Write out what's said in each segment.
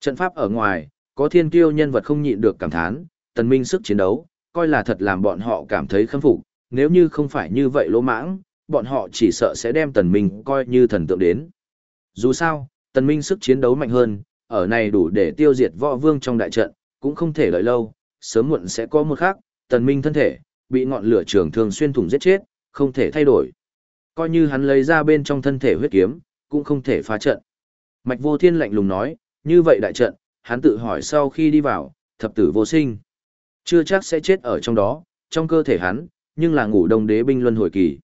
Trận pháp ở ngoài, có thiên kiêu nhân vật không nhịn được cảm thán, tần minh sức chiến đấu, coi là thật làm bọn họ cảm thấy khâm phục, nếu như không phải như vậy lỗ mãng, bọn họ chỉ sợ sẽ đem tần minh coi như thần tượng đến. Dù sao, tần minh sức chiến đấu mạnh hơn, ở này đủ để tiêu diệt võ vương trong đại trận, cũng không thể đợi lâu, sớm muộn sẽ có một khác, tần minh thân thể, bị ngọn lửa trường thường xuyên thủng giết chết, không thể thay đổi. Coi như hắn lấy ra bên trong thân thể huyết kiếm, cũng không thể phá trận. Mạch vô thiên lạnh lùng nói, như vậy đại trận, hắn tự hỏi sau khi đi vào, thập tử vô sinh. Chưa chắc sẽ chết ở trong đó, trong cơ thể hắn, nhưng là ngủ đông đế binh luân hồi kỳ.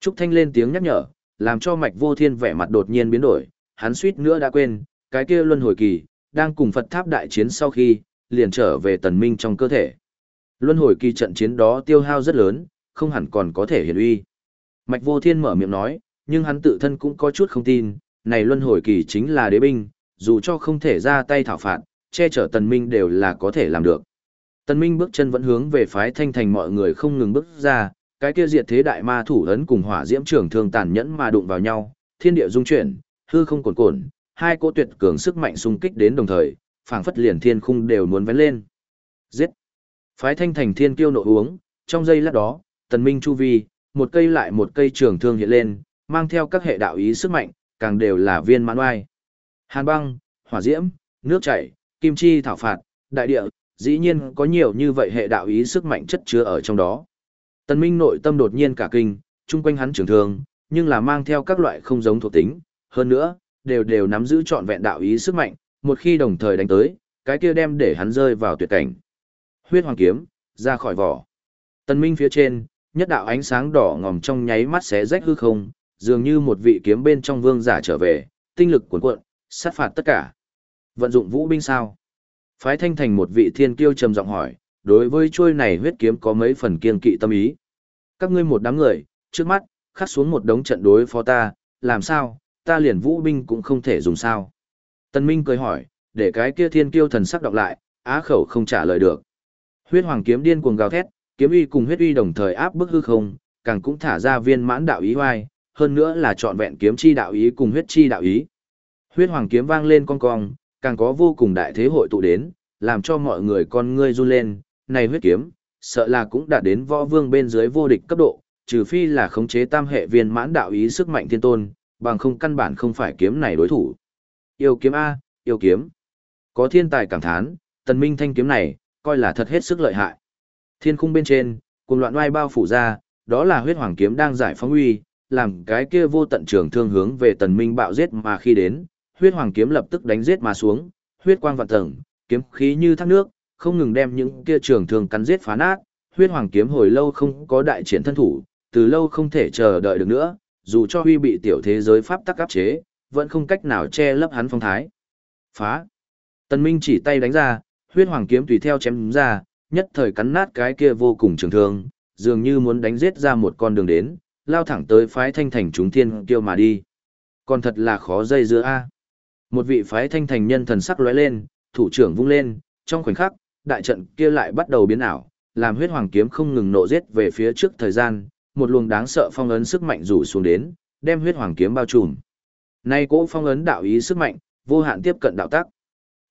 Trúc Thanh lên tiếng nhắc nhở, làm cho mạch vô thiên vẻ mặt đột nhiên biến đổi, hắn suýt nữa đã quên, cái kia luân hồi kỳ, đang cùng Phật tháp đại chiến sau khi, liền trở về tần minh trong cơ thể. Luân hồi kỳ trận chiến đó tiêu hao rất lớn, không hẳn còn có thể hiển uy. Mạch vô thiên mở miệng nói, nhưng hắn tự thân cũng có chút không tin, này luân hồi kỳ chính là đế binh, dù cho không thể ra tay thảo phạt, che chở tần minh đều là có thể làm được. Tần minh bước chân vẫn hướng về phái thanh thành mọi người không ngừng bước ra, cái kia diệt thế đại ma thủ ấn cùng hỏa diễm trưởng thương tàn nhẫn mà đụng vào nhau, thiên địa dung chuyển, hư không cồn cồn, hai cỗ tuyệt cường sức mạnh xung kích đến đồng thời, phảng phất liền thiên khung đều muốn vén lên. Giết! Phái thanh thành thiên kiêu nộ uống, trong giây lát đó, tần minh chu vi, một cây lại một cây trường thương hiện lên, mang theo các hệ đạo ý sức mạnh, càng đều là viên mãn oai. Hàn băng, hỏa diễm, nước chảy, kim chi thảo phạt, đại địa, dĩ nhiên có nhiều như vậy hệ đạo ý sức mạnh chất chứa ở trong đó. Tần Minh nội tâm đột nhiên cả kinh, chung quanh hắn trường thương, nhưng là mang theo các loại không giống thuộc tính, hơn nữa, đều đều nắm giữ trọn vẹn đạo ý sức mạnh, một khi đồng thời đánh tới, cái kia đem để hắn rơi vào tuyệt cảnh. Huyết hoàng kiếm, ra khỏi vỏ. Tần Minh phía trên, nhất đạo ánh sáng đỏ ngòm trong nháy mắt xé rách hư không, dường như một vị kiếm bên trong vương giả trở về, tinh lực cuồn cuộn, sát phạt tất cả. Vận dụng vũ binh sao? Phái thanh thành một vị thiên kiêu trầm giọng hỏi, đối với chuôi này huyết kiếm có mấy phần kiên kỵ tâm ý. Các ngươi một đám người, trước mắt, khắc xuống một đống trận đối phó ta, làm sao, ta liền vũ binh cũng không thể dùng sao. Tân Minh cười hỏi, để cái kia thiên kiêu thần sắc đọc lại, á khẩu không trả lời được. Huyết hoàng kiếm điên cuồng gào thét, kiếm uy cùng huyết uy đồng thời áp bức hư không, càng cũng thả ra viên mãn đạo ý hoai, hơn nữa là trọn vẹn kiếm chi đạo ý cùng huyết chi đạo ý. Huyết hoàng kiếm vang lên con cong, càng có vô cùng đại thế hội tụ đến, làm cho mọi người con ngươi run lên, này huyết kiếm, sợ là cũng đạt đến võ vương bên dưới vô địch cấp độ, trừ phi là khống chế tam hệ viên mãn đạo ý sức mạnh thiên tôn, bằng không căn bản không phải kiếm này đối thủ. Yêu kiếm A, yêu kiếm. Có thiên tài cảm thán, tần minh thanh kiếm này, coi là thật hết sức lợi hại. Thiên khung bên trên, cùng loạn oai bao phủ ra, đó là huyết hoàng kiếm đang giải phóng uy, làm cái kia vô tận trường thương hướng về tần minh bạo giết mà khi đến, huyết hoàng kiếm lập tức đánh giết mà xuống, huyết quang vạn tầng, kiếm khí như thác nước, không ngừng đem những kia trường thương cắn giết phá nát, huyết hoàng kiếm hồi lâu không có đại triển thân thủ, từ lâu không thể chờ đợi được nữa, dù cho huy bị tiểu thế giới pháp tắc áp chế, vẫn không cách nào che lấp hắn phong thái. Phá! Tần Minh chỉ tay đánh ra, huyết hoàng kiếm tùy theo chém ra, nhất thời cắn nát cái kia vô cùng trường thương, dường như muốn đánh giết ra một con đường đến, lao thẳng tới phái thanh thành chúng thiên kiêu mà đi. Còn thật là khó dây dưa a. Một vị phái thanh thành nhân thần sắc lóe lên, thủ trưởng vung lên, trong khoảnh khắc, đại trận kia lại bắt đầu biến ảo, làm huyết hoàng kiếm không ngừng nộ giết về phía trước thời gian, một luồng đáng sợ phong ấn sức mạnh rủ xuống đến, đem huyết hoàng kiếm bao trùm. Nay cỗ phong ấn đạo ý sức mạnh, vô hạn tiếp cận đạo tắc.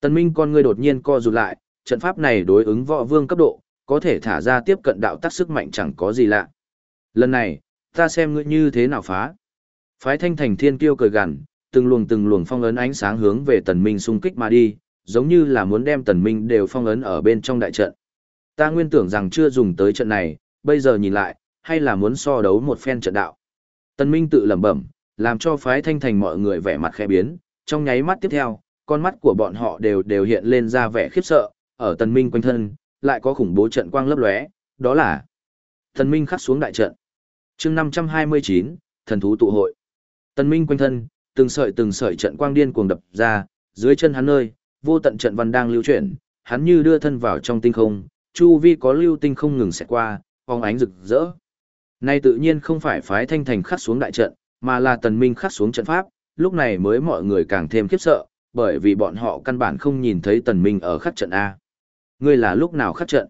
Tần Minh con ngươi đột nhiên co rụt lại, trận pháp này đối ứng võ vương cấp độ, có thể thả ra tiếp cận đạo tắc sức mạnh chẳng có gì lạ. Lần này, ta xem ngươi như thế nào phá. Phái thanh thành thiên kiêu cười gằn, từng luồng từng luồng phong ấn ánh sáng hướng về tần minh xung kích mà đi, giống như là muốn đem tần minh đều phong ấn ở bên trong đại trận. Ta nguyên tưởng rằng chưa dùng tới trận này, bây giờ nhìn lại, hay là muốn so đấu một phen trận đạo. Tần minh tự lẩm bẩm, làm cho phái thanh thành mọi người vẻ mặt khẽ biến, trong nháy mắt tiếp theo, con mắt của bọn họ đều đều hiện lên ra vẻ khiếp sợ, ở tần minh quanh thân, lại có khủng bố trận quang lấp lóe, đó là tần minh khắc xuống đại trận. Chương 529, thần thú tụ hội. Tần minh quanh thân, từng sợi từng sợi trận quang điên cuồng đập ra, dưới chân hắn nơi, vô tận trận văn đang lưu chuyển, hắn như đưa thân vào trong tinh không, chu vi có lưu tinh không ngừng xẹt qua, phóng ánh rực rỡ. Nay tự nhiên không phải phái thanh thành khắc xuống đại trận, mà là tần minh khắc xuống trận pháp, lúc này mới mọi người càng thêm khiếp sợ, bởi vì bọn họ căn bản không nhìn thấy tần minh ở khắc trận A. Ngươi là lúc nào khắc trận?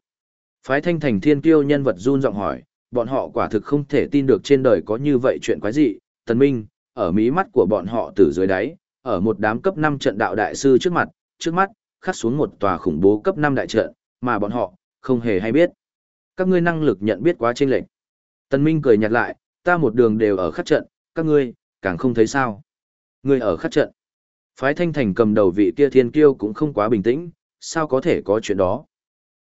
Phái thanh thành thiên kiêu nhân vật run giọng hỏi, bọn họ quả thực không thể tin được trên đời có như vậy chuyện quái dị, tần minh, ở mí mắt của bọn họ từ dưới đáy, ở một đám cấp 5 trận đạo đại sư trước mặt, trước mắt, khắc xuống một tòa khủng bố cấp 5 đại trận, mà bọn họ, không hề hay biết. Các ngươi năng lực nhận biết quá chênh lệch. Tần Minh cười nhạt lại, ta một đường đều ở khắc trận, các ngươi, càng không thấy sao. Ngươi ở khắc trận. Phái thanh thành cầm đầu vị kia thiên kiêu cũng không quá bình tĩnh, sao có thể có chuyện đó.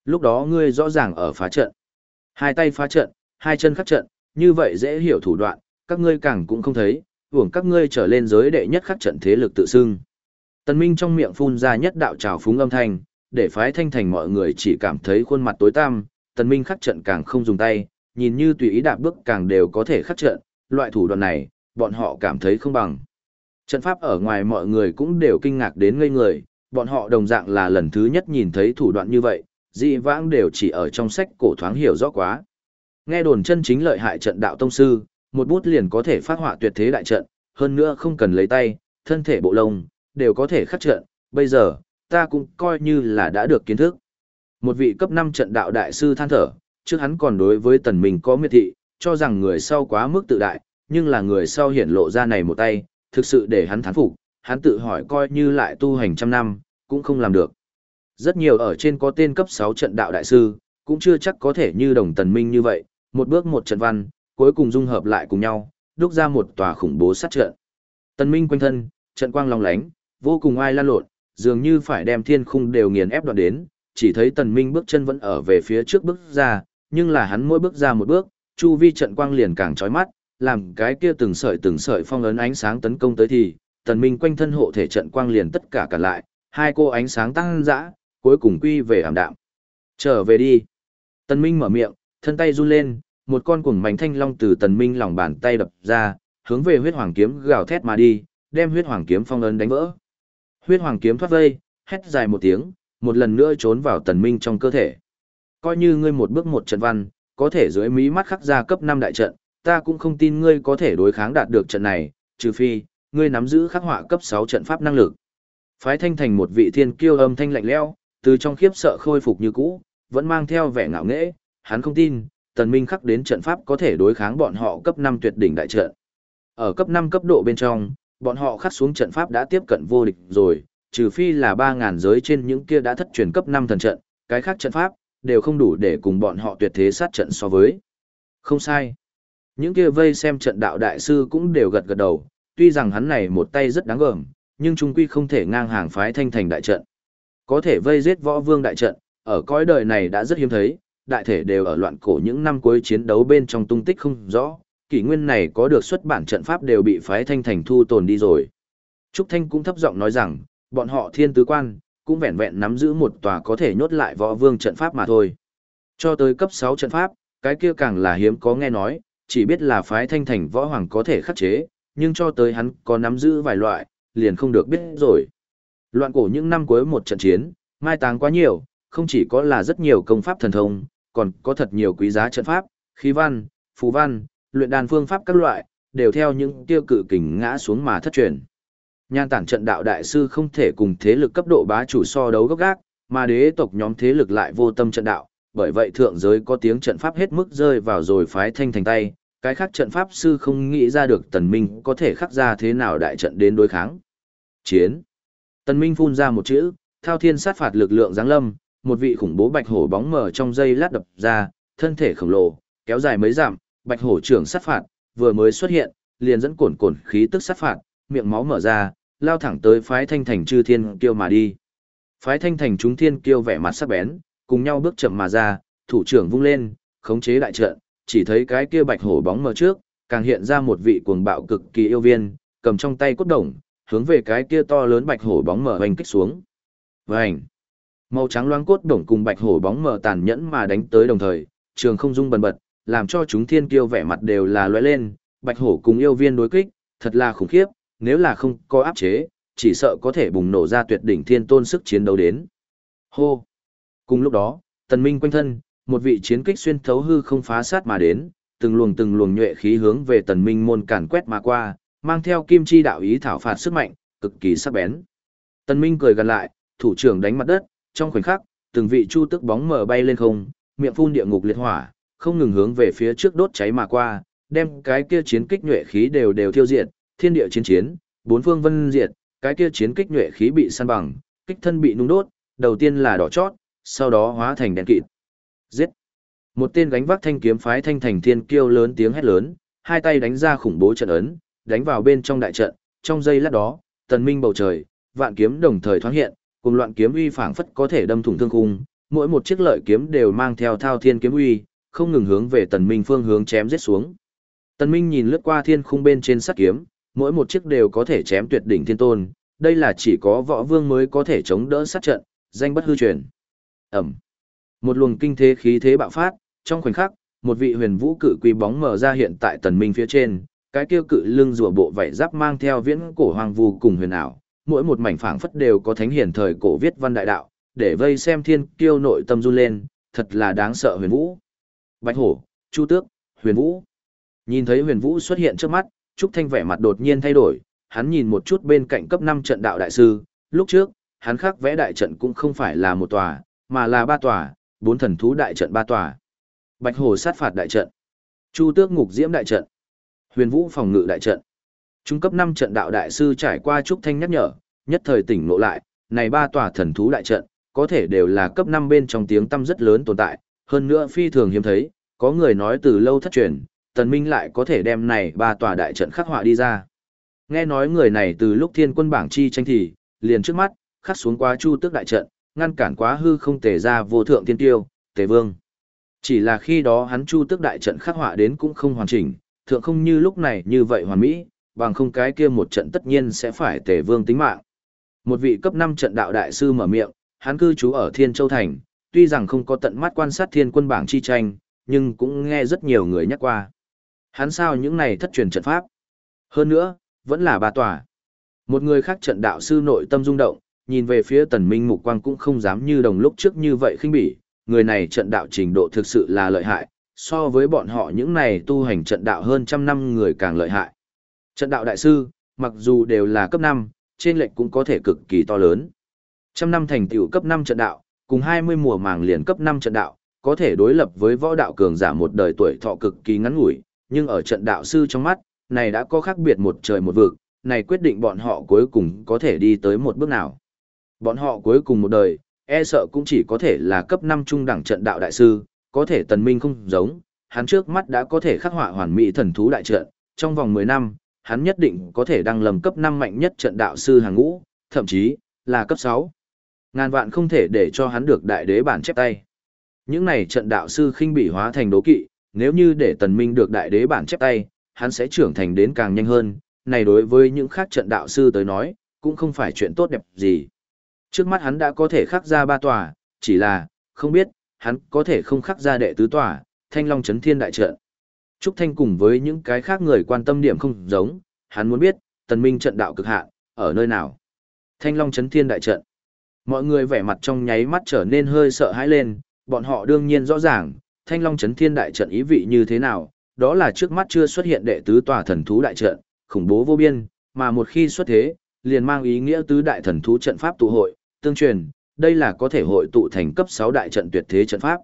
Lúc đó ngươi rõ ràng ở phá trận. Hai tay phá trận, hai chân khắc trận, như vậy dễ hiểu thủ đoạn, các ngươi càng cũng không thấy, uổng các ngươi trở lên giới đệ nhất khắc trận thế lực tự xưng. Tần Minh trong miệng phun ra nhất đạo trào phúng âm thanh, để phái thanh thành mọi người chỉ cảm thấy khuôn mặt tối tăm, Tần Minh khắc trận càng không dùng tay, nhìn như tùy ý đạp bước càng đều có thể khắc trận, loại thủ đoạn này, bọn họ cảm thấy không bằng. Trận pháp ở ngoài mọi người cũng đều kinh ngạc đến ngây người, bọn họ đồng dạng là lần thứ nhất nhìn thấy thủ đoạn như vậy, dị vãng đều chỉ ở trong sách cổ thoáng hiểu rõ quá. Nghe đồn chân chính lợi hại trận đạo tông sư, một bút liền có thể phát họa tuyệt thế đại trận, hơn nữa không cần lấy tay, thân thể bộ lông, đều có thể khắc trận, bây giờ, ta cũng coi như là đã được kiến thức. Một vị cấp 5 trận đạo đại sư than thở, trước hắn còn đối với tần mình có miệt thị, cho rằng người sau quá mức tự đại, nhưng là người sau hiển lộ ra này một tay, thực sự để hắn thán phục, hắn tự hỏi coi như lại tu hành trăm năm, cũng không làm được. Rất nhiều ở trên có tên cấp 6 trận đạo đại sư, cũng chưa chắc có thể như đồng tần minh như vậy, một bước một trận văn, cuối cùng dung hợp lại cùng nhau, đúc ra một tòa khủng bố sát trận. Tần minh quanh thân, trận quang long lánh, vô cùng ai lan lộn, dường như phải đem thiên khung đều nghiền ép đoạn đến, chỉ thấy tần minh bước chân vẫn ở về phía trước bước ra, nhưng là hắn mỗi bước ra một bước, chu vi trận quang liền càng chói mắt, làm cái kia từng sợi từng sợi phong ấn ánh sáng tấn công tới thì, tần minh quanh thân hộ thể trận quang liền tất cả cả lại, hai cô ánh sáng tăng dã, cuối cùng quy về ảm đạm. Trở về đi. Tần minh mở miệng, thân tay run lên, một con cuồng mảnh thanh long từ tần minh lòng bàn tay đập ra, hướng về huyết hoàng kiếm gào thét mà đi, đem huyết hoàng kiếm phong ấn đánh vỡ. Huyết hoàng kiếm thoát vây, hét dài một tiếng, một lần nữa trốn vào tần minh trong cơ thể. Coi như ngươi một bước một trận văn, có thể dưới mí mắt khắc ra cấp 5 đại trận, ta cũng không tin ngươi có thể đối kháng đạt được trận này, trừ phi, ngươi nắm giữ khắc họa cấp 6 trận pháp năng lực. Phái thanh thành một vị thiên kiêu âm thanh lạnh lẽo, từ trong khiếp sợ khôi phục như cũ, vẫn mang theo vẻ ngạo nghễ, hắn không tin, tần minh khắc đến trận pháp có thể đối kháng bọn họ cấp 5 tuyệt đỉnh đại trận. Ở cấp 5 cấp độ bên trong, bọn họ khắc xuống trận pháp đã tiếp cận vô địch rồi, trừ phi là 3000 giới trên những kia đã thất truyền cấp 5 thần trận, cái khác trận pháp, đều không đủ để cùng bọn họ tuyệt thế sát trận so với. Không sai. Những kia vây xem trận đạo đại sư cũng đều gật gật đầu, tuy rằng hắn này một tay rất đáng gờm, nhưng trung quy không thể ngang hàng phái thanh thành đại trận. Có thể vây giết võ vương đại trận, ở cõi đời này đã rất hiếm thấy, đại thể đều ở loạn cổ những năm cuối chiến đấu bên trong tung tích không rõ, kỷ nguyên này có được xuất bản trận pháp đều bị phái thanh thành thu tồn đi rồi. Trúc Thanh cũng thấp giọng nói rằng, bọn họ thiên tứ quan, cũng vẹn vẹn nắm giữ một tòa có thể nhốt lại võ vương trận pháp mà thôi. Cho tới cấp 6 trận pháp, cái kia càng là hiếm có nghe nói, chỉ biết là phái thanh thành võ hoàng có thể khắc chế, nhưng cho tới hắn có nắm giữ vài loại, liền không được biết rồi. Loạn cổ những năm cuối một trận chiến, mai táng quá nhiều, không chỉ có là rất nhiều công pháp thần thông, còn có thật nhiều quý giá trận pháp, khí văn, phù văn, luyện đàn phương pháp các loại, đều theo những tiêu cự kình ngã xuống mà thất truyền. Nhan tản trận đạo đại sư không thể cùng thế lực cấp độ bá chủ so đấu gốc gác, mà đế tộc nhóm thế lực lại vô tâm trận đạo, bởi vậy thượng giới có tiếng trận pháp hết mức rơi vào rồi phái thanh thành tay, cái khác trận pháp sư không nghĩ ra được tần minh có thể khắc ra thế nào đại trận đến đối kháng. Chiến. Tần minh phun ra một chữ, thao thiên sát phạt lực lượng giáng lâm, một vị khủng bố bạch hổ bóng mờ trong dây lát đập ra, thân thể khổng lồ, kéo dài mấy dặm, bạch hổ trưởng sát phạt, vừa mới xuất hiện, liền dẫn cồn cồn khí tức sát phạt, miệng máu mở ra, lao thẳng tới phái thanh thành chư thiên kiêu mà đi. Phái thanh thành chúng thiên kiêu vẻ mặt sắc bén, cùng nhau bước chậm mà ra, thủ trưởng vung lên, khống chế đại trận, chỉ thấy cái kia bạch hổ bóng mờ trước, càng hiện ra một vị cuồng bạo cực kỳ yêu viên, cầm trong tay cốt đồng, hướng về cái kia to lớn bạch hổ bóng mờ hoành kích xuống. Vành! Màu trắng loáng cốt đổng cùng bạch hổ bóng mờ tàn nhẫn mà đánh tới đồng thời, trường không dung bần bật, làm cho chúng thiên kiêu vẻ mặt đều là lóe lên, bạch hổ cùng yêu viên đối kích, thật là khủng khiếp, nếu là không có áp chế, chỉ sợ có thể bùng nổ ra tuyệt đỉnh thiên tôn sức chiến đấu đến. Hô! Cùng lúc đó, tần minh quanh thân, một vị chiến kích xuyên thấu hư không phá sát mà đến, từng luồng từng luồng nhuệ khí hướng về tần minh môn càn quét mà qua, mang theo kim chi đạo ý thảo phạt sức mạnh, cực kỳ sắc bén. Tần minh cười gần lại, thủ trưởng đánh mặt đất, trong khoảnh khắc, từng vị chu tức bóng mờ bay lên không, miệng phun địa ngục liệt hỏa, không ngừng hướng về phía trước đốt cháy mà qua, đem cái kia chiến kích nhuệ khí đều đều tiêu diệt, thiên địa chiến chiến, bốn phương vân diệt, cái kia chiến kích nhuệ khí bị san bằng, kích thân bị nung đốt, đầu tiên là đỏ chót, sau đó hóa thành đen kịt. Giết! Một tên gánh vác thanh kiếm phái thanh thành thiên kiêu lớn tiếng hét lớn, hai tay đánh ra khủng bố trận ấn, đánh vào bên trong đại trận, trong giây lát đó, tần minh bầu trời, vạn kiếm đồng thời thoáng hiện, cùng loạn kiếm uy phảng phất có thể đâm thủng thương khung, mỗi một chiếc lợi kiếm đều mang theo thao thiên kiếm uy, không ngừng hướng về tần minh phương hướng chém giết xuống. Tần minh nhìn lướt qua thiên khung bên trên sắt kiếm, mỗi một chiếc đều có thể chém tuyệt đỉnh thiên tôn, đây là chỉ có võ vương mới có thể chống đỡ sát trận, danh bất hư truyền. Ầm! Một luồng kinh thế khí thế bạo phát, trong khoảnh khắc, một vị huyền vũ cự quỷ bóng mở ra hiện tại tần minh phía trên, cái kia cự lưng rùa bộ vảy giáp mang theo viễn cổ hoàng vu cùng huyền ảo, mỗi một mảnh phảng phất đều có thánh hiển thời cổ viết văn đại đạo, để vây xem thiên kiêu nội tâm run lên, thật là đáng sợ huyền vũ. Bạch hổ, chu tước, huyền vũ. Nhìn thấy huyền vũ xuất hiện trước mắt, Trúc Thanh vẻ mặt đột nhiên thay đổi, hắn nhìn một chút bên cạnh cấp 5 trận đạo đại sư, lúc trước, hắn khắc vẽ đại trận cũng không phải là một tòa, mà là ba tòa, bốn thần thú đại trận ba tòa. Bạch Hồ sát phạt đại trận, Chu Tước ngục diễm đại trận, Huyền Vũ phòng ngự đại trận. Trung cấp 5 trận đạo đại sư trải qua Trúc Thanh nhắc nhở, nhất thời tỉnh ngộ lại, này ba tòa thần thú đại trận, có thể đều là cấp 5 bên trong tiếng tâm rất lớn tồn tại, hơn nữa phi thường hiếm thấy, có người nói từ lâu thất truyền, tần minh lại có thể đem này ba tòa đại trận khắc họa đi ra. Nghe nói người này từ lúc thiên quân bảng chi tranh thì, liền trước mắt, khắc xuống quá chu tước đại trận, ngăn cản quá hư không tề ra vô thượng tiên tiêu, tề vương. Chỉ là khi đó hắn chu tước đại trận khắc họa đến cũng không hoàn chỉnh, thượng không như lúc này như vậy hoàn mỹ, bằng không cái kia một trận tất nhiên sẽ phải tề vương tính mạng. Một vị cấp 5 trận đạo đại sư mở miệng, hắn cư trú ở Thiên Châu Thành, tuy rằng không có tận mắt quan sát thiên quân bảng chi tranh, nhưng cũng nghe rất nhiều người nhắc qua. Hắn sao những này thất truyền trận pháp? Hơn nữa, vẫn là bà tòa. Một người khác trận đạo sư nội tâm rung động, nhìn về phía tần minh mục quang cũng không dám như đồng lúc trước như vậy khinh bỉ, người này trận đạo trình độ thực sự là lợi hại, so với bọn họ những này tu hành trận đạo hơn trăm năm người càng lợi hại. Trận đạo đại sư, mặc dù đều là cấp 5, trên lệnh cũng có thể cực kỳ to lớn. Trăm năm thành tựu cấp 5 trận đạo, cùng 20 mùa màng liền cấp 5 trận đạo, có thể đối lập với võ đạo cường giả một đời tuổi thọ cực kỳ ngắn ngủi, nhưng ở trận đạo sư trong mắt, này đã có khác biệt một trời một vực, này quyết định bọn họ cuối cùng có thể đi tới một bước nào. Bọn họ cuối cùng một đời, e sợ cũng chỉ có thể là cấp 5 trung đẳng trận đạo đại sư, có thể tần minh không giống, hắn trước mắt đã có thể khắc họa hoàn mỹ thần thú đại trận, trong vòng 10 năm, hắn nhất định có thể đăng lầm cấp 5 mạnh nhất trận đạo sư hàng ngũ, thậm chí là cấp 6. Ngàn vạn không thể để cho hắn được đại đế bản chép tay. Những này trận đạo sư khinh bị hóa thành đố kỵ, nếu như để tần minh được đại đế bản chép tay, hắn sẽ trưởng thành đến càng nhanh hơn, này đối với những khác trận đạo sư tới nói, cũng không phải chuyện tốt đẹp gì. Trước mắt hắn đã có thể khắc ra ba tòa, chỉ là, không biết, hắn có thể không khắc ra đệ tứ tòa, thanh long chấn thiên đại trận. Trúc Thanh cùng với những cái khác người quan tâm điểm không giống, hắn muốn biết, tần minh trận đạo cực hạn, ở nơi nào. Thanh long chấn thiên đại trận. Mọi người vẻ mặt trong nháy mắt trở nên hơi sợ hãi lên, bọn họ đương nhiên rõ ràng, thanh long chấn thiên đại trận ý vị như thế nào, đó là trước mắt chưa xuất hiện đệ tứ tòa thần thú đại trận, khủng bố vô biên, mà một khi xuất thế, liền mang ý nghĩa tứ đại thần thú trận pháp tụ hội, tương truyền, đây là có thể hội tụ thành cấp 6 đại trận tuyệt thế trận pháp.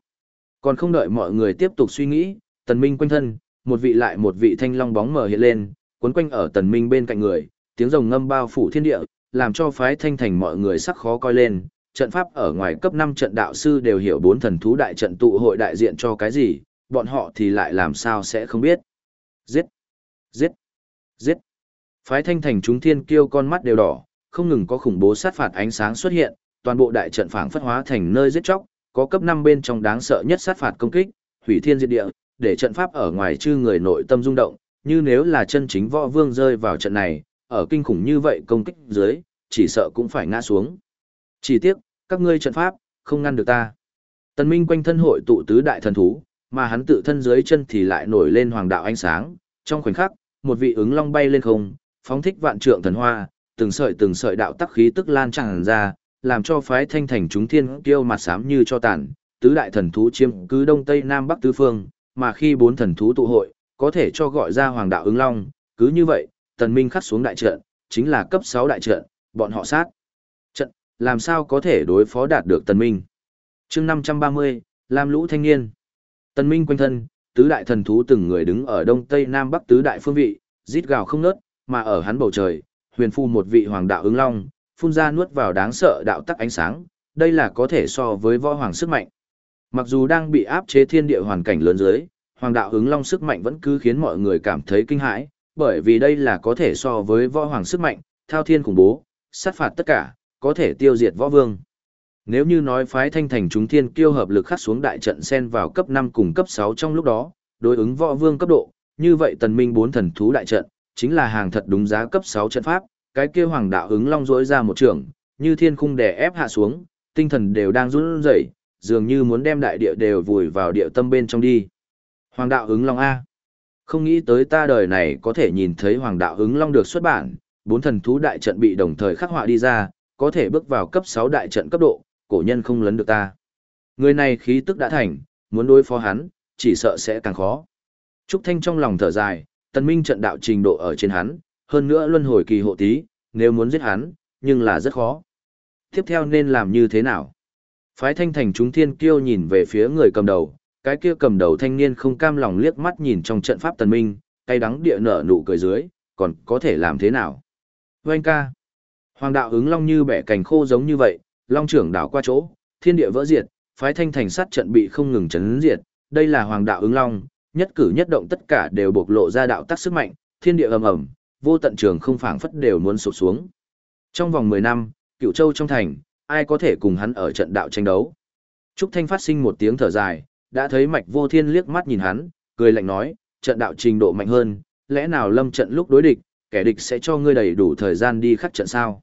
Còn không đợi mọi người tiếp tục suy nghĩ, tần minh quanh thân, một vị lại một vị thanh long bóng mờ hiện lên, cuốn quanh ở tần minh bên cạnh người, tiếng rồng ngâm bao phủ thiên địa, làm cho phái thanh thành mọi người sắc khó coi lên. Trận pháp ở ngoài cấp 5 trận đạo sư đều hiểu bốn thần thú đại trận tụ hội đại diện cho cái gì, bọn họ thì lại làm sao sẽ không biết. Giết! Giết! Giết! Phái thanh thành chúng thiên kêu con mắt đều đỏ, không ngừng có khủng bố sát phạt ánh sáng xuất hiện, toàn bộ đại trận phảng phất hóa thành nơi giết chóc, có cấp 5 bên trong đáng sợ nhất sát phạt công kích, hủy thiên diệt địa, để trận pháp ở ngoài chư người nội tâm rung động, như nếu là chân chính võ vương rơi vào trận này, ở kinh khủng như vậy công kích dưới, chỉ sợ cũng phải ngã xuống. Chỉ tiếc, các ngươi trận pháp, không ngăn được ta. Tần Minh quanh thân hội tụ tứ đại thần thú, mà hắn tự thân dưới chân thì lại nổi lên hoàng đạo ánh sáng, trong khoảnh khắc, một vị ứng long bay lên không, phóng thích vạn trượng thần hoa, từng sợi từng sợi đạo tắc khí tức lan tràn ra, làm cho phái thanh thành chúng thiên kiêu mặt sám như cho tàn, tứ đại thần thú chiếm cứ đông tây nam bắc tứ phương, mà khi bốn thần thú tụ hội, có thể cho gọi ra hoàng đạo ứng long, cứ như vậy, tần minh khắc xuống đại trận, chính là cấp 6 đại trận, bọn họ sát. Trận, làm sao có thể đối phó đạt được tần minh? Chương 530, Lam lũ thanh niên. Tần minh quanh thân, tứ đại thần thú từng người đứng ở đông tây nam bắc tứ đại phương vị, rít gào không ngớt, mà ở hắn bầu trời, huyền phu một vị hoàng đạo ứng long, phun ra nuốt vào đáng sợ đạo tắc ánh sáng, đây là có thể so với võ hoàng sức mạnh. Mặc dù đang bị áp chế thiên địa hoàn cảnh lớn dưới, hoàng đạo ứng long sức mạnh vẫn cứ khiến mọi người cảm thấy kinh hãi, bởi vì đây là có thể so với võ hoàng sức mạnh, thao thiên khủng bố, sát phạt tất cả, có thể tiêu diệt võ vương. Nếu như nói phái thanh thành chúng thiên kiêu hợp lực khắc xuống đại trận sen vào cấp 5 cùng cấp 6 trong lúc đó, đối ứng võ vương cấp độ, như vậy tần minh bốn thần thú đại trận, chính là hàng thật đúng giá cấp 6 trận pháp, cái kia hoàng đạo ứng long rỗi ra một trường, như thiên khung đè ép hạ xuống, tinh thần đều đang run rẩy, dường như muốn đem đại địa đều vùi vào địa tâm bên trong đi. Hoàng đạo ứng long A. Không nghĩ tới ta đời này có thể nhìn thấy hoàng đạo ứng long được xuất bản, bốn thần thú đại trận bị đồng thời khắc họa đi ra, có thể bước vào cấp 6 đại trận cấp độ, cổ nhân không lấn được ta. Người này khí tức đã thành, muốn đối phó hắn, chỉ sợ sẽ càng khó. Trúc Thanh trong lòng thở dài, tần minh trận đạo trình độ ở trên hắn, hơn nữa luân hồi kỳ hộ tí, nếu muốn giết hắn, nhưng là rất khó. Tiếp theo nên làm như thế nào? Phái thanh thành chúng thiên kiêu nhìn về phía người cầm đầu, cái kia cầm đầu thanh niên không cam lòng liếc mắt nhìn trong trận pháp tần minh, cay đắng địa nở nụ cười dưới, còn có thể làm thế nào? Vâng ca. Hoàng đạo ứng long như bẻ cành khô giống như vậy, long trưởng đảo qua chỗ, thiên địa vỡ diệt, phái thanh thành sát trận bị không ngừng chấn diệt, đây là hoàng đạo ứng long, nhất cử nhất động tất cả đều bộc lộ ra đạo tắc sức mạnh, thiên địa ầm ầm, vô tận trường không phảng phất đều muốn sụp xuống. Trong vòng 10 năm, Cựu Châu trong thành, ai có thể cùng hắn ở trận đạo tranh đấu? Trúc Thanh phát sinh một tiếng thở dài, đã thấy Mạch Vô Thiên liếc mắt nhìn hắn, cười lạnh nói, trận đạo trình độ mạnh hơn, lẽ nào lâm trận lúc đối địch, kẻ địch sẽ cho ngươi đầy đủ thời gian đi khắc trận sao?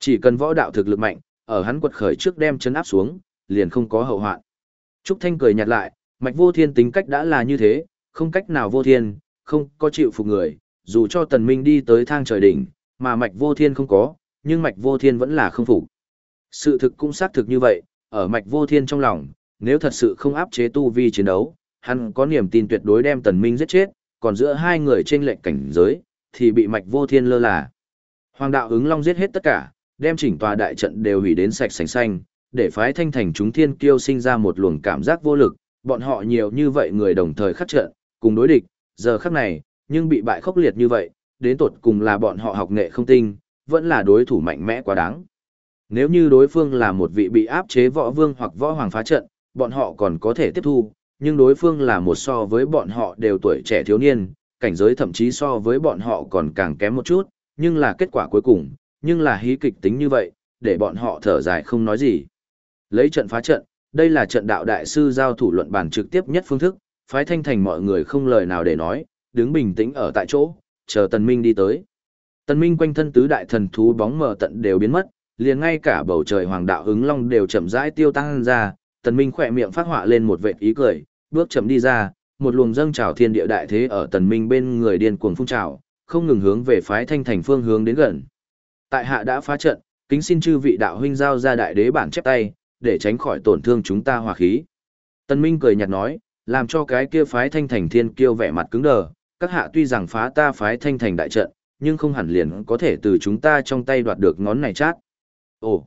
Chỉ cần võ đạo thực lực mạnh, ở hắn quật khởi trước đem chấn áp xuống, liền không có hậu hoạn. Trúc Thanh cười nhạt lại, Mạch Vô Thiên tính cách đã là như thế, không cách nào vô thiên, không có chịu phục người, dù cho Tần Minh đi tới thang trời đỉnh, mà Mạch Vô Thiên không có, nhưng Mạch Vô Thiên vẫn là không phục. Sự thực cũng xác thực như vậy, ở Mạch Vô Thiên trong lòng, nếu thật sự không áp chế tu vi chiến đấu, hắn có niềm tin tuyệt đối đem Tần Minh giết chết, còn giữa hai người trên lệnh cảnh giới, thì bị Mạch Vô Thiên lơ là. Hoàng đạo ứng long giết hết tất cả, đem chỉnh tòa đại trận đều hủy đến sạch sành xanh, để phái thanh thành chúng thiên kiêu sinh ra một luồng cảm giác vô lực, bọn họ nhiều như vậy người đồng thời khắc trận, cùng đối địch, giờ khắc này, nhưng bị bại khốc liệt như vậy, đến tột cùng là bọn họ học nghệ không tinh, vẫn là đối thủ mạnh mẽ quá đáng. Nếu như đối phương là một vị bị áp chế võ vương hoặc võ hoàng phá trận, bọn họ còn có thể tiếp thu, nhưng đối phương là một so với bọn họ đều tuổi trẻ thiếu niên, cảnh giới thậm chí so với bọn họ còn càng kém một chút, nhưng là kết quả cuối cùng, nhưng là hí kịch tính như vậy, để bọn họ thở dài không nói gì. Lấy trận phá trận, đây là trận đạo đại sư giao thủ luận bàn trực tiếp nhất phương thức, phái thanh thành mọi người không lời nào để nói, đứng bình tĩnh ở tại chỗ, chờ Tần Minh đi tới. Tần Minh quanh thân tứ đại thần thú bóng mờ tận đều biến mất, liền ngay cả bầu trời hoàng đạo ứng long đều chậm rãi tiêu tăng ra, Tần Minh khỏe miệng phát họa lên một vệt ý cười, bước chậm đi ra, một luồng dâng trào thiên địa đại thế ở Tần Minh bên người điên cuồng phun trào, không ngừng hướng về phái thanh thành phương hướng đến gần. Tại hạ đã phá trận, kính xin chư vị đạo huynh giao ra đại đế bản chép tay, để tránh khỏi tổn thương chúng ta hòa khí. Tần Minh cười nhạt nói, làm cho cái kia phái thanh thành thiên kiêu vẻ mặt cứng đờ, các hạ tuy rằng phá ta phái thanh thành đại trận, nhưng không hẳn liền có thể từ chúng ta trong tay đoạt được ngón này chát. Ồ!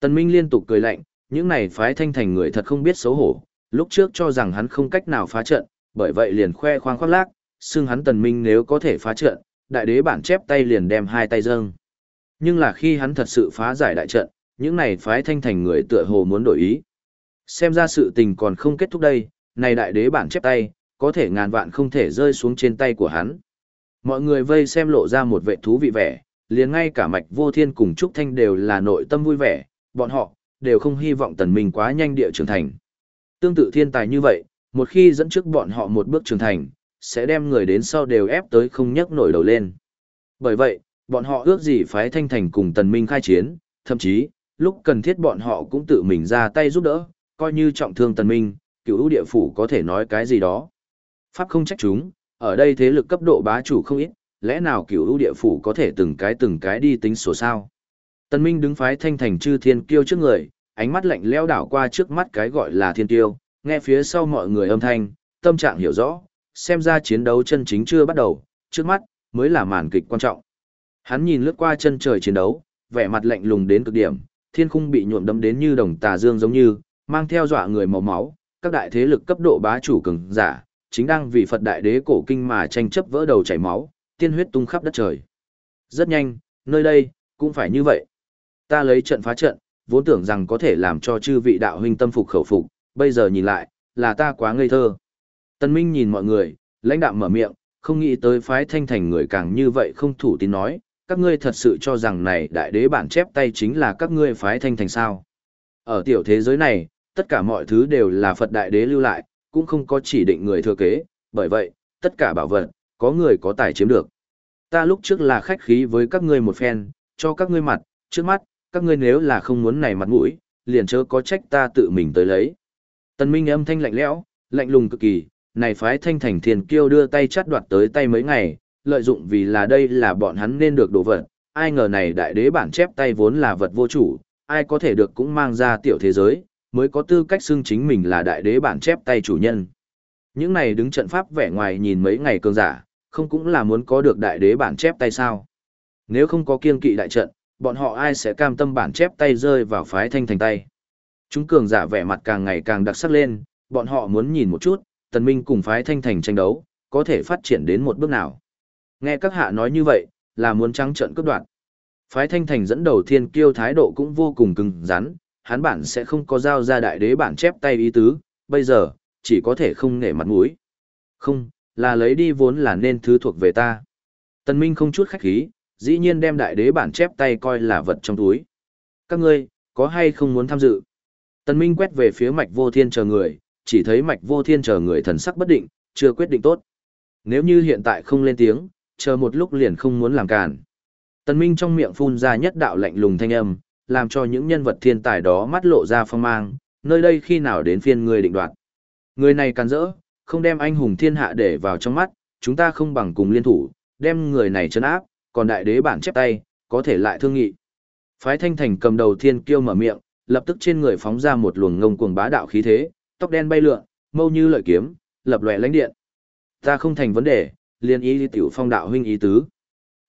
Tần Minh liên tục cười lạnh, những này phái thanh thành người thật không biết xấu hổ, lúc trước cho rằng hắn không cách nào phá trận, bởi vậy liền khoe khoang khoác lác, xưng hắn Tần Minh nếu có thể phá trận, đại đế bản chép tay liền đem hai tay dâng. Nhưng là khi hắn thật sự phá giải đại trận, những này phái thanh thành người tựa hồ muốn đổi ý. Xem ra sự tình còn không kết thúc đây, này đại đế bản chép tay, có thể ngàn vạn không thể rơi xuống trên tay của hắn. Mọi người vây xem lộ ra một vệ thú vị vẻ, liền ngay cả mạch vô thiên cùng Trúc Thanh đều là nội tâm vui vẻ, bọn họ, đều không hy vọng tần minh quá nhanh địa trưởng thành. Tương tự thiên tài như vậy, một khi dẫn trước bọn họ một bước trưởng thành, sẽ đem người đến sau đều ép tới không nhấc nổi đầu lên. Bởi vậy, bọn họ ước gì phái thanh thành cùng tần minh khai chiến, thậm chí, lúc cần thiết bọn họ cũng tự mình ra tay giúp đỡ, coi như trọng thương tần minh, cựu địa phủ có thể nói cái gì đó. Pháp không trách chúng, ở đây thế lực cấp độ bá chủ không ít, lẽ nào cửu ưu địa phủ có thể từng cái từng cái đi tính sổ sao. Tần minh đứng phái thanh thành chư thiên kiêu trước người, ánh mắt lạnh lẽo đảo qua trước mắt cái gọi là thiên kiêu, nghe phía sau mọi người âm thanh, tâm trạng hiểu rõ, xem ra chiến đấu chân chính chưa bắt đầu, trước mắt, mới là màn kịch quan trọng. Hắn nhìn lướt qua chân trời chiến đấu, vẻ mặt lạnh lùng đến cực điểm, thiên khung bị nhuộm đẫm đến như đồng tà dương giống như, mang theo dọa người màu máu, các đại thế lực cấp độ bá chủ cường giả, chính đang vì Phật đại đế cổ kinh mà tranh chấp vỡ đầu chảy máu, tiên huyết tung khắp đất trời. Rất nhanh, nơi đây, cũng phải như vậy. Ta lấy trận phá trận, vốn tưởng rằng có thể làm cho chư vị đạo huynh tâm phục khẩu phục, bây giờ nhìn lại, là ta quá ngây thơ. Tân Minh nhìn mọi người, lãnh đạm mở miệng, không nghĩ tới phái thanh thành người càng như vậy không thủ tín nói, các ngươi thật sự cho rằng này đại đế bản chép tay chính là các ngươi phái thanh thành sao. Ở tiểu thế giới này, tất cả mọi thứ đều là Phật đại đế lưu lại, cũng không có chỉ định người thừa kế, bởi vậy, tất cả bảo vật, có người có tài chiếm được. Ta lúc trước là khách khí với các ngươi một phen, cho các ngươi mặt, trước mắt, các ngươi nếu là không muốn này mặt mũi, liền chớ có trách ta tự mình tới lấy. Tần Minh âm thanh lạnh lẽo, lạnh lùng cực kỳ, này phái thanh thành thiên kiêu đưa tay chắt đoạt tới tay mấy ngày, lợi dụng vì là đây là bọn hắn nên được đồ vật, ai ngờ này đại đế bản chép tay vốn là vật vô chủ, ai có thể được cũng mang ra tiểu thế giới, mới có tư cách xưng chính mình là đại đế bản chép tay chủ nhân. Những này đứng trận pháp vẻ ngoài nhìn mấy ngày cường giả, không cũng là muốn có được đại đế bản chép tay sao. Nếu không có kiên kỵ đại trận, bọn họ ai sẽ cam tâm bản chép tay rơi vào phái thanh thành tay. Chúng cường giả vẻ mặt càng ngày càng đặc sắc lên, bọn họ muốn nhìn một chút, tần minh cùng phái thanh thành tranh đấu, có thể phát triển đến một bước nào. Nghe các hạ nói như vậy, là muốn trắng trận cướp đoạt. Phái thanh thành dẫn đầu thiên kiêu thái độ cũng vô cùng cứng rắn, hắn bản sẽ không có giao ra đại đế bản chép tay ý tứ, bây giờ, chỉ có thể không nể mặt mũi. Không, là lấy đi vốn là nên thứ thuộc về ta. Tần Minh không chút khách khí, dĩ nhiên đem đại đế bản chép tay coi là vật trong túi. Các ngươi, có hay không muốn tham dự? Tần Minh quét về phía mạch vô thiên chờ người, chỉ thấy mạch vô thiên chờ người thần sắc bất định, chưa quyết định tốt. Nếu như hiện tại không lên tiếng, chờ một lúc liền không muốn làm cản. Tần Minh trong miệng phun ra nhất đạo lạnh lùng thanh âm, làm cho những nhân vật thiên tài đó mắt lộ ra phong mang, nơi đây khi nào đến phiên người định đoạt. Người này càn rỡ, không đem anh hùng thiên hạ để vào trong mắt, chúng ta không bằng cùng liên thủ, đem người này chấn áp, còn đại đế bản chép tay, có thể lại thương nghị. Phái thanh thành cầm đầu thiên kiêu mở miệng, lập tức trên người phóng ra một luồng ngông cuồng bá đạo khí thế, tóc đen bay lượn, mâu như lợi kiếm, lập lòe lãnh điện. Ta không thành vấn đề, liên ý đi tiểu phong đạo huynh ý tứ.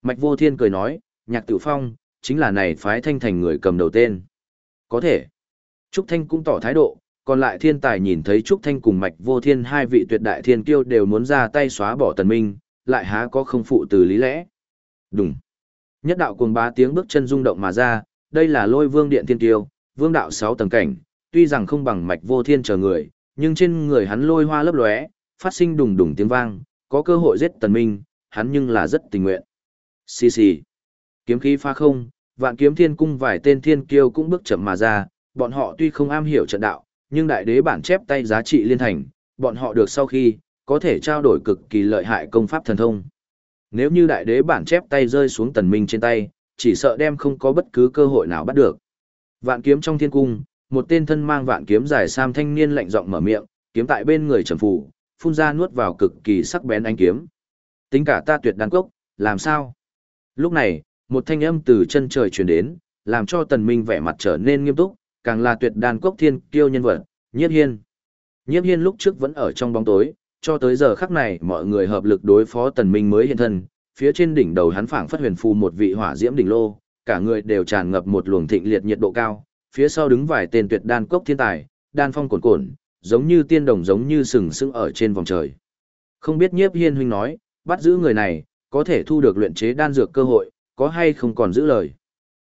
Mạch vô thiên cười nói, nhạc tiểu phong, chính là này phái thanh thành người cầm đầu tên. Có thể. Trúc Thanh cũng tỏ thái độ, còn lại thiên tài nhìn thấy Trúc Thanh cùng Mạch Vô Thiên hai vị tuyệt đại thiên kiêu đều muốn ra tay xóa bỏ tần minh, lại há có không phụ từ lý lẽ. Đúng. Nhất đạo cuồng bá tiếng bước chân rung động mà ra, đây là lôi vương điện thiên kiêu, vương đạo sáu tầng cảnh, tuy rằng không bằng Mạch Vô Thiên chờ người, nhưng trên người hắn lôi hoa lấp lóe, phát sinh đùng đùng tiếng vang, có cơ hội giết tần minh, hắn nhưng là rất tình nguyện. Xì xì. Kiếm khí pha không, vạn kiếm thiên cung vài tên thiên kiêu cũng bước chậm mà ra, bọn họ tuy không am hiểu trận đạo, nhưng đại đế bản chép tay giá trị liên thành, bọn họ được sau khi, có thể trao đổi cực kỳ lợi hại công pháp thần thông. Nếu như đại đế bản chép tay rơi xuống tần minh trên tay, chỉ sợ đem không có bất cứ cơ hội nào bắt được. Vạn kiếm trong thiên cung, một tên thân mang vạn kiếm dài sam thanh niên lạnh giọng mở miệng, kiếm tại bên người trầm phủ, phun ra nuốt vào cực kỳ sắc bén ánh kiếm. Tính cả ta tuyệt đan cốc, làm sao? Lúc này, một thanh âm từ chân trời truyền đến, làm cho tần minh vẻ mặt trở nên nghiêm túc, càng là tuyệt đan cốc thiên kiêu nhân vật, nhiếp hiên. Nhiếp hiên lúc trước vẫn ở trong bóng tối, cho tới giờ khắc này mọi người hợp lực đối phó tần minh mới hiện thân, phía trên đỉnh đầu hắn phảng phất huyền phù một vị hỏa diễm đỉnh lô, cả người đều tràn ngập một luồng thịnh liệt nhiệt độ cao, phía sau đứng vài tên tuyệt đan cốc thiên tài, đan phong cuồn cuộn, giống như tiên đồng giống như sừng sững ở trên vòng trời. Không biết nhiếp hiên huynh nói, bắt giữ người này, có thể thu được luyện chế đan dược cơ hội, có hay không còn giữ lời.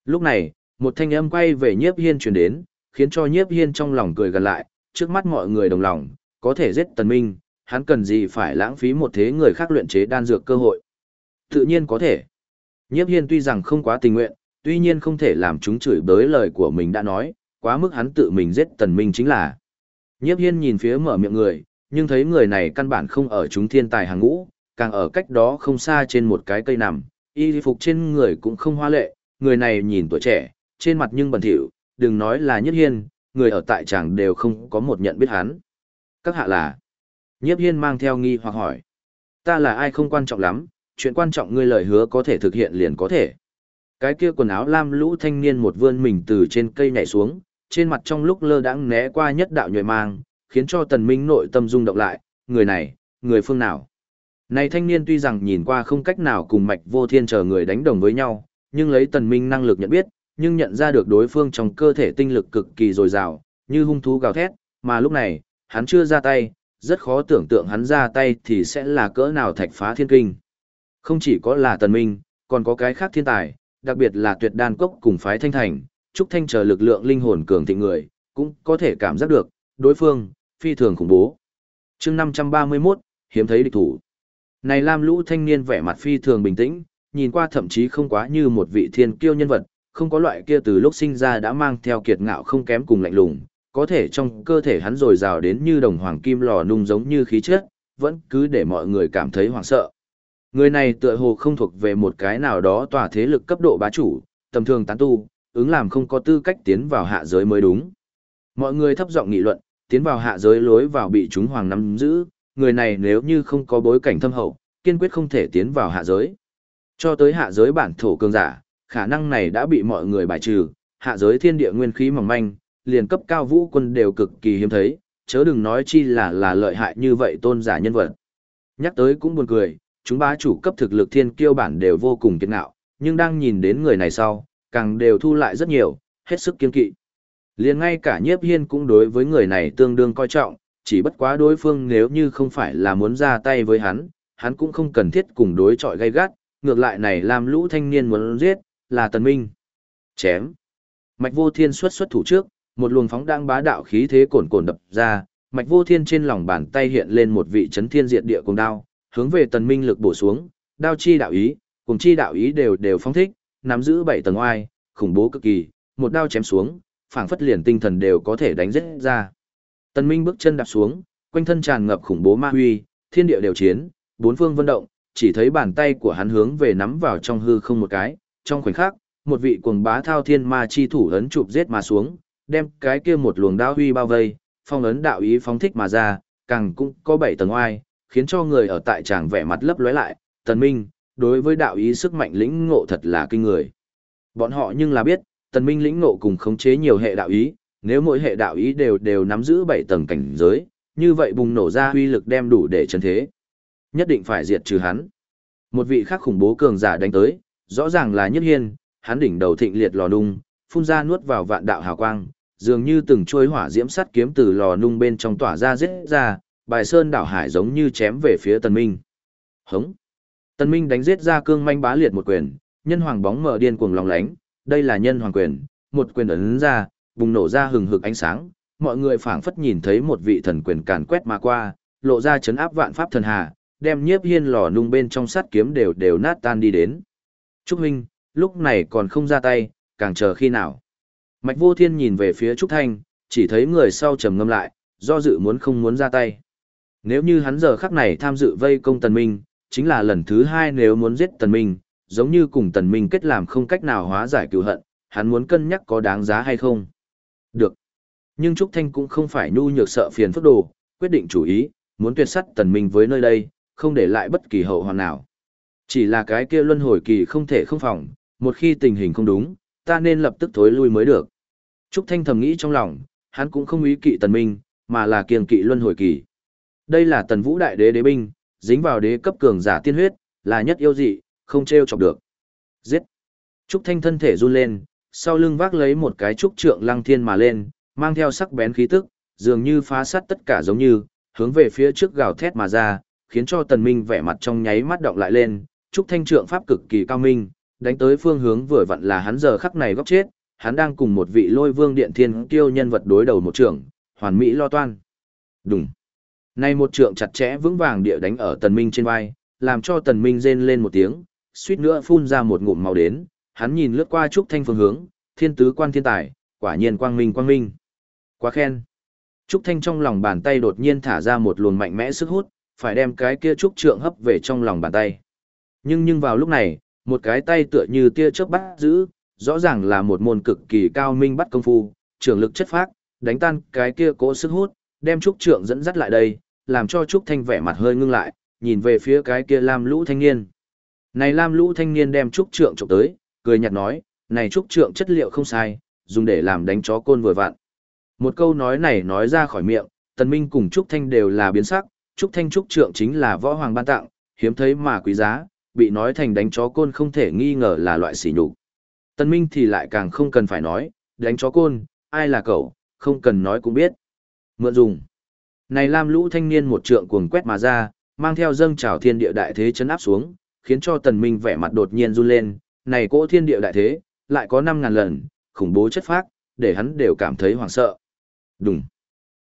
Lúc này, một thanh âm quay về nhiếp hiên truyền đến, khiến cho nhiếp hiên trong lòng cười gần lại, trước mắt mọi người đồng lòng, có thể giết tần minh, hắn cần gì phải lãng phí một thế người khác luyện chế đan dược cơ hội. Tự nhiên có thể. Nhiếp hiên tuy rằng không quá tình nguyện, tuy nhiên không thể làm chúng chửi bới lời của mình đã nói, quá mức hắn tự mình giết tần minh chính là. Nhiếp hiên nhìn phía mở miệng người, nhưng thấy người này căn bản không ở chúng thiên tài hàng ngũ, càng ở cách đó không xa trên một cái cây nằm, y phục trên người cũng không hoa lệ, người này nhìn tuổi trẻ, trên mặt nhưng bẩn thỉu, đừng nói là Nhất Hiên, người ở tại tràng đều không có một nhận biết hắn. Các hạ là? Nhiếp Hiên mang theo nghi hoặc hỏi. Ta là ai không quan trọng lắm, chuyện quan trọng ngươi lời hứa có thể thực hiện liền có thể. Cái kia quần áo lam lũ thanh niên một vươn mình từ trên cây nhảy xuống, trên mặt trong lúc lơ đãng né qua nhất đạo nhuệ mang, khiến cho tần minh nội tâm rung động lại, người này, người phương nào? Này thanh niên tuy rằng nhìn qua không cách nào cùng mạch vô thiên chờ người đánh đồng với nhau, nhưng lấy tần minh năng lực nhận biết, nhưng nhận ra được đối phương trong cơ thể tinh lực cực kỳ dồi dào, như hung thú gào thét, mà lúc này, hắn chưa ra tay, rất khó tưởng tượng hắn ra tay thì sẽ là cỡ nào thạch phá thiên kinh. Không chỉ có là tần minh, còn có cái khác thiên tài, đặc biệt là tuyệt đan cốc cùng phái thanh thành, Trúc Thanh chờ lực lượng linh hồn cường thịnh người, cũng có thể cảm giác được, đối phương, phi thường khủng bố. chương 531, hiếm thấy địch thủ. Này Lam Lũ thanh niên vẻ mặt phi thường bình tĩnh, nhìn qua thậm chí không quá như một vị thiên kiêu nhân vật, không có loại kia từ lúc sinh ra đã mang theo kiệt ngạo không kém cùng lạnh lùng, có thể trong cơ thể hắn rồi rào đến như đồng hoàng kim lò nung giống như khí chất, vẫn cứ để mọi người cảm thấy hoảng sợ. Người này tựa hồ không thuộc về một cái nào đó tòa thế lực cấp độ bá chủ, tầm thường tán tu, ứng làm không có tư cách tiến vào hạ giới mới đúng. Mọi người thấp giọng nghị luận, tiến vào hạ giới lối vào bị chúng hoàng nắm giữ, người này nếu như không có bối cảnh thâm hậu, kiên quyết không thể tiến vào hạ giới. Cho tới hạ giới bản thổ cường giả, khả năng này đã bị mọi người bài trừ, hạ giới thiên địa nguyên khí mỏng manh, liền cấp cao vũ quân đều cực kỳ hiếm thấy, chớ đừng nói chi là là lợi hại như vậy tôn giả nhân vật. Nhắc tới cũng buồn cười, chúng bá chủ cấp thực lực thiên kiêu bản đều vô cùng kiệt ngạo, nhưng đang nhìn đến người này sau, càng đều thu lại rất nhiều, hết sức kiên kỵ. Liền ngay cả nhiếp hiên cũng đối với người này tương đương coi trọng, chỉ bất quá đối phương nếu như không phải là muốn ra tay với hắn, hắn cũng không cần thiết cùng đối chọi gay gắt, ngược lại này làm lũ thanh niên muốn giết, là tần minh. Chém. Mạch vô thiên xuất xuất thủ trước, một luồng phóng đang bá đạo khí thế cồn cồn đập ra, mạch vô thiên trên lòng bàn tay hiện lên một vị chấn thiên diệt địa cùng đao, hướng về tần minh lực bổ xuống, đao chi đạo ý, cùng chi đạo ý đều đều phóng thích, nắm giữ bảy tầng oai, khủng bố cực kỳ, một đao chém xuống, phảng phất liền tinh thần đều có thể đánh giết ra. Tần minh bước chân đạp xuống, quanh thân tràn ngập khủng bố ma huy, thiên địa đều chiến, bốn phương vận động, chỉ thấy bàn tay của hắn hướng về nắm vào trong hư không một cái, trong khoảnh khắc, một vị cuồng bá thao thiên ma chi thủ ấn chụp giết mà xuống, đem cái kia một luồng đao huy bao vây, phong ấn đạo ý phóng thích mà ra, càng cũng có bảy tầng oai, khiến cho người ở tại tràng vẻ mặt lấp lóe lại, tần minh, đối với đạo ý sức mạnh lĩnh ngộ thật là kinh người. Bọn họ nhưng là biết, tần minh lĩnh ngộ cùng khống chế nhiều hệ đạo ý, nếu mỗi hệ đạo ý đều đều nắm giữ bảy tầng cảnh giới, như vậy bùng nổ ra huy lực đem đủ để chấn thế. Nhất định phải diệt trừ hắn. Một vị khác khủng bố cường giả đánh tới, rõ ràng là Nhất Hiên, hắn đỉnh đầu thịnh liệt lò nung, phun ra nuốt vào vạn đạo hào quang, dường như từng trôi hỏa diễm sắt kiếm từ lò nung bên trong tỏa ra giết ra, bài sơn đảo hải giống như chém về phía Tần Minh. Hống! Tần Minh đánh giết ra cương manh bá liệt một quyền, nhân hoàng bóng mở điên cuồng lòng lánh, đây là nhân hoàng quyền, một quyền ấn ra, bùng nổ ra hừng hực ánh sáng, mọi người phảng phất nhìn thấy một vị thần quyền càn quét mà qua, lộ ra chấn áp vạn pháp thần hà, đem nhiếp hiên lò nung bên trong sắt kiếm đều đều nát tan đi đến. Trúc huynh, lúc này còn không ra tay, càng chờ khi nào. Mạch vô thiên nhìn về phía Trúc Thanh, chỉ thấy người sau trầm ngâm lại, do dự muốn không muốn ra tay. Nếu như hắn giờ khắc này tham dự vây công tần minh, chính là lần thứ hai nếu muốn giết tần minh, giống như cùng tần minh kết làm không cách nào hóa giải cựu hận, hắn muốn cân nhắc có đáng giá hay không. Được. Nhưng Trúc Thanh cũng không phải nhu nhược sợ phiền phức đồ, quyết định chủ ý, muốn tuyệt sắt tần minh với nơi đây, không để lại bất kỳ hậu hoàn nào. Chỉ là cái kia luân hồi kỳ không thể không phòng, một khi tình hình không đúng, ta nên lập tức thối lui mới được. Trúc Thanh thầm nghĩ trong lòng, hắn cũng không ý kỵ tần minh, mà là kiêng kỵ luân hồi kỳ. Đây là tần vũ đại đế đế binh, dính vào đế cấp cường giả tiên huyết, là nhất yêu dị, không treo chọc được. Giết! Trúc Thanh thân thể run lên, sau lưng vác lấy một cái trúc trượng lăng thiên mà lên, mang theo sắc bén khí tức, dường như phá sát tất cả giống như, hướng về phía trước gào thét mà ra, khiến cho tần minh vẻ mặt trong nháy mắt động lại lên, trúc thanh trượng pháp cực kỳ cao minh, đánh tới phương hướng vừa vặn là hắn giờ khắc này góc chết, hắn đang cùng một vị lôi vương điện thiên kiêu nhân vật đối đầu một trưởng, hoàn mỹ lo toan. Đúng. Nay một trượng chặt chẽ vững vàng địa đánh ở tần minh trên vai, làm cho tần minh rên lên một tiếng, suýt nữa phun ra một ngụm màu đến, hắn nhìn lướt qua trúc thanh phương hướng, thiên tứ quan thiên tài, quả nhiên quang minh quang minh. Quá khen. Trúc thanh trong lòng bàn tay đột nhiên thả ra một luồng mạnh mẽ sức hút, phải đem cái kia trúc trượng hấp về trong lòng bàn tay. Nhưng nhưng vào lúc này, một cái tay tựa như tia chớp bắt giữ, rõ ràng là một môn cực kỳ cao minh bắt công phu, trưởng lực chất phác, đánh tan cái kia cố sức hút, đem trúc trượng dẫn dắt lại đây, làm cho trúc thanh vẻ mặt hơi ngưng lại, nhìn về phía cái kia lam lũ thanh niên. Này lam lũ thanh niên đem trúc trượng chụp tới, cười nhạt nói, này trúc trượng chất liệu không sai, dùng để làm đánh chó côn vừa vặn. Một câu nói này nói ra khỏi miệng, tần minh cùng trúc thanh đều là biến sắc, trúc thanh trúc trượng chính là võ hoàng ban tặng, hiếm thấy mà quý giá, bị nói thành đánh chó côn không thể nghi ngờ là loại sỉ nhục. Tần Minh thì lại càng không cần phải nói, đánh chó côn, ai là cậu, không cần nói cũng biết. Mượn dùng. Này Lam Lũ thanh niên một trượng cuồng quét mà ra, mang theo dâng trào thiên địa đại thế chấn áp xuống, khiến cho Tần Minh vẻ mặt đột nhiên run lên, này cỗ thiên địa đại thế, lại có 5000 lần, khủng bố chất phác, để hắn đều cảm thấy hoảng sợ. Đùng.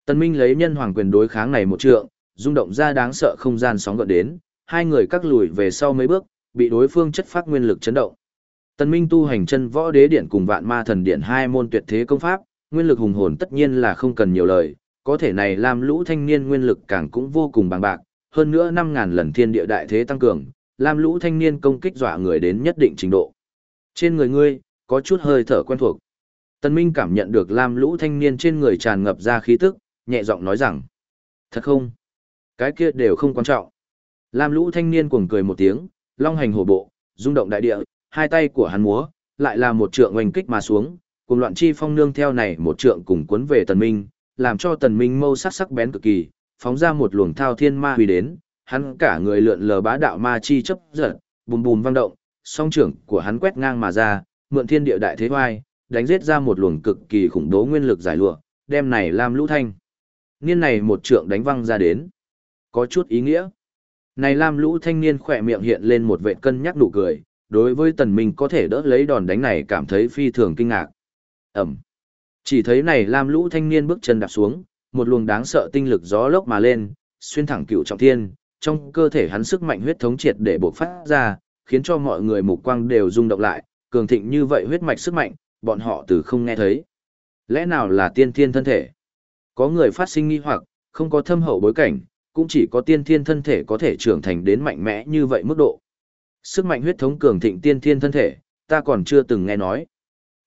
Tần Minh lấy nhân hoàng quyền đối kháng này một trượng, rung động ra đáng sợ không gian sóng gợn đến, hai người cắt lùi về sau mấy bước, bị đối phương chất phát nguyên lực chấn động. Tần Minh tu hành chân võ đế điện cùng vạn ma thần điện hai môn tuyệt thế công pháp, nguyên lực hùng hồn tất nhiên là không cần nhiều lời, có thể này làm lũ thanh niên nguyên lực càng cũng vô cùng bằng bạc, hơn nữa 5.000 lần thiên địa đại thế tăng cường, làm lũ thanh niên công kích dọa người đến nhất định trình độ. Trên người ngươi, có chút hơi thở quen thuộc. Tần Minh cảm nhận được Lam Lũ thanh niên trên người tràn ngập ra khí tức, nhẹ giọng nói rằng: "Thật không? Cái kia đều không quan trọng." Lam Lũ thanh niên cuồng cười một tiếng, long hành hổ bộ, rung động đại địa, hai tay của hắn múa, lại là một trượng oanh kích mà xuống, cùng loạn chi phong nương theo này một trượng cùng cuốn về Tần Minh, làm cho Tần Minh mâu sắc sắc bén cực kỳ, phóng ra một luồng thao thiên ma huy đến, hắn cả người lượn lờ bá đạo ma chi chấp giật, bùm bùm vang động, song trưởng của hắn quét ngang mà ra, mượn thiên địa đại thế hoai, đánh giết ra một luồng cực kỳ khủng bố nguyên lực giải lụa, đem này làm lũ thanh. Niên này một trượng đánh văng ra đến. Có chút ý nghĩa. Này Lam lũ thanh niên khỏe miệng hiện lên một vệ cân nhắc nụ cười, đối với tần minh có thể đỡ lấy đòn đánh này cảm thấy phi thường kinh ngạc. Ẩm. Chỉ thấy này Lam lũ thanh niên bước chân đạp xuống, một luồng đáng sợ tinh lực gió lốc mà lên, xuyên thẳng cựu trọng thiên, trong cơ thể hắn sức mạnh huyết thống triệt để bộc phát ra, khiến cho mọi người mục quang đều rung động lại, cường thịnh như vậy huyết mạch sức mạnh, bọn họ từ không nghe thấy. Lẽ nào là tiên thiên thân thể? Có người phát sinh nghi hoặc, không có thâm hậu bối cảnh, cũng chỉ có tiên thiên thân thể có thể trưởng thành đến mạnh mẽ như vậy mức độ. Sức mạnh huyết thống cường thịnh tiên thiên thân thể, ta còn chưa từng nghe nói.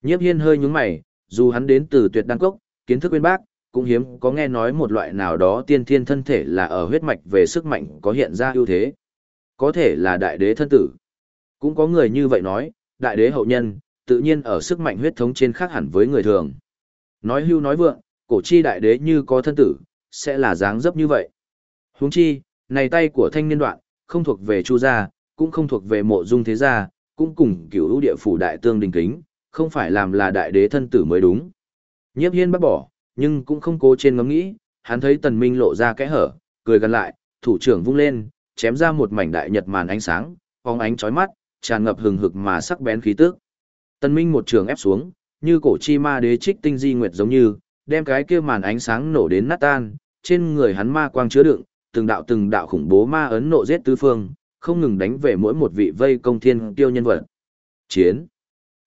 Nhiếp hiên hơi nhúng mày, dù hắn đến từ tuyệt đăng cốc, kiến thức bên bác, cũng hiếm có nghe nói một loại nào đó tiên thiên thân thể là ở huyết mạch về sức mạnh có hiện ra ưu thế. Có thể là đại đế thân tử. Cũng có người như vậy nói, đại đế hậu nhân, tự nhiên ở sức mạnh huyết thống trên khác hẳn với người thường. Nói hưu nói vượng, cổ chi đại đế như có thân tử, sẽ là dáng dấp như vậy. Huống chi, này tay của thanh niên đoạn, không thuộc về chu gia, cũng không thuộc về mộ dung thế gia, cũng cùng cửu lũ địa phủ đại tương đình kính, không phải làm là đại đế thân tử mới đúng. Nhiếp hiên bác bỏ, nhưng cũng không cố trên ngẫm nghĩ, hắn thấy tần minh lộ ra kẽ hở, cười gần lại, thủ trưởng vung lên, chém ra một mảnh đại nhật màn ánh sáng, phóng ánh chói mắt, tràn ngập hừng hực mà sắc bén khí tức. Tần minh một trường ép xuống, như cổ chi ma đế trích tinh di nguyệt giống như, đem cái kia màn ánh sáng nổ đến nát tan, trên người hắn ma quang chứa đựng, từng đạo từng đạo khủng bố ma ấn nộ giết tứ phương, không ngừng đánh về mỗi một vị vây công thiên tiêu nhân vật. Chiến.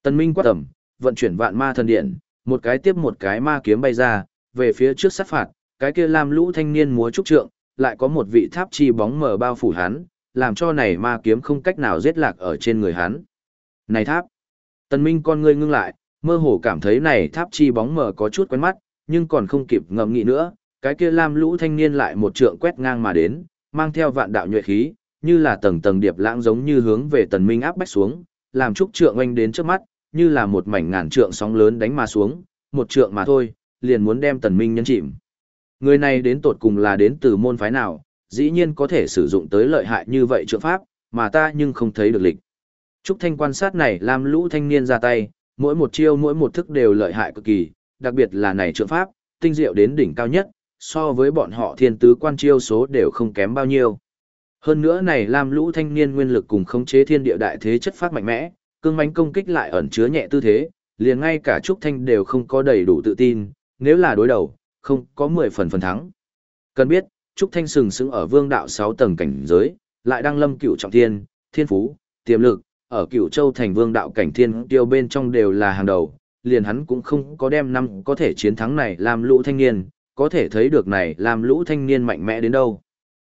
Tần Minh quát tầm, vận chuyển vạn ma thần điện, một cái tiếp một cái ma kiếm bay ra, về phía trước sát phạt, cái kia làm lũ thanh niên múa trúc trượng, lại có một vị tháp chi bóng mờ bao phủ hắn, làm cho này ma kiếm không cách nào giết lạc ở trên người hắn. Này tháp! Tần Minh con ngươi ngưng lại, mơ hồ cảm thấy này tháp chi bóng mờ có chút quen mắt, nhưng còn không kịp ngậm nghĩ nữa, cái kia lam lũ thanh niên lại một trượng quét ngang mà đến, mang theo vạn đạo nhuệ khí, như là tầng tầng điệp lãng giống như hướng về tần minh áp bách xuống, làm trúc trượng oanh đến trước mắt, như là một mảnh ngàn trượng sóng lớn đánh mà xuống, một trượng mà thôi, liền muốn đem tần minh nhấn chìm. Người này đến tột cùng là đến từ môn phái nào, dĩ nhiên có thể sử dụng tới lợi hại như vậy trượng pháp, mà ta nhưng không thấy được lịch. Trúc Thanh quan sát này làm lũ thanh niên ra tay, mỗi một chiêu mỗi một thức đều lợi hại cực kỳ, đặc biệt là này trượng pháp, tinh diệu đến đỉnh cao nhất, so với bọn họ thiên tứ quan chiêu số đều không kém bao nhiêu. Hơn nữa này lam lũ thanh niên nguyên lực cùng khống chế thiên địa đại thế chất phát mạnh mẽ, cương mãnh công kích lại ẩn chứa nhẹ tư thế, liền ngay cả Trúc Thanh đều không có đầy đủ tự tin, nếu là đối đầu, không có 10 phần phần thắng. Cần biết, Trúc Thanh sừng sững ở vương đạo 6 tầng cảnh giới, lại đang lâm cửu trọng thiên, thiên phú, tiềm lực, ở cửu châu thành vương đạo cảnh thiên tiêu bên trong đều là hàng đầu, liền hắn cũng không có đem năm có thể chiến thắng này làm lũ thanh niên, có thể thấy được này làm lũ thanh niên mạnh mẽ đến đâu.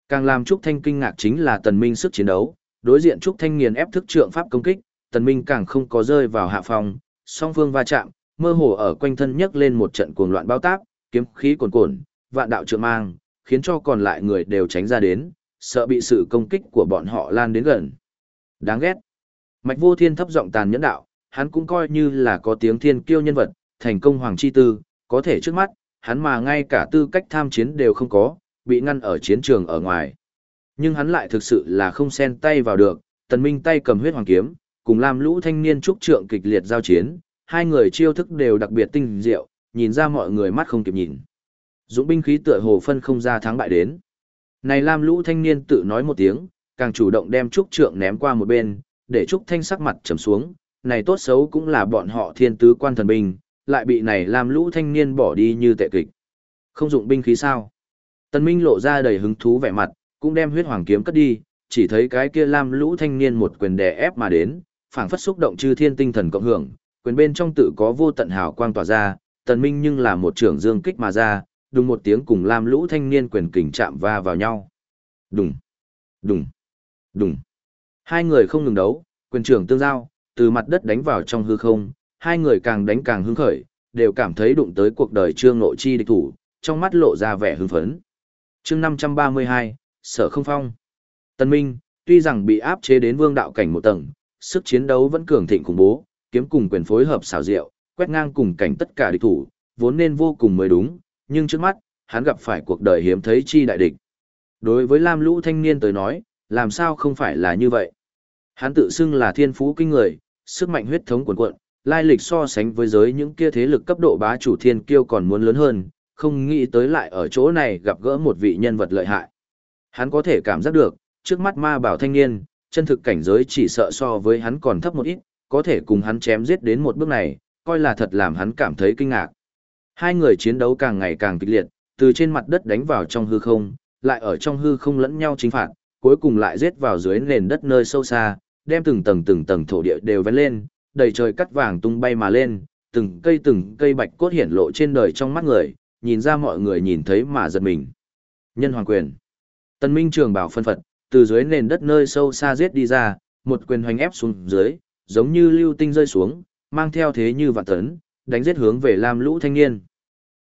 Càng làm Trúc Thanh kinh ngạc chính là tần minh sức chiến đấu, đối diện Trúc Thanh nghiền ép thức trượng pháp công kích, tần minh càng không có rơi vào hạ phòng, song phương va chạm, mơ hồ ở quanh thân nhấc lên một trận cuồng loạn bao tác, kiếm khí cuồn cuộn, vạn đạo trượng mang, khiến cho còn lại người đều tránh ra đến, sợ bị sự công kích của bọn họ lan đến gần. Đáng ghét. Mạch Vô Thiên thấp giọng tàn nhẫn đạo, hắn cũng coi như là có tiếng thiên kiêu nhân vật, thành công hoàng chi tư, có thể trước mắt, hắn mà ngay cả tư cách tham chiến đều không có, bị ngăn ở chiến trường ở ngoài. Nhưng hắn lại thực sự là không xen tay vào được, tần minh tay cầm huyết hoàng kiếm, cùng Lam Lũ thanh niên trúc trượng kịch liệt giao chiến, hai người chiêu thức đều đặc biệt tinh diệu, nhìn ra mọi người mắt không kịp nhìn. Dũng binh khí tựa hồ phân không ra thắng bại đến. Này Lam Lũ thanh niên tự nói một tiếng, càng chủ động đem trúc trượng ném qua một bên, để trúc thanh sắc mặt trầm xuống, này tốt xấu cũng là bọn họ thiên tứ quan thần binh, lại bị này làm lũ thanh niên bỏ đi như tệ kịch. Không dụng binh khí sao? Tần Minh lộ ra đầy hứng thú vẻ mặt, cũng đem huyết hoàng kiếm cất đi, chỉ thấy cái kia lam lũ thanh niên một quyền đè ép mà đến, phảng phất xúc động chư thiên tinh thần cộng hưởng, quyền bên trong tự có vô tận hào quang tỏa ra, tần minh nhưng là một trưởng dương kích mà ra, đùng một tiếng cùng lam lũ thanh niên quyền kình chạm va vào nhau. Đùng, đùng, đùng. Hai người không ngừng đấu, quyền trưởng tương giao, từ mặt đất đánh vào trong hư không, hai người càng đánh càng hứng khởi, đều cảm thấy đụng tới cuộc đời trương nội chi địch thủ, trong mắt lộ ra vẻ hưng phấn. Chương 532, Sở Không Phong. Tân Minh, tuy rằng bị áp chế đến vương đạo cảnh một tầng, sức chiến đấu vẫn cường thịnh khủng bố, kiếm cùng quyền phối hợp xảo diệu, quét ngang cùng cảnh tất cả địch thủ, vốn nên vô cùng mới đúng, nhưng trước mắt, hắn gặp phải cuộc đời hiếm thấy chi đại địch. Đối với Lam Lũ thanh niên tới nói, làm sao không phải là như vậy? Hắn tự xưng là thiên phú kinh người, sức mạnh huyết thống cuồn cuộn, lai lịch so sánh với giới những kia thế lực cấp độ bá chủ thiên kiêu còn muốn lớn hơn, không nghĩ tới lại ở chỗ này gặp gỡ một vị nhân vật lợi hại. Hắn có thể cảm giác được, trước mắt ma bảo thanh niên, chân thực cảnh giới chỉ sợ so với hắn còn thấp một ít, có thể cùng hắn chém giết đến một bước này, coi là thật làm hắn cảm thấy kinh ngạc. Hai người chiến đấu càng ngày càng kịch liệt, từ trên mặt đất đánh vào trong hư không, lại ở trong hư không lẫn nhau chính phạt, cuối cùng lại giết vào dưới nền đất nơi sâu xa, đem từng tầng từng tầng thổ địa đều vén lên, đầy trời cắt vàng tung bay mà lên, từng cây từng cây bạch cốt hiển lộ trên đời trong mắt người, nhìn ra mọi người nhìn thấy mà giật mình. Nhân hoàng quyền. Tân Minh Trường bảo phân phật, từ dưới nền đất nơi sâu xa giết đi ra, một quyền hoành ép xuống dưới, giống như lưu tinh rơi xuống, mang theo thế như vạn tấn, đánh giết hướng về Lam Lũ thanh niên.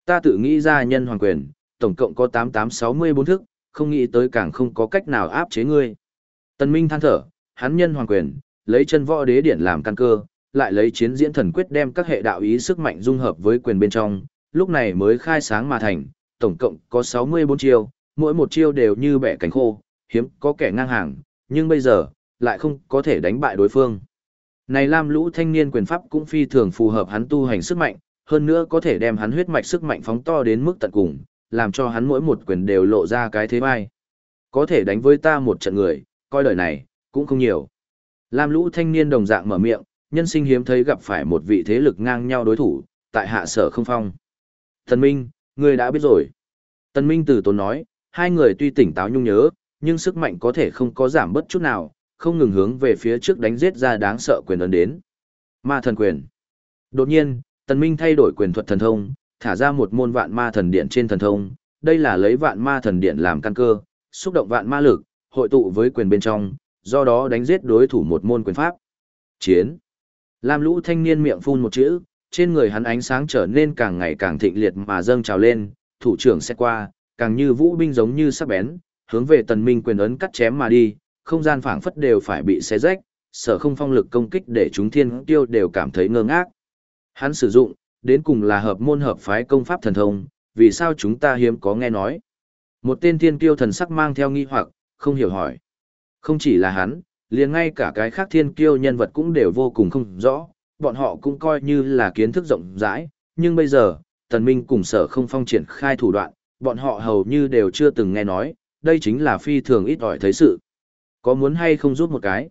Ta tự nghĩ ra nhân hoàng quyền, tổng cộng có 8864 thức, không nghĩ tới càng không có cách nào áp chế ngươi. Tân Minh than thở, hắn nhân hoàng quyền, lấy chân võ đế điển làm căn cơ, lại lấy chiến diễn thần quyết đem các hệ đạo ý sức mạnh dung hợp với quyền bên trong, lúc này mới khai sáng mà thành, tổng cộng có 64 chiêu, mỗi một chiêu đều như bẻ cánh khô, hiếm có kẻ ngang hàng, nhưng bây giờ, lại không có thể đánh bại đối phương. Này Lam Lũ thanh niên quyền pháp cũng phi thường phù hợp hắn tu hành sức mạnh, hơn nữa có thể đem hắn huyết mạch sức mạnh phóng to đến mức tận cùng, làm cho hắn mỗi một quyền đều lộ ra cái thế vai. Có thể đánh với ta một trận người, coi đời này, cũng không nhiều. Lam Lũ thanh niên đồng dạng mở miệng, nhân sinh hiếm thấy gặp phải một vị thế lực ngang nhau đối thủ, tại hạ sở không phong. Thần Minh, ngươi đã biết rồi. Tần Minh từ tốn nói, hai người tuy tỉnh táo nhung nhớ, nhưng sức mạnh có thể không có giảm bất chút nào, không ngừng hướng về phía trước đánh giết ra đáng sợ quyền ấn đến. Ma thần quyền. Đột nhiên, Tần Minh thay đổi quyền thuật thần thông, thả ra một môn vạn ma thần điện trên thần thông, đây là lấy vạn ma thần điện làm căn cơ, xúc động vạn ma lực, hội tụ với quyền bên trong, do đó đánh giết đối thủ một môn quyền pháp. Chiến. Lam lũ thanh niên miệng phun một chữ, trên người hắn ánh sáng trở nên càng ngày càng thịnh liệt mà dâng trào lên, thủ trưởng sẽ qua, càng như vũ binh giống như sắc bén, hướng về tần minh quyền ấn cắt chém mà đi, không gian phảng phất đều phải bị xé rách, sở không phong lực công kích để chúng thiên tiêu đều cảm thấy ngơ ngác. Hắn sử dụng, đến cùng là hợp môn hợp phái công pháp thần thông, vì sao chúng ta hiếm có nghe nói. Một tên thiên tiêu thần sắc mang theo nghi hoặc, không hiểu hỏi. Không chỉ là hắn, liền ngay cả cái khác thiên kiêu nhân vật cũng đều vô cùng không rõ, bọn họ cũng coi như là kiến thức rộng rãi, nhưng bây giờ, tần minh cùng sở không phong triển khai thủ đoạn, bọn họ hầu như đều chưa từng nghe nói, đây chính là phi thường ít ỏi thấy sự. Có muốn hay không rút một cái?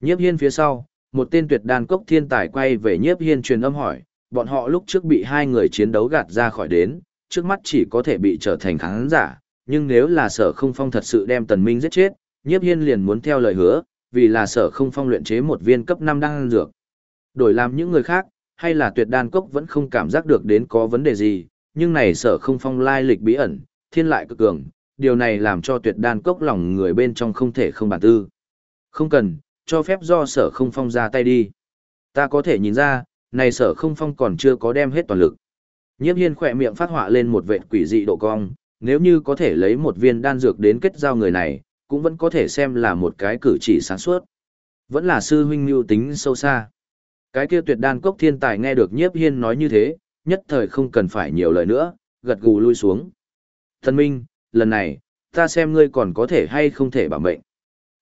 Nhiếp hiên phía sau, một tên tuyệt đàn cốc thiên tài quay về nhiếp hiên truyền âm hỏi, bọn họ lúc trước bị hai người chiến đấu gạt ra khỏi đến, trước mắt chỉ có thể bị trở thành khán giả, nhưng nếu là sở không phong thật sự đem tần minh giết chết, nhiếp hiên liền muốn theo lời hứa, vì là sở không phong luyện chế một viên cấp 5 đan dược. Đổi làm những người khác, hay là tuyệt đan cốc vẫn không cảm giác được đến có vấn đề gì, nhưng này sở không phong lai lịch bí ẩn, thiên lại cực cường, điều này làm cho tuyệt đan cốc lòng người bên trong không thể không bản tư. Không cần, cho phép do sở không phong ra tay đi. Ta có thể nhìn ra, này sở không phong còn chưa có đem hết toàn lực. Nhiếp hiên khỏe miệng phát họa lên một vệt quỷ dị độ cong, nếu như có thể lấy một viên đan dược đến kết giao người này, cũng vẫn có thể xem là một cái cử chỉ sáng suốt. Vẫn là sư huynh mưu tính sâu xa. Cái kia tuyệt đan cốc thiên tài nghe được nhiếp hiên nói như thế, nhất thời không cần phải nhiều lời nữa, gật gù lui xuống. Thần minh, lần này, ta xem ngươi còn có thể hay không thể bảo mệnh.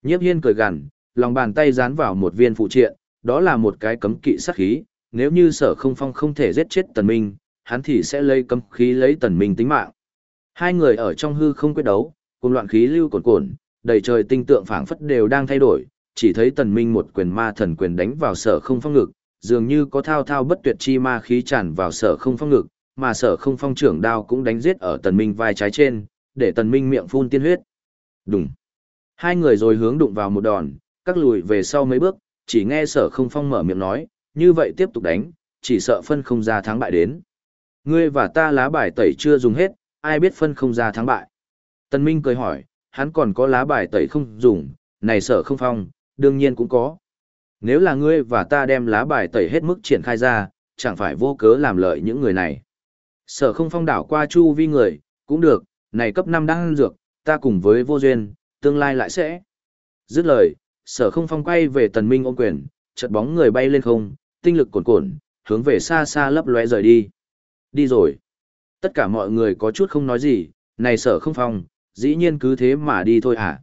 Nhiếp hiên cười gằn, lòng bàn tay dán vào một viên phụ triện, đó là một cái cấm kỵ sát khí, nếu như sở không phong không thể giết chết tần minh, hắn thì sẽ lấy cấm khí lấy tần minh tính mạng. Hai người ở trong hư không quyết đấu, cùng loạn khí lưu cồn cồn, đầy trời tinh tượng phảng phất đều đang thay đổi, chỉ thấy tần minh một quyền ma thần quyền đánh vào sở không phong ngực, dường như có thao thao bất tuyệt chi ma khí tràn vào sở không phong ngực, mà sở không phong trưởng đao cũng đánh giết ở tần minh vai trái trên, để tần minh miệng phun tiên huyết. Đùng. Hai người rồi hướng đụng vào một đòn, các lùi về sau mấy bước, chỉ nghe sở không phong mở miệng nói, như vậy tiếp tục đánh, chỉ sợ phân không ra thắng bại đến. Ngươi và ta lá bài tẩy chưa dùng hết, ai biết phân không ra thắng bại. Tần Minh cười hỏi, hắn còn có lá bài tẩy không dùng, này sở không phong, đương nhiên cũng có. Nếu là ngươi và ta đem lá bài tẩy hết mức triển khai ra, chẳng phải vô cớ làm lợi những người này. Sở không phong đảo qua chu vi người, cũng được, này cấp 5 đang dược, ta cùng với vô duyên, tương lai lại sẽ. Dứt lời, sở không phong quay về tần minh ôm quyền, chợt bóng người bay lên không, tinh lực cuồn cuộn, hướng về xa xa lấp lóe rời đi. Đi rồi. Tất cả mọi người có chút không nói gì, này sở không phong, dĩ nhiên cứ thế mà đi thôi hả?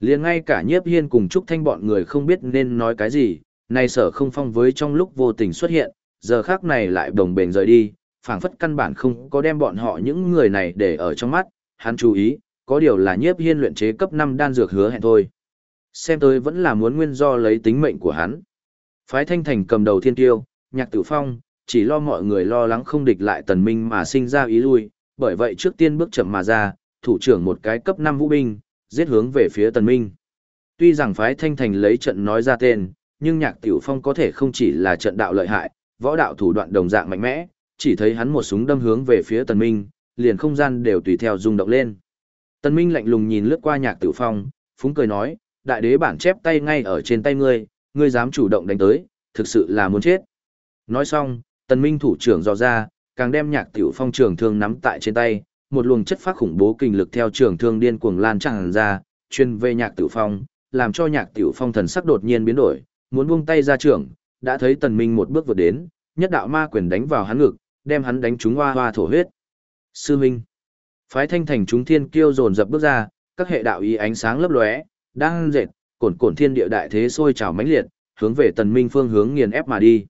liền ngay cả nhiếp hiên cùng Trúc Thanh bọn người không biết nên nói cái gì, này sở không phong với trong lúc vô tình xuất hiện, giờ khác này lại đồng bền rời đi, phảng phất căn bản không có đem bọn họ những người này để ở trong mắt, hắn chú ý, có điều là nhiếp hiên luyện chế cấp 5 đan dược hứa hẹn thôi. Xem tôi vẫn là muốn nguyên do lấy tính mệnh của hắn. Phái thanh thành cầm đầu thiên tiêu, nhạc tử phong, chỉ lo mọi người lo lắng không địch lại tần minh mà sinh ra ý lui, bởi vậy trước tiên bước chậm mà ra, thủ trưởng một cái cấp 5 vũ binh, giết hướng về phía tần minh. Tuy rằng phái thanh thành lấy trận nói ra tên, nhưng nhạc tiểu phong có thể không chỉ là trận đạo lợi hại, võ đạo thủ đoạn đồng dạng mạnh mẽ, chỉ thấy hắn một súng đâm hướng về phía tần minh, liền không gian đều tùy theo rung động lên. Tần minh lạnh lùng nhìn lướt qua nhạc tiểu phong, phúng cười nói, đại đế bản chép tay ngay ở trên tay ngươi, ngươi dám chủ động đánh tới, thực sự là muốn chết. Nói xong, tần minh thủ trưởng dò ra, càng đem nhạc tiểu phong trường thương nắm tại trên tay, một luồng chất phát khủng bố kinh lực theo trường thương điên cuồng lan tràn ra, chuyên về nhạc tiểu phong, làm cho nhạc tiểu phong thần sắc đột nhiên biến đổi, muốn buông tay ra trưởng, đã thấy tần minh một bước vượt đến, nhất đạo ma quyền đánh vào hắn ngực, đem hắn đánh trúng hoa hoa thổ huyết. Sư Minh. Phái thanh thành chúng thiên kêu dồn dập bước ra, các hệ đạo ý ánh sáng lấp lóe, đang dệt, cổn cổn thiên địa đại thế sôi trào mãnh liệt, hướng về tần minh phương hướng nghiền ép mà đi.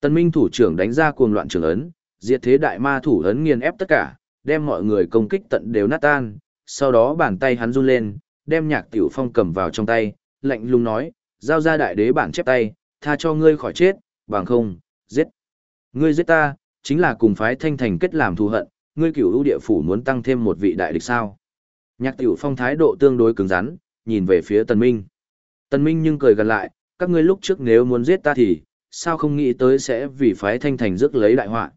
Tần minh thủ trưởng đánh ra cuồng loạn trường ấn, diệt thế đại ma thủ ấn nghiền ép tất cả, đem mọi người công kích tận đều nát tan, sau đó bàn tay hắn run lên, đem nhạc tiểu phong cầm vào trong tay, lạnh lùng nói, giao ra đại đế bản chép tay, tha cho ngươi khỏi chết, bằng không, giết. Ngươi giết ta, chính là cùng phái thanh thành kết làm thù hận, ngươi cửu ưu địa phủ muốn tăng thêm một vị đại địch sao. Nhạc tiểu phong thái độ tương đối cứng rắn, nhìn về phía tần minh. Tần minh nhưng cười gần lại, các ngươi lúc trước nếu muốn giết ta thì, sao không nghĩ tới sẽ vì phái thanh thành rước lấy đại họa.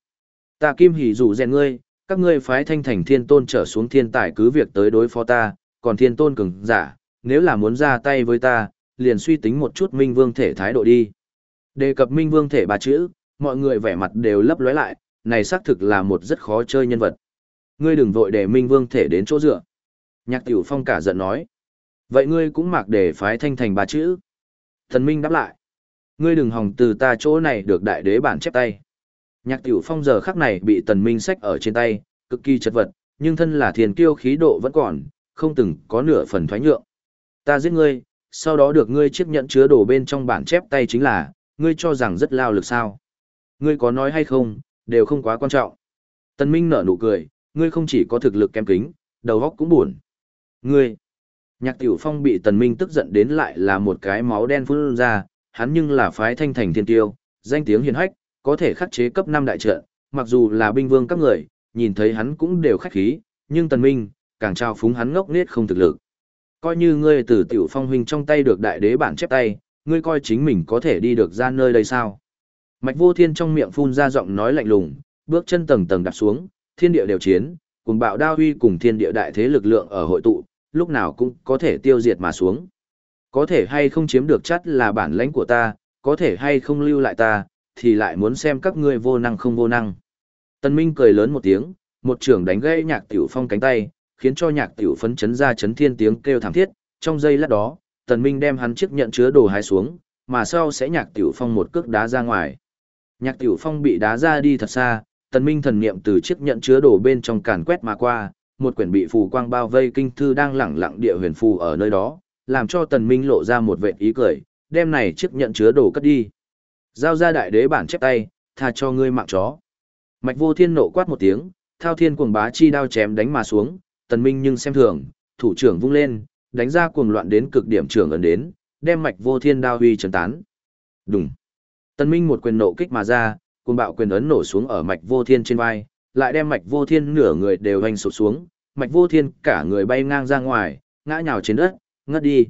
Ta kim hỉ rủ rèn ngươi, các ngươi phái thanh thành thiên tôn trở xuống thiên tài cứ việc tới đối phó ta, còn thiên tôn cường giả, nếu là muốn ra tay với ta, liền suy tính một chút minh vương thể thái độ đi. Đề cập minh vương thể ba chữ, mọi người vẻ mặt đều lấp lóe lại, này xác thực là một rất khó chơi nhân vật. Ngươi đừng vội để minh vương thể đến chỗ dựa. Nhạc tiểu phong cả giận nói. Vậy ngươi cũng mặc để phái thanh thành ba chữ. Thần minh đáp lại. Ngươi đừng hòng từ ta chỗ này được đại đế bản chép tay. Nhạc tiểu phong giờ khắc này bị tần minh sách ở trên tay, cực kỳ chật vật, nhưng thân là thiền kiêu khí độ vẫn còn, không từng có nửa phần thoái nhượng. Ta giết ngươi, sau đó được ngươi chiếc nhận chứa đồ bên trong bản chép tay chính là, ngươi cho rằng rất lao lực sao. Ngươi có nói hay không, đều không quá quan trọng. Tần Minh nở nụ cười, ngươi không chỉ có thực lực kém kính, đầu óc cũng buồn. Ngươi, nhạc tiểu phong bị Tần Minh tức giận đến lại là một cái máu đen phun ra, hắn nhưng là phái thanh thành thiên tiêu, danh tiếng hiền hách, có thể khắc chế cấp 5 đại trận, mặc dù là binh vương các người, nhìn thấy hắn cũng đều khách khí, nhưng Tần Minh, càng trao phúng hắn ngốc nết không thực lực. Coi như ngươi từ tiểu phong huynh trong tay được đại đế bản chép tay, ngươi coi chính mình có thể đi được ra nơi đây sao? Mạch vô thiên trong miệng phun ra giọng nói lạnh lùng, bước chân tầng tầng đặt xuống, thiên địa đều chiến, cùng bạo đao huy cùng thiên địa đại thế lực lượng ở hội tụ, lúc nào cũng có thể tiêu diệt mà xuống. Có thể hay không chiếm được chắc là bản lãnh của ta, có thể hay không lưu lại ta, thì lại muốn xem các ngươi vô năng không vô năng. Tân Minh cười lớn một tiếng, một trường đánh gãy nhạc tiểu phong cánh tay, khiến cho nhạc tiểu phấn chấn ra chấn thiên tiếng kêu thảm thiết, trong giây lát đó, Tần Minh đem hắn chiếc nhận chứa đồ hái xuống, mà sau sẽ nhạc tiểu phong một cước đá ra ngoài. Nhạc tiểu phong bị đá ra đi thật xa, Tần Minh thần niệm từ chiếc nhận chứa đồ bên trong càn quét mà qua, một quyển bị phù quang bao vây kinh thư đang lẳng lặng địa huyền phù ở nơi đó, làm cho Tần Minh lộ ra một vệt ý cười, đem này chiếc nhận chứa đồ cất đi. Giao ra đại đế bản chép tay, tha cho ngươi mạng chó. Mạch vô thiên nộ quát một tiếng, thao thiên cuồng bá chi đao chém đánh mà xuống, tần minh nhưng xem thường, thủ trưởng vung lên, đánh ra cuồng loạn đến cực điểm trưởng ấn đến, đem mạch vô thiên đao huy trấn tán. Đùng. Tần Minh một quyền nộ kích mà ra, cuồng bạo quyền ấn nổ xuống ở mạch vô thiên trên vai, lại đem mạch vô thiên nửa người đều hành sụp xuống, mạch vô thiên cả người bay ngang ra ngoài, ngã nhào trên đất, ngất đi.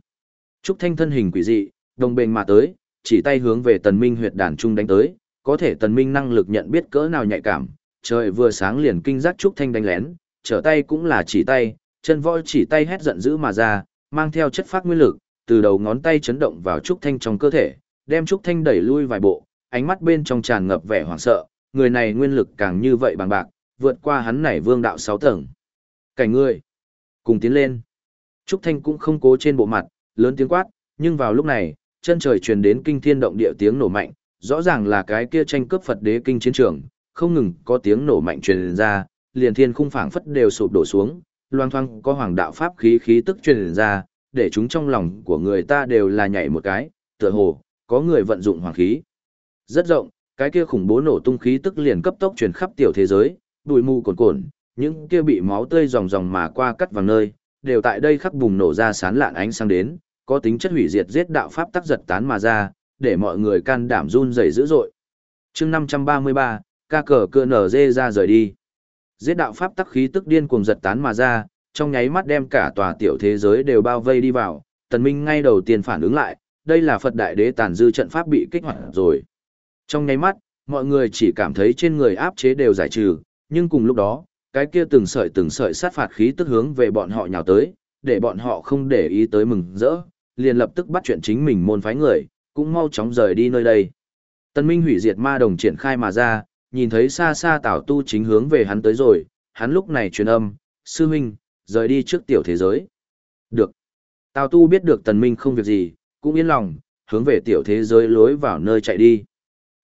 Trúc Thanh thân hình quỷ dị, đồng bền mà tới, chỉ tay hướng về Tần Minh huyệt đàn trung đánh tới, có thể Tần Minh năng lực nhận biết cỡ nào nhạy cảm, trời vừa sáng liền kinh giác Trúc Thanh đánh lén, trở tay cũng là chỉ tay, chân voi chỉ tay hét giận dữ mà ra, mang theo chất phát nguyên lực, từ đầu ngón tay chấn động vào Trúc Thanh trong cơ thể, đem Trúc Thanh đẩy lui vài bộ, ánh mắt bên trong tràn ngập vẻ hoảng sợ, người này nguyên lực càng như vậy bằng bạc, vượt qua hắn này vương đạo sáu tầng. Cảnh người, cùng tiến lên. Trúc Thanh cũng không cố trên bộ mặt, lớn tiếng quát, nhưng vào lúc này, chân trời truyền đến kinh thiên động địa tiếng nổ mạnh, rõ ràng là cái kia tranh cướp Phật đế kinh chiến trường, không ngừng có tiếng nổ mạnh truyền ra, liền thiên khung phảng phất đều sụp đổ xuống, loang thoang có hoàng đạo pháp khí khí tức truyền ra, để chúng trong lòng của người ta đều là nhảy một cái, tựa hồ có người vận dụng hoàng khí. Rất rộng, cái kia khủng bố nổ tung khí tức liền cấp tốc truyền khắp tiểu thế giới, bụi mù cồn cồn, những kia bị máu tươi ròng ròng mà qua cắt vào nơi, đều tại đây khắc bùng nổ ra sán lạn ánh sáng đến, có tính chất hủy diệt giết đạo pháp tắc giật tán mà ra, để mọi người can đảm run rẩy dữ dội. Chương 533, ca cờ cựa nở dê ra rời đi. Giết đạo pháp tắc khí tức điên cuồng giật tán mà ra, trong nháy mắt đem cả tòa tiểu thế giới đều bao vây đi vào, Tần Minh ngay đầu tiên phản ứng lại, đây là Phật Đại Đế tàn dư trận pháp bị kích hoạt rồi. Trong nháy mắt, mọi người chỉ cảm thấy trên người áp chế đều giải trừ, nhưng cùng lúc đó, cái kia từng sợi từng sợi sát phạt khí tức hướng về bọn họ nhào tới, để bọn họ không để ý tới mừng rỡ, liền lập tức bắt chuyện chính mình môn phái người, cũng mau chóng rời đi nơi đây. Tân Minh hủy diệt ma đồng triển khai mà ra, nhìn thấy xa xa Tào Tu chính hướng về hắn tới rồi, hắn lúc này truyền âm, sư huynh, rời đi trước tiểu thế giới. Được. Tào Tu biết được Tần Minh không việc gì, cũng yên lòng, hướng về tiểu thế giới lối vào nơi chạy đi.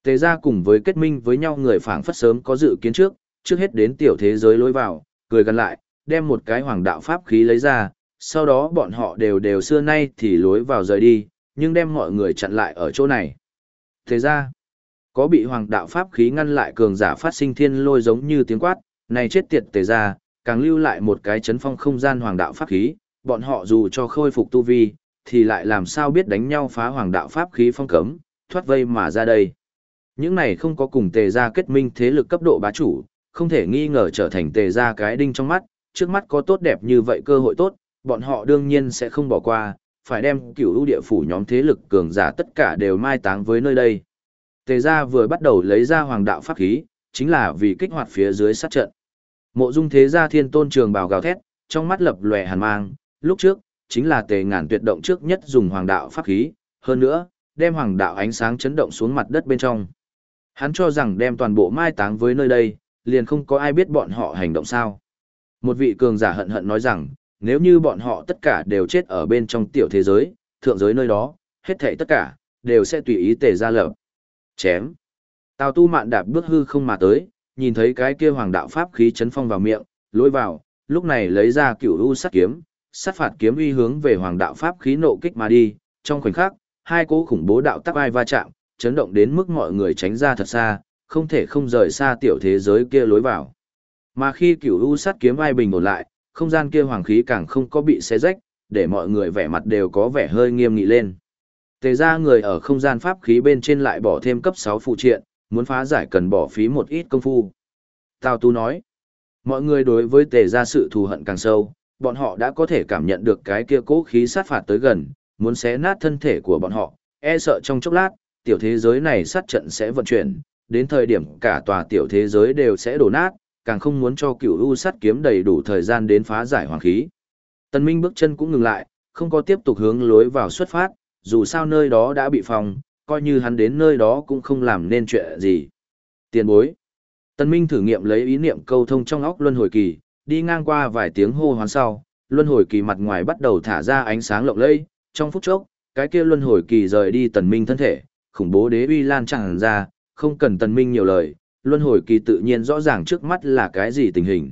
Tề Gia cùng với kết minh với nhau người phảng phất sớm có dự kiến trước, trước hết đến tiểu thế giới lối vào, cười gần lại, đem một cái hoàng đạo pháp khí lấy ra, sau đó bọn họ đều đều xưa nay thì lối vào rời đi, nhưng đem mọi người chặn lại ở chỗ này. Thế ra, có bị hoàng đạo pháp khí ngăn lại cường giả phát sinh thiên lôi giống như tiếng quát, này chết tiệt tề ra, càng lưu lại một cái chấn phong không gian hoàng đạo pháp khí, bọn họ dù cho khôi phục tu vi, thì lại làm sao biết đánh nhau phá hoàng đạo pháp khí phong cấm, thoát vây mà ra đây. Những này không có cùng tề ra kết minh thế lực cấp độ bá chủ, không thể nghi ngờ trở thành tề ra cái đinh trong mắt, trước mắt có tốt đẹp như vậy cơ hội tốt, bọn họ đương nhiên sẽ không bỏ qua, phải đem cửu ưu địa phủ nhóm thế lực cường giả tất cả đều mai táng với nơi đây. Tề gia vừa bắt đầu lấy ra hoàng đạo pháp khí, chính là vì kích hoạt phía dưới sát trận. Mộ dung thế gia thiên tôn trường bào gào thét, trong mắt lập lòe hàn mang, lúc trước, chính là tề ngàn tuyệt động trước nhất dùng hoàng đạo pháp khí, hơn nữa, đem hoàng đạo ánh sáng chấn động xuống mặt đất bên trong. Hắn cho rằng đem toàn bộ mai táng với nơi đây, liền không có ai biết bọn họ hành động sao. Một vị cường giả hận hận nói rằng, nếu như bọn họ tất cả đều chết ở bên trong tiểu thế giới, thượng giới nơi đó, hết thảy tất cả, đều sẽ tùy ý tề ra lập. Chém. Tào tu mạn đạp bước hư không mà tới, nhìn thấy cái kia hoàng đạo pháp khí chấn phong vào miệng, lôi vào, lúc này lấy ra cửu u sát kiếm, sát phạt kiếm uy hướng về hoàng đạo pháp khí nộ kích mà đi, trong khoảnh khắc, hai cỗ khủng bố đạo tắc ai va chạm, chấn động đến mức mọi người tránh ra thật xa, không thể không rời xa tiểu thế giới kia lối vào. Mà khi cửu u sát kiếm ai bình ổn lại, không gian kia hoàng khí càng không có bị xé rách, để mọi người vẻ mặt đều có vẻ hơi nghiêm nghị lên. Tề ra người ở không gian pháp khí bên trên lại bỏ thêm cấp 6 phụ triện, muốn phá giải cần bỏ phí một ít công phu. Tào Tu nói, mọi người đối với tề ra sự thù hận càng sâu, bọn họ đã có thể cảm nhận được cái kia cố khí sát phạt tới gần, muốn xé nát thân thể của bọn họ, e sợ trong chốc lát, tiểu thế giới này sát trận sẽ vận chuyển, đến thời điểm cả tòa tiểu thế giới đều sẽ đổ nát, càng không muốn cho cựu u sắt kiếm đầy đủ thời gian đến phá giải hoàng khí. Tần Minh bước chân cũng ngừng lại, không có tiếp tục hướng lối vào xuất phát, dù sao nơi đó đã bị phòng, coi như hắn đến nơi đó cũng không làm nên chuyện gì. Tiền bối. Tần Minh thử nghiệm lấy ý niệm câu thông trong óc luân hồi kỳ, đi ngang qua vài tiếng hô hoán sau, luân hồi kỳ mặt ngoài bắt đầu thả ra ánh sáng lộng lẫy, trong phút chốc, cái kia luân hồi kỳ rời đi Tần Minh thân thể, khủng bố đế uy lan tràn ra, không cần Tần Minh nhiều lời, luân hồi kỳ tự nhiên rõ ràng trước mắt là cái gì tình hình.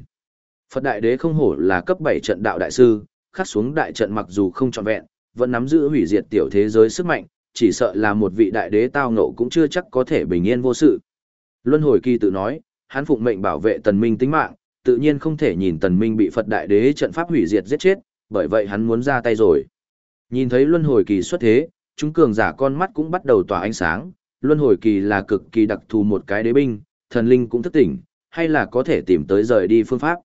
Phật Đại Đế không hổ là cấp 7 trận đạo đại sư, khắc xuống đại trận mặc dù không trọn vẹn, vẫn nắm giữ hủy diệt tiểu thế giới sức mạnh, chỉ sợ là một vị đại đế tao ngộ cũng chưa chắc có thể bình yên vô sự. Luân hồi kỳ tự nói, hắn phụng mệnh bảo vệ tần minh tính mạng, tự nhiên không thể nhìn tần minh bị Phật Đại Đế trận pháp hủy diệt giết chết, bởi vậy hắn muốn ra tay rồi. Nhìn thấy luân hồi kỳ xuất thế, chúng cường giả con mắt cũng bắt đầu tỏa ánh sáng, luân hồi kỳ là cực kỳ đặc thù một cái đế binh, thần linh cũng thức tỉnh, hay là có thể tìm tới rời đi phương pháp.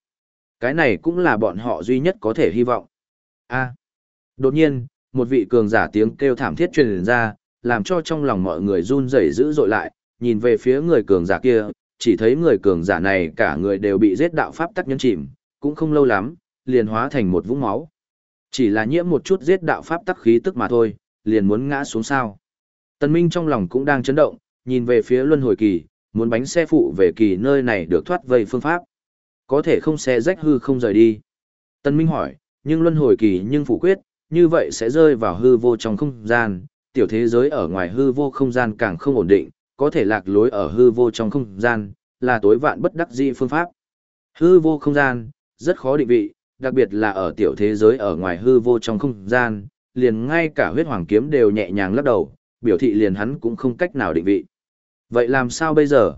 Cái này cũng là bọn họ duy nhất có thể hy vọng. A. Đột nhiên, một vị cường giả tiếng kêu thảm thiết truyền ra, làm cho trong lòng mọi người run rẩy dữ dội lại, nhìn về phía người cường giả kia, chỉ thấy người cường giả này cả người đều bị giết đạo pháp tắc nhấn chìm, cũng không lâu lắm, liền hóa thành một vũng máu. Chỉ là nhiễm một chút giết đạo pháp tắc khí tức mà thôi, liền muốn ngã xuống sao. Tần Minh trong lòng cũng đang chấn động, nhìn về phía luân hồi kỳ, muốn bánh xe phụ về kỳ nơi này được thoát vây phương pháp. Có thể không xe rách hư không rời đi. tân Minh hỏi, nhưng luân hồi kỳ nhưng phủ quyết, như vậy sẽ rơi vào hư vô trong không gian, tiểu thế giới ở ngoài hư vô không gian càng không ổn định, có thể lạc lối ở hư vô trong không gian, là tối vạn bất đắc dĩ phương pháp. Hư vô không gian, rất khó định vị, đặc biệt là ở tiểu thế giới ở ngoài hư vô trong không gian, liền ngay cả huyết hoàng kiếm đều nhẹ nhàng lắc đầu, biểu thị liền hắn cũng không cách nào định vị. Vậy làm sao bây giờ?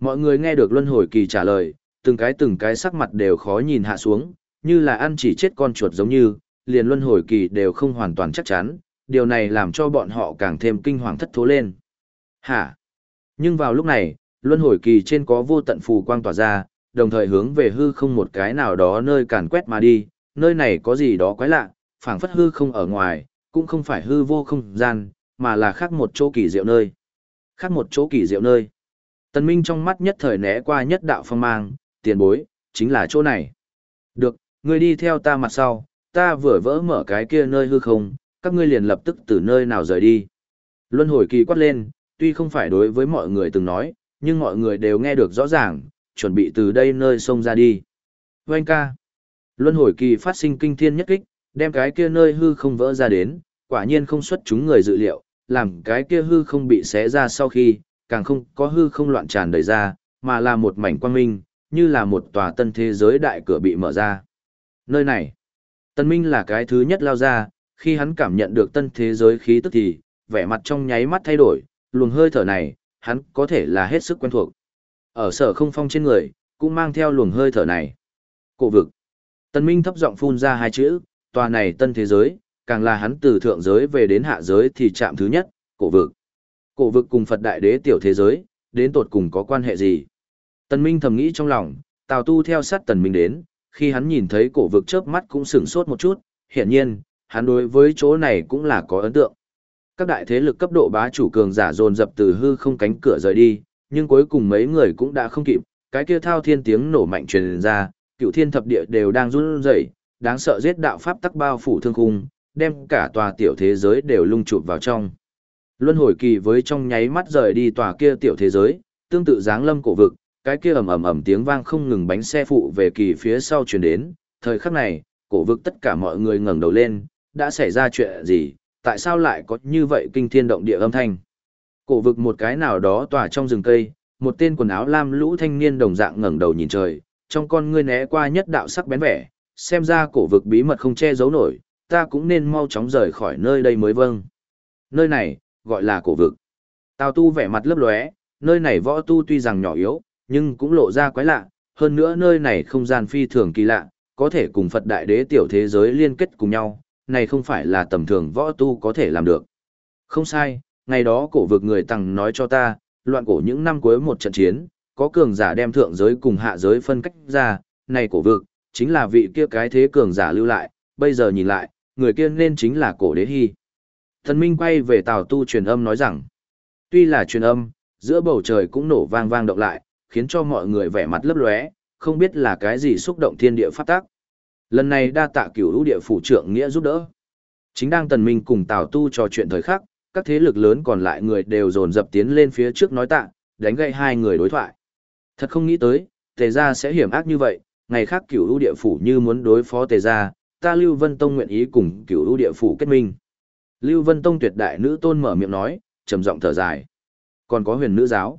Mọi người nghe được luân hồi kỳ trả lời, từng cái từng cái sắc mặt đều khó nhìn hạ xuống, như là ăn chỉ chết con chuột giống như, liền luân hồi kỳ đều không hoàn toàn chắc chắn, điều này làm cho bọn họ càng thêm kinh hoàng thất thố lên. Hả? Nhưng vào lúc này, luân hồi kỳ trên có vô tận phù quang tỏa ra, đồng thời hướng về hư không một cái nào đó nơi càn quét mà đi, nơi này có gì đó quái lạ, phảng phất hư không ở ngoài, cũng không phải hư vô không gian, mà là khác một chỗ kỳ diệu nơi. Khác một chỗ kỳ diệu nơi. Tần Minh trong mắt nhất thời né qua nhất đạo phong mang, tiền bối, chính là chỗ này. Được, ngươi đi theo ta mặt sau, ta vừa vỡ mở cái kia nơi hư không, các ngươi liền lập tức từ nơi nào rời đi. Luân hồi kỳ quát lên, tuy không phải đối với mọi người từng nói, nhưng mọi người đều nghe được rõ ràng, chuẩn bị từ đây nơi sông ra đi. Vâng ca. Luân hồi kỳ phát sinh kinh thiên nhất kích, đem cái kia nơi hư không vỡ ra đến, quả nhiên không xuất chúng người dự liệu, làm cái kia hư không bị xé ra sau khi, càng không có hư không loạn tràn đầy ra, mà là một mảnh quang minh, như là một tòa tân thế giới đại cửa bị mở ra. Nơi này, Tân Minh là cái thứ nhất lao ra, khi hắn cảm nhận được tân thế giới khí tức thì, vẻ mặt trong nháy mắt thay đổi, luồng hơi thở này, hắn có thể là hết sức quen thuộc. Ở sở không phong trên người, cũng mang theo luồng hơi thở này. Cổ vực. Tân Minh thấp giọng phun ra hai chữ, tòa này tân thế giới, càng là hắn từ thượng giới về đến hạ giới thì chạm thứ nhất, cổ vực. Cổ vực cùng Phật đại đế tiểu thế giới, đến tột cùng có quan hệ gì? Tần Minh thầm nghĩ trong lòng, Tào Tu theo sát Tần Minh đến, khi hắn nhìn thấy cổ vực chớp mắt cũng sửng sốt một chút, hiển nhiên, hắn đối với chỗ này cũng là có ấn tượng. Các đại thế lực cấp độ bá chủ cường giả dồn dập từ hư không cánh cửa rời đi, nhưng cuối cùng mấy người cũng đã không kịp, cái kia thao thiên tiếng nổ mạnh truyền ra, cựu thiên thập địa đều đang run rẩy, đáng sợ giết đạo pháp tắc bao phủ thương khung, đem cả tòa tiểu thế giới đều lung chụp vào trong. Luân hồi kỳ với trong nháy mắt rời đi tòa kia tiểu thế giới, tương tự dáng lâm cổ vực, cái kia ầm ầm ầm tiếng vang không ngừng bánh xe phụ về kỳ phía sau truyền đến, thời khắc này, cổ vực tất cả mọi người ngẩng đầu lên, đã xảy ra chuyện gì, tại sao lại có như vậy kinh thiên động địa âm thanh. Cổ vực một cái nào đó tỏa trong rừng cây, một tên quần áo lam lũ thanh niên đồng dạng ngẩng đầu nhìn trời, trong con ngươi né qua nhất đạo sắc bén vẻ, xem ra cổ vực bí mật không che giấu nổi, ta cũng nên mau chóng rời khỏi nơi đây mới vâng. Nơi này, gọi là cổ vực. Tào tu vẻ mặt lấp lóe, nơi này võ tu tuy rằng nhỏ yếu, nhưng cũng lộ ra quái lạ, hơn nữa nơi này không gian phi thường kỳ lạ, có thể cùng Phật đại đế tiểu thế giới liên kết cùng nhau, này không phải là tầm thường võ tu có thể làm được. Không sai, ngày đó cổ vực người tặng nói cho ta, loạn cổ những năm cuối một trận chiến, có cường giả đem thượng giới cùng hạ giới phân cách ra, này cổ vực, chính là vị kia cái thế cường giả lưu lại, bây giờ nhìn lại, người kia nên chính là cổ đế hy. Thần Minh quay về Tào Tu truyền âm nói rằng, tuy là truyền âm, giữa bầu trời cũng nổ vang vang động lại, khiến cho mọi người vẻ mặt lấp lóe, không biết là cái gì xúc động thiên địa phát tác. Lần này đa tạ cửu lũ địa phủ trưởng nghĩa giúp đỡ. Chính đang Tần Minh cùng Tào Tu trò chuyện thời khắc, các thế lực lớn còn lại người đều dồn dập tiến lên phía trước nói tạ, đánh gậy hai người đối thoại. Thật không nghĩ tới, tề gia sẽ hiểm ác như vậy, ngày khác cửu lũ địa phủ như muốn đối phó tề gia, ta Lưu Vân Tông nguyện ý cùng cửu lũ địa phủ kết minh. Lưu Vân Tông tuyệt đại nữ tôn mở miệng nói, trầm giọng thở dài. Còn có huyền nữ giáo.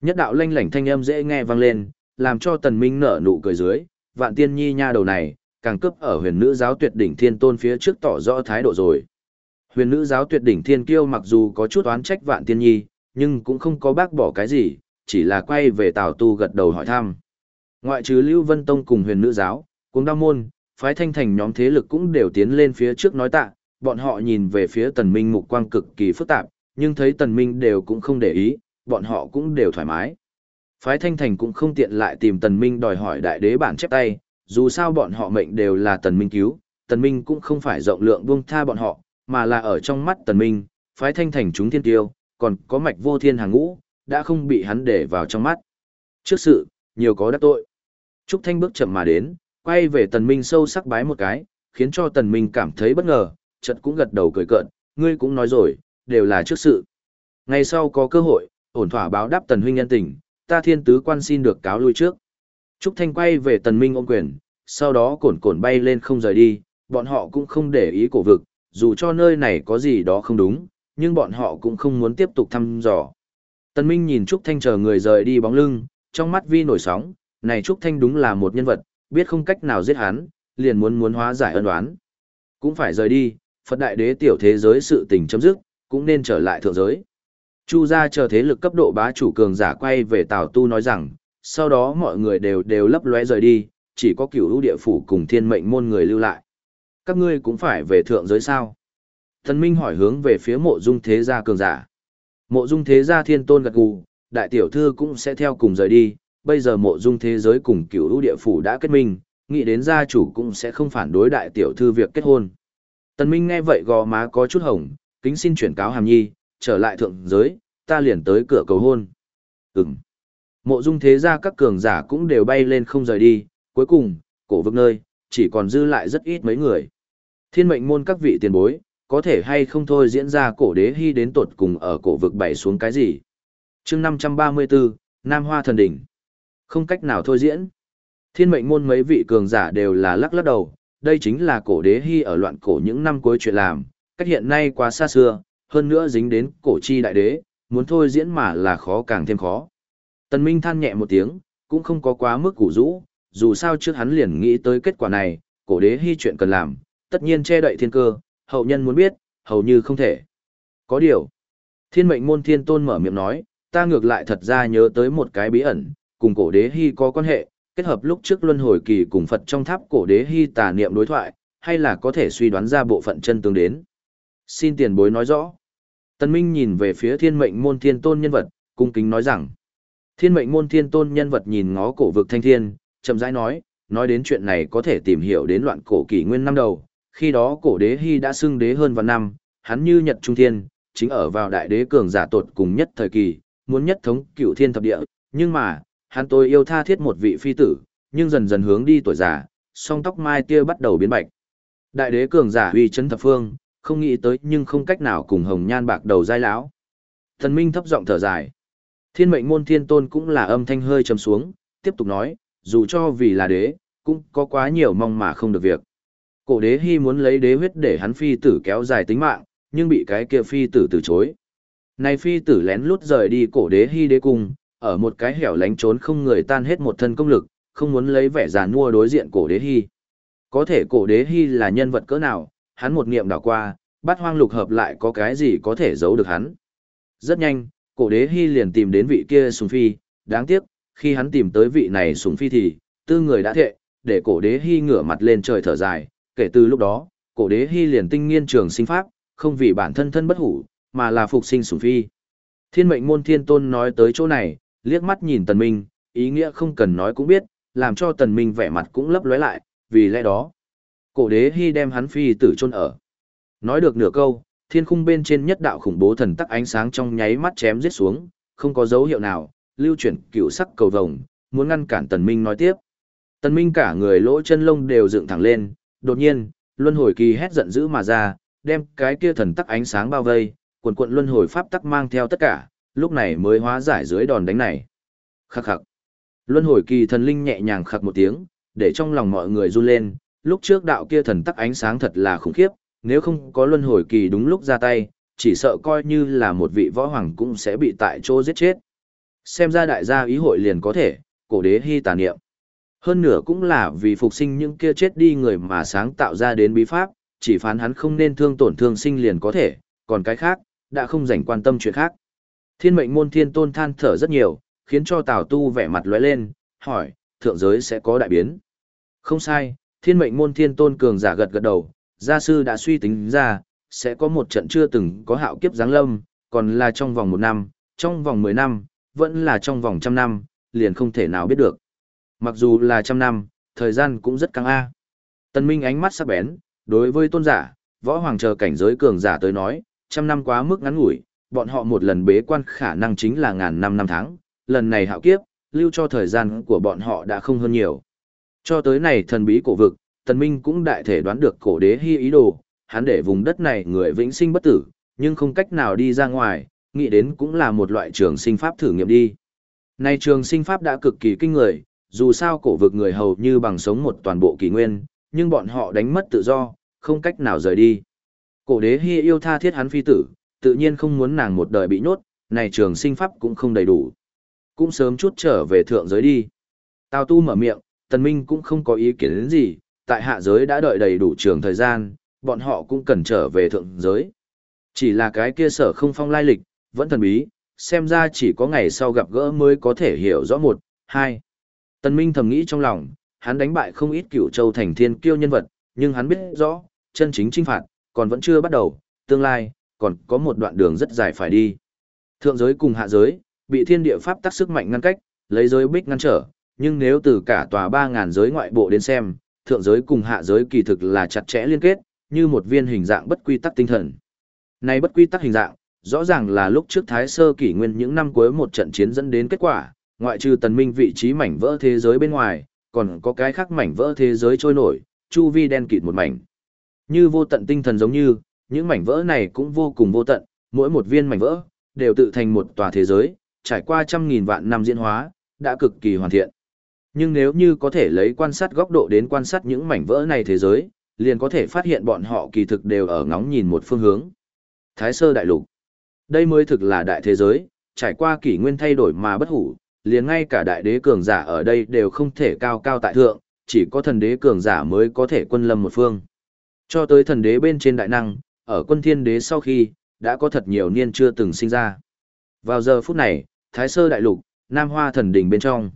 Nhất đạo lanh lảnh thanh âm dễ nghe vang lên, làm cho tần minh nở nụ cười dưới, vạn tiên nhi nha đầu này, càng cấp ở huyền nữ giáo tuyệt đỉnh thiên tôn phía trước tỏ rõ thái độ rồi. Huyền nữ giáo tuyệt đỉnh thiên kiêu mặc dù có chút oán trách vạn tiên nhi, nhưng cũng không có bác bỏ cái gì, chỉ là quay về tào tu gật đầu hỏi thăm. Ngoại trừ Lưu Vân Tông cùng huyền nữ giáo, cùng đa môn, phái thanh thành nhóm thế lực cũng đều tiến lên phía trước nói tạ, bọn họ nhìn về phía tần minh mục quang cực kỳ phức tạp, nhưng thấy tần minh đều cũng không để ý, bọn họ cũng đều thoải mái. Phái Thanh Thành cũng không tiện lại tìm tần minh đòi hỏi đại đế bản chép tay, dù sao bọn họ mệnh đều là tần minh cứu, tần minh cũng không phải rộng lượng buông tha bọn họ, mà là ở trong mắt tần minh, phái Thanh Thành chúng thiên tiêu, còn có mạch vô thiên hàng ngũ, đã không bị hắn để vào trong mắt. Trước sự, nhiều có đắc tội. Trúc Thanh bước chậm mà đến, quay về tần minh sâu sắc bái một cái, khiến cho tần minh cảm thấy bất ngờ, chợt cũng gật đầu cười cợt, ngươi cũng nói rồi, đều là trước sự. Ngày sau có cơ hội, ổn thỏa báo đáp tần huynh nhân tình, ta thiên tứ quan xin được cáo lui trước. Trúc Thanh quay về tần minh ôm quyền, sau đó cổn cổn bay lên không rời đi, bọn họ cũng không để ý cổ vực, dù cho nơi này có gì đó không đúng, nhưng bọn họ cũng không muốn tiếp tục thăm dò. Tần Minh nhìn Trúc Thanh chờ người rời đi bóng lưng, trong mắt vi nổi sóng, này Trúc Thanh đúng là một nhân vật, biết không cách nào giết hắn, liền muốn muốn hóa giải ân oán. Cũng phải rời đi, Phật Đại Đế tiểu thế giới sự tình chấm dứt, cũng nên trở lại thượng giới. Chu gia chờ thế lực cấp độ bá chủ cường giả quay về Tào Tu nói rằng, sau đó mọi người đều đều lấp lóe rời đi, chỉ có cửu lũ địa phủ cùng thiên mệnh môn người lưu lại. Các ngươi cũng phải về thượng giới sao? Thần Minh hỏi hướng về phía mộ dung thế gia cường giả. Mộ dung thế gia thiên tôn gật gù, đại tiểu thư cũng sẽ theo cùng rời đi, bây giờ mộ dung thế giới cùng cửu lũ địa phủ đã kết minh, nghĩ đến gia chủ cũng sẽ không phản đối đại tiểu thư việc kết hôn. Tần Minh nghe vậy gò má có chút hồng, kính xin chuyển cáo hàm nhi, trở lại thượng giới, ta liền tới cửa cầu hôn. Ừm. Mộ dung thế gia các cường giả cũng đều bay lên không rời đi, cuối cùng, cổ vực nơi, chỉ còn dư lại rất ít mấy người. Thiên mệnh môn các vị tiền bối, có thể hay không thôi diễn ra cổ đế hy đến tột cùng ở cổ vực bảy xuống cái gì. chương 534, Nam Hoa Thần Đỉnh. Không cách nào thôi diễn. Thiên mệnh môn mấy vị cường giả đều là lắc lắc đầu, đây chính là cổ đế hy ở loạn cổ những năm cuối chuyện làm, cách hiện nay quá xa xưa, hơn nữa dính đến cổ chi đại đế, muốn thôi diễn mà là khó càng thêm khó. Tần Minh than nhẹ một tiếng, cũng không có quá mức củ rũ, dù sao trước hắn liền nghĩ tới kết quả này, cổ đế hy chuyện cần làm, tất nhiên che đậy thiên cơ, hậu nhân muốn biết, hầu như không thể. Có điều, thiên mệnh môn thiên tôn mở miệng nói, ta ngược lại thật ra nhớ tới một cái bí ẩn, cùng cổ đế hy có quan hệ, kết hợp lúc trước luân hồi kỳ cùng Phật trong tháp cổ đế hy tà niệm đối thoại, hay là có thể suy đoán ra bộ phận chân tương đến. Xin tiền bối nói rõ. Tân Minh nhìn về phía thiên mệnh môn thiên tôn nhân vật, cung kính nói rằng. Thiên mệnh môn thiên tôn nhân vật nhìn ngó cổ vực thanh thiên, chậm rãi nói, nói đến chuyện này có thể tìm hiểu đến loạn cổ kỷ nguyên năm đầu, khi đó cổ đế hy đã xưng đế hơn vạn năm, hắn như nhật trung thiên, chính ở vào đại đế cường giả tột cùng nhất thời kỳ, muốn nhất thống cửu thiên thập địa, nhưng mà, hắn tôi yêu tha thiết một vị phi tử, nhưng dần dần hướng đi tuổi già, song tóc mai tia bắt đầu biến bạch. Đại đế cường giả uy chấn thập phương, không nghĩ tới nhưng không cách nào cùng hồng nhan bạc đầu dai lão. Thần Minh thấp giọng thở dài. Thiên mệnh môn thiên tôn cũng là âm thanh hơi trầm xuống, tiếp tục nói, dù cho vì là đế, cũng có quá nhiều mong mà không được việc. Cổ đế hy muốn lấy đế huyết để hắn phi tử kéo dài tính mạng, nhưng bị cái kia phi tử từ chối. Này phi tử lén lút rời đi cổ đế hy đế cung, ở một cái hẻo lánh trốn không người tan hết một thân công lực, không muốn lấy vẻ giàn mua đối diện cổ đế hy. Có thể cổ đế hy là nhân vật cỡ nào, hắn một niệm đảo qua, bắt hoang lục hợp lại có cái gì có thể giấu được hắn. Rất nhanh, cổ đế hy liền tìm đến vị kia sùng phi, đáng tiếc, khi hắn tìm tới vị này sùng phi thì, tư người đã thệ, để cổ đế hy ngửa mặt lên trời thở dài, kể từ lúc đó, cổ đế hy liền tinh nghiên trường sinh pháp, không vì bản thân thân bất hủ, mà là phục sinh sùng phi. Thiên mệnh môn thiên tôn nói tới chỗ này, liếc mắt nhìn tần minh, ý nghĩa không cần nói cũng biết, làm cho tần minh vẻ mặt cũng lấp lóe lại, vì lẽ đó, cổ đế hy đem hắn phi tử chôn ở. Nói được nửa câu, thiên khung bên trên nhất đạo khủng bố thần tắc ánh sáng trong nháy mắt chém giết xuống, không có dấu hiệu nào, lưu chuyển cựu sắc cầu vồng, muốn ngăn cản tần minh nói tiếp. Tần minh cả người lỗ chân lông đều dựng thẳng lên, đột nhiên, luân hồi kỳ hét giận dữ mà ra, đem cái kia thần tắc ánh sáng bao vây, cuộn cuộn luân hồi pháp tắc mang theo tất cả, lúc này mới hóa giải dưới đòn đánh này. Khắc khắc. Luân hồi kỳ thần linh nhẹ nhàng khắc một tiếng, để trong lòng mọi người run lên, lúc trước đạo kia thần tắc ánh sáng thật là khủng khiếp, nếu không có luân hồi kỳ đúng lúc ra tay, chỉ sợ coi như là một vị võ hoàng cũng sẽ bị tại chỗ giết chết. Xem ra đại gia ý hội liền có thể, cổ đế hy tà niệm. Hơn nữa cũng là vì phục sinh những kia chết đi người mà sáng tạo ra đến bí pháp, chỉ phán hắn không nên thương tổn thương sinh liền có thể, còn cái khác, đã không dành quan tâm chuyện khác. Thiên mệnh môn thiên tôn than thở rất nhiều, khiến cho Tào Tu vẻ mặt lóe lên, hỏi, thượng giới sẽ có đại biến. Không sai, thiên mệnh môn thiên tôn cường giả gật gật đầu, gia sư đã suy tính ra, sẽ có một trận chưa từng có hạo kiếp giáng lâm, còn là trong vòng một năm, trong vòng mười năm, vẫn là trong vòng trăm năm, liền không thể nào biết được. Mặc dù là trăm năm, thời gian cũng rất căng a. Tần Minh ánh mắt sắc bén, đối với tôn giả, võ hoàng chờ cảnh giới cường giả tới nói, trăm năm quá mức ngắn ngủi, bọn họ một lần bế quan khả năng chính là ngàn năm năm tháng, lần này hạo kiếp, lưu cho thời gian của bọn họ đã không hơn nhiều. Cho tới này thần bí cổ vực, Tần Minh cũng đại thể đoán được cổ đế hy ý đồ, hắn để vùng đất này người vĩnh sinh bất tử, nhưng không cách nào đi ra ngoài, nghĩ đến cũng là một loại trường sinh pháp thử nghiệm đi. Này trường sinh pháp đã cực kỳ kinh người, dù sao cổ vực người hầu như bằng sống một toàn bộ kỷ nguyên, nhưng bọn họ đánh mất tự do, không cách nào rời đi. Cổ đế hy yêu tha thiết hắn phi tử, tự nhiên không muốn nàng một đời bị nhốt, này trường sinh pháp cũng không đầy đủ. Cũng sớm chút trở về thượng giới đi. Tào tu mở miệng, tần minh cũng không có ý kiến đến gì, tại hạ giới đã đợi đầy đủ trường thời gian, bọn họ cũng cần trở về thượng giới. Chỉ là cái kia sở không phong lai lịch, vẫn thần bí, xem ra chỉ có ngày sau gặp gỡ mới có thể hiểu rõ một, hai. Tần Minh thầm nghĩ trong lòng, hắn đánh bại không ít cựu châu thành thiên kiêu nhân vật, nhưng hắn biết rõ, chân chính trinh phạt, còn vẫn chưa bắt đầu, tương lai, còn có một đoạn đường rất dài phải đi. Thượng giới cùng hạ giới, bị thiên địa pháp tác sức mạnh ngăn cách, lấy giới bích ngăn trở, nhưng nếu từ cả tòa 3.000 giới ngoại bộ đến xem, thượng giới cùng hạ giới kỳ thực là chặt chẽ liên kết, như một viên hình dạng bất quy tắc tinh thần. Này bất quy tắc hình dạng, rõ ràng là lúc trước Thái Sơ kỷ nguyên những năm cuối một trận chiến dẫn đến kết quả, ngoại trừ tần minh vị trí mảnh vỡ thế giới bên ngoài, còn có cái khác mảnh vỡ thế giới trôi nổi, chu vi đen kịt một mảnh. Như vô tận tinh thần giống như, những mảnh vỡ này cũng vô cùng vô tận, mỗi một viên mảnh vỡ, đều tự thành một tòa thế giới, trải qua trăm nghìn vạn năm diễn hóa, đã cực kỳ hoàn thiện. Nhưng nếu như có thể lấy quan sát góc độ đến quan sát những mảnh vỡ này thế giới, liền có thể phát hiện bọn họ kỳ thực đều ở ngóng nhìn một phương hướng. Thái sơ đại lục. Đây mới thực là đại thế giới, trải qua kỷ nguyên thay đổi mà bất hủ, liền ngay cả đại đế cường giả ở đây đều không thể cao cao tại thượng, chỉ có thần đế cường giả mới có thể quân lâm một phương. Cho tới thần đế bên trên đại năng, ở quân thiên đế sau khi, đã có thật nhiều niên chưa từng sinh ra. Vào giờ phút này, Thái Sơ Đại Lục, Nam Hoa Thần Đình bên trong.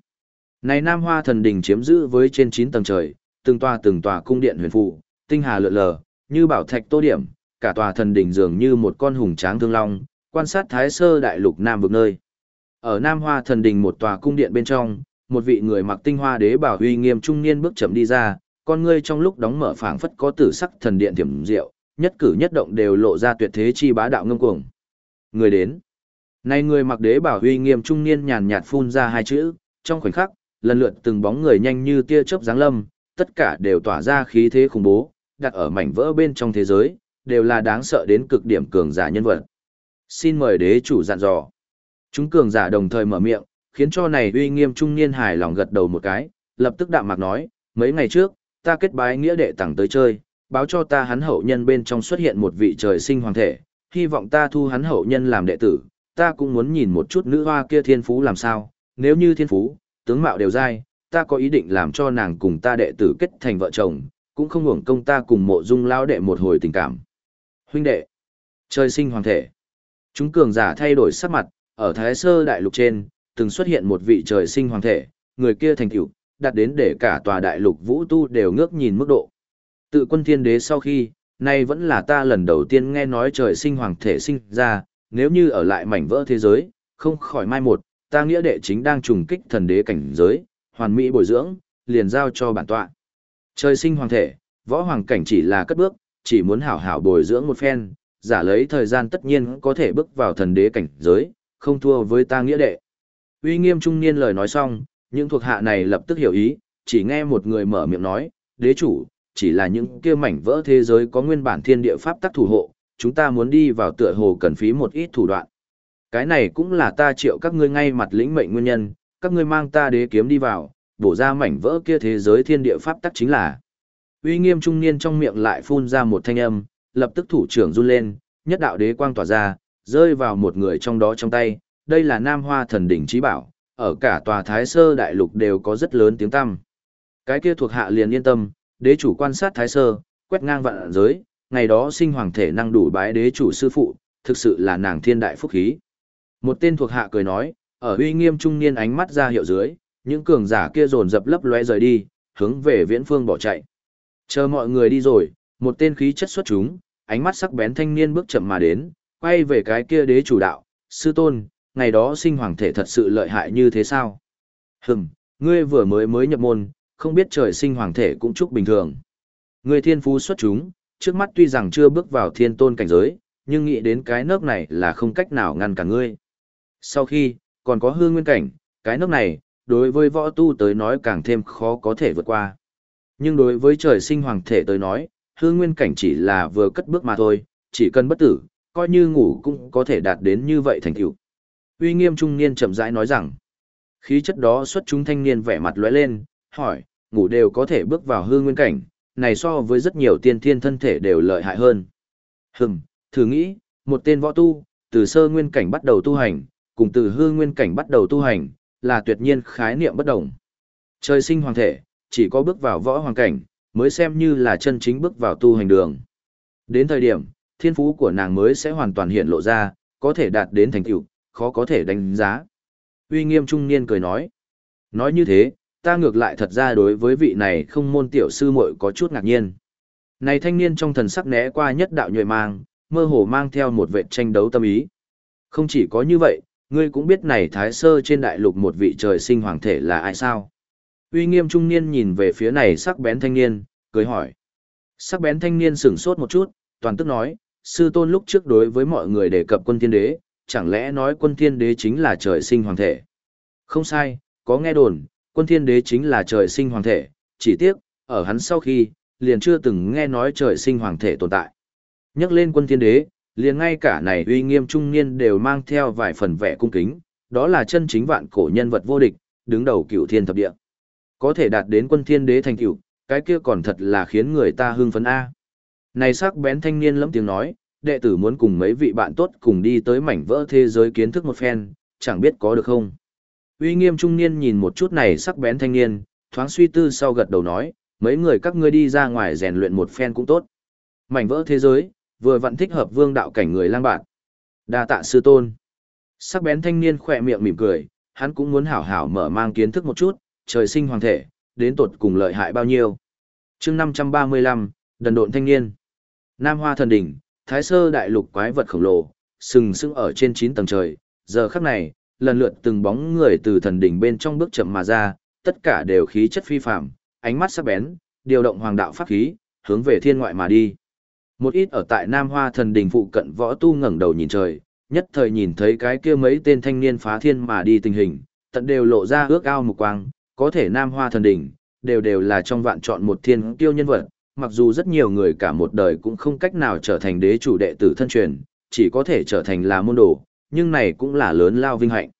Này Nam Hoa Thần Đình chiếm giữ với trên 9 tầng trời, từng tòa từng tòa cung điện huyền phụ, tinh hà lượn lờ, như bảo thạch tô điểm, cả tòa thần đình dường như một con hùng tráng thương long, quan sát Thái Sơ Đại Lục Nam vực nơi. Ở Nam Hoa Thần Đình một tòa cung điện bên trong, một vị người mặc tinh hoa đế bảo uy nghiêm trung niên bước chậm đi ra, con ngươi trong lúc đóng mở phảng phất có tử sắc thần điện tiềm diệu, nhất cử nhất động đều lộ ra tuyệt thế chi bá đạo ngông cuồng. Người đến. nay người mặc đế bảo huy nghiêm trung niên nhàn nhạt phun ra hai chữ, trong khoảnh khắc, lần lượt từng bóng người nhanh như tia chớp giáng lâm, tất cả đều tỏa ra khí thế khủng bố, đặt ở mảnh vỡ bên trong thế giới, đều là đáng sợ đến cực điểm cường giả nhân vật. Xin mời đế chủ dặn dò. Chúng cường giả đồng thời mở miệng, khiến cho này uy nghiêm trung niên hài lòng gật đầu một cái, lập tức đạm mạc nói, mấy ngày trước, ta kết bái nghĩa đệ tặng tới chơi, báo cho ta hắn hậu nhân bên trong xuất hiện một vị trời sinh hoàng thể, hy vọng ta thu hắn hậu nhân làm đệ tử, ta cũng muốn nhìn một chút nữ hoa kia thiên phú làm sao, nếu như thiên phú, tướng mạo đều dai, ta có ý định làm cho nàng cùng ta đệ tử kết thành vợ chồng, cũng không hưởng công ta cùng mộ dung lao đệ một hồi tình cảm. Huynh đệ, trời sinh hoàng thể. Chúng cường giả thay đổi sắc mặt, ở Thái Sơ Đại Lục trên, từng xuất hiện một vị trời sinh hoàng thể, người kia thành tựu đạt đến để cả tòa đại lục vũ tu đều ngước nhìn mức độ. Tự quân thiên đế sau khi, nay vẫn là ta lần đầu tiên nghe nói trời sinh hoàng thể sinh ra, nếu như ở lại mảnh vỡ thế giới, không khỏi mai một, ta nghĩa đệ chính đang trùng kích thần đế cảnh giới, hoàn mỹ bồi dưỡng, liền giao cho bản tọa. Trời sinh hoàng thể, võ hoàng cảnh chỉ là cất bước, chỉ muốn hảo hảo bồi dưỡng một phen, giả lấy thời gian tất nhiên có thể bước vào thần đế cảnh giới, không thua với ta nghĩa đệ. Uy nghiêm trung niên lời nói xong, những thuộc hạ này lập tức hiểu ý, chỉ nghe một người mở miệng nói, đế chủ, chỉ là những kia mảnh vỡ thế giới có nguyên bản thiên địa pháp tắc thủ hộ, chúng ta muốn đi vào tựa hồ cần phí một ít thủ đoạn. Cái này cũng là ta triệu các ngươi ngay mặt lĩnh mệnh nguyên nhân, các ngươi mang ta đế kiếm đi vào, bổ ra mảnh vỡ kia thế giới thiên địa pháp tắc chính là. Uy nghiêm trung niên trong miệng lại phun ra một thanh âm, lập tức thủ trưởng run lên, nhất đạo đế quang tỏa ra, rơi vào một người trong đó trong tay, đây là Nam Hoa thần đỉnh trí bảo, ở cả tòa Thái Sơ đại lục đều có rất lớn tiếng tăm. Cái kia thuộc hạ liền yên tâm, đế chủ quan sát Thái Sơ, quét ngang vạn giới, ngày đó sinh hoàng thể năng đủ bái đế chủ sư phụ, thực sự là nàng thiên đại phúc khí. Một tên thuộc hạ cười nói, ở uy nghiêm trung niên ánh mắt ra hiệu dưới, những cường giả kia dồn dập lấp lóe rời đi, hướng về viễn phương bỏ chạy. Chờ mọi người đi rồi, một tên khí chất xuất chúng, ánh mắt sắc bén thanh niên bước chậm mà đến, quay về cái kia đế chủ đạo, sư tôn, ngày đó sinh hoàng thể thật sự lợi hại như thế sao? Hừm, ngươi vừa mới mới nhập môn, không biết trời sinh hoàng thể cũng chúc bình thường. Ngươi thiên phú xuất chúng, trước mắt tuy rằng chưa bước vào thiên tôn cảnh giới, nhưng nghĩ đến cái nước này là không cách nào ngăn cả ngươi. Sau khi, còn có hương nguyên cảnh, cái nước này, đối với võ tu tới nói càng thêm khó có thể vượt qua. Nhưng đối với trời sinh hoàng thể tới nói, hương nguyên cảnh chỉ là vừa cất bước mà thôi, chỉ cần bất tử, coi như ngủ cũng có thể đạt đến như vậy thành tựu. Uy nghiêm trung niên chậm rãi nói rằng, khí chất đó xuất chúng thanh niên vẻ mặt lóe lên, hỏi, ngủ đều có thể bước vào hư nguyên cảnh, này so với rất nhiều tiên thiên thân thể đều lợi hại hơn. Hừm, thử nghĩ, một tên võ tu, từ sơ nguyên cảnh bắt đầu tu hành, cùng từ hư nguyên cảnh bắt đầu tu hành, là tuyệt nhiên khái niệm bất đồng. Trời sinh hoàng thể, chỉ có bước vào võ hoàng cảnh, mới xem như là chân chính bước vào tu hành đường. Đến thời điểm, thiên phú của nàng mới sẽ hoàn toàn hiện lộ ra, có thể đạt đến thành tựu, khó có thể đánh giá. Uy nghiêm trung niên cười nói. Nói như thế, ta ngược lại thật ra đối với vị này không môn tiểu sư muội có chút ngạc nhiên. Này thanh niên trong thần sắc né qua nhất đạo nhuệ mang, mơ hồ mang theo một vệ tranh đấu tâm ý. Không chỉ có như vậy, ngươi cũng biết này thái sơ trên đại lục một vị trời sinh hoàng thể là ai sao? Uy nghiêm trung niên nhìn về phía này sắc bén thanh niên, cười hỏi. Sắc bén thanh niên sửng sốt một chút, toàn tức nói, sư tôn lúc trước đối với mọi người đề cập quân thiên đế, chẳng lẽ nói quân thiên đế chính là trời sinh hoàng thể? Không sai, có nghe đồn, quân thiên đế chính là trời sinh hoàng thể, chỉ tiếc, ở hắn sau khi, liền chưa từng nghe nói trời sinh hoàng thể tồn tại. Nhắc lên quân thiên đế, liền ngay cả này uy nghiêm trung niên đều mang theo vài phần vẻ cung kính, đó là chân chính vạn cổ nhân vật vô địch, đứng đầu cửu thiên thập địa. Có thể đạt đến quân thiên đế thành cửu, cái kia còn thật là khiến người ta hưng phấn A. Này sắc bén thanh niên lẫm tiếng nói, đệ tử muốn cùng mấy vị bạn tốt cùng đi tới mảnh vỡ thế giới kiến thức một phen, chẳng biết có được không. Uy nghiêm trung niên nhìn một chút này sắc bén thanh niên, thoáng suy tư sau gật đầu nói, mấy người các ngươi đi ra ngoài rèn luyện một phen cũng tốt. Mảnh vỡ thế giới, vừa vặn thích hợp vương đạo cảnh người lang bạn. Đa tạ sư tôn. Sắc bén thanh niên khỏe miệng mỉm cười, hắn cũng muốn hảo hảo mở mang kiến thức một chút, trời sinh hoàng thể, đến tột cùng lợi hại bao nhiêu. chương 535, đần độn thanh niên. Nam Hoa thần đỉnh, thái sơ đại lục quái vật khổng lồ, sừng sững ở trên 9 tầng trời, giờ khắc này, lần lượt từng bóng người từ thần đỉnh bên trong bước chậm mà ra, tất cả đều khí chất phi phàm, ánh mắt sắc bén, điều động hoàng đạo pháp khí, hướng về thiên ngoại mà đi. Một ít ở tại Nam Hoa thần đình phụ cận võ tu ngẩng đầu nhìn trời, nhất thời nhìn thấy cái kia mấy tên thanh niên phá thiên mà đi tình hình, tận đều lộ ra ước ao mục quang, có thể Nam Hoa thần đình, đều đều là trong vạn chọn một thiên kiêu nhân vật, mặc dù rất nhiều người cả một đời cũng không cách nào trở thành đế chủ đệ tử thân truyền, chỉ có thể trở thành là môn đồ, nhưng này cũng là lớn lao vinh hạnh.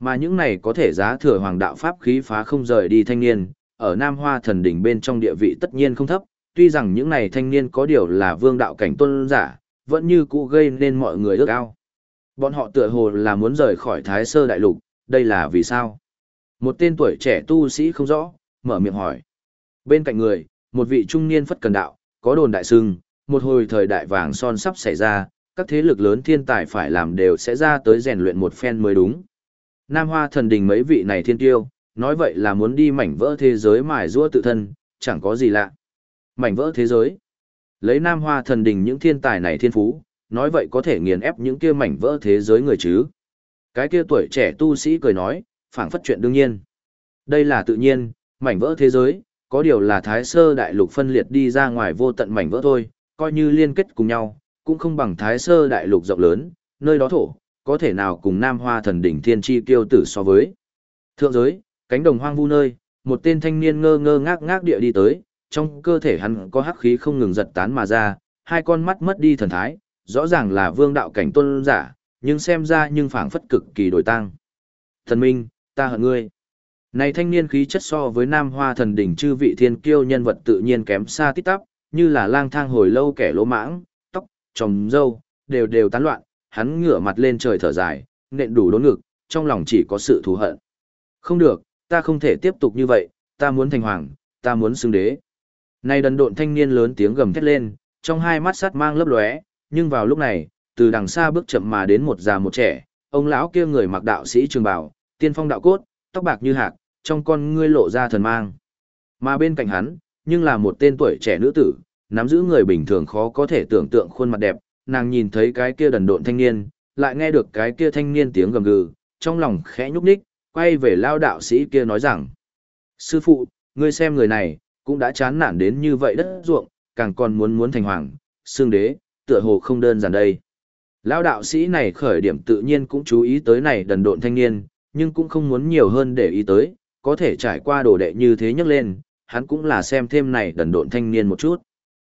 Mà những này có thể giá thừa hoàng đạo pháp khí phá không rời đi thanh niên, ở Nam Hoa thần đỉnh bên trong địa vị tất nhiên không thấp, tuy rằng những này thanh niên có điều là vương đạo cảnh tôn giả, vẫn như cũ gây nên mọi người ước ao. Bọn họ tựa hồ là muốn rời khỏi Thái Sơ Đại Lục, đây là vì sao? Một tên tuổi trẻ tu sĩ không rõ, mở miệng hỏi. Bên cạnh người, một vị trung niên phất cần đạo, có đồn đại sưng, một hồi thời đại vàng son sắp xảy ra, các thế lực lớn thiên tài phải làm đều sẽ ra tới rèn luyện một phen mới đúng. Nam Hoa thần đình mấy vị này thiên tiêu, nói vậy là muốn đi mảnh vỡ thế giới mài rua tự thân, chẳng có gì lạ. Mảnh vỡ thế giới. Lấy Nam Hoa thần đình những thiên tài này thiên phú, nói vậy có thể nghiền ép những kia mảnh vỡ thế giới người chứ. Cái kia tuổi trẻ tu sĩ cười nói, phảng phất chuyện đương nhiên. Đây là tự nhiên, mảnh vỡ thế giới, có điều là thái sơ đại lục phân liệt đi ra ngoài vô tận mảnh vỡ thôi, coi như liên kết cùng nhau, cũng không bằng thái sơ đại lục rộng lớn, nơi đó thổ, có thể nào cùng nam hoa thần đỉnh thiên chi kiêu tử so với. Thượng giới, cánh đồng hoang vu nơi, một tên thanh niên ngơ ngơ ngác ngác địa đi tới, trong cơ thể hắn có hắc khí không ngừng giật tán mà ra, hai con mắt mất đi thần thái, rõ ràng là vương đạo cảnh tôn giả, nhưng xem ra nhưng phảng phất cực kỳ đổi tăng. Thần minh, ta hận ngươi. Này thanh niên khí chất so với nam hoa thần đỉnh chư vị thiên kiêu nhân vật tự nhiên kém xa tít tắp, như là lang thang hồi lâu kẻ lỗ mãng, tròm trồng dâu, đều đều tán loạn, hắn ngửa mặt lên trời thở dài, nện đủ đốn ngực, trong lòng chỉ có sự thù hận. Không được, ta không thể tiếp tục như vậy, ta muốn thành hoàng, ta muốn xưng đế. nay đần độn thanh niên lớn tiếng gầm thét lên, trong hai mắt sắt mang lấp lóe, nhưng vào lúc này, từ đằng xa bước chậm mà đến một già một trẻ, ông lão kia người mặc đạo sĩ trường bào, tiên phong đạo cốt, tóc bạc như hạc, trong con ngươi lộ ra thần mang. Mà bên cạnh hắn, nhưng là một tên tuổi trẻ nữ tử, nắm giữ người bình thường khó có thể tưởng tượng khuôn mặt đẹp, nàng nhìn thấy cái kia đần độn thanh niên, lại nghe được cái kia thanh niên tiếng gầm gừ, trong lòng khẽ nhúc nhích, quay về lao đạo sĩ kia nói rằng: "Sư phụ, ngươi xem người này, cũng đã chán nản đến như vậy đất ruộng, càng còn muốn muốn thành hoàng, xương đế, tựa hồ không đơn giản đây." Lao đạo sĩ này khởi điểm tự nhiên cũng chú ý tới này đần độn thanh niên, nhưng cũng không muốn nhiều hơn để ý tới, có thể trải qua đồ đệ như thế nhấc lên, hắn cũng là xem thêm này đần độn thanh niên một chút.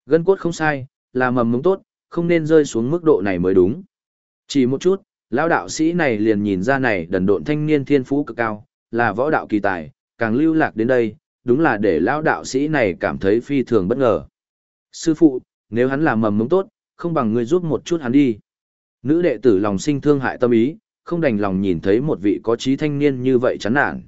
Gân cốt không sai, là mầm mống tốt, không nên rơi xuống mức độ này mới đúng. Chỉ một chút, lão đạo sĩ này liền nhìn ra này đần độn thanh niên thiên phú cực cao, là võ đạo kỳ tài, càng lưu lạc đến đây, đúng là để lão đạo sĩ này cảm thấy phi thường bất ngờ. Sư phụ, nếu hắn là mầm mống tốt, không bằng ngươi giúp một chút hắn đi. Nữ đệ tử lòng sinh thương hại tâm ý, không đành lòng nhìn thấy một vị có trí thanh niên như vậy chán nản.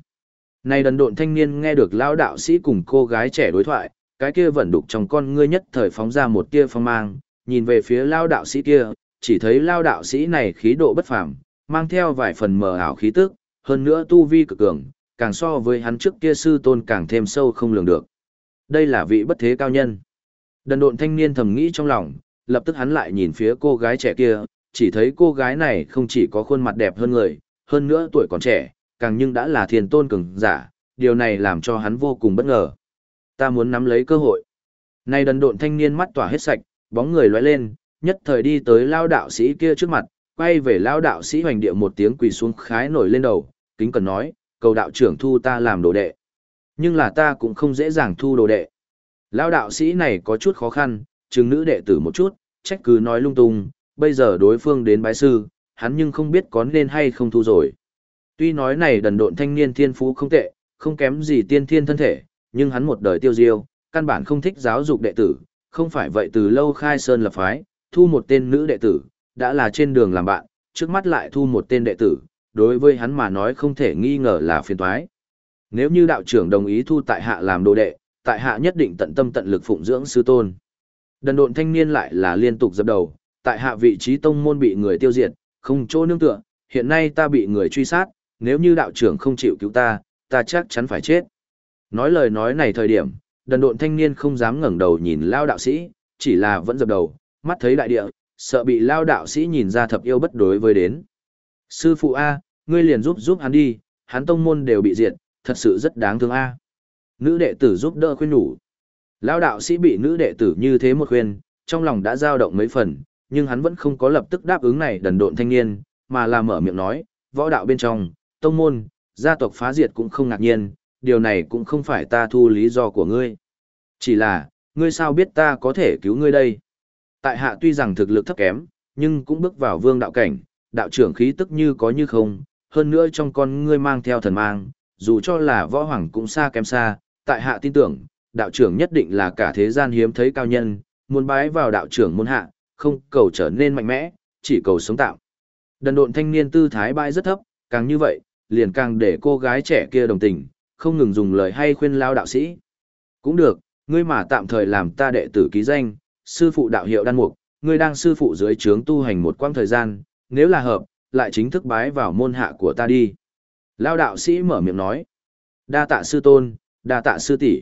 Này đần độn thanh niên nghe được lão đạo sĩ cùng cô gái trẻ đối thoại, cái kia vẫn đục trong con ngươi nhất thời phóng ra một tia phong mang, nhìn về phía lao đạo sĩ kia, chỉ thấy lao đạo sĩ này khí độ bất phàm, mang theo vài phần mờ ảo khí tức, hơn nữa tu vi cực cường, càng so với hắn trước kia sư tôn càng thêm sâu không lường được. Đây là vị bất thế cao nhân. Đần độn thanh niên thầm nghĩ trong lòng, lập tức hắn lại nhìn phía cô gái trẻ kia, chỉ thấy cô gái này không chỉ có khuôn mặt đẹp hơn người, hơn nữa tuổi còn trẻ, càng nhưng đã là thiền tôn cường giả, điều này làm cho hắn vô cùng bất ngờ. Ta muốn nắm lấy cơ hội. Này đần độn thanh niên mắt tỏa hết sạch, bóng người lóe lên, nhất thời đi tới lao đạo sĩ kia trước mặt, quay về lao đạo sĩ hoành địa một tiếng quỳ xuống khái nổi lên đầu, kính cần nói, cầu đạo trưởng thu ta làm đồ đệ. Nhưng là ta cũng không dễ dàng thu đồ đệ. Lao đạo sĩ này có chút khó khăn, chừng nữ đệ tử một chút, trách cứ nói lung tung, bây giờ đối phương đến bái sư, hắn nhưng không biết có nên hay không thu rồi. Tuy nói này đần độn thanh niên thiên phú không tệ, không kém gì tiên thiên thân thể, nhưng hắn một đời tiêu diêu, căn bản không thích giáo dục đệ tử, không phải vậy từ lâu khai sơn lập phái, thu một tên nữ đệ tử, đã là trên đường làm bạn, trước mắt lại thu một tên đệ tử, đối với hắn mà nói không thể nghi ngờ là phiền toái. Nếu như đạo trưởng đồng ý thu tại hạ làm đồ đệ, tại hạ nhất định tận tâm tận lực phụng dưỡng sư tôn. Đần độn thanh niên lại là liên tục dập đầu, tại hạ vị trí tông môn bị người tiêu diệt, không chỗ nương tựa, hiện nay ta bị người truy sát, nếu như đạo trưởng không chịu cứu ta, ta chắc chắn phải chết. Nói lời nói này thời điểm, đần độn thanh niên không dám ngẩng đầu nhìn lao đạo sĩ, chỉ là vẫn dập đầu, mắt thấy đại địa, sợ bị lao đạo sĩ nhìn ra thập yêu bất đối với đến. Sư phụ A, ngươi liền giúp giúp hắn đi, hắn tông môn đều bị diệt, thật sự rất đáng thương A. Nữ đệ tử giúp đỡ khuyên nhủ. Lao đạo sĩ bị nữ đệ tử như thế một khuyên, trong lòng đã dao động mấy phần, nhưng hắn vẫn không có lập tức đáp ứng này đần độn thanh niên, mà là mở miệng nói, võ đạo bên trong, tông môn, gia tộc phá diệt cũng không ngạc nhiên, điều này cũng không phải ta thu lý do của ngươi. Chỉ là, ngươi sao biết ta có thể cứu ngươi đây? Tại hạ tuy rằng thực lực thấp kém, nhưng cũng bước vào vương đạo cảnh, đạo trưởng khí tức như có như không, hơn nữa trong con ngươi mang theo thần mang, dù cho là võ hoàng cũng xa kém xa, tại hạ tin tưởng, đạo trưởng nhất định là cả thế gian hiếm thấy cao nhân, muốn bái vào đạo trưởng môn hạ, không cầu trở nên mạnh mẽ, chỉ cầu sống tạm. Đần độn thanh niên tư thái bãi rất thấp, càng như vậy, liền càng để cô gái trẻ kia đồng tình, không ngừng dùng lời hay khuyên lao đạo sĩ. Cũng được, ngươi mà tạm thời làm ta đệ tử ký danh, sư phụ đạo hiệu đan mục, ngươi đang sư phụ dưới trướng tu hành một quãng thời gian, nếu là hợp, lại chính thức bái vào môn hạ của ta đi. Lao đạo sĩ mở miệng nói, đa tạ sư tôn, đa tạ sư tỷ.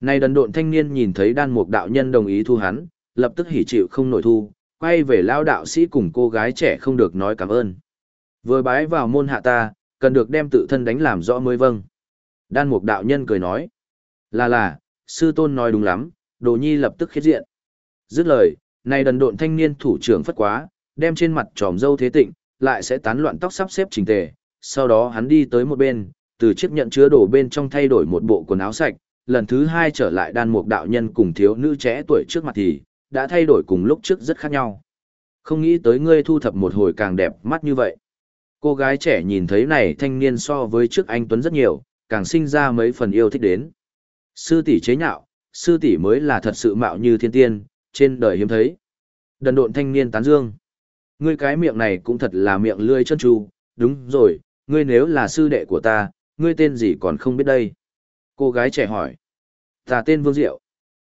Này đần độn thanh niên nhìn thấy đan mục đạo nhân đồng ý thu hắn, lập tức hỉ chịu không nổi thu, quay về lao đạo sĩ cùng cô gái trẻ không được nói cảm ơn. Vừa bái vào môn hạ ta, cần được đem tự thân đánh làm rõ mới vâng. Đan mục đạo nhân cười nói. Là là, sư tôn nói đúng lắm, đồ nhi lập tức khiết diện. Dứt lời, này đần độn thanh niên thủ trưởng phất quá, đem trên mặt tròm dâu thế tịnh, lại sẽ tán loạn tóc sắp xếp chỉnh tề. Sau đó hắn đi tới một bên, từ chiếc nhận chứa đồ bên trong thay đổi một bộ quần áo sạch, lần thứ hai trở lại đan mục đạo nhân cùng thiếu nữ trẻ tuổi trước mặt thì, đã thay đổi cùng lúc trước rất khác nhau. Không nghĩ tới ngươi thu thập một hồi càng đẹp mắt như vậy. Cô gái trẻ nhìn thấy này thanh niên so với trước anh Tuấn rất nhiều, càng sinh ra mấy phần yêu thích đến. Sư tỷ chế nhạo, sư tỷ mới là thật sự mạo như thiên tiên, trên đời hiếm thấy. Đần độn thanh niên tán dương. Ngươi cái miệng này cũng thật là miệng lươi chân tru, đúng rồi, ngươi nếu là sư đệ của ta, ngươi tên gì còn không biết đây. Cô gái trẻ hỏi. Ta tên Vương Diệu.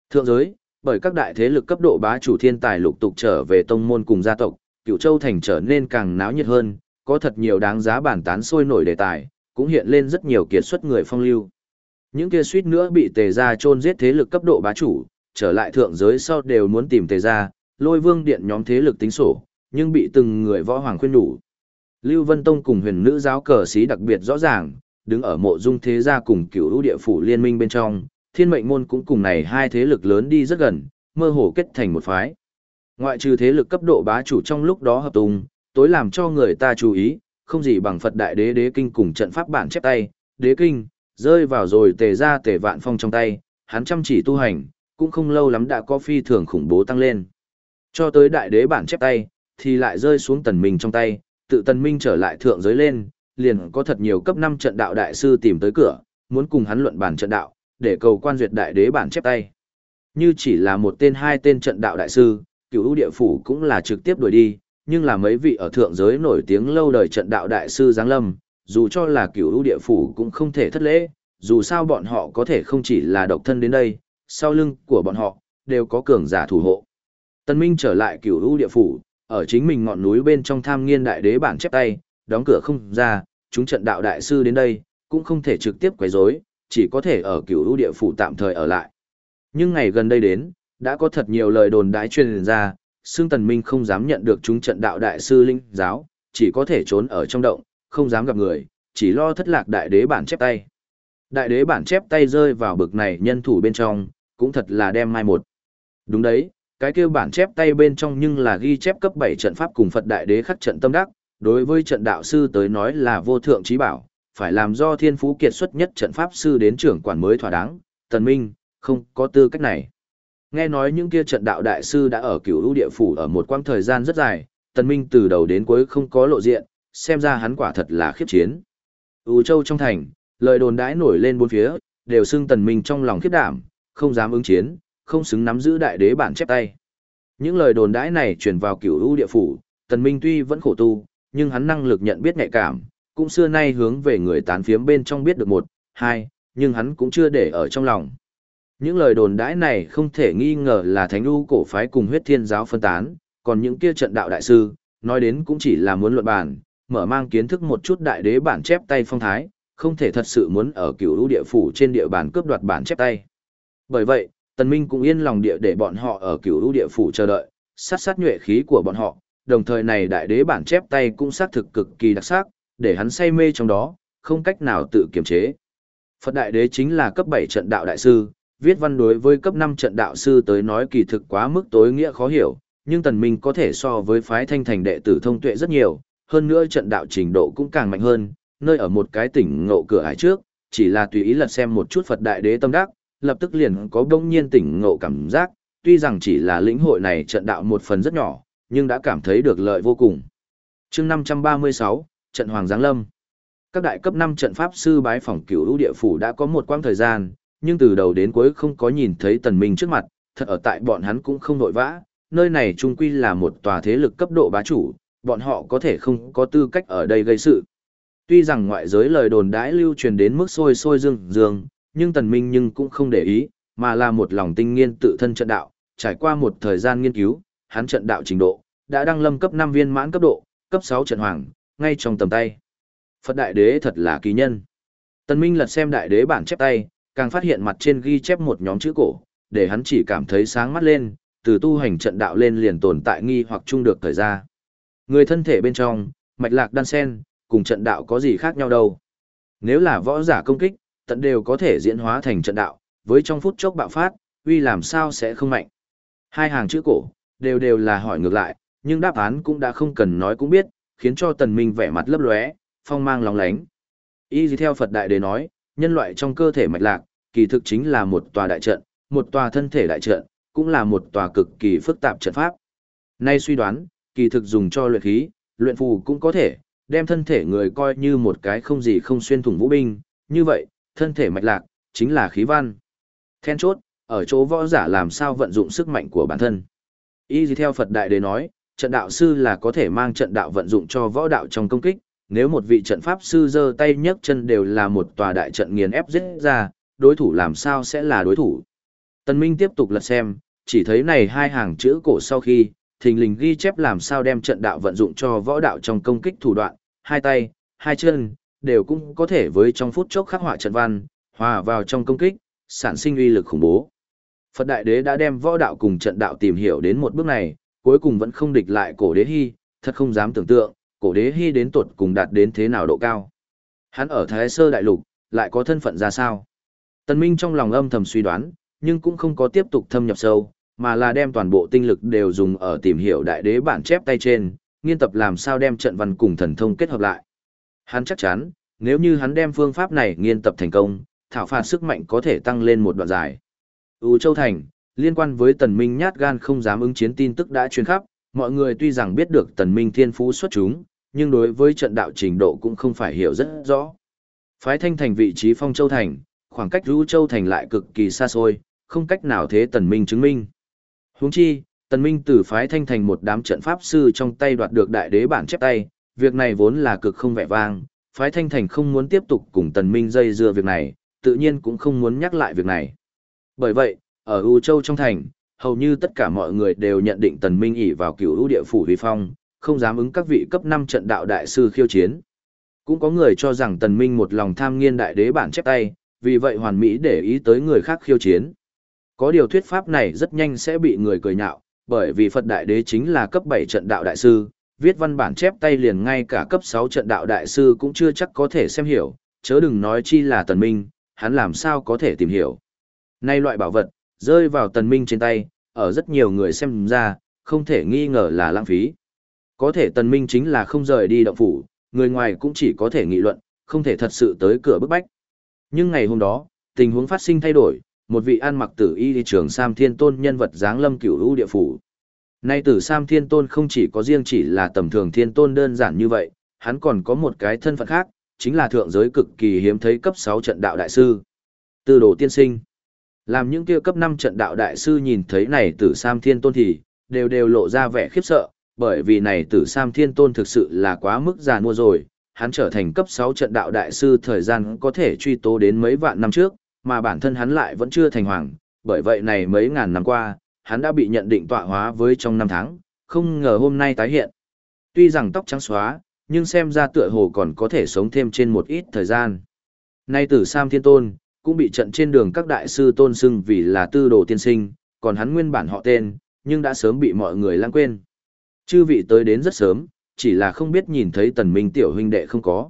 Thượng giới, bởi các đại thế lực cấp độ bá chủ thiên tài lục tục trở về tông môn cùng gia tộc, cựu châu thành trở nên càng náo nhiệt hơn, có thật nhiều đáng giá bản tán sôi nổi đề tài, cũng hiện lên rất nhiều kiệt xuất người phong lưu. Những kia suýt nữa bị tề Gia chôn giết thế lực cấp độ bá chủ, trở lại thượng giới sau đều muốn tìm tề Gia, lôi vương điện nhóm thế lực tính sổ, nhưng bị từng người võ hoàng khuyên đủ. Lưu Vân Tông cùng huyền nữ giáo cờ sĩ đặc biệt rõ ràng, đứng ở mộ dung thế gia cùng cửu lũ địa phủ liên minh bên trong, thiên mệnh môn cũng cùng này hai thế lực lớn đi rất gần, mơ hồ kết thành một phái. Ngoại trừ thế lực cấp độ bá chủ trong lúc đó hợp tung, tối làm cho người ta chú ý, không gì bằng Phật Đại Đế Đế Kinh cùng trận pháp bản chép tay, Đế Kinh, rơi vào rồi tề ra tề vạn phong trong tay, hắn chăm chỉ tu hành, cũng không lâu lắm đã có phi thường khủng bố tăng lên. Cho tới Đại Đế bản chép tay, thì lại rơi xuống tần minh trong tay, tự tần minh trở lại thượng giới lên, liền có thật nhiều cấp 5 trận đạo đại sư tìm tới cửa, muốn cùng hắn luận bản trận đạo, để cầu quan duyệt đại đế bản chép tay. Như chỉ là một tên hai tên trận đạo đại sư, cửu ưu địa phủ cũng là trực tiếp đuổi đi, nhưng là mấy vị ở thượng giới nổi tiếng lâu đời trận đạo đại sư Giáng Lâm, dù cho là cửu ưu địa phủ cũng không thể thất lễ, dù sao bọn họ có thể không chỉ là độc thân đến đây, sau lưng của bọn họ, đều có cường giả thủ hộ. Tân Minh trở lại cửu ưu địa phủ, ở chính mình ngọn núi bên trong tham nghiên đại đế bản chép tay, đóng cửa không ra, chúng trận đạo đại sư đến đây, cũng không thể trực tiếp quấy rối, chỉ có thể ở cửu lũ địa phủ tạm thời ở lại. Nhưng ngày gần đây đến, đã có thật nhiều lời đồn đãi truyền ra, Sương Tần Minh không dám nhận được chúng trận đạo đại sư linh giáo, chỉ có thể trốn ở trong động, không dám gặp người, chỉ lo thất lạc đại đế bản chép tay. Đại đế bản chép tay rơi vào bực này nhân thủ bên trong, cũng thật là đem mai một. Đúng đấy, cái kia bản chép tay bên trong nhưng là ghi chép cấp 7 trận pháp cùng Phật đại đế khắc trận tâm đắc, đối với trận đạo sư tới nói là vô thượng trí bảo, phải làm do thiên phú kiệt xuất nhất trận pháp sư đến trưởng quản mới thỏa đáng, tần minh, không có tư cách này. Nghe nói những kia trận đạo đại sư đã ở cửu lũ địa phủ ở một quãng thời gian rất dài, tần minh từ đầu đến cuối không có lộ diện, xem ra hắn quả thật là khiếp chiến. U châu trong thành, lời đồn đãi nổi lên bốn phía, đều xưng tần minh trong lòng khiếp đảm, không dám ứng chiến, không xứng nắm giữ đại đế bản chép tay. Những lời đồn đãi này truyền vào cửu lũ địa phủ, tần minh tuy vẫn khổ tu, nhưng hắn năng lực nhận biết nhạy cảm, cũng xưa nay hướng về người tán phiếm bên trong biết được một, hai, nhưng hắn cũng chưa để ở trong lòng. Những lời đồn đãi này không thể nghi ngờ là thánh u cổ phái cùng huyết thiên giáo phân tán, còn những kia trận đạo đại sư, nói đến cũng chỉ là muốn luận bàn, mở mang kiến thức một chút đại đế bản chép tay phong thái, không thể thật sự muốn ở cửu lũ địa phủ trên địa bàn cướp đoạt bản chép tay. Bởi vậy, Tần Minh cũng yên lòng địa để bọn họ ở cửu lũ địa phủ chờ đợi, sát sát nhuệ khí của bọn họ, đồng thời này đại đế bản chép tay cũng xác thực cực kỳ đặc sắc, để hắn say mê trong đó, không cách nào tự kiềm chế. Phật đại đế chính là cấp 7 trận đạo đại sư, viết văn đối với cấp 5 trận đạo sư tới nói kỳ thực quá mức tối nghĩa khó hiểu, nhưng tần minh có thể so với phái thanh thành đệ tử thông tuệ rất nhiều, hơn nữa trận đạo trình độ cũng càng mạnh hơn, nơi ở một cái tỉnh ngộ cửa hải trước, chỉ là tùy ý lật xem một chút Phật đại đế tâm đắc, lập tức liền có đông nhiên tỉnh ngộ cảm giác, tuy rằng chỉ là lĩnh hội này trận đạo một phần rất nhỏ, nhưng đã cảm thấy được lợi vô cùng. chương 536, trận Hoàng Giáng Lâm. Các đại cấp 5 trận pháp sư bái phỏng cửu lũ địa phủ đã có một quãng thời gian, nhưng từ đầu đến cuối không có nhìn thấy tần minh trước mặt, thật ở tại bọn hắn cũng không nội vã, nơi này trung quy là một tòa thế lực cấp độ bá chủ, bọn họ có thể không có tư cách ở đây gây sự. Tuy rằng ngoại giới lời đồn đãi lưu truyền đến mức sôi sôi dương dương, nhưng tần minh nhưng cũng không để ý, mà là một lòng tinh nghiên tự thân trận đạo, trải qua một thời gian nghiên cứu, hắn trận đạo trình độ, đã đăng lâm cấp 5 viên mãn cấp độ, cấp 6 trận hoàng, ngay trong tầm tay. Phật đại đế thật là kỳ nhân. Tần Minh lật xem đại đế bản chép tay, càng phát hiện mặt trên ghi chép một nhóm chữ cổ, để hắn chỉ cảm thấy sáng mắt lên, từ tu hành trận đạo lên liền tồn tại nghi hoặc chung được thời ra. Người thân thể bên trong, mạch lạc đan sen, cùng trận đạo có gì khác nhau đâu. Nếu là võ giả công kích, tận đều có thể diễn hóa thành trận đạo, với trong phút chốc bạo phát, uy làm sao sẽ không mạnh. Hai hàng chữ cổ, đều đều là hỏi ngược lại, nhưng đáp án cũng đã không cần nói cũng biết, khiến cho tần minh vẻ mặt lấp lóe, phong mang lóng lánh. Y gì theo Phật Đại Đế nói, nhân loại trong cơ thể mạch lạc, kỳ thực chính là một tòa đại trận, một tòa thân thể đại trận, cũng là một tòa cực kỳ phức tạp trận pháp. Nay suy đoán, kỳ thực dùng cho luyện khí, luyện phù cũng có thể, đem thân thể người coi như một cái không gì không xuyên thủng vũ binh, như vậy, thân thể mạch lạc, chính là khí văn. Then chốt, ở chỗ võ giả làm sao vận dụng sức mạnh của bản thân. Y gì theo Phật Đại Đế nói, trận đạo sư là có thể mang trận đạo vận dụng cho võ đạo trong công kích, nếu một vị trận pháp sư giơ tay nhấc chân đều là một tòa đại trận nghiền ép giết ra, đối thủ làm sao sẽ là đối thủ. Tần Minh tiếp tục lật xem, chỉ thấy này hai hàng chữ cổ sau khi, thình lình ghi chép làm sao đem trận đạo vận dụng cho võ đạo trong công kích thủ đoạn, hai tay, hai chân, đều cũng có thể với trong phút chốc khắc họa trận văn, hòa vào trong công kích, sản sinh uy lực khủng bố. Phật Đại Đế đã đem võ đạo cùng trận đạo tìm hiểu đến một bước này, cuối cùng vẫn không địch lại cổ đế hy, thật không dám tưởng tượng, cổ đế hy đến tuột cùng đạt đến thế nào độ cao. Hắn ở Thái Sơ Đại Lục, lại có thân phận ra sao? Tần Minh trong lòng âm thầm suy đoán, nhưng cũng không có tiếp tục thâm nhập sâu, mà là đem toàn bộ tinh lực đều dùng ở tìm hiểu đại đế bản chép tay trên, nghiên tập làm sao đem trận văn cùng thần thông kết hợp lại. Hắn chắc chắn, nếu như hắn đem phương pháp này nghiên tập thành công, thảo phạt sức mạnh có thể tăng lên một đoạn dài. U Châu Thành, liên quan với Tần Minh nhát gan không dám ứng chiến tin tức đã truyền khắp, mọi người tuy rằng biết được Tần Minh thiên phú xuất chúng, nhưng đối với trận đạo trình độ cũng không phải hiểu rất rõ. Phái Thanh Thành vị trí Phong Châu Thành, khoảng cách U Châu Thành lại cực kỳ xa xôi, không cách nào thế Tần Minh chứng minh. Huống chi, Tần Minh từ phái Thanh Thành một đám trận pháp sư trong tay đoạt được đại đế bản chép tay, việc này vốn là cực không vẻ vang, phái Thanh Thành không muốn tiếp tục cùng Tần Minh dây dưa việc này, tự nhiên cũng không muốn nhắc lại việc này. Bởi vậy, ở U Châu trong thành, hầu như tất cả mọi người đều nhận định Tần Minh ỉ vào cửu ưu địa phủ vi phong, không dám ứng các vị cấp 5 trận đạo đại sư khiêu chiến. Cũng có người cho rằng Tần Minh một lòng tham nghiên đại đế bản chép tay, vì vậy hoàn mỹ để ý tới người khác khiêu chiến. Có điều thuyết pháp này rất nhanh sẽ bị người cười nhạo, bởi vì Phật Đại Đế chính là cấp 7 trận đạo đại sư, viết văn bản chép tay liền ngay cả cấp 6 trận đạo đại sư cũng chưa chắc có thể xem hiểu, chớ đừng nói chi là tần minh, hắn làm sao có thể tìm hiểu. Nay loại bảo vật, rơi vào tần minh trên tay, ở rất nhiều người xem ra, không thể nghi ngờ là lãng phí. Có thể tần minh chính là không rời đi động phủ, người ngoài cũng chỉ có thể nghị luận, không thể thật sự tới cửa bức bách. Nhưng ngày hôm đó, tình huống phát sinh thay đổi, một vị an mặc tử y đi trường Sam Thiên Tôn nhân vật dáng lâm cửu u địa phủ. Nay tử Sam Thiên Tôn không chỉ có riêng chỉ là tầm thường Thiên Tôn đơn giản như vậy, hắn còn có một cái thân phận khác, chính là thượng giới cực kỳ hiếm thấy cấp 6 trận đạo đại sư. Tư đồ tiên sinh. Làm những kia cấp 5 trận đạo đại sư nhìn thấy này tử Sam Thiên Tôn thì, đều đều lộ ra vẻ khiếp sợ, bởi vì này tử Sam Thiên Tôn thực sự là quá mức già mua rồi, hắn trở thành cấp 6 trận đạo đại sư thời gian có thể truy tố đến mấy vạn năm trước, mà bản thân hắn lại vẫn chưa thành hoàng, bởi vậy này mấy ngàn năm qua, hắn đã bị nhận định tọa hóa với trong năm tháng, không ngờ hôm nay tái hiện. Tuy rằng tóc trắng xóa, nhưng xem ra tựa hồ còn có thể sống thêm trên một ít thời gian. Nay tử Sam Thiên Tôn, cũng bị trận trên đường các đại sư tôn xưng vì là tư đồ tiên sinh, còn hắn nguyên bản họ tên, nhưng đã sớm bị mọi người lãng quên. Chư vị tới đến rất sớm, chỉ là không biết nhìn thấy tần minh tiểu huynh đệ không có.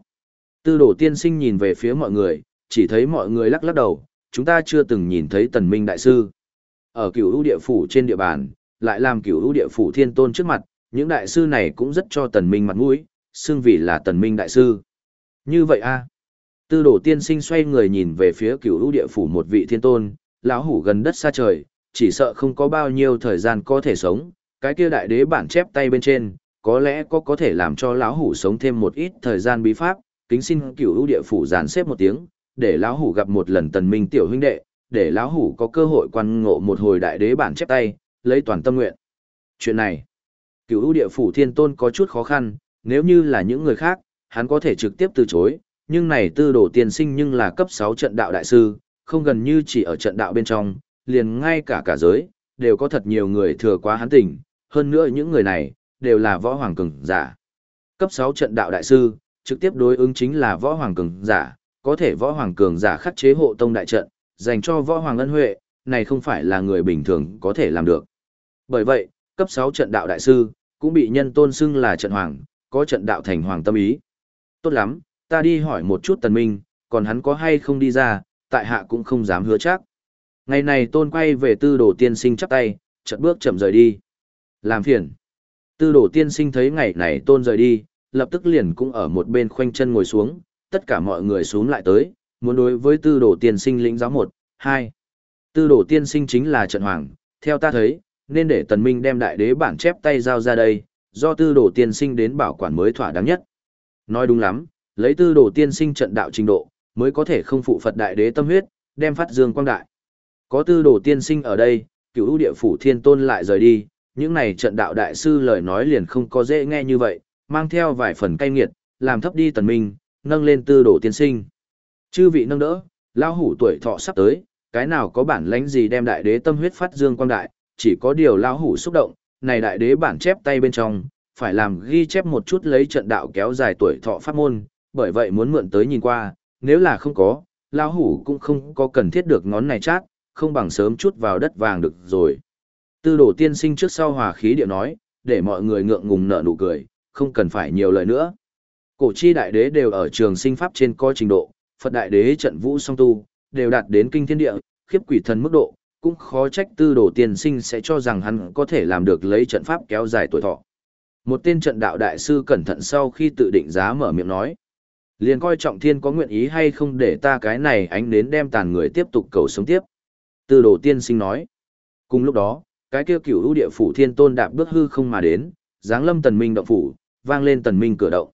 Tư đồ tiên sinh nhìn về phía mọi người, chỉ thấy mọi người lắc lắc đầu, chúng ta chưa từng nhìn thấy tần minh đại sư. Ở cửu ưu địa phủ trên địa bàn, lại làm cửu ưu địa phủ thiên tôn trước mặt, những đại sư này cũng rất cho tần minh mặt mũi, xưng vì là tần minh đại sư. Như vậy a Tư đồ tiên sinh xoay người nhìn về phía cửu lũ địa phủ một vị thiên tôn, lão hủ gần đất xa trời, chỉ sợ không có bao nhiêu thời gian có thể sống, cái kia đại đế bản chép tay bên trên, có lẽ có có thể làm cho lão hủ sống thêm một ít thời gian bí pháp, kính xin cửu lũ địa phủ dàn xếp một tiếng, để lão hủ gặp một lần tần minh tiểu huynh đệ, để lão hủ có cơ hội quan ngộ một hồi đại đế bản chép tay, lấy toàn tâm nguyện. Chuyện này, cửu lũ địa phủ thiên tôn có chút khó khăn, nếu như là những người khác, hắn có thể trực tiếp từ chối, nhưng này tư đồ tiên sinh nhưng là cấp 6 trận đạo đại sư, không gần như chỉ ở trận đạo bên trong, liền ngay cả cả giới, đều có thật nhiều người thừa quá hắn tỉnh, hơn nữa những người này, đều là võ hoàng cường giả. Cấp 6 trận đạo đại sư, trực tiếp đối ứng chính là võ hoàng cường giả, có thể võ hoàng cường giả khắc chế hộ tông đại trận, dành cho võ hoàng ân huệ, này không phải là người bình thường có thể làm được. Bởi vậy, cấp 6 trận đạo đại sư, cũng bị nhân tôn xưng là trận hoàng, có trận đạo thành hoàng tâm ý. Tốt lắm, ta đi hỏi một chút tần minh, còn hắn có hay không đi ra, tại hạ cũng không dám hứa chắc. Ngày này tôn quay về tư đồ tiên sinh chắp tay, chợt bước chậm rời đi. Làm phiền. Tư đồ tiên sinh thấy ngày này tôn rời đi, lập tức liền cũng ở một bên khoanh chân ngồi xuống, tất cả mọi người xuống lại tới, muốn đối với tư đồ tiên sinh lĩnh giáo một, hai. Tư đồ tiên sinh chính là trận hoàng, theo ta thấy, nên để tần minh đem đại đế bản chép tay giao ra đây, do tư đồ tiên sinh đến bảo quản mới thỏa đáng nhất. Nói đúng lắm, lấy tư đồ tiên sinh trận đạo trình độ, mới có thể không phụ Phật đại đế tâm huyết, đem phát dương quang đại. Có tư đồ tiên sinh ở đây, cửu địa phủ thiên tôn lại rời đi, những này trận đạo đại sư lời nói liền không có dễ nghe như vậy, mang theo vài phần cay nghiệt, làm thấp đi tần minh, nâng lên tư đồ tiên sinh. Chư vị nâng đỡ, lão hủ tuổi thọ sắp tới, cái nào có bản lãnh gì đem đại đế tâm huyết phát dương quang đại, chỉ có điều lão hủ xúc động, này đại đế bản chép tay bên trong, phải làm ghi chép một chút lấy trận đạo kéo dài tuổi thọ pháp môn, bởi vậy muốn mượn tới nhìn qua, nếu là không có, lão hủ cũng không có cần thiết được ngón này chát, không bằng sớm chút vào đất vàng được rồi. Tư đồ tiên sinh trước sau hòa khí điệu nói, để mọi người ngượng ngùng nở nụ cười, không cần phải nhiều lời nữa. Cổ chi đại đế đều ở trường sinh pháp trên coi trình độ, Phật đại đế trận vũ song tu, đều đạt đến kinh thiên địa, khiếp quỷ thần mức độ, cũng khó trách tư đồ tiên sinh sẽ cho rằng hắn có thể làm được lấy trận pháp kéo dài tuổi thọ. Một tên trận đạo đại sư cẩn thận sau khi tự định giá mở miệng nói. Liền coi trọng thiên có nguyện ý hay không để ta cái này ánh đến đem tàn người tiếp tục cầu sống tiếp. từ đồ tiên sinh nói. Cùng lúc đó, cái kia cửu ưu địa phủ thiên tôn đạp bước hư không mà đến, dáng lâm tần minh động phủ, vang lên tần minh cửa động.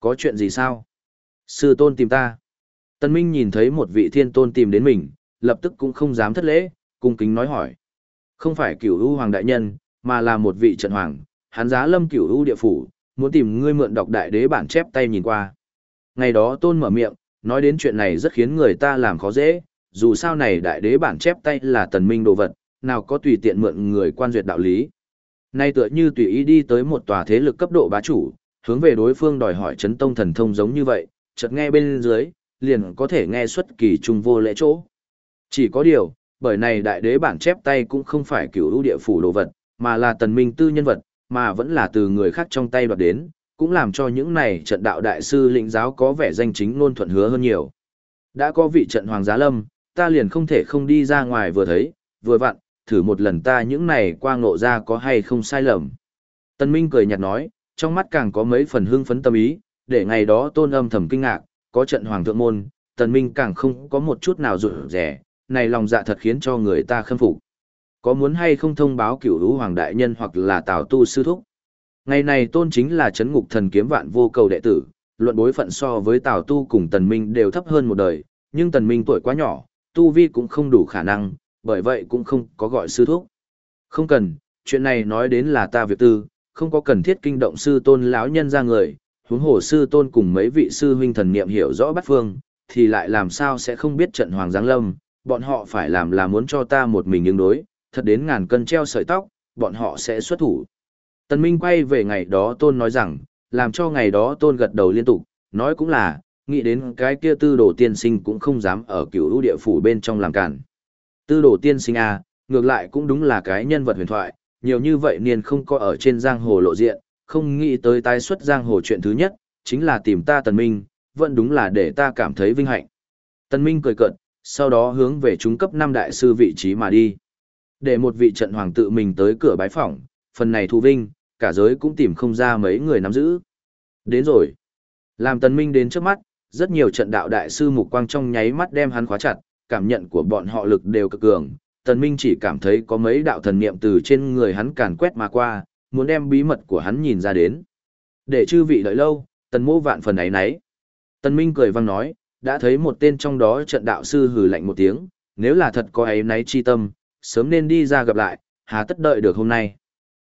Có chuyện gì sao? Sư tôn tìm ta. Tần minh nhìn thấy một vị thiên tôn tìm đến mình, lập tức cũng không dám thất lễ, cung kính nói hỏi. Không phải cửu ưu hoàng đại nhân, mà là một vị trận hoàng, hắn giá lâm cửu ưu địa phủ, muốn tìm ngươi mượn đọc đại đế bản chép tay nhìn qua. Ngày đó tôn mở miệng, nói đến chuyện này rất khiến người ta làm khó dễ, dù sao này đại đế bản chép tay là tần minh đồ vật, nào có tùy tiện mượn người quan duyệt đạo lý. Nay tựa như tùy ý đi tới một tòa thế lực cấp độ bá chủ, hướng về đối phương đòi hỏi chấn tông thần thông giống như vậy, chợt nghe bên dưới, liền có thể nghe xuất kỳ trung vô lễ chỗ. Chỉ có điều, bởi này đại đế bản chép tay cũng không phải cửu ưu địa phủ đồ vật, mà là tần minh tư nhân vật, mà vẫn là từ người khác trong tay đoạt đến, cũng làm cho những này trận đạo đại sư lĩnh giáo có vẻ danh chính luôn thuận hứa hơn nhiều. Đã có vị trận hoàng giá lâm, ta liền không thể không đi ra ngoài vừa thấy, vừa vặn, thử một lần ta những này qua ngộ ra có hay không sai lầm. Tân Minh cười nhạt nói, trong mắt càng có mấy phần hưng phấn tâm ý, để ngày đó tôn âm thầm kinh ngạc, có trận hoàng thượng môn, tân Minh càng không có một chút nào rụt rẻ, này lòng dạ thật khiến cho người ta khâm phục. Có muốn hay không thông báo cửu lũ hoàng đại nhân hoặc là tào tu sư thúc? Ngày này tôn chính là chấn ngục thần kiếm vạn vô cầu đệ tử, luận bối phận so với tào tu cùng tần minh đều thấp hơn một đời, nhưng tần minh tuổi quá nhỏ, tu vi cũng không đủ khả năng, bởi vậy cũng không có gọi sư thúc. Không cần, chuyện này nói đến là ta việc tư, không có cần thiết kinh động sư tôn lão nhân ra người, huống hồ sư tôn cùng mấy vị sư huynh thần niệm hiểu rõ bắt phương, thì lại làm sao sẽ không biết trận hoàng giáng lâm, bọn họ phải làm là muốn cho ta một mình ứng đối, thật đến ngàn cân treo sợi tóc, bọn họ sẽ xuất thủ. Tần Minh quay về ngày đó tôn nói rằng, làm cho ngày đó tôn gật đầu liên tục, nói cũng là, nghĩ đến cái kia tư đồ tiên sinh cũng không dám ở cửu lũ địa phủ bên trong làm cản. Tư đồ tiên sinh à, ngược lại cũng đúng là cái nhân vật huyền thoại, nhiều như vậy niên không có ở trên giang hồ lộ diện, không nghĩ tới tái xuất giang hồ chuyện thứ nhất, chính là tìm ta tần minh, vẫn đúng là để ta cảm thấy vinh hạnh. Tần minh cười cợt, sau đó hướng về trung cấp năm đại sư vị trí mà đi. Để một vị trận hoàng tự mình tới cửa bái phỏng, phần này thu vinh, cả giới cũng tìm không ra mấy người nắm giữ. Đến rồi. Làm tần minh đến trước mắt, rất nhiều trận đạo đại sư mục quang trong nháy mắt đem hắn khóa chặt, cảm nhận của bọn họ lực đều cực cường. Tần Minh chỉ cảm thấy có mấy đạo thần niệm từ trên người hắn càn quét mà qua, muốn đem bí mật của hắn nhìn ra đến. Để chư vị đợi lâu, tần mô vạn phần ấy nấy. Tần Minh cười vang nói, đã thấy một tên trong đó trận đạo sư hừ lạnh một tiếng, nếu là thật có ấy nấy chi tâm, sớm nên đi ra gặp lại, hà tất đợi được hôm nay.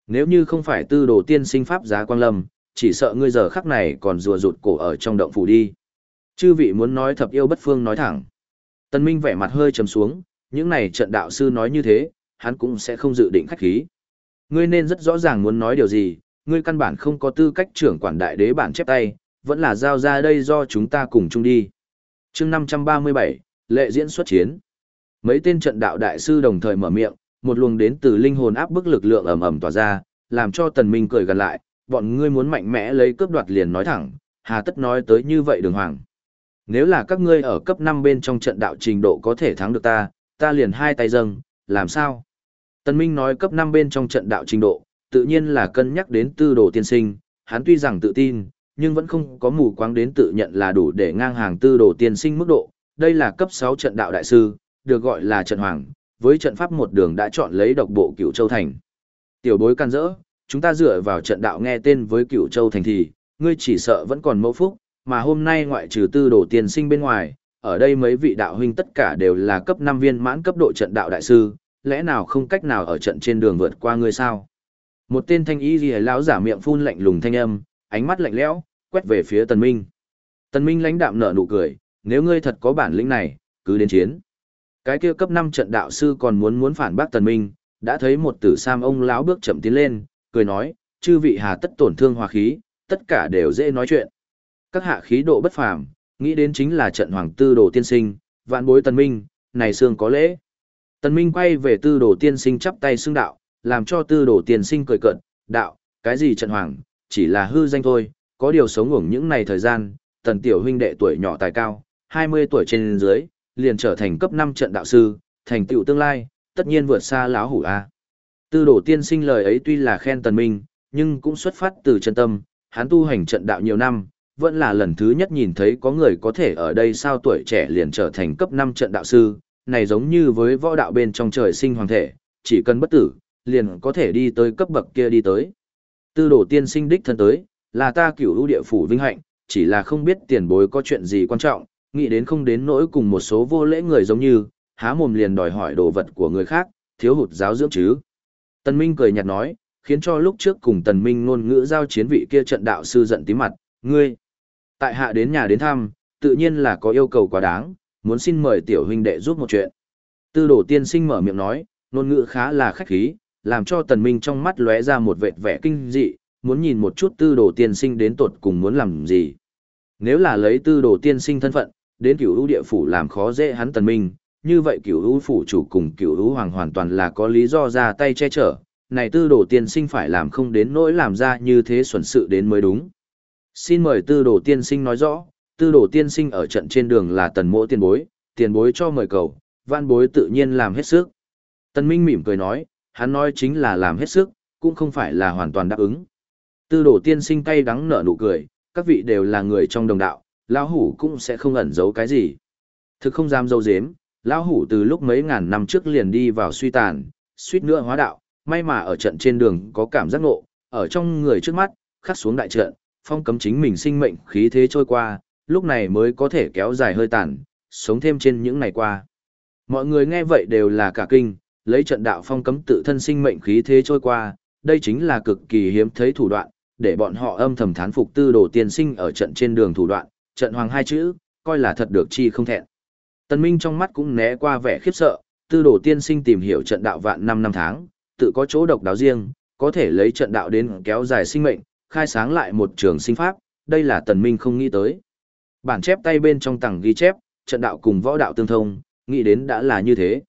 Nếu như không phải tư đồ tiên sinh pháp giá quang lâm, chỉ sợ ngươi giờ khắc này còn rùa rụt cổ ở trong động phủ đi. Chư vị muốn nói thập yêu bất phương nói thẳng. tân Minh vẻ mặt hơi trầm xuống, những này trận đạo sư nói như thế, hắn cũng sẽ không dự định khách khí. Ngươi nên rất rõ ràng muốn nói điều gì, ngươi căn bản không có tư cách trưởng quản đại đế bản chép tay, vẫn là giao ra đây do chúng ta cùng chung đi. Chương 537, lệ diễn xuất chiến. Mấy tên trận đạo đại sư đồng thời mở miệng, một luồng đến từ linh hồn áp bức lực lượng ầm ầm tỏa ra, làm cho Tần Minh cười gần lại, bọn ngươi muốn mạnh mẽ lấy cướp đoạt liền nói thẳng, hà tất nói tới như vậy đường hoàng. Nếu là các ngươi ở cấp 5 bên trong trận đạo trình độ có thể thắng được ta, ta liền hai tay dâng, làm sao? Tần Minh nói cấp 5 bên trong trận đạo trình độ, tự nhiên là cân nhắc đến tư đồ tiên sinh, hắn tuy rằng tự tin, nhưng vẫn không có mù quáng đến tự nhận là đủ để ngang hàng tư đồ tiên sinh mức độ. Đây là cấp 6 trận đạo đại sư, được gọi là trận hoàng, với trận pháp một đường đã chọn lấy độc bộ cửu châu thành. Tiểu bối can dỡ, chúng ta dựa vào trận đạo nghe tên với cửu châu thành thì, ngươi chỉ sợ vẫn còn mẫu phúc, mà hôm nay ngoại trừ tư đồ tiền sinh bên ngoài, ở đây mấy vị đạo huynh tất cả đều là cấp năm viên mãn cấp độ trận đạo đại sư, lẽ nào không cách nào ở trận trên đường vượt qua ngươi sao? Một tên thanh y gì lão giả miệng phun lạnh lùng thanh âm, ánh mắt lạnh lẽo, quét về phía Tần Minh. Tần Minh lãnh đạm nở nụ cười, nếu ngươi thật có bản lĩnh này, cứ đến chiến. Cái kia cấp 5 trận đạo sư còn muốn muốn phản bác Tần Minh, đã thấy một tử sam ông lão bước chậm tiến lên, cười nói, chư vị hà tất tổn thương hòa khí, tất cả đều dễ nói chuyện. Các hạ khí độ bất phàm, nghĩ đến chính là trận hoàng tư đồ tiên sinh, vạn bối tần minh, này xương có lễ. Tần Minh quay về tư đồ tiên sinh chắp tay xưng đạo, làm cho tư đồ tiên sinh cười cợt, đạo, cái gì trận hoàng, chỉ là hư danh thôi, có điều sống ngủng những này thời gian, tần tiểu huynh đệ tuổi nhỏ tài cao, 20 tuổi trên dưới, liền trở thành cấp 5 trận đạo sư, thành tựu tương lai, tất nhiên vượt xa lão hủ a. Tư đồ tiên sinh lời ấy tuy là khen tần minh, nhưng cũng xuất phát từ chân tâm, hắn tu hành trận đạo nhiều năm, vẫn là lần thứ nhất nhìn thấy có người có thể ở đây sao tuổi trẻ liền trở thành cấp 5 trận đạo sư, này giống như với võ đạo bên trong trời sinh hoàng thể, chỉ cần bất tử, liền có thể đi tới cấp bậc kia đi tới. Tư đồ tiên sinh đích thân tới, là ta cửu ưu địa phủ vinh hạnh, chỉ là không biết tiền bối có chuyện gì quan trọng, nghĩ đến không đến nỗi cùng một số vô lễ người giống như, há mồm liền đòi hỏi đồ vật của người khác, thiếu hụt giáo dưỡng chứ. Tần Minh cười nhạt nói, khiến cho lúc trước cùng Tần Minh ngôn ngữ giao chiến vị kia trận đạo sư giận tím mặt, ngươi. Tại hạ đến nhà đến thăm, tự nhiên là có yêu cầu quá đáng, muốn xin mời tiểu huynh đệ giúp một chuyện. Tư đồ tiên sinh mở miệng nói, ngôn ngữ khá là khách khí, làm cho Tần Minh trong mắt lóe ra một vệt vẻ kinh dị, muốn nhìn một chút tư đồ tiên sinh đến tột cùng muốn làm gì. Nếu là lấy tư đồ tiên sinh thân phận, đến cửu ưu địa phủ làm khó dễ hắn Tần Minh, như vậy cửu ưu phủ chủ cùng cửu ưu hoàng hoàn toàn là có lý do ra tay che chở, này tư đồ tiên sinh phải làm không đến nỗi làm ra như thế xuẩn sự đến mới đúng. Xin mời tư đồ tiên sinh nói rõ, tư đồ tiên sinh ở trận trên đường là tần mỗ tiền bối, tiền bối cho mời cầu, văn bối tự nhiên làm hết sức. Tần Minh mỉm cười nói, hắn nói chính là làm hết sức, cũng không phải là hoàn toàn đáp ứng. Tư đồ tiên sinh cay đắng nở nụ cười, các vị đều là người trong đồng đạo, lão hủ cũng sẽ không ẩn giấu cái gì. Thực không dám dâu dếm, lão hủ từ lúc mấy ngàn năm trước liền đi vào suy tàn, suýt nữa hóa đạo, may mà ở trận trên đường có cảm giác ngộ, ở trong người trước mắt, khắc xuống đại trận, phong cấm chính mình sinh mệnh khí thế trôi qua, lúc này mới có thể kéo dài hơi tàn, sống thêm trên những ngày qua. Mọi người nghe vậy đều là cả kinh, lấy trận đạo phong cấm tự thân sinh mệnh khí thế trôi qua, đây chính là cực kỳ hiếm thấy thủ đoạn, để bọn họ âm thầm thán phục tư đồ tiên sinh ở trận trên đường thủ đoạn, trận hoàng hai chữ, coi là thật được chi không thẹn. Tần Minh trong mắt cũng né qua vẻ khiếp sợ, tư đồ tiên sinh tìm hiểu trận đạo vạn năm năm tháng, tự có chỗ độc đáo riêng, có thể lấy trận đạo đến kéo dài sinh mệnh, khai sáng lại một trường sinh pháp, đây là tần minh không nghĩ tới. Bản chép tay bên trong tầng ghi chép, trận đạo cùng võ đạo tương thông, nghĩ đến đã là như thế.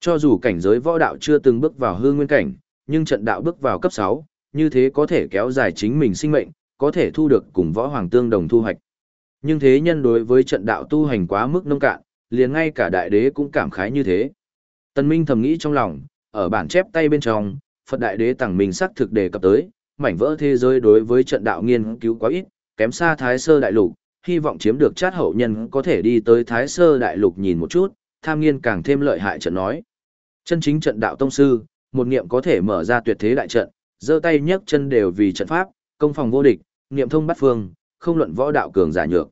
Cho dù cảnh giới võ đạo chưa từng bước vào hư nguyên cảnh, nhưng trận đạo bước vào cấp 6, như thế có thể kéo dài chính mình sinh mệnh, có thể thu được cùng võ hoàng tương đồng thu hoạch. Nhưng thế nhân đối với trận đạo tu hành quá mức nông cạn, liền ngay cả đại đế cũng cảm khái như thế. Tần Minh thầm nghĩ trong lòng, ở bản chép tay bên trong, Phật đại đế tàng mình sắc thực đề cập tới, mảnh vỡ thế giới đối với trận đạo nghiên cứu quá ít, kém xa Thái Sơ Đại Lục, hy vọng chiếm được chát hậu nhân có thể đi tới Thái Sơ Đại Lục nhìn một chút, tham nghiên càng thêm lợi hại trận nói. Chân chính trận đạo tông sư, một niệm có thể mở ra tuyệt thế đại trận, giơ tay nhấc chân đều vì trận pháp, công phòng vô địch, niệm thông bắt phương, không luận võ đạo cường giả nhược.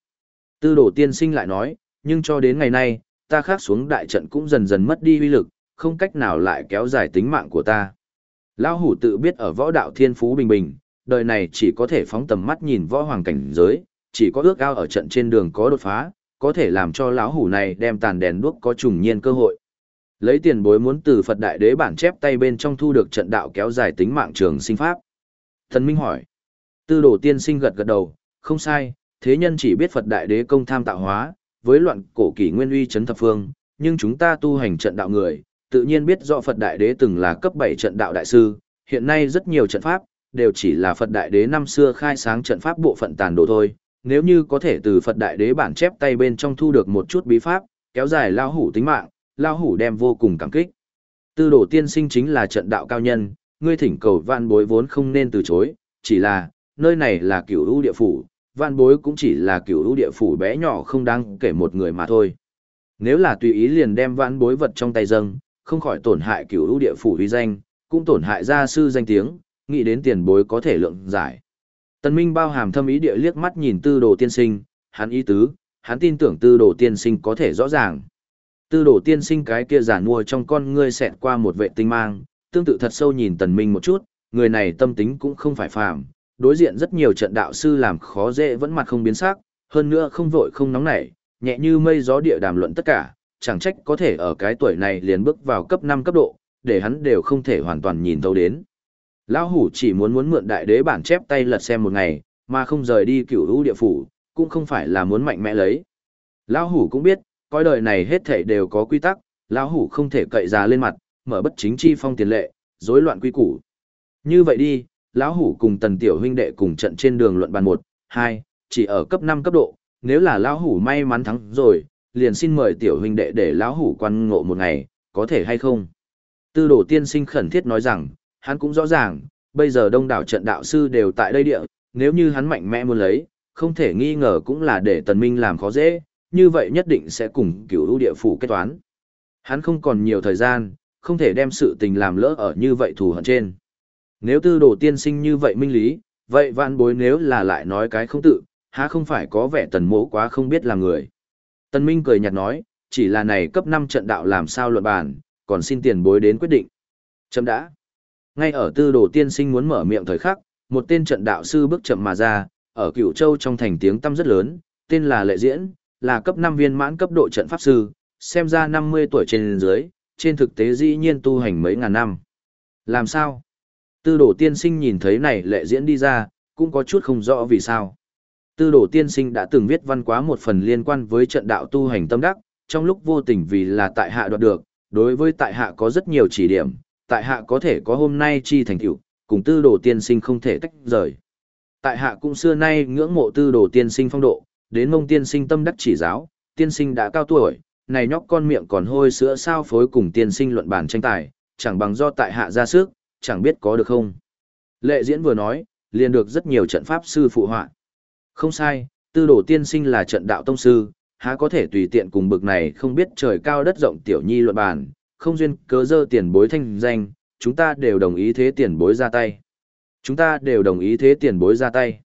Tư đồ tiên sinh lại nói, nhưng cho đến ngày nay, ta khác xuống đại trận cũng dần dần mất đi uy lực, không cách nào lại kéo dài tính mạng của ta. Lão hủ tự biết ở võ đạo thiên phú bình bình, đời này chỉ có thể phóng tầm mắt nhìn võ hoàng cảnh giới, chỉ có ước ao ở trận trên đường có đột phá, có thể làm cho lão hủ này đem tàn đèn đuốc có trùng nhiên cơ hội. Lấy tiền bối muốn từ Phật Đại Đế bản chép tay bên trong thu được trận đạo kéo dài tính mạng trường sinh pháp. Thần Minh hỏi. Tư đồ tiên sinh gật gật đầu, không sai, thế nhân chỉ biết Phật Đại Đế công tham tạo hóa, với loạn cổ kỷ nguyên uy chấn thập phương, nhưng chúng ta tu hành trận đạo người, tự nhiên biết rõ Phật Đại Đế từng là cấp 7 trận đạo đại sư, hiện nay rất nhiều trận pháp, đều chỉ là Phật Đại Đế năm xưa khai sáng trận pháp bộ phận tàn đồ thôi. Nếu như có thể từ Phật Đại Đế bản chép tay bên trong thu được một chút bí pháp, kéo dài lao hủ tính mạng, lao hủ đem vô cùng cảm kích. Tư đồ tiên sinh chính là trận đạo cao nhân, ngươi thỉnh cầu vạn bối vốn không nên từ chối, chỉ là, nơi này là cửu ưu địa phủ, vạn bối cũng chỉ là cửu lũ địa phủ bé nhỏ không đáng kể một người mà thôi. Nếu là tùy ý liền đem vạn bối vật trong tay dâng, không khỏi tổn hại cửu lũ địa phủ uy danh, cũng tổn hại gia sư danh tiếng, nghĩ đến tiền bối có thể lượng giải. Tần Minh bao hàm thâm ý địa liếc mắt nhìn tư đồ tiên sinh, hắn ý tứ, hắn tin tưởng tư đồ tiên sinh có thể rõ ràng. Tư đồ tiên sinh cái kia giả mua trong con ngươi xẹt qua một vệ tinh mang, tương tự thật sâu nhìn tần minh một chút, người này tâm tính cũng không phải phàm, đối diện rất nhiều trận đạo sư làm khó dễ vẫn mặt không biến sắc, hơn nữa không vội không nóng nảy, nhẹ như mây gió địa đàm luận tất cả, chẳng trách có thể ở cái tuổi này liền bước vào cấp 5 cấp độ, để hắn đều không thể hoàn toàn nhìn thấu đến. Lão hủ chỉ muốn muốn mượn đại đế bản chép tay lật xem một ngày, mà không rời đi cửu lũ địa phủ, cũng không phải là muốn mạnh mẽ lấy. Lão hủ cũng biết, coi đời này hết thảy đều có quy tắc, lão hủ không thể cậy ra lên mặt, mở bất chính chi phong tiền lệ, rối loạn quy củ. Như vậy đi, lão hủ cùng tần tiểu huynh đệ cùng trận trên đường luận bàn 1, 2, chỉ ở cấp 5 cấp độ, nếu là lão hủ may mắn thắng rồi, liền xin mời tiểu huynh đệ để lão hủ quan ngộ một ngày, có thể hay không? Tư đồ tiên sinh khẩn thiết nói rằng, hắn cũng rõ ràng, bây giờ đông đảo trận đạo sư đều tại đây địa, nếu như hắn mạnh mẽ muốn lấy, không thể nghi ngờ cũng là để tần minh làm khó dễ, như vậy nhất định sẽ cùng cửu ưu địa phủ kết toán. Hắn không còn nhiều thời gian, không thể đem sự tình làm lỡ ở như vậy thù hận trên. Nếu tư đồ tiên sinh như vậy minh lý, vậy vạn bối nếu là lại nói cái không tự, há không phải có vẻ tần mỗ quá không biết làm người. Tần Minh cười nhạt nói, chỉ là này cấp 5 trận đạo làm sao luận bàn, còn xin tiền bối đến quyết định. Chấm đã. Ngay ở tư đồ tiên sinh muốn mở miệng thời khắc, một tên trận đạo sư bước chậm mà ra, ở cửu châu trong thành tiếng tâm rất lớn, tên là Lệ Diễn, là cấp 5 viên mãn cấp độ trận pháp sư, xem ra 50 tuổi trên dưới, trên thực tế dĩ nhiên tu hành mấy ngàn năm. Làm sao? Tư đồ tiên sinh nhìn thấy này Lệ Diễn đi ra, cũng có chút không rõ vì sao. Tư đồ tiên sinh đã từng viết văn quá một phần liên quan với trận đạo tu hành tâm đắc, trong lúc vô tình vì là tại hạ đoạt được, đối với tại hạ có rất nhiều chỉ điểm, tại hạ có thể có hôm nay chi thành tựu, cùng tư đồ tiên sinh không thể tách rời. Tại hạ cũng xưa nay ngưỡng mộ tư đồ tiên sinh phong độ, đến mông tiên sinh tâm đắc chỉ giáo, tiên sinh đã cao tuổi, này nhóc con miệng còn hôi sữa sao phối cùng tiên sinh luận bàn tranh tài, chẳng bằng do tại hạ ra sức, chẳng biết có được không. Lệ diễn vừa nói, liền được rất nhiều trận pháp sư phụ họa. Không sai, tư đồ tiên sinh là trận đạo tông sư, há có thể tùy tiện cùng bực này không biết trời cao đất rộng tiểu nhi luận bàn, không duyên cớ dơ tiền bối thanh danh, chúng ta đều đồng ý thế tiền bối ra tay. Chúng ta đều đồng ý thế tiền bối ra tay.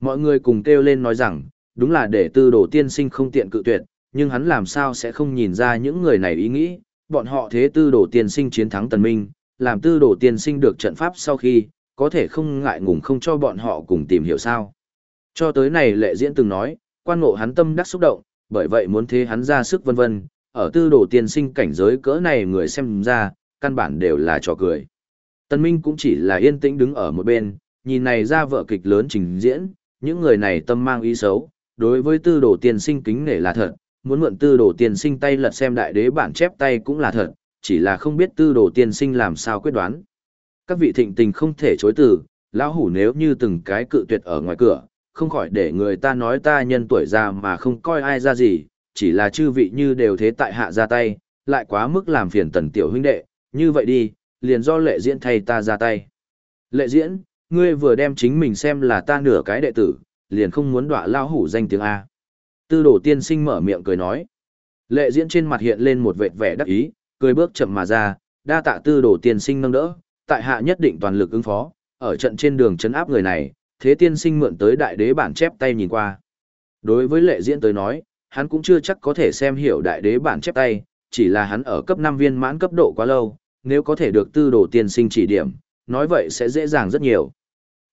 Mọi người cùng kêu lên nói rằng, đúng là để tư đồ tiên sinh không tiện cự tuyệt, nhưng hắn làm sao sẽ không nhìn ra những người này ý nghĩ, bọn họ thế tư đồ tiên sinh chiến thắng tần minh, làm tư đồ tiên sinh được trận pháp sau khi, có thể không ngại ngùng không cho bọn họ cùng tìm hiểu sao. Cho tới này lệ diễn từng nói, quan ngộ hắn tâm đắc xúc động, bởi vậy muốn thế hắn ra sức vân vân, ở tư đồ tiên sinh cảnh giới cỡ này người xem ra, căn bản đều là trò cười. Tân Minh cũng chỉ là yên tĩnh đứng ở một bên, nhìn này ra vợ kịch lớn trình diễn, những người này tâm mang ý xấu, đối với tư đồ tiên sinh kính nể là thật, muốn mượn tư đồ tiên sinh tay lật xem đại đế bản chép tay cũng là thật, chỉ là không biết tư đồ tiên sinh làm sao quyết đoán. Các vị thịnh tình không thể chối từ, lão hủ nếu như từng cái cự tuyệt ở ngoài cửa, không khỏi để người ta nói ta nhân tuổi già mà không coi ai ra gì, chỉ là chư vị như đều thế tại hạ ra tay, lại quá mức làm phiền tần tiểu huynh đệ, như vậy đi, liền do lệ diễn thay ta ra tay. Lệ diễn, ngươi vừa đem chính mình xem là ta nửa cái đệ tử, liền không muốn đọa lao hủ danh tiếng A. Tư đồ tiên sinh mở miệng cười nói. Lệ diễn trên mặt hiện lên một vệt vẻ đắc ý, cười bước chậm mà ra, đa tạ tư đồ tiên sinh nâng đỡ, tại hạ nhất định toàn lực ứng phó, ở trận trên đường chấn áp người này, thế tiên sinh mượn tới đại đế bản chép tay nhìn qua. Đối với lệ diễn tới nói, hắn cũng chưa chắc có thể xem hiểu đại đế bản chép tay, chỉ là hắn ở cấp 5 viên mãn cấp độ quá lâu, nếu có thể được tư đồ tiên sinh chỉ điểm, nói vậy sẽ dễ dàng rất nhiều.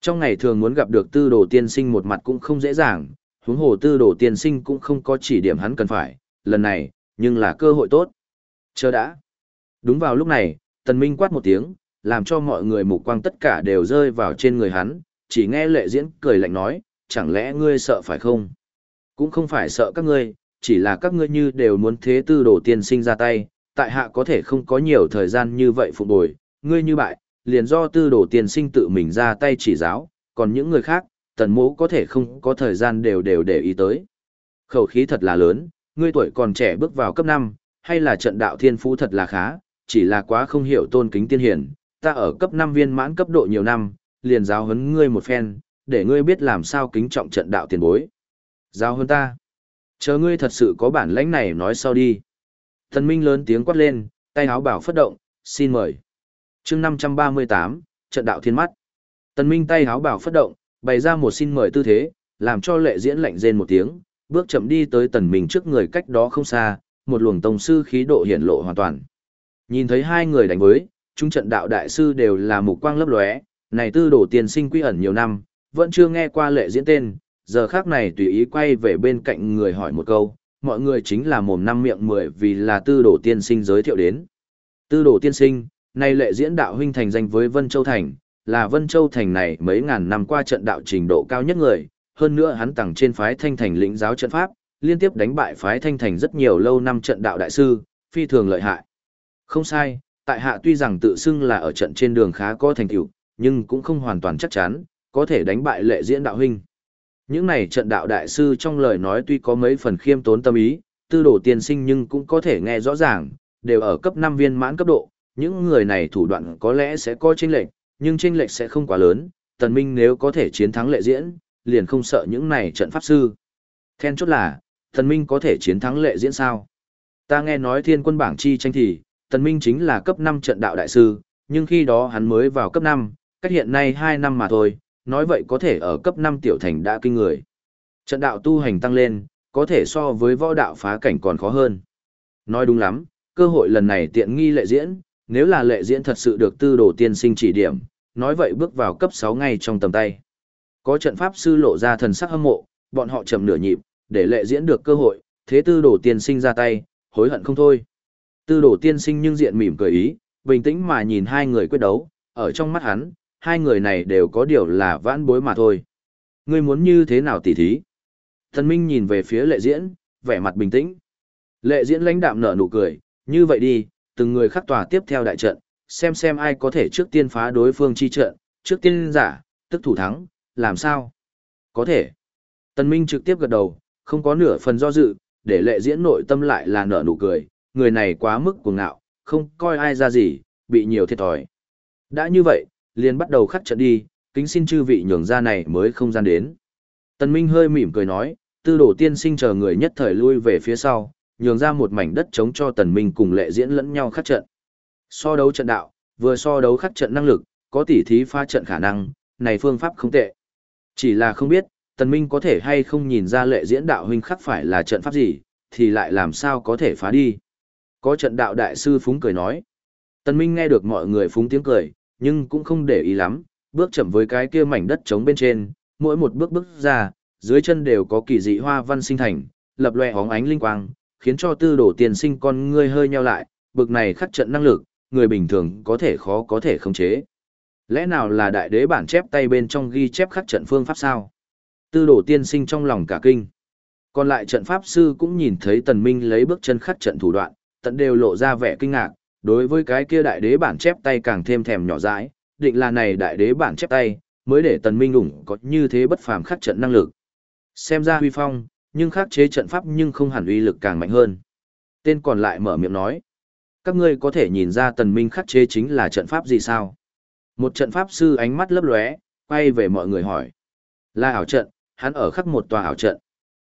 Trong ngày thường muốn gặp được tư đồ tiên sinh một mặt cũng không dễ dàng, huống hồ tư đồ tiên sinh cũng không có chỉ điểm hắn cần phải, lần này, nhưng là cơ hội tốt. Chờ đã. Đúng vào lúc này, tần minh quát một tiếng, làm cho mọi người mục quang tất cả đều rơi vào trên người hắn, chỉ nghe lệ diễn cười lạnh nói, chẳng lẽ ngươi sợ phải không? Cũng không phải sợ các ngươi, chỉ là các ngươi như đều muốn thế tư đồ tiên sinh ra tay, tại hạ có thể không có nhiều thời gian như vậy phục bồi, ngươi như bại, liền do tư đồ tiên sinh tự mình ra tay chỉ giáo, còn những người khác, tần mũ có thể không có thời gian đều đều để ý tới. Khẩu khí thật là lớn, ngươi tuổi còn trẻ bước vào cấp 5, hay là trận đạo thiên phú thật là khá, chỉ là quá không hiểu tôn kính tiên hiển, ta ở cấp 5 viên mãn cấp độ nhiều năm, liền giáo huấn ngươi một phen, để ngươi biết làm sao kính trọng trận đạo tiền bối. Giáo huấn ta. Chờ ngươi thật sự có bản lãnh này nói sau đi. Thần Minh lớn tiếng quát lên, tay áo bảo phất động, xin mời. chương 538, trận đạo thiên mắt. Tần Minh tay áo bảo phất động, bày ra một xin mời tư thế, làm cho lệ diễn lạnh rên một tiếng, bước chậm đi tới tần minh trước người cách đó không xa, một luồng tông sư khí độ hiển lộ hoàn toàn. Nhìn thấy hai người đánh với, trung trận đạo đại sư đều là mục quang lấp lóe, này tư đồ tiền sinh quy ẩn nhiều năm, vẫn chưa nghe qua lệ diễn tên, giờ khác này tùy ý quay về bên cạnh người hỏi một câu, mọi người chính là mồm năm miệng mười vì là tư đồ tiên sinh giới thiệu đến. Tư đồ tiên sinh, này lệ diễn đạo huynh thành danh với Vân Châu Thành, là Vân Châu Thành này mấy ngàn năm qua trận đạo trình độ cao nhất người, hơn nữa hắn tặng trên phái thanh thành lĩnh giáo trận pháp, liên tiếp đánh bại phái thanh thành rất nhiều lâu năm trận đạo đại sư, phi thường lợi hại. Không sai, tại hạ tuy rằng tự xưng là ở trận trên đường khá có thành tựu, nhưng cũng không hoàn toàn chắc chắn, có thể đánh bại lệ diễn đạo huynh. Những này trận đạo đại sư trong lời nói tuy có mấy phần khiêm tốn tâm ý, tư đồ tiên sinh nhưng cũng có thể nghe rõ ràng, đều ở cấp 5 viên mãn cấp độ, những người này thủ đoạn có lẽ sẽ có chênh lệch, nhưng chênh lệch sẽ không quá lớn, tần minh nếu có thể chiến thắng lệ diễn, liền không sợ những này trận pháp sư. Then chốt là, Thần minh có thể chiến thắng lệ diễn sao? Ta nghe nói thiên quân bảng chi tranh thì, Thần minh chính là cấp 5 trận đạo đại sư, nhưng khi đó hắn mới vào cấp 5, cách hiện nay 2 năm mà thôi, nói vậy có thể ở cấp 5 tiểu thành đã kinh người. Trận đạo tu hành tăng lên, có thể so với võ đạo phá cảnh còn khó hơn. Nói đúng lắm, cơ hội lần này tiện nghi lệ diễn, nếu là lệ diễn thật sự được tư đồ tiên sinh chỉ điểm, nói vậy bước vào cấp 6 ngay trong tầm tay. Có trận pháp sư lộ ra thần sắc hâm mộ, bọn họ chậm nửa nhịp, để lệ diễn được cơ hội, thế tư đổ tiên sinh ra tay, hối hận không thôi. Tư đổ tiên sinh nhưng diện mỉm cười ý, bình tĩnh mà nhìn hai người quyết đấu, ở trong mắt hắn, hai người này đều có điều là vãn bối mà thôi. Ngươi muốn như thế nào tỉ thí? Thần Minh nhìn về phía lệ diễn, vẻ mặt bình tĩnh. Lệ diễn lãnh đạm nở nụ cười, như vậy đi, từng người khắc tòa tiếp theo đại trận, xem xem ai có thể trước tiên phá đối phương chi trận, trước tiên giả, tức thủ thắng, làm sao? Có thể. Tần Minh trực tiếp gật đầu, không có nửa phần do dự, để lệ diễn nội tâm lại là nở nụ cười, người này quá mức cuồng ngạo, không coi ai ra gì, bị nhiều thiệt thòi. Đã như vậy, liền bắt đầu khắc trận đi, kính xin chư vị nhường ra này mới không gian đến. Tần Minh hơi mỉm cười nói, tư đổ tiên sinh chờ người nhất thời lui về phía sau, nhường ra một mảnh đất trống cho Tần Minh cùng lệ diễn lẫn nhau khắc trận. So đấu trận đạo, vừa so đấu khắc trận năng lực, có tỉ thí pha trận khả năng, này phương pháp không tệ. Chỉ là không biết, Tần Minh có thể hay không nhìn ra lệ diễn đạo huynh khắc phải là trận pháp gì, thì lại làm sao có thể phá đi. Có trận đạo đại sư phúng cười nói. Tần Minh nghe được mọi người phúng tiếng cười, nhưng cũng không để ý lắm, bước chậm với cái kia mảnh đất trống bên trên, mỗi một bước bước ra, dưới chân đều có kỳ dị hoa văn sinh thành, lập loè hóng ánh linh quang, khiến cho tư đồ tiền sinh con ngươi hơi nheo lại, bực này khắc trận năng lực, người bình thường có thể khó có thể khống chế. Lẽ nào là đại đế bản chép tay bên trong ghi chép khắc trận phương pháp sao? Tư đồ tiên sinh trong lòng cả kinh. Còn lại trận pháp sư cũng nhìn thấy tần minh lấy bước chân khắc trận thủ đoạn, tận đều lộ ra vẻ kinh ngạc, đối với cái kia đại đế bản chép tay càng thêm thèm nhỏ dãi, định là này đại đế bản chép tay, mới để tần minh ủng có như thế bất phàm khắc trận năng lực. Xem ra huy phong, nhưng khắc chế trận pháp nhưng không hẳn uy lực càng mạnh hơn. Tên còn lại mở miệng nói, các ngươi có thể nhìn ra tần minh khắc chế chính là trận pháp gì sao? Một trận pháp sư ánh mắt lấp lóe, quay về mọi người hỏi. Là ảo trận, hắn ở khắc một tòa ảo trận.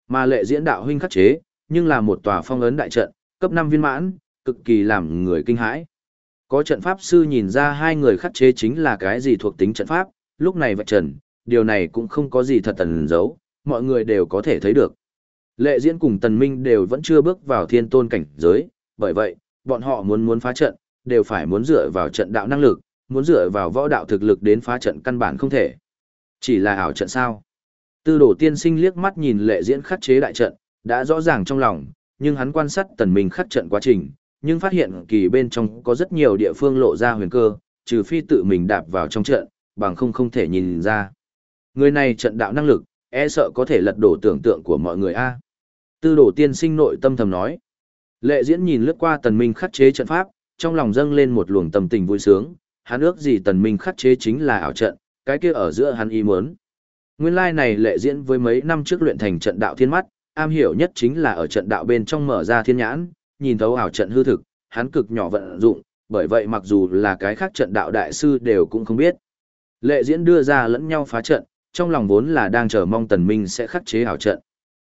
Mà lệ diễn đạo huynh khắc chế, nhưng là một tòa phong ấn đại trận, cấp 5 viên mãn, cực kỳ làm người kinh hãi. Có trận pháp sư nhìn ra hai người khắc chế chính là cái gì thuộc tính trận pháp, lúc này vạch trần, điều này cũng không có gì thật tần giấu, mọi người đều có thể thấy được. Lệ diễn cùng tần minh đều vẫn chưa bước vào thiên tôn cảnh giới, bởi vậy, bọn họ muốn muốn phá trận, đều phải muốn dựa vào trận đạo năng lực, muốn dựa vào võ đạo thực lực đến phá trận căn bản không thể. Chỉ là ảo trận sao. Tư đổ tiên sinh liếc mắt nhìn lệ diễn khắc chế đại trận, đã rõ ràng trong lòng, nhưng hắn quan sát tần minh khắc trận quá trình, nhưng phát hiện kỳ bên trong có rất nhiều địa phương lộ ra huyền cơ, trừ phi tự mình đạp vào trong trận, bằng không không thể nhìn ra. Người này trận đạo năng lực, e sợ có thể lật đổ tưởng tượng của mọi người a. Tư đổ tiên sinh nội tâm thầm nói. Lệ diễn nhìn lướt qua tần minh khắc chế trận pháp, trong lòng dâng lên một luồng tâm tình vui sướng, hắn ước gì tần minh khắc chế chính là ảo trận, cái kia ở giữa hắn ý muốn. Nguyên lai like này lệ diễn với mấy năm trước luyện thành trận đạo thiên mắt, am hiểu nhất chính là ở trận đạo bên trong mở ra thiên nhãn, nhìn thấu ảo trận hư thực, hắn cực nhỏ vận dụng, bởi vậy mặc dù là cái khác trận đạo đại sư đều cũng không biết. Lệ diễn đưa ra lẫn nhau phá trận, trong lòng vốn là đang chờ mong tần minh sẽ khắc chế ảo trận.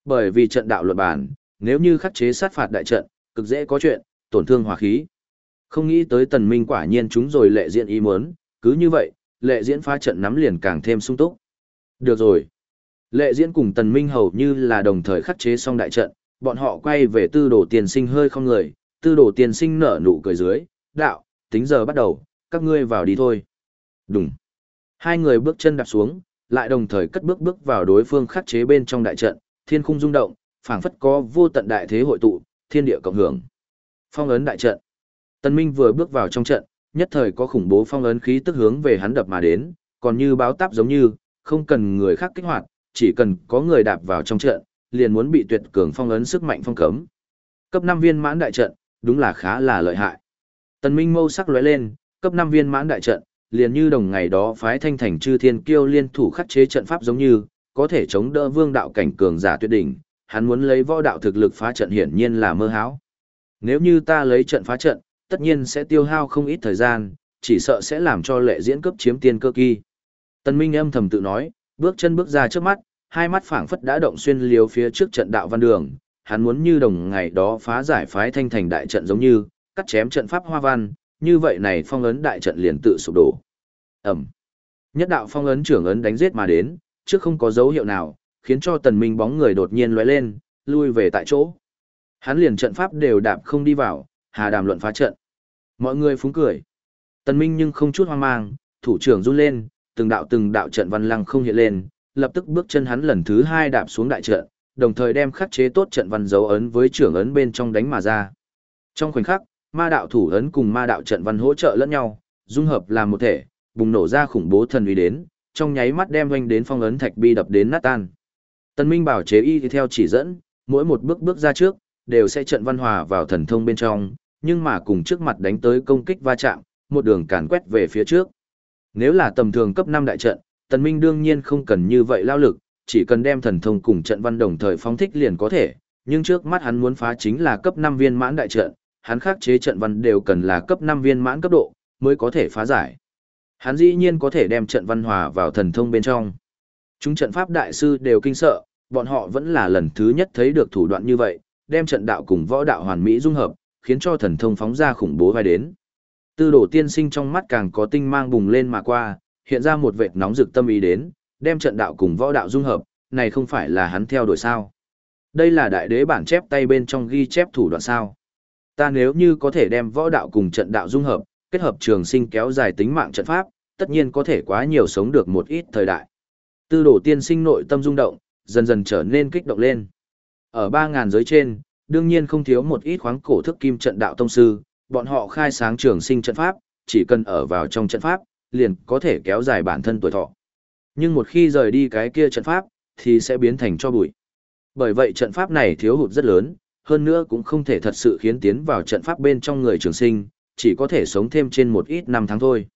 Bởi vì trận đạo luật bản, nếu như khắc chế sát phạt đại trận, cực dễ có chuyện, tổn thương hòa khí. Không nghĩ tới tần minh quả nhiên chúng rồi lệ diễn ý muốn, cứ như vậy, lệ diễn phá trận nắm liền càng thêm sung túc. Được rồi. Lệ diễn cùng tần minh hầu như là đồng thời khắc chế xong đại trận, bọn họ quay về tư đồ tiền sinh hơi không người, tư đồ tiền sinh nở nụ cười dưới, đạo, tính giờ bắt đầu, các ngươi vào đi thôi. Đúng. Hai người bước chân đạp xuống, lại đồng thời cất bước bước vào đối phương khắc chế bên trong đại trận, thiên khung rung động, phảng phất có vô tận đại thế hội tụ, thiên địa cộng hưởng. Phong ấn đại trận. Tần Minh vừa bước vào trong trận, nhất thời có khủng bố phong ấn khí tức hướng về hắn đập mà đến, còn như báo táp giống như, không cần người khác kích hoạt, chỉ cần có người đạp vào trong trận, liền muốn bị tuyệt cường phong ấn sức mạnh phong cấm. Cấp 5 viên mãn đại trận, đúng là khá là lợi hại. Tần Minh mâu sắc lóe lên, cấp 5 viên mãn đại trận, liền như đồng ngày đó phái thanh thành chư thiên kiêu liên thủ khắc chế trận pháp giống như, có thể chống đỡ vương đạo cảnh cường giả tuyệt đỉnh, hắn muốn lấy võ đạo thực lực phá trận hiển nhiên là mơ hão. Nếu như ta lấy trận phá trận, tất nhiên sẽ tiêu hao không ít thời gian, chỉ sợ sẽ làm cho lệ diễn cấp chiếm tiên cơ kỳ. Tần Minh âm thầm tự nói, bước chân bước ra trước mắt, hai mắt phảng phất đã động xuyên liều phía trước trận đạo văn đường, hắn muốn như đồng ngày đó phá giải phái thanh thành đại trận giống như, cắt chém trận pháp hoa văn, như vậy này phong ấn đại trận liền tự sụp đổ. Ẩm. Nhất đạo phong ấn trưởng ấn đánh giết mà đến, trước không có dấu hiệu nào, khiến cho tần minh bóng người đột nhiên lóe lên, lui về tại chỗ. Hắn liền trận pháp đều đạp không đi vào, hà đàm luận phá trận. Mọi người phúng cười. Tần minh nhưng không chút hoang mang, thủ trưởng run lên, từng đạo từng đạo trận văn lăng không hiện lên, lập tức bước chân hắn lần thứ hai đạp xuống đại trận, đồng thời đem khắc chế tốt trận văn dấu ấn với trưởng ấn bên trong đánh mà ra. Trong khoảnh khắc, ma đạo thủ ấn cùng ma đạo trận văn hỗ trợ lẫn nhau, dung hợp làm một thể, bùng nổ ra khủng bố thần uy đến, trong nháy mắt đem doanh đến phong ấn thạch bi đập đến nát tan. Tân Minh bảo chế y theo chỉ dẫn, mỗi một bước bước ra trước, đều sẽ trận văn hòa vào thần thông bên trong, nhưng mà cùng trước mặt đánh tới công kích va chạm, một đường càn quét về phía trước. Nếu là tầm thường cấp 5 đại trận, Tần Minh đương nhiên không cần như vậy lao lực, chỉ cần đem thần thông cùng trận văn đồng thời phóng thích liền có thể, nhưng trước mắt hắn muốn phá chính là cấp 5 viên mãn đại trận, hắn khắc chế trận văn đều cần là cấp 5 viên mãn cấp độ, mới có thể phá giải. Hắn dĩ nhiên có thể đem trận văn hòa vào thần thông bên trong. Chúng trận pháp đại sư đều kinh sợ, bọn họ vẫn là lần thứ nhất thấy được thủ đoạn như vậy, đem trận đạo cùng võ đạo hoàn mỹ dung hợp, khiến cho thần thông phóng ra khủng bố vai đến. Tư đồ tiên sinh trong mắt càng có tinh mang bùng lên mà qua, hiện ra một vệt nóng rực tâm ý đến, đem trận đạo cùng võ đạo dung hợp, này không phải là hắn theo đuổi sao. Đây là đại đế bản chép tay bên trong ghi chép thủ đoạn sao. Ta nếu như có thể đem võ đạo cùng trận đạo dung hợp, kết hợp trường sinh kéo dài tính mạng trận pháp, tất nhiên có thể quá nhiều sống được một ít thời đại. Tư đồ tiên sinh nội tâm rung động, dần dần trở nên kích động lên. Ở 3.000 giới trên, đương nhiên không thiếu một ít khoáng cổ thức kim trận đạo tông sư, bọn họ khai sáng trường sinh trận pháp, chỉ cần ở vào trong trận pháp, liền có thể kéo dài bản thân tuổi thọ. Nhưng một khi rời đi cái kia trận pháp, thì sẽ biến thành cho bụi. Bởi vậy trận pháp này thiếu hụt rất lớn, hơn nữa cũng không thể thật sự khiến tiến vào trận pháp bên trong người trường sinh, chỉ có thể sống thêm trên một ít năm tháng thôi.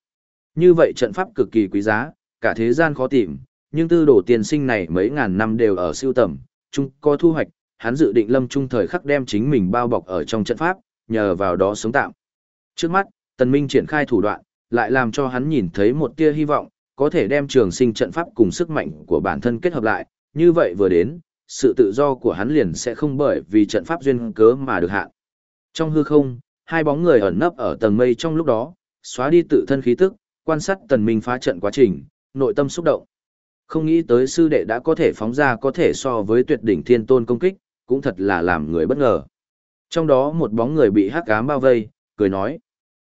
Như vậy trận pháp cực kỳ quý giá, cả thế gian khó tìm, nhưng tư đồ tiền sinh này mấy ngàn năm đều ở siêu tầm, chung có thu hoạch, hắn dự định lâm trung thời khắc đem chính mình bao bọc ở trong trận pháp, nhờ vào đó sống tạm. Trước mắt, Tần Minh triển khai thủ đoạn, lại làm cho hắn nhìn thấy một tia hy vọng, có thể đem trường sinh trận pháp cùng sức mạnh của bản thân kết hợp lại, như vậy vừa đến, sự tự do của hắn liền sẽ không bởi vì trận pháp duyên cớ mà được hạn. Trong hư không, hai bóng người ẩn nấp ở tầng mây trong lúc đó, xóa đi tự thân khí tức, quan sát tần minh phá trận quá trình, nội tâm xúc động. Không nghĩ tới sư đệ đã có thể phóng ra có thể so với tuyệt đỉnh thiên tôn công kích, cũng thật là làm người bất ngờ. Trong đó một bóng người bị hắc ám bao vây, cười nói.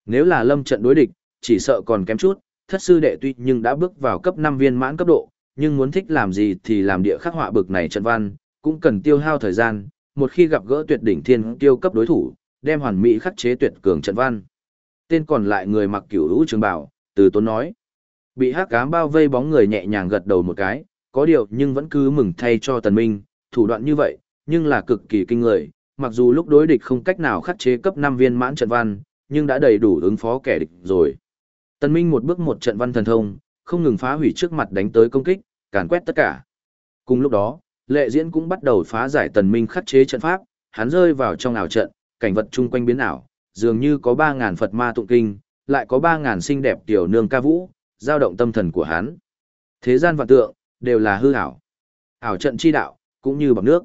Nếu là lâm trận đối địch, chỉ sợ còn kém chút, thất sư đệ tuy nhưng đã bước vào cấp 5 viên mãn cấp độ, nhưng muốn thích làm gì thì làm địa khắc họa bực này trận văn, cũng cần tiêu hao thời gian, một khi gặp gỡ tuyệt đỉnh thiên tiêu cấp đối thủ, đem hoàn mỹ khắc chế tuyệt cường trận văn. Tên còn lại người mặc cửu lũ trường bảo, từ tốn nói. Bị hắc ám bao vây bóng người nhẹ nhàng gật đầu một cái, có điều nhưng vẫn cứ mừng thay cho tần minh, thủ đoạn như vậy, nhưng là cực kỳ kinh người, mặc dù lúc đối địch không cách nào khắc chế cấp 5 viên mãn trận văn, nhưng đã đầy đủ ứng phó kẻ địch rồi. Tần Minh một bước một trận văn thần thông, không ngừng phá hủy trước mặt đánh tới công kích, càn quét tất cả. Cùng lúc đó, lệ diễn cũng bắt đầu phá giải Tần Minh khắc chế trận pháp, hắn rơi vào trong ảo trận, cảnh vật chung quanh biến ảo, dường như có 3000 Phật ma tụng kinh, lại có 3000 xinh đẹp tiểu nương ca vũ, giao động tâm thần của hắn. Thế gian vạn tượng, đều là hư ảo. Ảo trận chi đạo, cũng như bằng nước.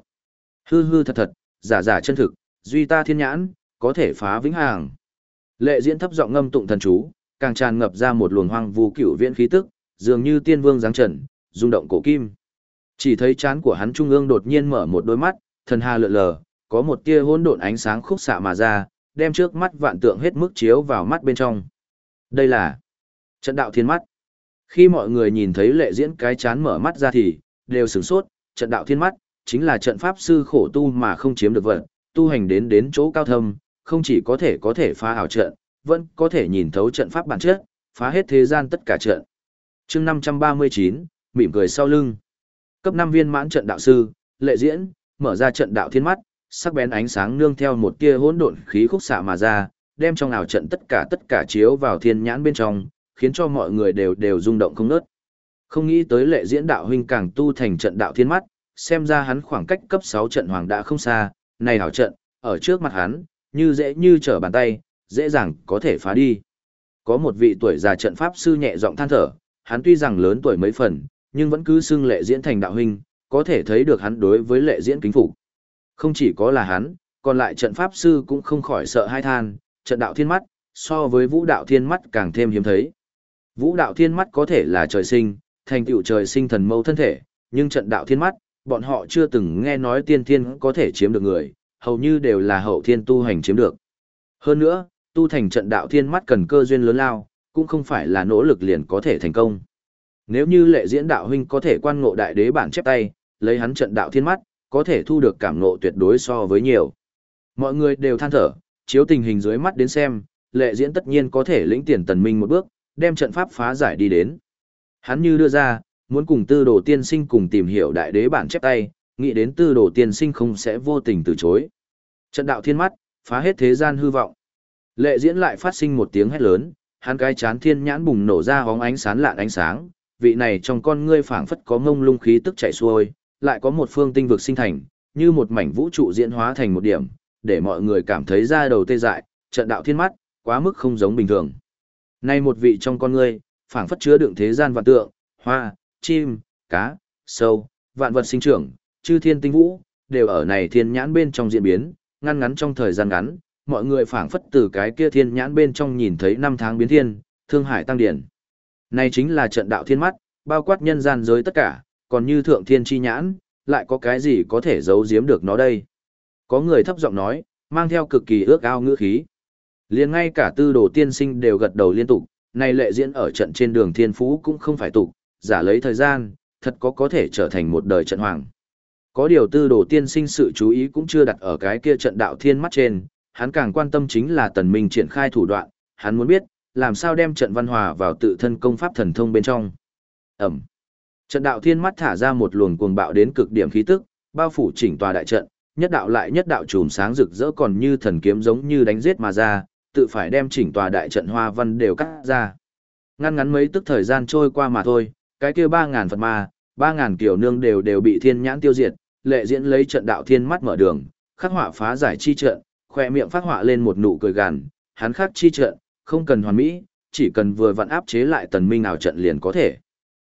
Hư hư thật thật, giả giả chân thực, duy ta thiên nhãn, có thể phá vĩnh hằng. Lệ diễn thấp giọng ngâm tụng thần chú, càng tràn ngập ra một luồng hoang vu cửu viễn khí tức, dường như tiên vương giáng trần, rung động cổ kim. Chỉ thấy chán của hắn trung ương đột nhiên mở một đôi mắt, thần hà lượn lờ, có một tia hỗn độn ánh sáng khúc xạ mà ra, đem trước mắt vạn tượng hết mức chiếu vào mắt bên trong. Đây là trận đạo thiên mắt. Khi mọi người nhìn thấy lệ diễn cái chán mở mắt ra thì, đều sửng sốt, trận đạo thiên mắt, chính là trận pháp sư khổ tu mà không chiếm được vật, tu hành đến đến chỗ cao thâm, không chỉ có thể có thể phá ảo trận, vẫn có thể nhìn thấu trận pháp bản chất, phá hết thế gian tất cả trận. chương 539, mỉm cười sau lưng. Cấp 5 viên mãn trận đạo sư, lệ diễn, mở ra trận đạo thiên mắt, sắc bén ánh sáng nương theo một tia hỗn độn khí khúc xạ mà ra, đem trong ảo trận tất cả tất cả chiếu vào thiên nhãn bên trong, khiến cho mọi người đều đều rung động không ngớt. Không nghĩ tới lệ diễn đạo huynh càng tu thành trận đạo thiên mắt, xem ra hắn khoảng cách cấp 6 trận hoàng đã không xa, này hảo trận, ở trước mặt hắn, như dễ như trở bàn tay, dễ dàng có thể phá đi. Có một vị tuổi già trận pháp sư nhẹ giọng than thở, hắn tuy rằng lớn tuổi mấy phần, nhưng vẫn cứ xưng lệ diễn thành đạo huynh, có thể thấy được hắn đối với lệ diễn kính phục. Không chỉ có là hắn, còn lại trận pháp sư cũng không khỏi sợ hai than, trận đạo thiên mắt, so với vũ đạo thiên mắt càng thêm hiếm thấy. Vũ đạo thiên mắt có thể là trời sinh, thành tựu trời sinh thần mâu thân thể, nhưng trận đạo thiên mắt, bọn họ chưa từng nghe nói tiên thiên có thể chiếm được người, hầu như đều là hậu thiên tu hành chiếm được. Hơn nữa, tu thành trận đạo thiên mắt cần cơ duyên lớn lao, cũng không phải là nỗ lực liền có thể thành công. Nếu như lệ diễn đạo huynh có thể quan ngộ đại đế bản chép tay, lấy hắn trận đạo thiên mắt, có thể thu được cảm ngộ tuyệt đối so với nhiều. Mọi người đều than thở, chiếu tình hình dưới mắt đến xem, lệ diễn tất nhiên có thể lĩnh tiền tần minh một bước, đem trận pháp phá giải đi đến. Hắn như đưa ra, muốn cùng tư đồ tiên sinh cùng tìm hiểu đại đế bản chép tay, nghĩ đến tư đồ tiên sinh không sẽ vô tình từ chối. Trận đạo thiên mắt, phá hết thế gian hư vọng. Lệ diễn lại phát sinh một tiếng hét lớn, hắn cái chán thiên nhãn bùng nổ ra hóng ánh sáng lạn ánh sáng, vị này trong con ngươi phảng phất có ngông lung khí tức chảy xuôi, lại có một phương tinh vực sinh thành, như một mảnh vũ trụ diễn hóa thành một điểm, để mọi người cảm thấy ra đầu tê dại, trận đạo thiên mắt, quá mức không giống bình thường. Nay một vị trong con ngươi, phảng phất chứa đựng thế gian vạn tượng, hoa, chim, cá, sâu, vạn vật sinh trưởng, chư thiên tinh vũ, đều ở này thiên nhãn bên trong diễn biến, ngăn ngắn trong thời gian ngắn, mọi người phảng phất từ cái kia thiên nhãn bên trong nhìn thấy năm tháng biến thiên, thương hải tăng điển. Này chính là trận đạo thiên mắt, bao quát nhân gian giới tất cả, còn như thượng thiên chi nhãn, lại có cái gì có thể giấu giếm được nó đây. Có người thấp giọng nói, mang theo cực kỳ ước ao ngữ khí. liền ngay cả tư đồ tiên sinh đều gật đầu liên tục, này lệ diễn ở trận trên đường thiên phú cũng không phải tục, giả lấy thời gian, thật có có thể trở thành một đời trận hoàng. Có điều tư đồ tiên sinh sự chú ý cũng chưa đặt ở cái kia trận đạo thiên mắt trên, hắn càng quan tâm chính là tần minh triển khai thủ đoạn, hắn muốn biết, làm sao đem trận văn hòa vào tự thân công pháp thần thông bên trong. Ẩm. Trận đạo thiên mắt thả ra một luồng cuồng bạo đến cực điểm khí tức, bao phủ chỉnh tòa đại trận, nhất đạo lại nhất đạo chùm sáng rực rỡ còn như thần kiếm giống như đánh giết mà ra, tự phải đem chỉnh tòa đại trận hoa văn đều cắt ra. Ngăn ngắn mấy tức thời gian trôi qua mà thôi, cái kia ba ngàn Phật ma, ba ngàn kiểu nương đều đều bị thiên nhãn tiêu diệt, lệ diễn lấy trận đạo thiên mắt mở đường, khắc họa phá giải chi trận, khoe miệng phát họa lên một nụ cười gằn, hắn khắc chi trận, không cần hoàn mỹ, chỉ cần vừa vặn áp chế lại tần minh nào trận liền có thể.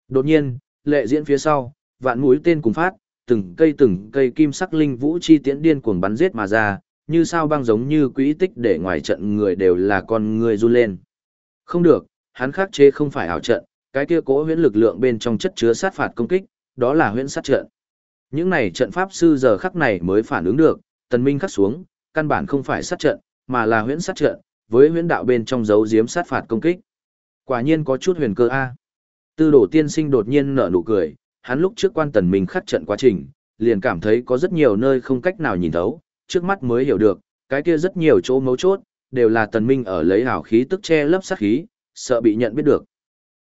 Đột nhiên, lệ diễn phía sau, vạn mũi tên cùng phát, từng cây từng cây kim sắc linh vũ chi tiễn điên cuồng bắn giết mà ra, như sao băng giống như quỹ tích để ngoài trận người đều là con người run lên. Không được, hắn khắc chế không phải ảo trận, cái kia cố huyễn lực lượng bên trong chất chứa sát phạt công kích, đó là huyễn sát trận. Những này trận pháp sư giờ khắc này mới phản ứng được, tần minh khắc xuống, căn bản không phải sát trận, mà là huyễn sát trận, với huyễn đạo bên trong dấu giếm sát phạt công kích. Quả nhiên có chút huyền cơ a. Tư đồ tiên sinh đột nhiên nở nụ cười, hắn lúc trước quan tần minh khắc trận quá trình, liền cảm thấy có rất nhiều nơi không cách nào nhìn thấu, trước mắt mới hiểu được, cái kia rất nhiều chỗ mấu chốt, đều là tần minh ở lấy hào khí tức che lấp sát khí, sợ bị nhận biết được.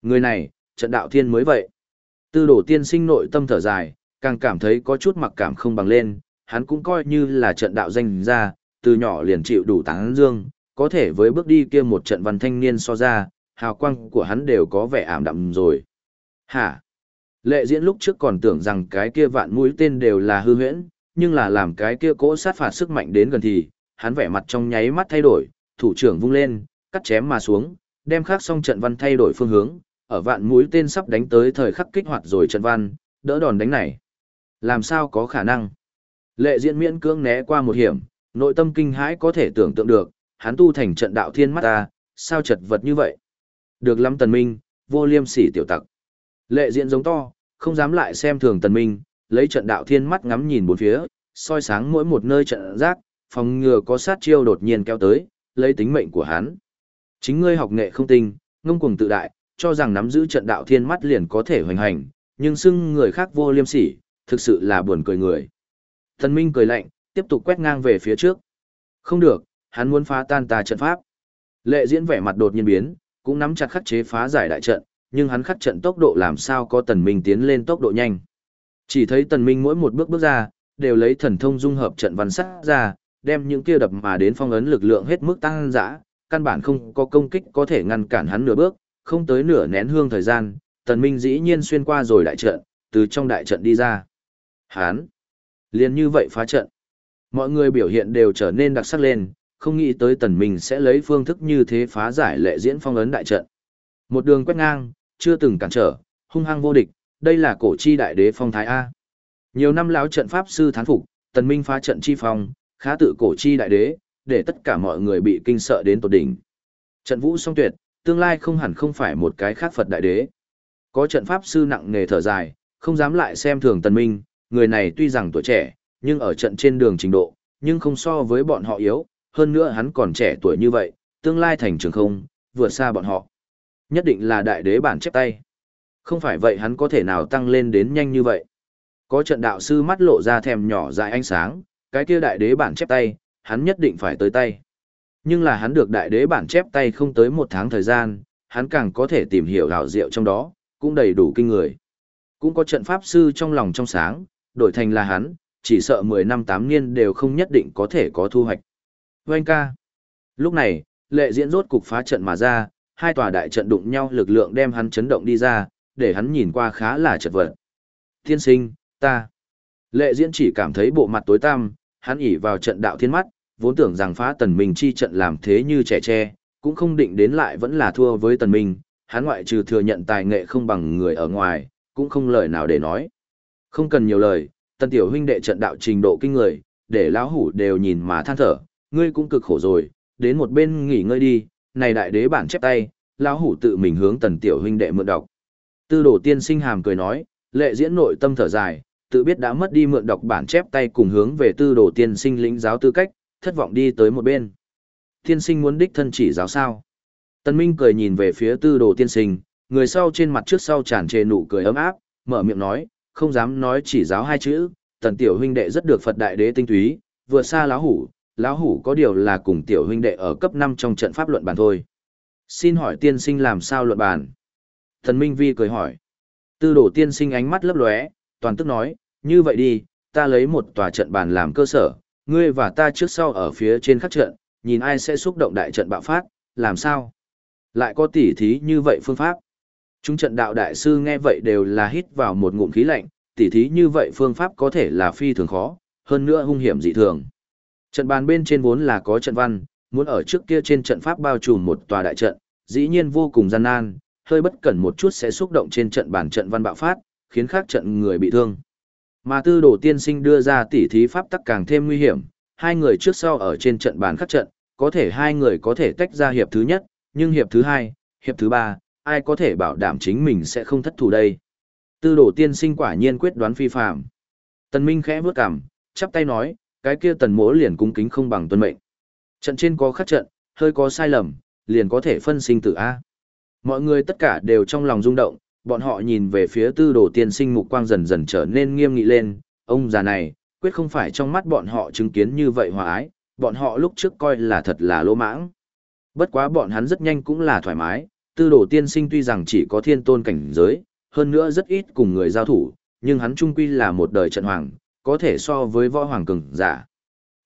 Người này, trận đạo thiên mới vậy. Tư đổ tiên sinh nội tâm thở dài, càng cảm thấy có chút mặc cảm không bằng lên, hắn cũng coi như là trận đạo danh ra, từ nhỏ liền chịu đủ táng dương, có thể với bước đi kia một trận văn thanh niên so ra, hào quang của hắn đều có vẻ ảm đạm rồi. Hả? Lệ diễn lúc trước còn tưởng rằng cái kia vạn mũi tên đều là hư huyễn, nhưng là làm cái kia cỗ sát phạt sức mạnh đến gần thì, hắn vẻ mặt trong nháy mắt thay đổi, thủ trưởng vung lên, cắt chém mà xuống, đem khắc xong trận văn thay đổi phương hướng, ở vạn mũi tên sắp đánh tới thời khắc kích hoạt rồi trận văn, đỡ đòn đánh này. Làm sao có khả năng? Lệ diễn miễn cưỡng né qua một hiểm, nội tâm kinh hãi có thể tưởng tượng được, hắn tu thành trận đạo thiên mắt ta, sao chật vật như vậy? Được lắm tần minh, vô liêm sỉ tiểu tặc. Lệ diễn giống to, không dám lại xem thường tần minh, lấy trận đạo thiên mắt ngắm nhìn bốn phía, soi sáng mỗi một nơi trận giác, phòng ngừa có sát chiêu đột nhiên kéo tới, lấy tính mệnh của hắn. Chính ngươi học nghệ không tinh, ngông cuồng tự đại, cho rằng nắm giữ trận đạo thiên mắt liền có thể hoành hành, nhưng xưng người khác vô liêm sỉ, thực sự là buồn cười người. Thần Minh cười lạnh, tiếp tục quét ngang về phía trước. Không được, hắn muốn phá tan ta trận pháp. Lệ diễn vẻ mặt đột nhiên biến, cũng nắm chặt khắc chế phá giải đại trận, nhưng hắn khắc trận tốc độ làm sao có tần minh tiến lên tốc độ nhanh. Chỉ thấy tần minh mỗi một bước bước ra, đều lấy thần thông dung hợp trận văn sắt ra, đem những kia đập mà đến phong ấn lực lượng hết mức tăng dã, căn bản không có công kích có thể ngăn cản hắn nửa bước, không tới nửa nén hương thời gian, tần minh dĩ nhiên xuyên qua rồi đại trận, từ trong đại trận đi ra. Hắn, liền như vậy phá trận. Mọi người biểu hiện đều trở nên đặc sắc lên, không nghĩ tới tần minh sẽ lấy phương thức như thế phá giải lệ diễn phong ấn đại trận. Một đường quét ngang, chưa từng cản trở, hung hăng vô địch, đây là cổ chi đại đế phong thái A. Nhiều năm lão trận pháp sư thán phục, tần minh phá trận chi phong, khá tự cổ chi đại đế, để tất cả mọi người bị kinh sợ đến tột đỉnh. Trận vũ song tuyệt, tương lai không hẳn không phải một cái khác Phật đại đế. Có trận pháp sư nặng nghề thở dài, không dám lại xem thường tần minh, người này tuy rằng tuổi trẻ, nhưng ở trận trên đường trình độ, nhưng không so với bọn họ yếu, hơn nữa hắn còn trẻ tuổi như vậy, tương lai thành trường không, vượt xa bọn họ. Nhất định là đại đế bản chép tay. Không phải vậy hắn có thể nào tăng lên đến nhanh như vậy. Có trận đạo sư mắt lộ ra thèm nhỏ dại ánh sáng, cái kia đại đế bản chép tay, hắn nhất định phải tới tay. Nhưng là hắn được đại đế bản chép tay không tới một tháng thời gian, hắn càng có thể tìm hiểu đạo diệu trong đó, cũng đầy đủ kinh người. Cũng có trận pháp sư trong lòng trong sáng, đổi thành là hắn, chỉ sợ 10 năm 8 niên đều không nhất định có thể có thu hoạch. Vâng ca. Lúc này, lệ diễn rốt cục phá trận mà ra, hai tòa đại trận đụng nhau lực lượng đem hắn chấn động đi ra, để hắn nhìn qua khá là chật vật. Thiên sinh, ta. Lệ diễn chỉ cảm thấy bộ mặt tối tăm, hắn ỉ vào trận đạo thiên mắt, vốn tưởng rằng phá tần minh chi trận làm thế như trẻ tre, cũng không định đến lại vẫn là thua với tần minh, hắn ngoại trừ thừa nhận tài nghệ không bằng người ở ngoài, cũng không lời nào để nói. Không cần nhiều lời, tần tiểu huynh đệ trận đạo trình độ kinh người, để lão hủ đều nhìn mà than thở, ngươi cũng cực khổ rồi, đến một bên nghỉ ngơi đi, này đại đế bản chép tay, lão hủ tự mình hướng tần tiểu huynh đệ mượn đọc. Tư đồ tiên sinh hàm cười nói, lệ diễn nội tâm thở dài, tự biết đã mất đi mượn đọc bản chép tay cùng hướng về tư đồ tiên sinh lĩnh giáo tư cách, thất vọng đi tới một bên. Tiên sinh muốn đích thân chỉ giáo sao? Tần Minh cười nhìn về phía tư đồ tiên sinh, người sau trên mặt trước sau tràn trề nụ cười ấm áp, mở miệng nói, không dám nói chỉ giáo hai chữ, tần tiểu huynh đệ rất được Phật đại đế tinh túy, vừa xa lão hủ, lão hủ có điều là cùng tiểu huynh đệ ở cấp 5 trong trận pháp luận bàn thôi. Xin hỏi tiên sinh làm sao luận bàn? Thần Minh Vi cười hỏi. Tư đồ tiên sinh ánh mắt lấp lóe, toàn tức nói, như vậy đi, ta lấy một tòa trận bàn làm cơ sở, ngươi và ta trước sau ở phía trên khắc trận, nhìn ai sẽ xúc động đại trận bạo phát, làm sao? Lại có tỉ thí như vậy phương pháp. Chúng trận đạo đại sư nghe vậy đều là hít vào một ngụm khí lạnh, tỉ thí như vậy phương pháp có thể là phi thường khó, hơn nữa hung hiểm dị thường. Trận bàn bên trên vốn là có trận văn, muốn ở trước kia trên trận pháp bao trùm một tòa đại trận, dĩ nhiên vô cùng gian nan, hơi bất cẩn một chút sẽ xúc động trên trận bàn trận văn bạo phát, khiến khác trận người bị thương. Mà tư đồ tiên sinh đưa ra tỉ thí pháp tắc càng thêm nguy hiểm, hai người trước sau ở trên trận bàn khắc trận, có thể hai người có thể tách ra hiệp thứ nhất, nhưng hiệp thứ hai, hiệp thứ ba, ai có thể bảo đảm chính mình sẽ không thất thủ đây. Tư đồ tiên sinh quả nhiên quyết đoán phi phạm. Tần Minh khẽ bước cằm, chắp tay nói, cái kia tần mỗ liền cung kính không bằng tuân mệnh. Trận trên có khắc trận, hơi có sai lầm, liền có thể phân sinh tử A. Mọi người tất cả đều trong lòng rung động, bọn họ nhìn về phía tư đồ tiên sinh mục quang dần dần trở nên nghiêm nghị lên, ông già này, quyết không phải trong mắt bọn họ chứng kiến như vậy hòa ái, bọn họ lúc trước coi là thật là lỗ mãng. Bất quá bọn hắn rất nhanh cũng là thoải mái, tư đồ tiên sinh tuy rằng chỉ có thiên tôn cảnh giới, hơn nữa rất ít cùng người giao thủ, nhưng hắn trung quy là một đời trận hoàng, có thể so với võ hoàng cường giả.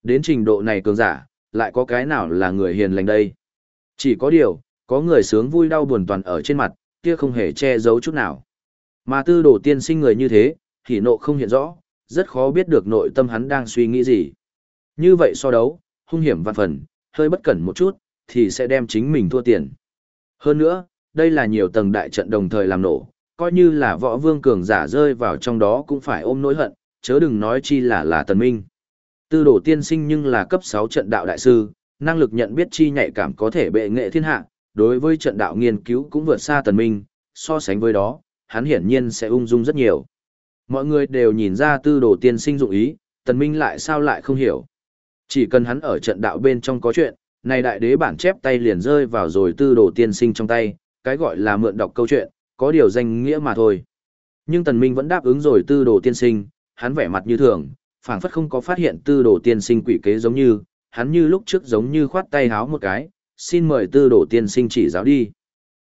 Đến trình độ này cường giả, lại có cái nào là người hiền lành đây? Chỉ có điều, có người sướng vui đau buồn toàn ở trên mặt, kia không hề che giấu chút nào. Mà tư đồ tiên sinh người như thế, thì nộ không hiện rõ, rất khó biết được nội tâm hắn đang suy nghĩ gì. Như vậy so đấu, hung hiểm vạn phần, hơi bất cẩn một chút, thì sẽ đem chính mình thua tiền. Hơn nữa, đây là nhiều tầng đại trận đồng thời làm nổ, coi như là võ vương cường giả rơi vào trong đó cũng phải ôm nỗi hận, chớ đừng nói chi là là tần minh. Tư đồ tiên sinh nhưng là cấp 6 trận đạo đại sư, năng lực nhận biết chi nhạy cảm có thể bệ nghệ thiên hạ, đối với trận đạo nghiên cứu cũng vượt xa tần minh, so sánh với đó, hắn hiển nhiên sẽ ung dung rất nhiều. Mọi người đều nhìn ra tư đồ tiên sinh dụng ý, tần minh lại sao lại không hiểu. Chỉ cần hắn ở trận đạo bên trong có chuyện, này đại đế bản chép tay liền rơi vào rồi tư đồ tiên sinh trong tay, cái gọi là mượn đọc câu chuyện, có điều danh nghĩa mà thôi. Nhưng tần minh vẫn đáp ứng rồi tư đồ tiên sinh, hắn vẻ mặt như thường, phảng phất không có phát hiện tư đồ tiên sinh quỷ kế giống như, hắn như lúc trước giống như khoát tay háo một cái, xin mời tư đồ tiên sinh chỉ giáo đi.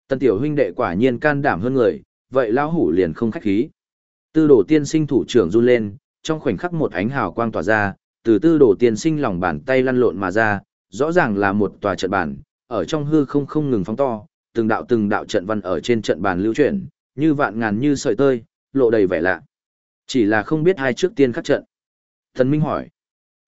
Tần tiểu huynh đệ quả nhiên can đảm hơn người, vậy lão hủ liền không khách khí. Tư đồ tiên sinh thủ trưởng run lên, trong khoảnh khắc một ánh hào quang tỏa ra, từ tư đồ tiên sinh lòng bàn tay lăn lộn mà ra, rõ ràng là một tòa trận bàn, ở trong hư không không ngừng phóng to, từng đạo từng đạo trận văn ở trên trận bàn lưu chuyển, như vạn ngàn như sợi tơi, lộ đầy vẻ lạ. Chỉ là không biết hai trước tiên khắc trận. Thần Minh hỏi.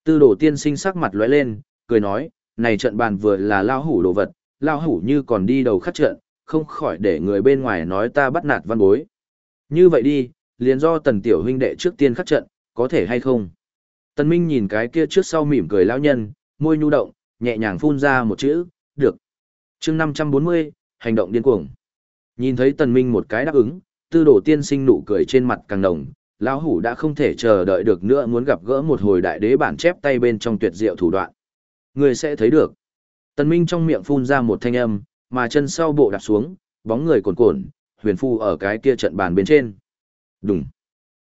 Tư đồ tiên sinh sắc mặt lóe lên, cười nói, này trận bàn vừa là lao hủ đồ vật, lao hủ như còn đi đầu khắc trận, không khỏi để người bên ngoài nói ta bắt nạt văn bối. Như vậy đi, liền do tần tiểu huynh đệ trước tiên khắc trận, có thể hay không? Tần Minh nhìn cái kia trước sau mỉm cười lão nhân, môi nhu động, nhẹ nhàng phun ra một chữ, được. Chương 540, hành động điên cuồng. Nhìn thấy Tần Minh một cái đáp ứng, tư đồ tiên sinh nụ cười trên mặt càng nồng, lão hủ đã không thể chờ đợi được nữa muốn gặp gỡ một hồi đại đế bản chép tay bên trong tuyệt diệu thủ đoạn. Người sẽ thấy được. Tần Minh trong miệng phun ra một thanh âm, mà chân sau bộ đạp xuống, bóng người cuồn cuộn. huyền phu ở cái kia trận bàn bên trên. Đùng.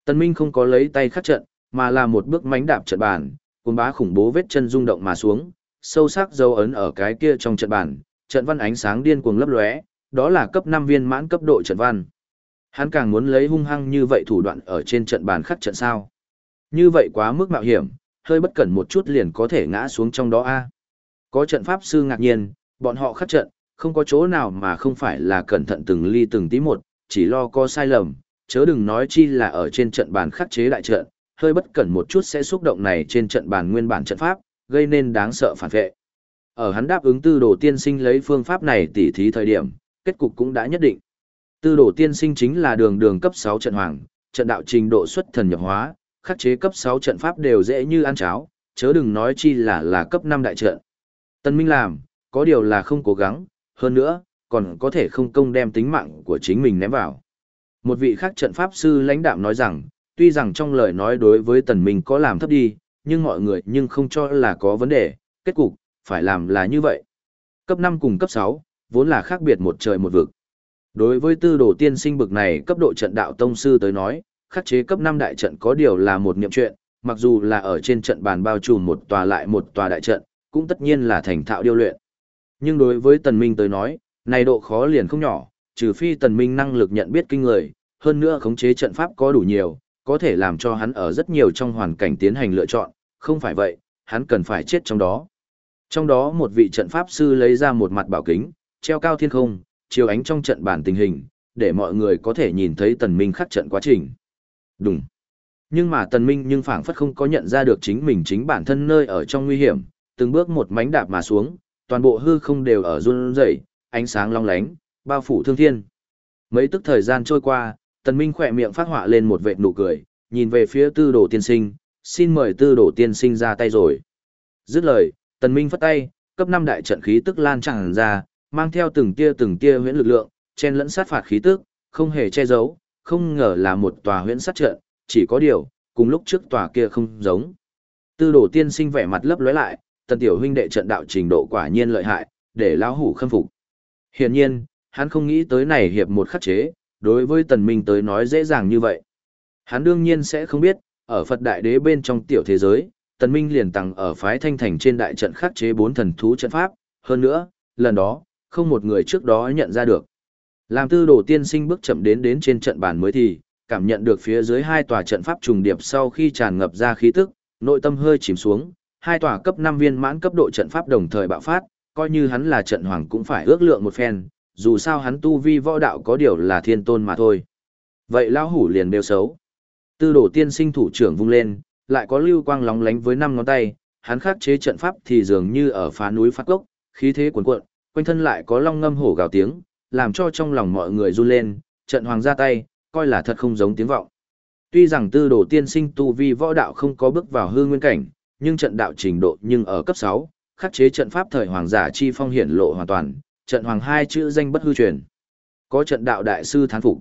Tần Minh không có lấy tay khắc trận, mà là một bước mánh đạp trận bàn, cuốn bá khủng bố vết chân rung động mà xuống, sâu sắc dấu ấn ở cái kia trong trận bàn, trận văn ánh sáng điên cuồng lấp lóe, đó là cấp 5 viên mãn cấp độ trận văn. Hắn càng muốn lấy hung hăng như vậy thủ đoạn ở trên trận bàn khắc trận sao. Như vậy quá mức mạo hiểm, hơi bất cẩn một chút liền có thể ngã xuống trong đó a. Có trận pháp sư ngạc nhiên, bọn họ khắc trận, không có chỗ nào mà không phải là cẩn thận từng ly từng tí một, chỉ lo có sai lầm, chớ đừng nói chi là ở trên trận bàn khắc chế đại trận, hơi bất cẩn một chút sẽ xúc động này trên trận bàn nguyên bản trận pháp, gây nên đáng sợ phản vệ. Ở hắn đáp ứng tư đồ tiên sinh lấy phương pháp này tỉ thí thời điểm, kết cục cũng đã nhất định. Tư đồ tiên sinh chính là đường đường cấp 6 trận hoàng, trận đạo trình độ xuất thần nhập hóa, khắc chế cấp 6 trận pháp đều dễ như ăn cháo, chớ đừng nói chi là là cấp 5 đại trận. Tân Minh làm, có điều là không cố gắng, hơn nữa, còn có thể không công đem tính mạng của chính mình ném vào. Một vị khác trận pháp sư lãnh đạm nói rằng, tuy rằng trong lời nói đối với tần minh có làm thấp đi, nhưng mọi người nhưng không cho là có vấn đề, kết cục, phải làm là như vậy. Cấp 5 cùng cấp 6, vốn là khác biệt một trời một vực. Đối với tư đồ tiên sinh bực này cấp độ trận đạo tông sư tới nói, khắc chế cấp 5 đại trận có điều là một niệm chuyện, mặc dù là ở trên trận bàn bao trùm một tòa lại một tòa đại trận, cũng tất nhiên là thành thạo điêu luyện. Nhưng đối với tần minh tới nói, này độ khó liền không nhỏ, trừ phi tần minh năng lực nhận biết kinh người, hơn nữa khống chế trận pháp có đủ nhiều, có thể làm cho hắn ở rất nhiều trong hoàn cảnh tiến hành lựa chọn, không phải vậy, hắn cần phải chết trong đó. Trong đó một vị trận pháp sư lấy ra một mặt bảo kính, treo cao thiên không, chiếu ánh trong trận bản tình hình, để mọi người có thể nhìn thấy tần minh khắc trận quá trình. Đúng. Nhưng mà tần minh nhưng phảng phất không có nhận ra được chính mình chính bản thân nơi ở trong nguy hiểm, từng bước một mánh đạp mà xuống, toàn bộ hư không đều ở run rẩy, ánh sáng long lánh, bao phủ thương thiên. Mấy tức thời gian trôi qua, tần minh khỏe miệng phát họa lên một vệt nụ cười, nhìn về phía tư đồ tiên sinh, xin mời tư đồ tiên sinh ra tay rồi. Dứt lời, tần minh phất tay, cấp 5 đại trận khí tức lan tràn ra, mang theo từng tia từng tia huyễn lực lượng, chen lẫn sát phạt khí tức, không hề che giấu, không ngờ là một tòa huyễn sát trận, chỉ có điều, cùng lúc trước tòa kia không giống. Tư đồ tiên sinh vẻ mặt lấp lóe lại, tần tiểu huynh đệ trận đạo trình độ quả nhiên lợi hại, để lão hủ khâm phục. Hiển nhiên, hắn không nghĩ tới này hiệp một khắc chế, đối với tần minh tới nói dễ dàng như vậy. Hắn đương nhiên sẽ không biết, ở Phật Đại Đế bên trong tiểu thế giới, tần minh liền tăng ở phái thanh thành trên đại trận khắc chế bốn thần thú trận pháp, hơn nữa, lần đó, không một người trước đó nhận ra được. Làm tư đồ tiên sinh bước chậm đến đến trên trận bàn mới thì, cảm nhận được phía dưới hai tòa trận pháp trùng điệp sau khi tràn ngập ra khí tức, nội tâm hơi chìm xuống, hai tòa cấp 5 viên mãn cấp độ trận pháp đồng thời bạo phát, coi như hắn là trận hoàng cũng phải ước lượng một phen, dù sao hắn tu vi võ đạo có điều là thiên tôn mà thôi. Vậy lão hủ liền đều xấu. Tư đồ tiên sinh thủ trưởng vung lên, lại có lưu quang lóng lánh với năm ngón tay, hắn khắc chế trận pháp thì dường như ở phá núi phát gốc, khí thế cuồn cuộn, quanh thân lại có long ngâm hổ gào tiếng, làm cho trong lòng mọi người run lên, trận hoàng ra tay, coi là thật không giống tiếng vọng. Tuy rằng tư đồ tiên sinh tu vi võ đạo không có bước vào hư nguyên cảnh, nhưng trận đạo trình độ nhưng ở cấp 6, khắc chế trận pháp thời hoàng giả chi phong hiển lộ hoàn toàn, trận hoàng hai chữ danh bất hư truyền. Có trận đạo đại sư thán phục.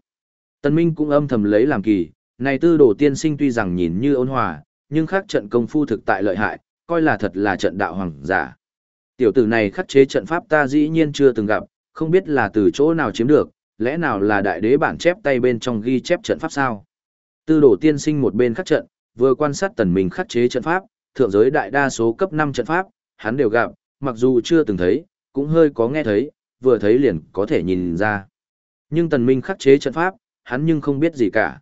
Tân Minh cũng âm thầm lấy làm kỳ, này tư đồ tiên sinh tuy rằng nhìn như ôn hòa, nhưng khác trận công phu thực tại lợi hại, coi là thật là trận đạo hoàng giả. Tiểu tử này khắc chế trận pháp ta dĩ nhiên chưa từng gặp, không biết là từ chỗ nào chiếm được, lẽ nào là đại đế bản chép tay bên trong ghi chép trận pháp sao? Tư đồ tiên sinh một bên khắc trận, vừa quan sát tần mình khắc chế trận pháp, thượng giới đại đa số cấp 5 trận pháp, hắn đều gặp, mặc dù chưa từng thấy, cũng hơi có nghe thấy, vừa thấy liền có thể nhìn ra. Nhưng tần minh khắc chế trận pháp, hắn nhưng không biết gì cả.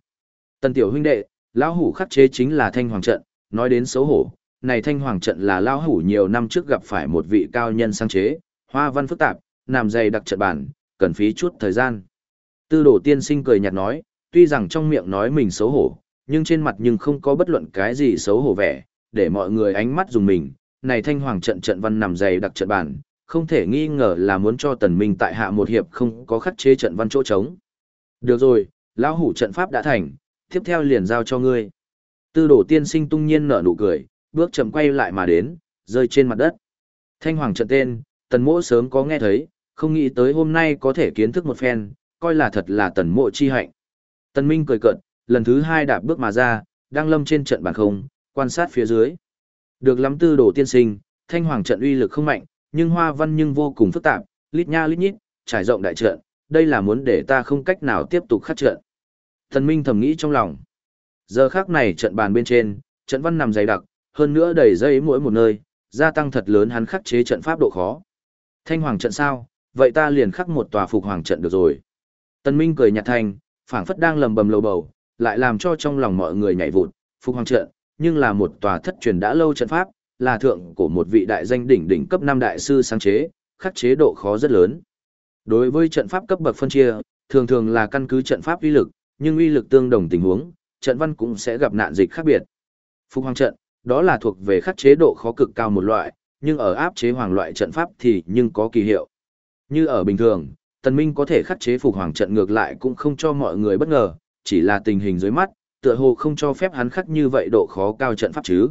Tần tiểu huynh đệ, lão hủ khắc chế chính là thanh hoàng trận, nói đến xấu hổ, này thanh hoàng trận là lão hủ nhiều năm trước gặp phải một vị cao nhân sáng chế, hoa văn phức tạp, nằm dày đặc trận bản, cần phí chút thời gian. Tư đồ tiên sinh cười nhạt nói, tuy rằng trong miệng nói mình xấu hổ, nhưng trên mặt nhưng không có bất luận cái gì xấu hổ vẻ, để mọi người ánh mắt dùng mình, này thanh hoàng trận trận văn nằm dày đặc trận bản, không thể nghi ngờ là muốn cho tần minh tại hạ một hiệp không có khắc chế trận văn chỗ trống. Được rồi, lão hủ trận pháp đã thành, tiếp theo liền giao cho ngươi. Tư đồ tiên sinh tung nhiên nở nụ cười, bước chậm quay lại mà đến, rơi trên mặt đất. Thanh hoàng trận tên, tần mỗ sớm có nghe thấy, không nghĩ tới hôm nay có thể kiến thức một phen, coi là thật là tần mộ chi hạnh. Tần minh cười cợt, lần thứ hai đạp bước mà ra, đang lâm trên trận bàn không, quan sát phía dưới. Được lắm tư đồ tiên sinh, thanh hoàng trận uy lực không mạnh, nhưng hoa văn nhưng vô cùng phức tạp, lít nha lít nhít, trải rộng đại trận, đây là muốn để ta không cách nào tiếp tục khắc trận. Tần Minh thầm nghĩ trong lòng. Giờ khắc này trận bàn bên trên, trận văn nằm dày đặc, hơn nữa đầy dây mỗi một nơi, gia tăng thật lớn hắn khắc chế trận pháp độ khó. Thanh hoàng trận sao, vậy ta liền khắc một tòa phục hoàng trận được rồi. tân Minh cười nhạt thành, phảng phất đang lầm bầm lầu bầu, lại làm cho trong lòng mọi người nhảy vụt, phục hoàng trận, nhưng là một tòa thất truyền đã lâu trận pháp, là thượng của một vị đại danh đỉnh đỉnh cấp 5 đại sư sáng chế, khắc chế độ khó rất lớn. Đối với trận pháp cấp bậc phân chia, thường thường là căn cứ trận pháp uy lực, nhưng uy lực tương đồng tình huống, trận văn cũng sẽ gặp nạn dịch khác biệt. Phục hoàng trận, đó là thuộc về khắc chế độ khó cực cao một loại, nhưng ở áp chế hoàng loại trận pháp thì nhưng có kỳ hiệu. Như ở bình thường, Tần Minh có thể khắc chế phục hoàng trận ngược lại cũng không cho mọi người bất ngờ, chỉ là tình hình dưới mắt, tựa hồ không cho phép hắn khắc như vậy độ khó cao trận pháp chứ.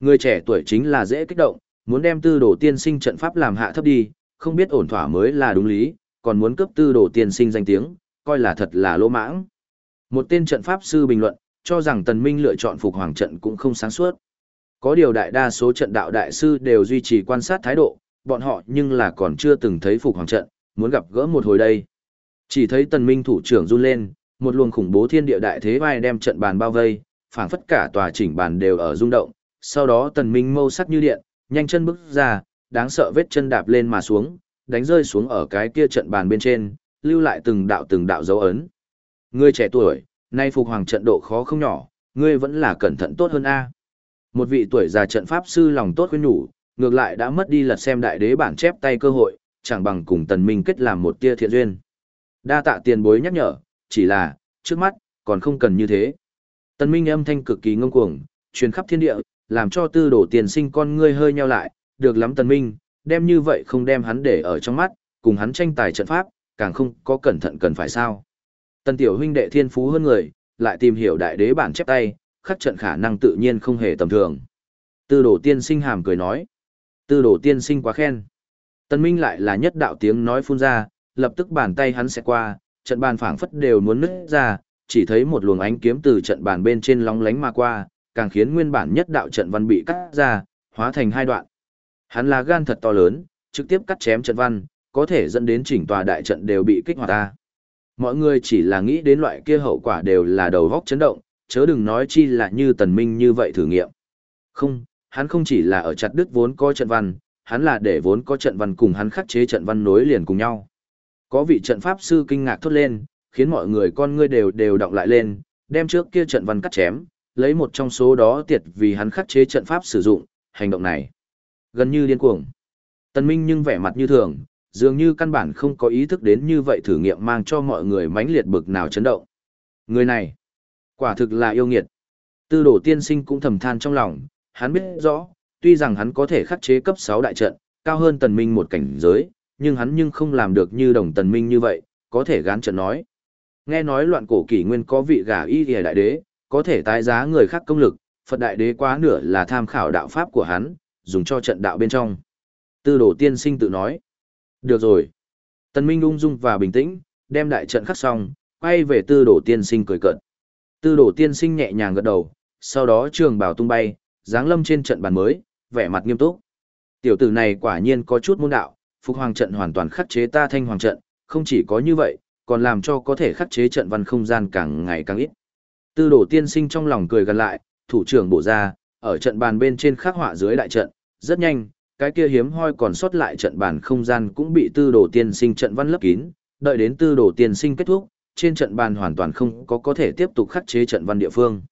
Người trẻ tuổi chính là dễ kích động, muốn đem tư đồ tiên sinh trận pháp làm hạ thấp đi, không biết ổn thỏa mới là đúng lý, còn muốn cấp tư đồ tiên sinh danh tiếng, coi là thật là lỗ mãng. Một tên trận pháp sư bình luận, cho rằng tần minh lựa chọn phục hoàng trận cũng không sáng suốt. Có điều đại đa số trận đạo đại sư đều duy trì quan sát thái độ, bọn họ nhưng là còn chưa từng thấy phục hoàng trận, muốn gặp gỡ một hồi đây. Chỉ thấy tần minh thủ trưởng run lên, một luồng khủng bố thiên địa đại thế vai đem trận bàn bao vây, phảng phất cả tòa chỉnh bàn đều ở rung động, sau đó tần minh mâu sắc như điện, nhanh chân bước ra, đáng sợ vết chân đạp lên mà xuống, đánh rơi xuống ở cái kia trận bàn bên trên, lưu lại từng đạo từng đạo dấu ấn. Ngươi trẻ tuổi, nay phục hoàng trận độ khó không nhỏ, ngươi vẫn là cẩn thận tốt hơn a. Một vị tuổi già trận pháp sư lòng tốt khuyên nhủ, ngược lại đã mất đi lật xem đại đế bản chép tay cơ hội, chẳng bằng cùng tần minh kết làm một tia thiện duyên. Đa tạ tiền bối nhắc nhở, chỉ là, trước mắt, còn không cần như thế. Tần minh âm thanh cực kỳ ngông cuồng, truyền khắp thiên địa, làm cho tư đổ tiền sinh con ngươi hơi nheo lại, được lắm tần minh, đem như vậy không đem hắn để ở trong mắt, cùng hắn tranh tài trận pháp, càng không có cẩn thận cần phải sao. Tần tiểu huynh đệ thiên phú hơn người, lại tìm hiểu đại đế bản chép tay, khắc trận khả năng tự nhiên không hề tầm thường. Tư đổ tiên sinh hàm cười nói. Tư đồ tiên sinh quá khen. Tần minh lại là nhất đạo tiếng nói phun ra, lập tức bàn tay hắn sẽ qua, trận bàn phảng phất đều muốn nứt ra, chỉ thấy một luồng ánh kiếm từ trận bàn bên trên lóng lánh mà qua, càng khiến nguyên bản nhất đạo trận văn bị cắt ra, hóa thành hai đoạn. Hắn là gan thật to lớn, trực tiếp cắt chém trận văn, có thể dẫn đến chỉnh tòa đại trận đều bị kích hoạt ta. Mọi người chỉ là nghĩ đến loại kia hậu quả đều là đầu góc chấn động, chớ đừng nói chi là như tần minh như vậy thử nghiệm. Không, hắn không chỉ là ở chặt đứt vốn có trận văn, hắn là để vốn có trận văn cùng hắn khắc chế trận văn nối liền cùng nhau. Có vị trận pháp sư kinh ngạc thốt lên, khiến mọi người con ngươi đều đều động lại lên, đem trước kia trận văn cắt chém, lấy một trong số đó tiệt vì hắn khắc chế trận pháp sử dụng, hành động này gần như điên cuồng. Tần Minh nhưng vẻ mặt như thường, dường như căn bản không có ý thức đến như vậy thử nghiệm mang cho mọi người mãnh liệt bực nào chấn động. Người này, quả thực là yêu nghiệt. Tư đổ tiên sinh cũng thầm than trong lòng, hắn biết rõ, tuy rằng hắn có thể khắc chế cấp 6 đại trận, cao hơn tần minh một cảnh giới, nhưng hắn nhưng không làm được như đồng tần minh như vậy, có thể gán trận nói. Nghe nói loạn cổ kỷ nguyên có vị gà y thìa đại đế, có thể tái giá người khác công lực, Phật đại đế quá nửa là tham khảo đạo pháp của hắn, dùng cho trận đạo bên trong. Tư đồ tiên sinh tự nói. Được rồi. Tần Minh ung dung và bình tĩnh, đem đại trận khắc xong, quay về tư đồ tiên sinh cười cợt. Tư đồ tiên sinh nhẹ nhàng gật đầu, sau đó trường bảo tung bay, giáng lâm trên trận bàn mới, vẻ mặt nghiêm túc. Tiểu tử này quả nhiên có chút môn đạo, phục hoàng trận hoàn toàn khắc chế ta thanh hoàng trận, không chỉ có như vậy, còn làm cho có thể khắc chế trận văn không gian càng ngày càng ít. Tư đồ tiên sinh trong lòng cười gần lại, thủ trưởng bổ ra, ở trận bàn bên trên khắc họa dưới đại trận, rất nhanh, cái kia hiếm hoi còn sót lại trận bàn không gian cũng bị tư đồ tiên sinh trận văn lấp kín, đợi đến tư đồ tiên sinh kết thúc, trên trận bàn hoàn toàn không có có thể tiếp tục khắc chế trận văn địa phương.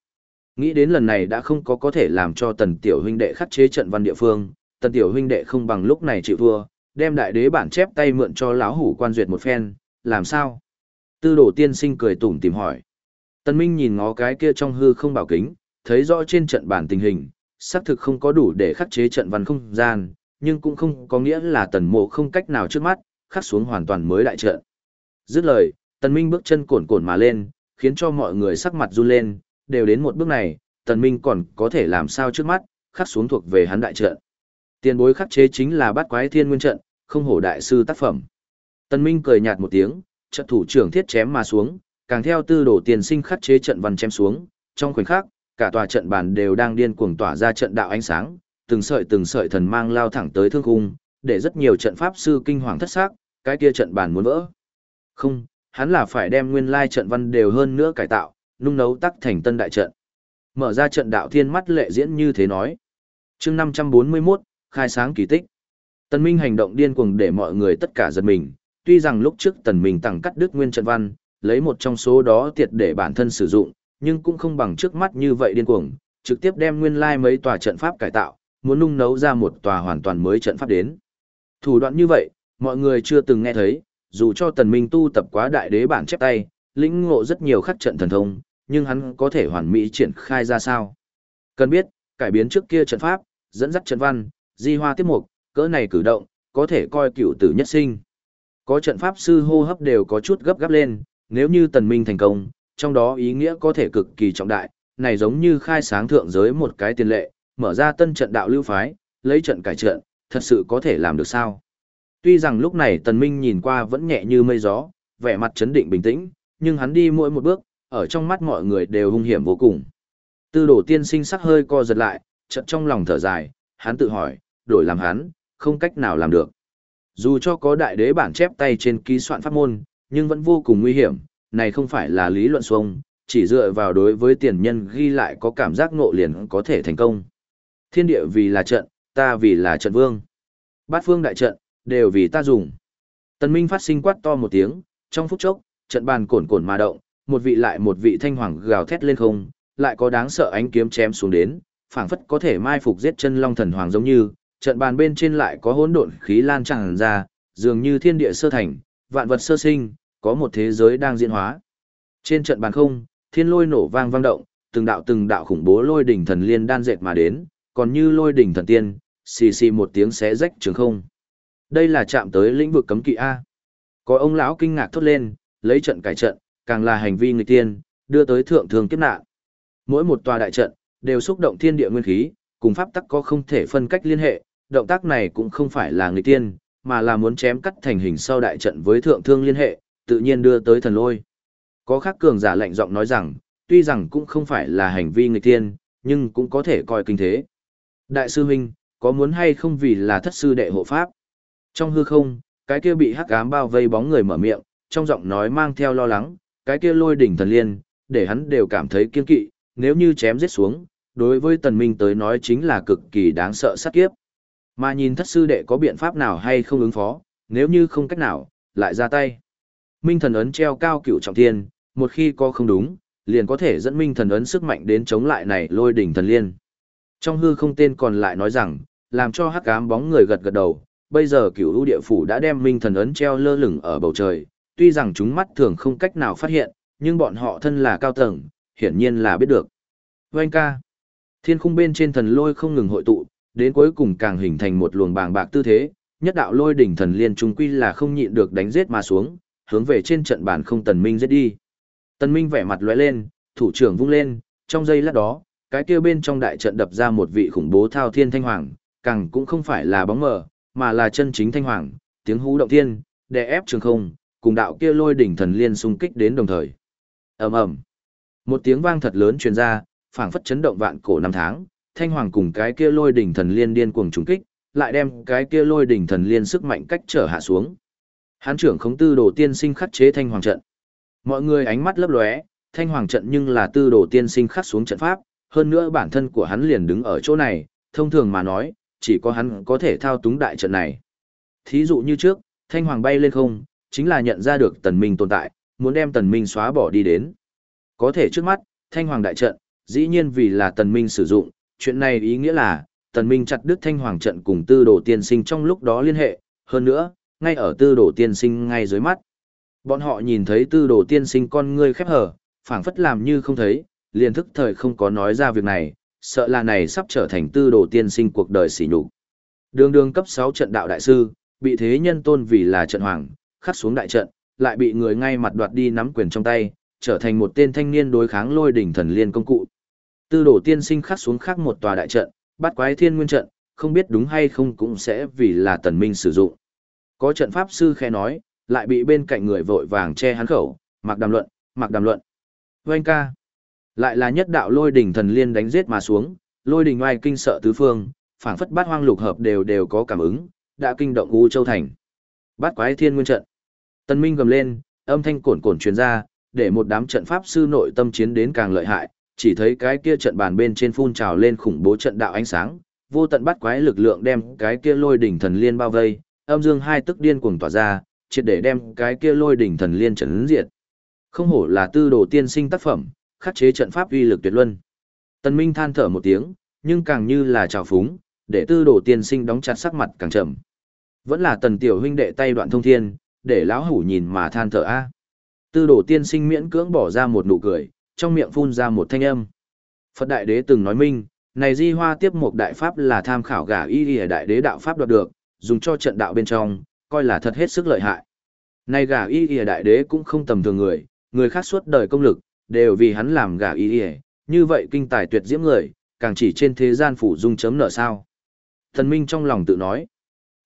Nghĩ đến lần này đã không có có thể làm cho tần tiểu huynh đệ khắc chế trận văn địa phương, tần tiểu huynh đệ không bằng lúc này chịu thua, đem đại đế bản chép tay mượn cho lão hủ quan duyệt một phen, làm sao? Tư đồ tiên sinh cười tủm tìm hỏi. Tần Minh nhìn ngó cái kia trong hư không bảo kính, thấy rõ trên trận bản tình hình, xác thực không có đủ để khắc chế trận văn không gian, nhưng cũng không có nghĩa là tần mộ không cách nào trước mắt, khắc xuống hoàn toàn mới đại trận. Dứt lời, tần Minh bước chân cồn cồn mà lên, khiến cho mọi người sắc mặt run lên, đều đến một bước này, tần Minh còn có thể làm sao trước mắt, khắc xuống thuộc về hắn đại trận. Tiền bối khắc chế chính là bát quái thiên nguyên trận, không hổ đại sư tác phẩm. Tần Minh cười nhạt một tiếng, trận thủ trưởng thiết chém mà xuống, càng theo tư đồ tiền sinh khắc chế trận văn chém xuống, trong khoảnh khắc, cả tòa trận bàn đều đang điên cuồng tỏa ra trận đạo ánh sáng, từng sợi từng sợi thần mang lao thẳng tới thương khung, để rất nhiều trận pháp sư kinh hoàng thất sắc, cái kia trận bàn muốn vỡ. Không, hắn là phải đem nguyên lai trận văn đều hơn nữa cải tạo, nung nấu tắc thành tân đại trận. Mở ra trận đạo thiên mắt lệ diễn như thế nói. chương 541, khai sáng kỳ tích. Tần Minh hành động điên cuồng để mọi người tất cả giật mình, tuy rằng lúc trước Tần Minh tặng cắt đứt nguyên trận văn, lấy một trong số đó tiệt để bản thân sử dụng, nhưng cũng không bằng trước mắt như vậy điên cuồng, trực tiếp đem nguyên lai mấy tòa trận pháp cải tạo, muốn nung nấu ra một tòa hoàn toàn mới trận pháp đến. Thủ đoạn như vậy, mọi người chưa từng nghe thấy, dù cho Tần Minh tu tập quá đại đế bản chép tay, lĩnh ngộ rất nhiều khắc trận thần thông, nhưng hắn có thể hoàn mỹ triển khai ra sao? Cần biết, cải biến trước kia trận pháp, dẫn dắt trận văn, di hoa tiếp mục, cỡ này cử động, có thể coi cựu tử nhất sinh. Có trận pháp sư hô hấp đều có chút gấp gáp lên, nếu như tần minh thành công, trong đó ý nghĩa có thể cực kỳ trọng đại, này giống như khai sáng thượng giới một cái tiền lệ, mở ra tân trận đạo lưu phái, lấy trận cải trận, thật sự có thể làm được sao? Tuy rằng lúc này tần minh nhìn qua vẫn nhẹ như mây gió, vẻ mặt chấn định bình tĩnh, nhưng hắn đi mỗi một bước, ở trong mắt mọi người đều hung hiểm vô cùng. Tư đổ tiên sinh sắc hơi co giật lại, chợt trong lòng thở dài, hắn tự hỏi, đổi làm hắn, không cách nào làm được. Dù cho có đại đế bản chép tay trên ký soạn pháp môn, nhưng vẫn vô cùng nguy hiểm, này không phải là lý luận xuông, chỉ dựa vào đối với tiền nhân ghi lại có cảm giác ngộ liền có thể thành công. Thiên địa vì là trận, ta vì là trận vương. Bát phương đại trận, đều vì ta dùng. Tần Minh phát sinh quát to một tiếng, trong phút chốc, trận bàn cồn cồn mà động, một vị lại một vị thanh hoàng gào thét lên không, lại có đáng sợ ánh kiếm chém xuống đến, phảng phất có thể mai phục giết chân long thần hoàng giống như, trận bàn bên trên lại có hỗn độn khí lan tràn ra, dường như thiên địa sơ thành, vạn vật sơ sinh, có một thế giới đang diễn hóa. Trên trận bàn không, thiên lôi nổ vang vang động, từng đạo từng đạo khủng bố lôi đỉnh thần liên đan dệt mà đến, còn như lôi đỉnh thần tiên, xì xì một tiếng xé rách trường không. Đây là chạm tới lĩnh vực cấm kỵ A. Có ông lão kinh ngạc thốt lên, lấy trận cải trận, càng là hành vi người tiên, đưa tới thượng thường kiếp nạn. Mỗi một tòa đại trận, đều xúc động thiên địa nguyên khí, cùng pháp tắc có không thể phân cách liên hệ, động tác này cũng không phải là người tiên, mà là muốn chém cắt thành hình sau đại trận với thượng thương liên hệ, tự nhiên đưa tới thần lôi. Có khác cường giả lạnh giọng nói rằng, tuy rằng cũng không phải là hành vi người tiên, nhưng cũng có thể coi kinh thế. Đại sư huynh, có muốn hay không vì là thất sư đệ hộ pháp? Trong hư không, cái kia bị hắc ám bao vây bóng người mở miệng, trong giọng nói mang theo lo lắng, cái kia lôi đỉnh thần liên, để hắn đều cảm thấy kiên kỵ, nếu như chém giết xuống, đối với tần minh tới nói chính là cực kỳ đáng sợ sát kiếp. Mà nhìn thất sư đệ có biện pháp nào hay không ứng phó, nếu như không cách nào, lại ra tay. Minh thần ấn treo cao cửu trọng thiên, một khi có không đúng, liền có thể dẫn minh thần ấn sức mạnh đến chống lại này lôi đỉnh thần liên. Trong hư không tên còn lại nói rằng, làm cho hắc ám bóng người gật gật đầu, bây giờ cửu ưu địa phủ đã đem minh thần ấn treo lơ lửng ở bầu trời, tuy rằng chúng mắt thường không cách nào phát hiện, nhưng bọn họ thân là cao tầng, hiển nhiên là biết được. Vâng ca, thiên khung bên trên thần lôi không ngừng hội tụ, đến cuối cùng càng hình thành một luồng bàng bạc tư thế, nhất đạo lôi đỉnh thần liên trung quy là không nhịn được đánh giết mà xuống, hướng về trên trận bàn không tần minh giết đi. Tần minh vẻ mặt lóe lên, thủ trưởng vung lên, trong giây lát đó, cái kia bên trong đại trận đập ra một vị khủng bố thao thiên thanh hoàng, càng cũng không phải là bóng mờ, mà là chân chính thanh hoàng, tiếng hú động thiên, đè ép trường không, cùng đạo kia lôi đỉnh thần liên xung kích đến đồng thời. ầm ầm, một tiếng vang thật lớn truyền ra, phảng phất chấn động vạn cổ năm tháng, thanh hoàng cùng cái kia lôi đỉnh thần liên điên cuồng trùng kích, lại đem cái kia lôi đỉnh thần liên sức mạnh cách trở hạ xuống. Hán trưởng khống tư đồ tiên sinh khắc chế thanh hoàng trận. Mọi người ánh mắt lấp lóe, thanh hoàng trận nhưng là tư đồ tiên sinh khắc xuống trận pháp, hơn nữa bản thân của hắn liền đứng ở chỗ này, thông thường mà nói, chỉ có hắn có thể thao túng đại trận này. Thí dụ như trước, thanh hoàng bay lên không, chính là nhận ra được tần minh tồn tại, muốn đem tần minh xóa bỏ đi đến. Có thể trước mắt, thanh hoàng đại trận, Dĩ nhiên vì là tần minh sử dụng, chuyện này ý nghĩa là, tần minh chặt đứt thanh hoàng trận cùng tư đồ tiên sinh trong lúc đó liên hệ, hơn nữa, ngay ở tư đồ tiên sinh ngay dưới mắt. Bọn họ nhìn thấy tư đồ tiên sinh con ngươi khép hở, phảng phất làm như không thấy, liền thức thời không có nói ra việc này, sợ là này sắp trở thành tư đồ tiên sinh cuộc đời sỉ nhục. Đường đường cấp 6 trận đạo đại sư, bị thế nhân tôn vì là trận hoàng, khắc xuống đại trận, lại bị người ngay mặt đoạt đi nắm quyền trong tay, trở thành một tên thanh niên đối kháng lôi đỉnh thần liên công cụ. Tư đồ tiên sinh khắc xuống khắc một tòa đại trận, bắt quái thiên nguyên trận, không biết đúng hay không cũng sẽ vì là tần minh sử dụng. Có trận pháp sư khẽ nói, lại bị bên cạnh người vội vàng che hắn khẩu, mặc đàm luận, mặc đàm luận. Vâng ca. Lại là nhất đạo lôi đỉnh thần liên đánh giết mà xuống, lôi đỉnh oai kinh sợ tứ phương, phảng phất bát hoang lục hợp đều đều có cảm ứng, đã kinh động U Châu Thành. Bát quái thiên nguyên trận. Tân Minh gầm lên, âm thanh cồn cồn truyền ra, để một đám trận pháp sư nội tâm chiến đến càng lợi hại, chỉ thấy cái kia trận bàn bên trên phun trào lên khủng bố trận đạo ánh sáng, vô tận bắt quái lực lượng đem cái kia lôi đỉnh thần liên bao vây, âm dương hai tức điên cuồng tỏa ra, triệt để đem cái kia lôi đỉnh thần liên trấn diệt. Không hổ là tư đồ tiên sinh tác phẩm, khắc chế trận pháp uy lực tuyệt luân. Tần Minh than thở một tiếng, nhưng càng như là trào phúng, để tư đồ tiên sinh đóng chặt sắc mặt càng chậm. Vẫn là tần tiểu huynh đệ tay đoạn thông thiên, để lão hủ nhìn mà than thở a. Tư đồ tiên sinh miễn cưỡng bỏ ra một nụ cười, trong miệng phun ra một thanh âm. Phật đại đế từng nói minh, này di hoa tiếp một đại pháp là tham khảo gả y y đại đế đạo pháp đoạt được, dùng cho trận đạo bên trong, coi là thật hết sức lợi hại. Này gả y y đại đế cũng không tầm thường người, người khác suốt đời công lực, đều vì hắn làm gả y y, như vậy kinh tài tuyệt diễm người, càng chỉ trên thế gian phủ dung chấm nợ sao. Thần Minh trong lòng tự nói,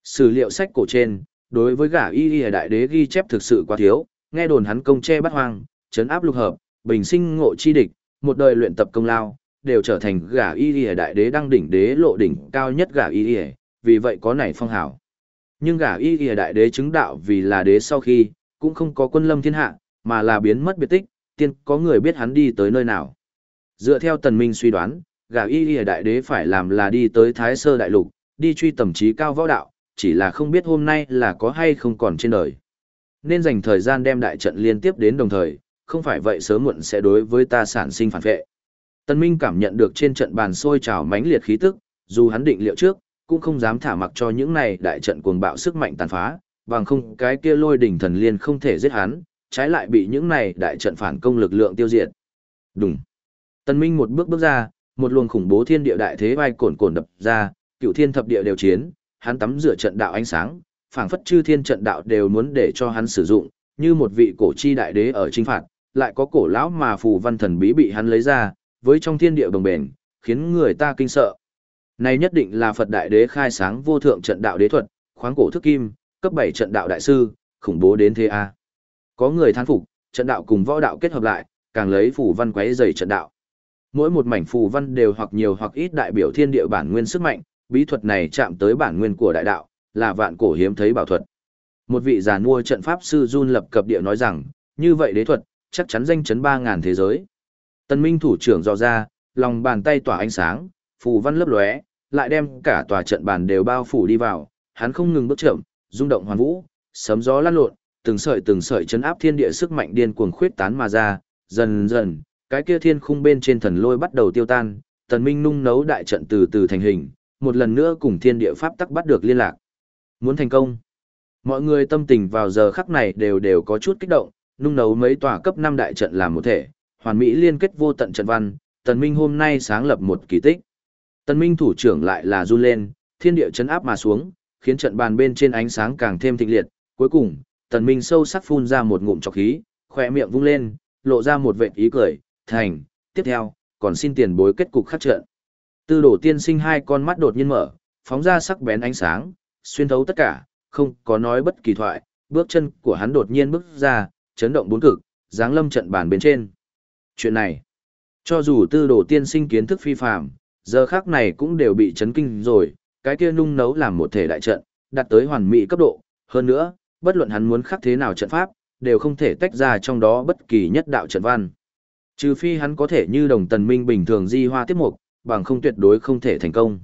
sử liệu sách cổ trên, đối với gả y y đại đế ghi chép thực sự quá thiếu, nghe đồn hắn công che bắt hoang, chấn áp lục hợp, bình sinh ngộ chi địch, một đời luyện tập công lao, đều trở thành gả y y đại đế đăng đỉnh đế lộ đỉnh cao nhất gả y y, vì vậy có này phong hào. Nhưng gả y y đại đế chứng đạo vì là đế sau khi, cũng không có quân lâm thiên hạ, mà là biến mất biệt tích, tiên có người biết hắn đi tới nơi nào. Dựa theo tần minh suy đoán, gả y y đại đế phải làm là đi tới Thái Sơ Đại Lục, đi truy tầm trí cao võ đạo, chỉ là không biết hôm nay là có hay không còn trên đời. Nên dành thời gian đem đại trận liên tiếp đến đồng thời, không phải vậy sớm muộn sẽ đối với ta sản sinh phản vệ. Tân Minh cảm nhận được trên trận bàn sôi trào mãnh liệt khí tức, dù hắn định liệu trước, cũng không dám thả mặc cho những này đại trận cuồng bạo sức mạnh tàn phá, bằng không cái kia lôi đỉnh thần liên không thể giết hắn, trái lại bị những này đại trận phản công lực lượng tiêu diệt. Đùng. Tân Minh một bước bước ra, một luồng khủng bố thiên địa đại thế vai cồn cồn đập ra, cựu thiên thập địa đều chiến, hắn tắm rửa trận đạo ánh sáng, phảng phất chư thiên trận đạo đều muốn để cho hắn sử dụng, như một vị cổ chi đại đế ở trinh phạt, lại có cổ lão mà phù văn thần bí bị hắn lấy ra, với trong thiên địa đồng bền, khiến người ta kinh sợ. Này nhất định là Phật đại đế khai sáng vô thượng trận đạo đế thuật, khoáng cổ thức kim, cấp 7 trận đạo đại sư, khủng bố đến thế a. Có người thán phục, trận đạo cùng võ đạo kết hợp lại, càng lấy phù văn quấy dày trận đạo. Mỗi một mảnh phù văn đều hoặc nhiều hoặc ít đại biểu thiên địa bản nguyên sức mạnh, bí thuật này chạm tới bản nguyên của đại đạo, là vạn cổ hiếm thấy bảo thuật. Một vị già nua trận pháp sư Jun lập cập địa nói rằng, như vậy đế thuật, chắc chắn danh chấn 3.000 thế giới. Tân Minh thủ trưởng dò ra, lòng bàn tay tỏa ánh sáng, phù văn lấp lóe, lại đem cả tòa trận bàn đều bao phủ đi vào, hắn không ngừng bước chậm, rung động hoàn vũ, sấm gió lan lộn, từng sợi từng sợi chấn áp thiên địa sức mạnh điên cuồng khuyết tán mà ra, dần dần, cái kia thiên khung bên trên thần lôi bắt đầu tiêu tan, Tần Minh nung nấu đại trận từ từ thành hình, một lần nữa cùng thiên địa pháp tắc bắt được liên lạc. Muốn thành công. Mọi người tâm tình vào giờ khắc này đều đều có chút kích động, nung nấu mấy tòa cấp 5 đại trận làm một thể, hoàn mỹ liên kết vô tận trận văn, Tần Minh hôm nay sáng lập một kỳ tích. Tần Minh thủ trưởng lại là run lên, thiên địa chấn áp mà xuống, khiến trận bàn bên trên ánh sáng càng thêm thịnh liệt, cuối cùng, Tần Minh sâu sắc phun ra một ngụm trọc khí, khỏe miệng vung lên, lộ ra một vệt ý cười, thành, tiếp theo, còn xin tiền bối kết cục khắc trận. Tư đổ tiên sinh hai con mắt đột nhiên mở, phóng ra sắc bén ánh sáng, xuyên thấu tất cả, không có nói bất kỳ thoại, bước chân của hắn đột nhiên bước ra, chấn động bốn cực, dáng lâm trận bàn bên trên. Chuyện này, cho dù tư đồ tiên sinh kiến thức phi phàm, giờ khác này cũng đều bị chấn kinh rồi, cái kia nung nấu làm một thể đại trận, đạt tới hoàn mỹ cấp độ, hơn nữa, bất luận hắn muốn khắc thế nào trận pháp, đều không thể tách ra trong đó bất kỳ nhất đạo trận văn. Trừ phi hắn có thể như đồng tần minh bình thường di hoa tiếp mục, bằng không tuyệt đối không thể thành công.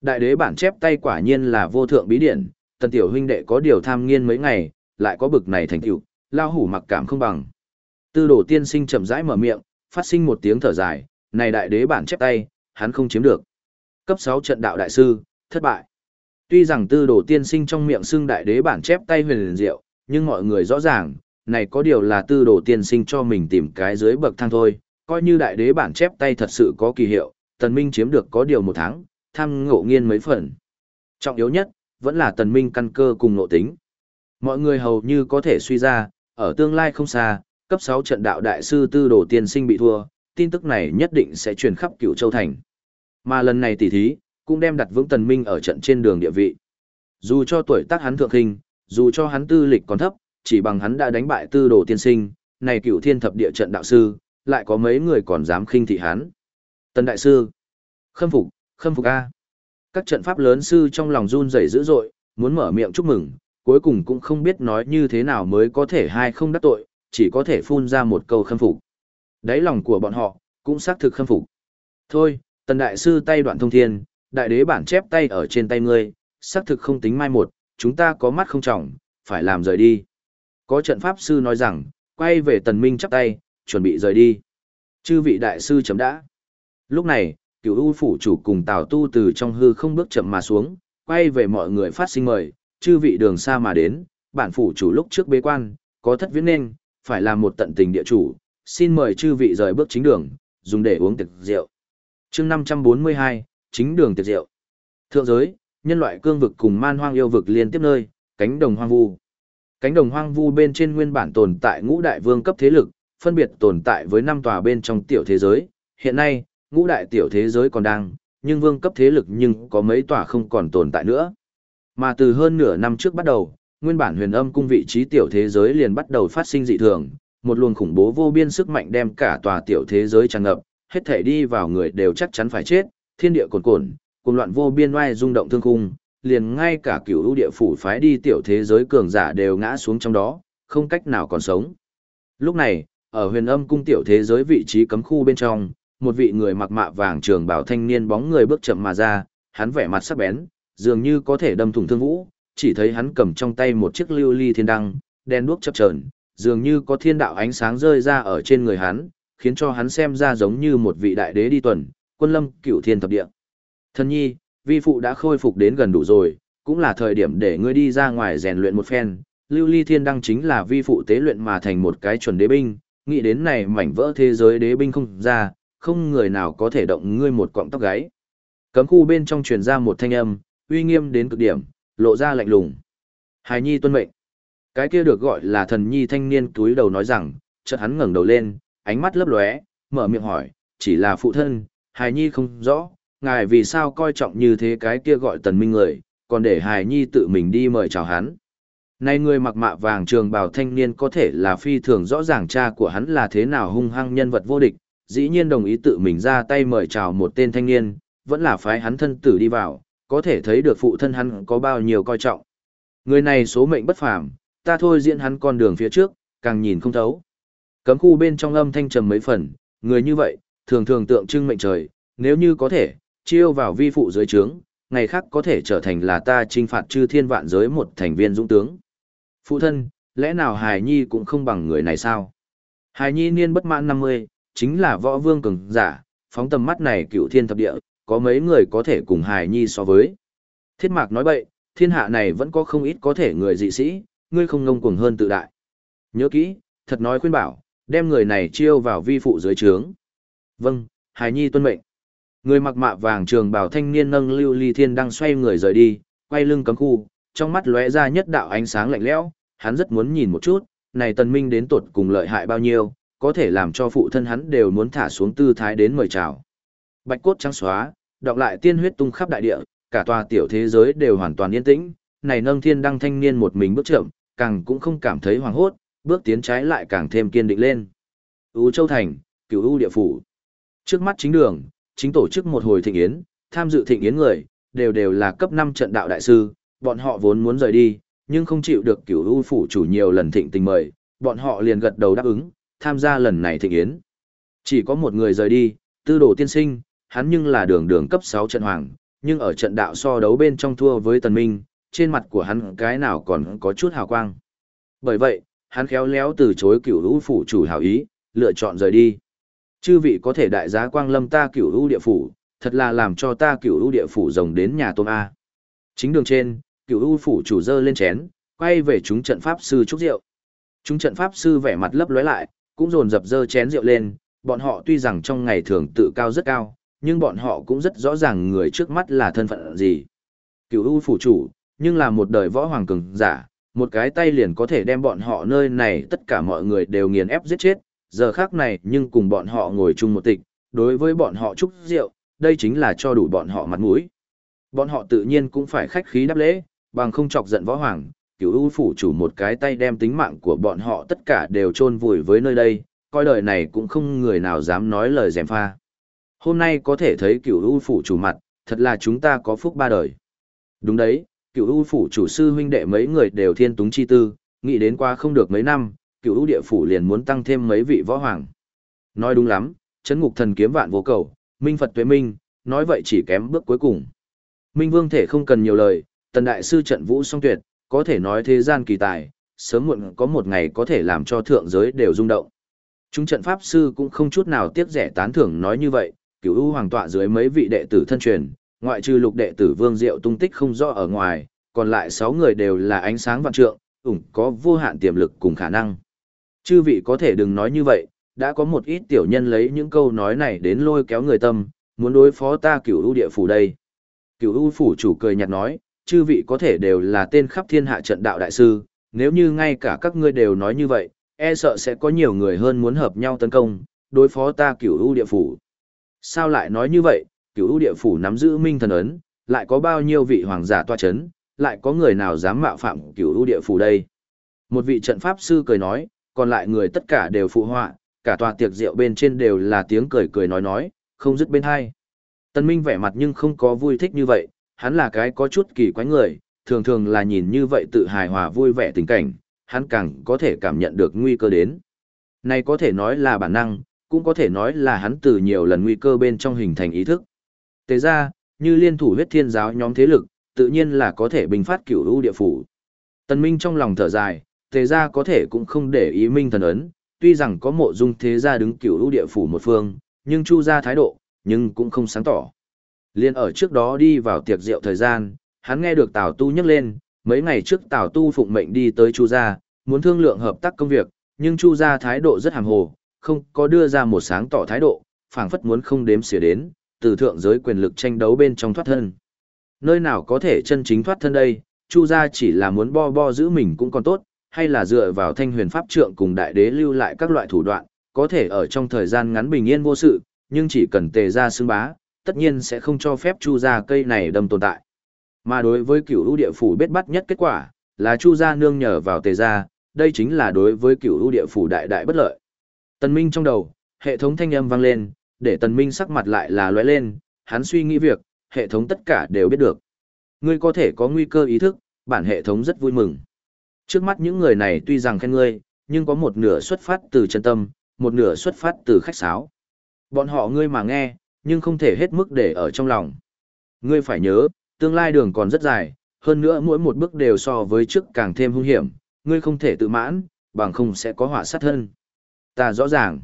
Đại đế bản chép tay quả nhiên là vô thượng bí điển, tần tiểu huynh đệ có điều tham nghiên mấy ngày, lại có bực này thành tựu, lao hủ mặc cảm không bằng. Tư đồ tiên sinh chậm rãi mở miệng, phát sinh một tiếng thở dài, này đại đế bản chép tay, hắn không chiếm được. Cấp 6 trận đạo đại sư, thất bại. Tuy rằng tư đồ tiên sinh trong miệng xưng đại đế bản chép tay huyền diệu, nhưng mọi người rõ ràng, này có điều là tư đồ tiên sinh cho mình tìm cái dưới bậc thang thôi, coi như đại đế bản chép tay thật sự có kỳ hiệu, tần minh chiếm được có điều một tháng, tham ngộ nghiên mấy phần. Trọng yếu nhất, vẫn là tần minh căn cơ cùng nội tính. Mọi người hầu như có thể suy ra, ở tương lai không xa, cấp 6 trận đạo đại sư tư đồ tiên sinh bị thua, tin tức này nhất định sẽ truyền khắp cửu châu thành. Mà lần này tỷ thí, cũng đem đặt vững tần minh ở trận trên đường địa vị. Dù cho tuổi tác hắn thượng hình, dù cho hắn tư lịch còn thấp, chỉ bằng hắn đã đánh bại tư đồ tiên sinh, này cửu thiên thập địa trận đạo sư, lại có mấy người còn dám khinh thị hắn. Tần đại sư, khâm phục, khâm phục A. Các trận pháp lớn sư trong lòng run rẩy dữ dội, muốn mở miệng chúc mừng, cuối cùng cũng không biết nói như thế nào mới có thể hai không đắc tội, chỉ có thể phun ra một câu khâm phục. Đáy lòng của bọn họ, cũng xác thực khâm phục. Thôi, tần đại sư tay đoạn thông thiên, đại đế bản chép tay ở trên tay ngươi, xác thực không tính mai một, chúng ta có mắt không trọng, phải làm rời đi. Có trận pháp sư nói rằng, quay về tần minh chắp tay, chuẩn bị rời đi. Chư vị đại sư chấm đã. Lúc này, cửu u phủ chủ cùng tào tu từ trong hư không bước chậm mà xuống, quay về mọi người phát sinh mời, chư vị đường xa mà đến, bản phủ chủ lúc trước bế quan, có thất viễn nên, phải làm một tận tình địa chủ, xin mời chư vị rời bước chính đường, dùng để uống tiệc rượu. chương 542, chính đường tiệc rượu. Thượng giới, nhân loại cương vực cùng man hoang yêu vực liên tiếp nơi, cánh đồng hoang vu. Cánh đồng hoang vu bên trên nguyên bản tồn tại ngũ đại vương cấp thế lực, phân biệt tồn tại với năm tòa bên trong tiểu thế giới. Hiện nay, ngũ đại tiểu thế giới còn đang, nhưng vương cấp thế lực nhưng có mấy tòa không còn tồn tại nữa. Mà từ hơn nửa năm trước bắt đầu, nguyên bản huyền âm cung vị trí tiểu thế giới liền bắt đầu phát sinh dị thường, một luồng khủng bố vô biên sức mạnh đem cả tòa tiểu thế giới tràn ngập, hết thể đi vào người đều chắc chắn phải chết, thiên địa cồn cồn, cùng loạn vô biên oai rung động thương khung, liền ngay cả cửu ưu địa phủ phái đi tiểu thế giới cường giả đều ngã xuống trong đó, không cách nào còn sống. Lúc này, ở huyền âm cung tiểu thế giới vị trí cấm khu bên trong, một vị người mặc mạ vàng trường bảo thanh niên bóng người bước chậm mà ra, hắn vẻ mặt sắc bén, dường như có thể đâm thủng thương vũ, chỉ thấy hắn cầm trong tay một chiếc lưu ly thiên đăng, đen đuốc chập chờn, dường như có thiên đạo ánh sáng rơi ra ở trên người hắn, khiến cho hắn xem ra giống như một vị đại đế đi tuần, quân lâm cửu thiên thập địa. Thân nhi, vi phụ đã khôi phục đến gần đủ rồi, cũng là thời điểm để ngươi đi ra ngoài rèn luyện một phen. Lưu ly thiên đăng chính là vi phụ tế luyện mà thành một cái chuẩn đế binh, nghĩ đến này mảnh vỡ thế giới đế binh không ra, không người nào có thể động ngươi một cọng tóc gáy. Cấm khu bên trong truyền ra một thanh âm, uy nghiêm đến cực điểm, lộ ra lạnh lùng. Hài nhi tuân mệnh. Cái kia được gọi là thần nhi thanh niên túi đầu nói rằng, chợt hắn ngẩng đầu lên, ánh mắt lấp lóe, mở miệng hỏi, chỉ là phụ thân, hài nhi không rõ, ngài vì sao coi trọng như thế cái kia gọi tần minh người, còn để hài nhi tự mình đi mời chào hắn. Này người mặc mạ vàng trường bào thanh niên có thể là phi thường rõ ràng cha của hắn là thế nào hung hăng nhân vật vô địch, dĩ nhiên đồng ý tự mình ra tay mời chào một tên thanh niên, vẫn là phái hắn thân tử đi vào, có thể thấy được phụ thân hắn có bao nhiêu coi trọng. Người này số mệnh bất phàm, ta thôi diễn hắn con đường phía trước, càng nhìn không thấu. Cấm khu bên trong âm thanh trầm mấy phần, người như vậy, thường thường tượng trưng mệnh trời, nếu như có thể, chiêu vào vi phụ dưới trướng, ngày khác có thể trở thành là ta trinh phạt chư thiên vạn giới một thành viên dũng tướng. Phụ thân, lẽ nào Hải Nhi cũng không bằng người này sao? Hải Nhi niên bất mãn 50, chính là võ vương cường giả, phóng tầm mắt này cựu thiên thập địa, có mấy người có thể cùng Hải Nhi so với. Thiết mạc nói bậy, thiên hạ này vẫn có không ít có thể người dị sĩ, ngươi không ngông cuồng hơn tự đại. Nhớ kỹ, thật nói khuyên bảo, đem người này chiêu vào vi phụ dưới trướng. Vâng, Hải Nhi tuân mệnh. Người mặc mạ vàng trường bảo thanh niên nâng lưu ly thiên đang xoay người rời đi, quay lưng cấm khu, trong mắt lóe ra nhất đạo ánh sáng lạnh lẽo, hắn rất muốn nhìn một chút, này tần minh đến tột cùng lợi hại bao nhiêu, có thể làm cho phụ thân hắn đều muốn thả xuống tư thái đến mời chào. Bạch cốt trắng xóa, đọc lại tiên huyết tung khắp đại địa, cả tòa tiểu thế giới đều hoàn toàn yên tĩnh, này nâng thiên đăng thanh niên một mình bước chậm, càng cũng không cảm thấy hoảng hốt, bước tiến trái lại càng thêm kiên định lên. U Châu Thành, cửu U địa phủ. Trước mắt chính đường, chính tổ chức một hồi thịnh yến, tham dự thịnh yến người, đều đều là cấp 5 trận đạo đại sư, bọn họ vốn muốn rời đi, nhưng không chịu được cửu U phủ chủ nhiều lần thịnh tình mời, bọn họ liền gật đầu đáp ứng, tham gia lần này thịnh yến. Chỉ có một người rời đi, tư đồ tiên sinh, hắn nhưng là đường đường cấp 6 trận hoàng, nhưng ở trận đạo so đấu bên trong thua với tần minh, trên mặt của hắn cái nào còn có chút hào quang. Bởi vậy, hắn khéo léo từ chối cửu lũ phủ chủ hảo ý, lựa chọn rời đi. Chư vị có thể đại giá quang lâm ta cửu lũ địa phủ, thật là làm cho ta cửu lũ địa phủ rồng đến nhà tôm A. Chính đường trên, cửu lũ phủ chủ dơ lên chén, quay về chúng trận pháp sư chúc rượu. Chúng trận pháp sư vẻ mặt lấp lóe lại, cũng dồn dập dơ chén rượu lên, bọn họ tuy rằng trong ngày thường tự cao rất cao, nhưng bọn họ cũng rất rõ ràng người trước mắt là thân phận gì. Cửu u phủ chủ, nhưng là một đời võ hoàng cường giả, một cái tay liền có thể đem bọn họ nơi này tất cả mọi người đều nghiền ép giết chết, giờ khác này nhưng cùng bọn họ ngồi chung một tịch, đối với bọn họ chúc rượu, đây chính là cho đủ bọn họ mặt mũi. Bọn họ tự nhiên cũng phải khách khí đáp lễ, bằng không chọc giận võ hoàng, cửu ưu phủ chủ một cái tay đem tính mạng của bọn họ tất cả đều chôn vùi với nơi đây, coi đời này cũng không người nào dám nói lời dèm pha. Hôm nay có thể thấy cửu ưu phủ chủ mặt, thật là chúng ta có phúc ba đời. Đúng đấy, cửu ưu phủ chủ sư huynh đệ mấy người đều thiên túng chi tư, nghĩ đến qua không được mấy năm, cửu ưu địa phủ liền muốn tăng thêm mấy vị võ hoàng. Nói đúng lắm, chấn ngục thần kiếm vạn vô cầu, minh Phật tuệ minh, nói vậy chỉ kém bước cuối cùng. Minh vương thể không cần nhiều lời, tần đại sư trận vũ song tuyệt, có thể nói thế gian kỳ tài, sớm muộn có một ngày có thể làm cho thượng giới đều rung động. Chúng trận pháp sư cũng không chút nào tiếc rẻ tán thưởng nói như vậy, cửu ưu hoàng tọa dưới mấy vị đệ tử thân truyền, ngoại trừ lục đệ tử Vương Diệu tung tích không rõ ở ngoài, còn lại 6 người đều là ánh sáng vạn trượng, ủng có vô hạn tiềm lực cùng khả năng. Chư vị có thể đừng nói như vậy, đã có một ít tiểu nhân lấy những câu nói này đến lôi kéo người tâm, muốn đối phó ta cửu ưu địa phủ đây. Cửu ưu phủ chủ cười nhạt nói, chư vị có thể đều là tên khắp thiên hạ trận đạo đại sư, nếu như ngay cả các ngươi đều nói như vậy, e sợ sẽ có nhiều người hơn muốn hợp nhau tấn công, đối phó ta cửu ưu địa phủ. Sao lại nói như vậy, cửu ưu địa phủ nắm giữ minh thần ấn, lại có bao nhiêu vị hoàng giả toa chấn, lại có người nào dám mạo phạm cửu ưu địa phủ đây? Một vị trận pháp sư cười nói, còn lại người tất cả đều phụ họa, cả tòa tiệc rượu bên trên đều là tiếng cười cười nói nói, không dứt bên hai. Tân Minh vẻ mặt nhưng không có vui thích như vậy, hắn là cái có chút kỳ quái người, thường thường là nhìn như vậy tự hài hòa vui vẻ tình cảnh, hắn càng có thể cảm nhận được nguy cơ đến. Này có thể nói là bản năng, cũng có thể nói là hắn từ nhiều lần nguy cơ bên trong hình thành ý thức. Tế ra, như liên thủ huyết thiên giáo nhóm thế lực, tự nhiên là có thể bình phát cửu ưu địa phủ. Tần Minh trong lòng thở dài, tế ra có thể cũng không để ý minh thần ấn, tuy rằng có mộ dung thế gia đứng cửu ưu địa phủ một phương, nhưng chu ra thái độ, nhưng cũng không sáng tỏ. Liên ở trước đó đi vào tiệc rượu thời gian, hắn nghe được Tào Tu nhắc lên, mấy ngày trước Tào Tu phụng mệnh đi tới Chu gia, muốn thương lượng hợp tác công việc, nhưng Chu gia thái độ rất hàm hồ, không có đưa ra một sáng tỏ thái độ, phảng phất muốn không đếm xỉa đến, từ thượng giới quyền lực tranh đấu bên trong thoát thân. Nơi nào có thể chân chính thoát thân đây, Chu gia chỉ là muốn bo bo giữ mình cũng còn tốt, hay là dựa vào thanh huyền pháp trượng cùng đại đế lưu lại các loại thủ đoạn, có thể ở trong thời gian ngắn bình yên vô sự, nhưng chỉ cần tề ra xương bá, tất nhiên sẽ không cho phép chu gia cây này đâm tồn tại. Mà đối với cửu ưu địa phủ biết bắt nhất kết quả, là chu gia nương nhờ vào tề gia, đây chính là đối với cửu ưu địa phủ đại đại bất lợi. Tần Minh trong đầu, hệ thống thanh âm vang lên, để Tần Minh sắc mặt lại là lóe lên, hắn suy nghĩ việc, hệ thống tất cả đều biết được. Ngươi có thể có nguy cơ ý thức, bản hệ thống rất vui mừng. Trước mắt những người này tuy rằng khen ngươi, nhưng có một nửa xuất phát từ chân tâm, một nửa xuất phát từ khách sáo. Bọn họ ngươi mà nghe, nhưng không thể hết mức để ở trong lòng. Ngươi phải nhớ, tương lai đường còn rất dài, hơn nữa mỗi một bước đều so với trước càng thêm hung hiểm, ngươi không thể tự mãn, bằng không sẽ có họa sát thân. Ta rõ ràng.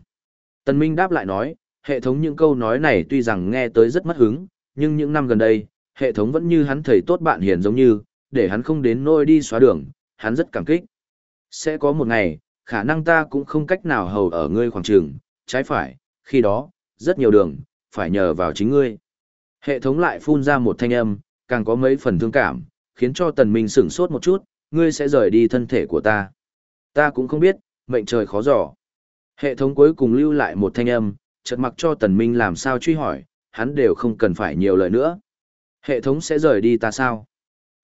Tần Minh đáp lại nói, hệ thống những câu nói này tuy rằng nghe tới rất mất hứng, nhưng những năm gần đây, hệ thống vẫn như hắn thầy tốt bạn hiền giống như, để hắn không đến nôi đi xóa đường, hắn rất cảm kích. Sẽ có một ngày, khả năng ta cũng không cách nào hầu ở ngươi khoảng trường, trái phải, khi đó, rất nhiều đường, phải nhờ vào chính ngươi. Hệ thống lại phun ra một thanh âm, càng có mấy phần thương cảm, khiến cho tần minh sửng sốt một chút, ngươi sẽ rời đi thân thể của ta. Ta cũng không biết, mệnh trời khó dò. Hệ thống cuối cùng lưu lại một thanh âm, chợt mặc cho tần minh làm sao truy hỏi, hắn đều không cần phải nhiều lời nữa. Hệ thống sẽ rời đi ta sao?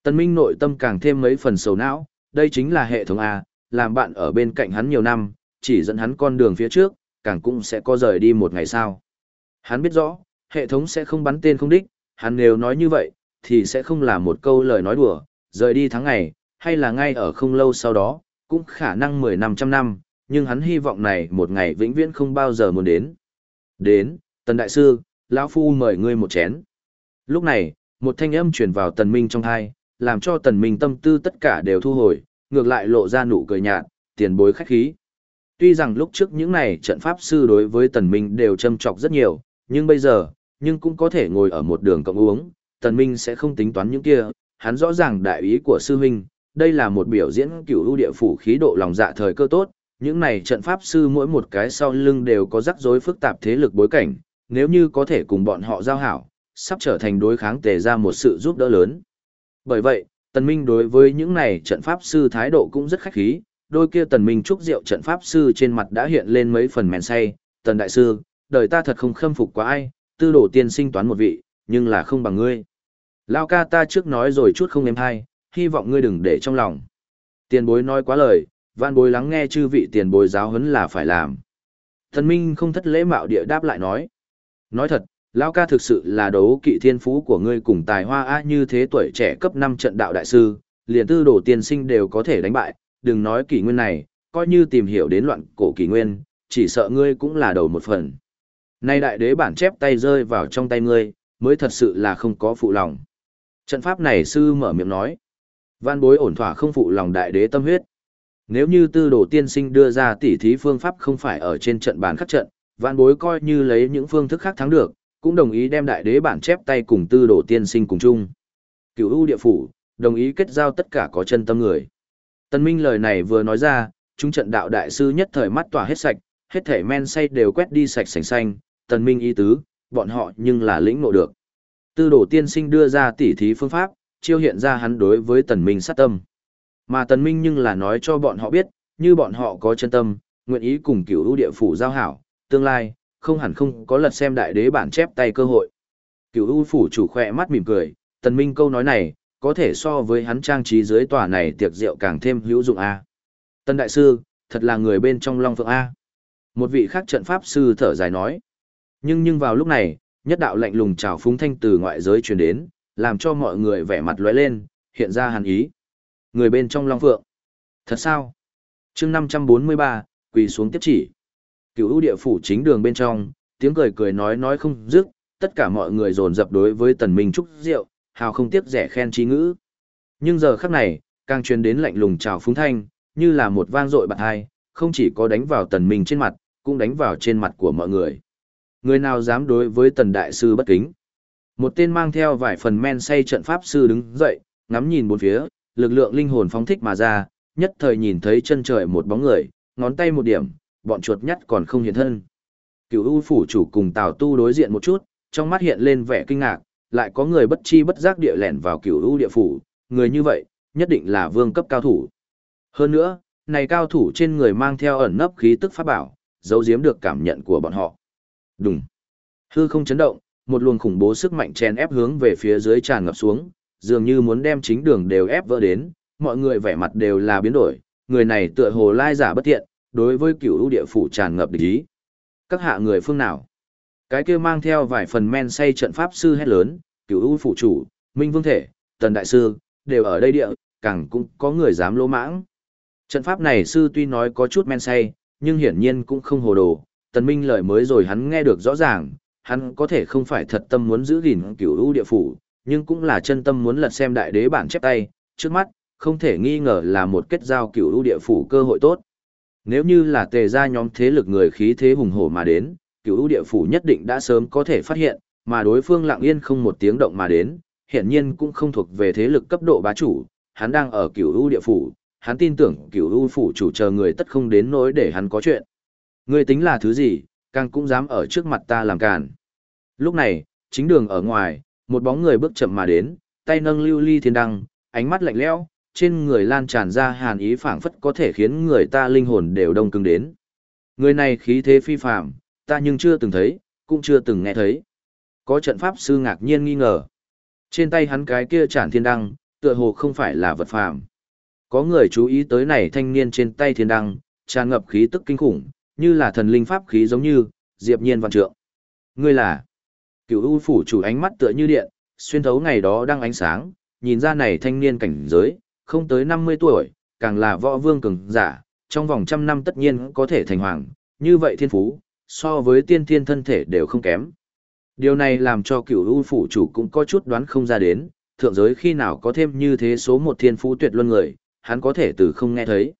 Tần minh nội tâm càng thêm mấy phần sầu não, đây chính là hệ thống A, làm bạn ở bên cạnh hắn nhiều năm, chỉ dẫn hắn con đường phía trước, càng cũng sẽ có rời đi một ngày sao Hắn biết rõ, hệ thống sẽ không bắn tên không đích, hắn nếu nói như vậy, thì sẽ không là một câu lời nói đùa, rời đi tháng ngày, hay là ngay ở không lâu sau đó, cũng khả năng 10 năm trăm năm, nhưng hắn hy vọng này một ngày vĩnh viễn không bao giờ muốn đến. Đến, Tần Đại Sư, lão Phu mời ngươi một chén. Lúc này, một thanh âm truyền vào Tần Minh trong thai, làm cho Tần Minh tâm tư tất cả đều thu hồi, ngược lại lộ ra nụ cười nhạt, tiền bối khách khí. Tuy rằng lúc trước những này trận pháp sư đối với tần minh đều châm chọc rất nhiều, nhưng bây giờ, nhưng cũng có thể ngồi ở một đường cộng uống, tần minh sẽ không tính toán những kia, hắn rõ ràng đại ý của sư huynh, đây là một biểu diễn cửu ưu địa phủ khí độ lòng dạ thời cơ tốt, những này trận pháp sư mỗi một cái sau lưng đều có rắc rối phức tạp thế lực bối cảnh, nếu như có thể cùng bọn họ giao hảo, sắp trở thành đối kháng tề ra một sự giúp đỡ lớn. Bởi vậy, Tần Minh đối với những này trận pháp sư thái độ cũng rất khách khí, đôi kia Tần Minh chúc rượu trận pháp sư trên mặt đã hiện lên mấy phần mèn say, Tần Đại Sư, đời ta thật không khâm phục quá ai, tư đổ tiên sinh toán một vị, nhưng là không bằng ngươi. Lao ca ta trước nói rồi chút không em hay, hy vọng ngươi đừng để trong lòng. Tiền bối nói quá lời, vạn bối lắng nghe chư vị tiền bối giáo huấn là phải làm. Thần Minh không thất lễ mạo địa đáp lại nói. Nói thật, Lao ca thực sự là đấu kỵ thiên phú của ngươi cùng tài hoa á như thế tuổi trẻ cấp 5 trận đạo đại sư, liền tư đổ tiên sinh đều có thể đánh bại, đừng nói kỷ nguyên này, coi như tìm hiểu đến loạn cổ kỷ nguyên, chỉ sợ ngươi cũng là đầu một phần. Nay đại đế bản chép tay rơi vào trong tay ngươi, mới thật sự là không có phụ lòng. Trận pháp này sư mở miệng nói. Văn bối ổn thỏa không phụ lòng đại đế tâm huyết. Nếu như tư đồ tiên sinh đưa ra tỉ thí phương pháp không phải ở trên trận bàn khắc trận, văn bối coi như lấy những phương thức khác thắng được, cũng đồng ý đem đại đế bản chép tay cùng tư đồ tiên sinh cùng chung. Cửu ưu địa phủ, đồng ý kết giao tất cả có chân tâm người. Tân Minh lời này vừa nói ra, chúng trận đạo đại sư nhất thời mắt tỏa hết sạch, hết thể men say đều quét đi sạch sành xanh, Tần Minh ý tứ, bọn họ nhưng là lĩnh ngộ được. Tư đồ tiên sinh đưa ra tỉ thí phương pháp, chiêu hiện ra hắn đối với Tần Minh sát tâm. Mà Tần Minh nhưng là nói cho bọn họ biết, như bọn họ có chân tâm, nguyện ý cùng cửu ưu địa phủ giao hảo, tương lai, không hẳn không có lật xem đại đế bản chép tay cơ hội. Cửu ưu phủ chủ khỏe mắt mỉm cười, Tần Minh câu nói này, có thể so với hắn trang trí dưới tòa này tiệc rượu càng thêm hữu dụng a. Tần đại sư, thật là người bên trong Long Phượng a. Một vị khác trận pháp sư thở dài nói. Nhưng nhưng vào lúc này, nhất đạo lạnh lùng trào phúng thanh từ ngoại giới truyền đến, làm cho mọi người vẻ mặt lóe lên, hiện ra hàn ý. Người bên trong Long Phượng. Thật sao? chương 543, quỳ xuống tiếp chỉ. Cựu ưu địa phủ chính đường bên trong, tiếng cười cười nói nói không dứt, tất cả mọi người dồn dập đối với tần minh trúc rượu, hào không tiếc rẻ khen trí ngữ. Nhưng giờ khắc này, càng truyền đến lạnh lùng trào phúng thanh, như là một vang dội bạc hai, không chỉ có đánh vào tần minh trên mặt, cũng đánh vào trên mặt của mọi người. Người nào dám đối với tần đại sư bất kính? Một tên mang theo vài phần men say trận pháp sư đứng dậy, ngắm nhìn bốn phía, lực lượng linh hồn phóng thích mà ra, nhất thời nhìn thấy chân trời một bóng người, ngón tay một điểm, bọn chuột nhắt còn không hiện thân. Cửu U phủ chủ cùng Tào Tu đối diện một chút, trong mắt hiện lên vẻ kinh ngạc, lại có người bất chi bất giác địa lẻn vào Cửu U địa phủ, người như vậy, nhất định là vương cấp cao thủ. Hơn nữa, này cao thủ trên người mang theo ẩn nấp khí tức pháp bảo, giấu giếm được cảm nhận của bọn họ. Đùng. Hư không chấn động, một luồng khủng bố sức mạnh chen ép hướng về phía dưới tràn ngập xuống, dường như muốn đem chính đường đều ép vỡ đến, mọi người vẻ mặt đều là biến đổi, người này tựa hồ lai giả bất thiện, đối với cửu ưu địa phủ tràn ngập địch ý. Các hạ người phương nào? Cái kia mang theo vài phần men say trận pháp sư hét lớn, cửu ưu phủ chủ, minh vương thể, tần đại sư, đều ở đây địa, càng cũng có người dám lỗ mãng. Trận pháp này sư tuy nói có chút men say, nhưng hiển nhiên cũng không hồ đồ, tần minh lời mới rồi hắn nghe được rõ ràng, hắn có thể không phải thật tâm muốn giữ gìn cửu ưu địa phủ, nhưng cũng là chân tâm muốn lật xem đại đế bản chép tay, trước mắt, không thể nghi ngờ là một kết giao cửu ưu địa phủ cơ hội tốt. Nếu như là tề ra nhóm thế lực người khí thế hùng hổ mà đến, cửu ưu địa phủ nhất định đã sớm có thể phát hiện, mà đối phương lặng yên không một tiếng động mà đến, hiện nhiên cũng không thuộc về thế lực cấp độ bá chủ, hắn đang ở cửu ưu địa phủ, hắn tin tưởng cửu U phủ chủ chờ người tất không đến nỗi để hắn có chuyện. Ngươi tính là thứ gì, càng cũng dám ở trước mặt ta làm càn. Lúc này, chính đường ở ngoài, một bóng người bước chậm mà đến, tay nâng lưu ly thiên đăng, ánh mắt lạnh lẽo, trên người lan tràn ra hàn ý phảng phất có thể khiến người ta linh hồn đều đông cứng đến. Người này khí thế phi phàm, ta nhưng chưa từng thấy, cũng chưa từng nghe thấy. Có trận pháp sư ngạc nhiên nghi ngờ. Trên tay hắn cái kia tràn thiên đăng, tựa hồ không phải là vật phàm. Có người chú ý tới này thanh niên trên tay thiên đăng, tràn ngập khí tức kinh khủng, như là thần linh pháp khí giống như, diệp nhiên văn trượng. Ngươi là cựu u phủ chủ ánh mắt tựa như điện, xuyên thấu ngày đó đang ánh sáng, nhìn ra này thanh niên cảnh giới, không tới 50 tuổi, càng là võ vương cường giả, trong vòng trăm năm tất nhiên có thể thành hoàng, như vậy thiên phú, so với tiên thiên thân thể đều không kém. Điều này làm cho cựu u phủ chủ cũng có chút đoán không ra đến, thượng giới khi nào có thêm như thế số một thiên phú tuyệt luân người, hắn có thể từ không nghe thấy.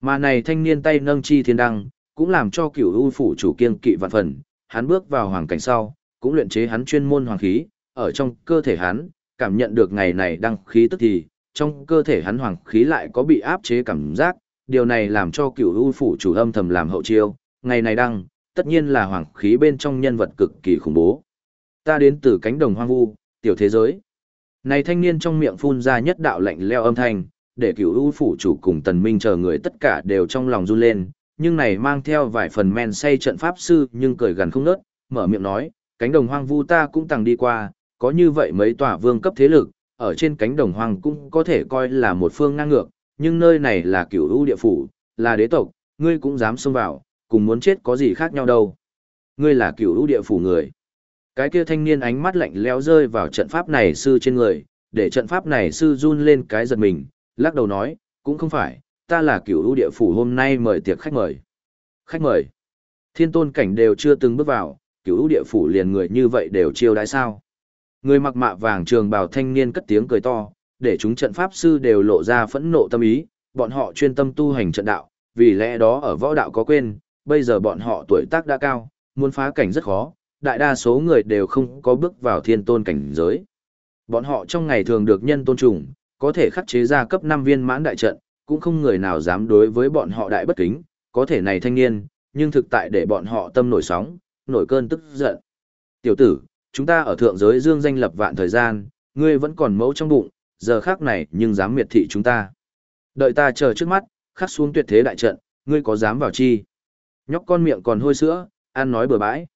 Mà này thanh niên tay nâng chi thiên đăng, cũng làm cho cửu u phủ chủ kiên kỵ vạn phần, hắn bước vào hoàng cảnh sau, cũng luyện chế hắn chuyên môn hoàng khí, ở trong cơ thể hắn, cảm nhận được ngày này đăng khí tức thì, trong cơ thể hắn hoàng khí lại có bị áp chế cảm giác, điều này làm cho cửu u phủ chủ âm thầm làm hậu chiêu, ngày này đăng, tất nhiên là hoàng khí bên trong nhân vật cực kỳ khủng bố. Ta đến từ cánh đồng hoang vu, tiểu thế giới. Này thanh niên trong miệng phun ra nhất đạo lạnh leo âm thanh, để cửu u phủ chủ cùng tần minh chờ người tất cả đều trong lòng run lên, nhưng này mang theo vài phần men say trận pháp sư nhưng cười gần không nớt, mở miệng nói, cánh đồng hoang vu ta cũng tăng đi qua, có như vậy mấy tòa vương cấp thế lực, ở trên cánh đồng hoang cũng có thể coi là một phương ngang ngược, nhưng nơi này là cửu u địa phủ, là đế tộc, ngươi cũng dám xông vào, cùng muốn chết có gì khác nhau đâu. Ngươi là cửu u địa phủ người. Cái kia thanh niên ánh mắt lạnh lẽo rơi vào trận pháp này sư trên người, để trận pháp này sư run lên cái giật mình, lắc đầu nói, cũng không phải, ta là cửu ưu địa phủ hôm nay mời tiệc khách mời. Khách mời. Thiên tôn cảnh đều chưa từng bước vào, cửu ưu địa phủ liền người như vậy đều chiêu đãi sao. Người mặc mạ vàng trường bào thanh niên cất tiếng cười to, để chúng trận pháp sư đều lộ ra phẫn nộ tâm ý, bọn họ chuyên tâm tu hành trận đạo, vì lẽ đó ở võ đạo có quên, bây giờ bọn họ tuổi tác đã cao, muốn phá cảnh rất khó, đại đa số người đều không có bước vào thiên tôn cảnh giới. Bọn họ trong ngày thường được nhân tôn trùng, có thể khắc chế ra cấp 5 viên mãn đại trận, cũng không người nào dám đối với bọn họ đại bất kính, có thể này thanh niên, nhưng thực tại để bọn họ tâm nổi sóng, nổi cơn tức giận. Tiểu tử, chúng ta ở thượng giới dương danh lập vạn thời gian, ngươi vẫn còn mẫu trong bụng, giờ khác này nhưng dám miệt thị chúng ta. Đợi ta chờ trước mắt, khắc xuống tuyệt thế đại trận, ngươi có dám vào chi? Nhóc con miệng còn hôi sữa, ăn nói bừa bãi.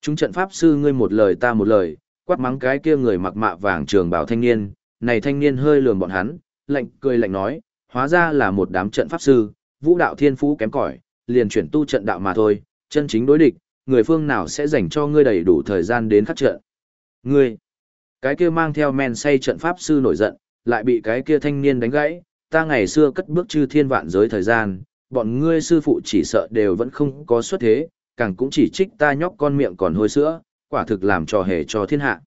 Chúng trận pháp sư ngươi một lời ta một lời, quát mắng cái kia người mặc mạ vàng trường bảo thanh niên, này thanh niên hơi lườm bọn hắn, lạnh cười lạnh nói, hóa ra là một đám trận pháp sư, vũ đạo thiên phú kém cỏi, liền chuyển tu trận đạo mà thôi, chân chính đối địch, người phương nào sẽ dành cho ngươi đầy đủ thời gian đến khắc trận. Ngươi, cái kia mang theo men say trận pháp sư nổi giận, lại bị cái kia thanh niên đánh gãy, ta ngày xưa cất bước chư thiên vạn giới thời gian, bọn ngươi sư phụ chỉ sợ đều vẫn không có xuất thế, càng cũng chỉ trích ta nhóc con miệng còn hôi sữa, quả thực làm trò hề cho thiên hạ.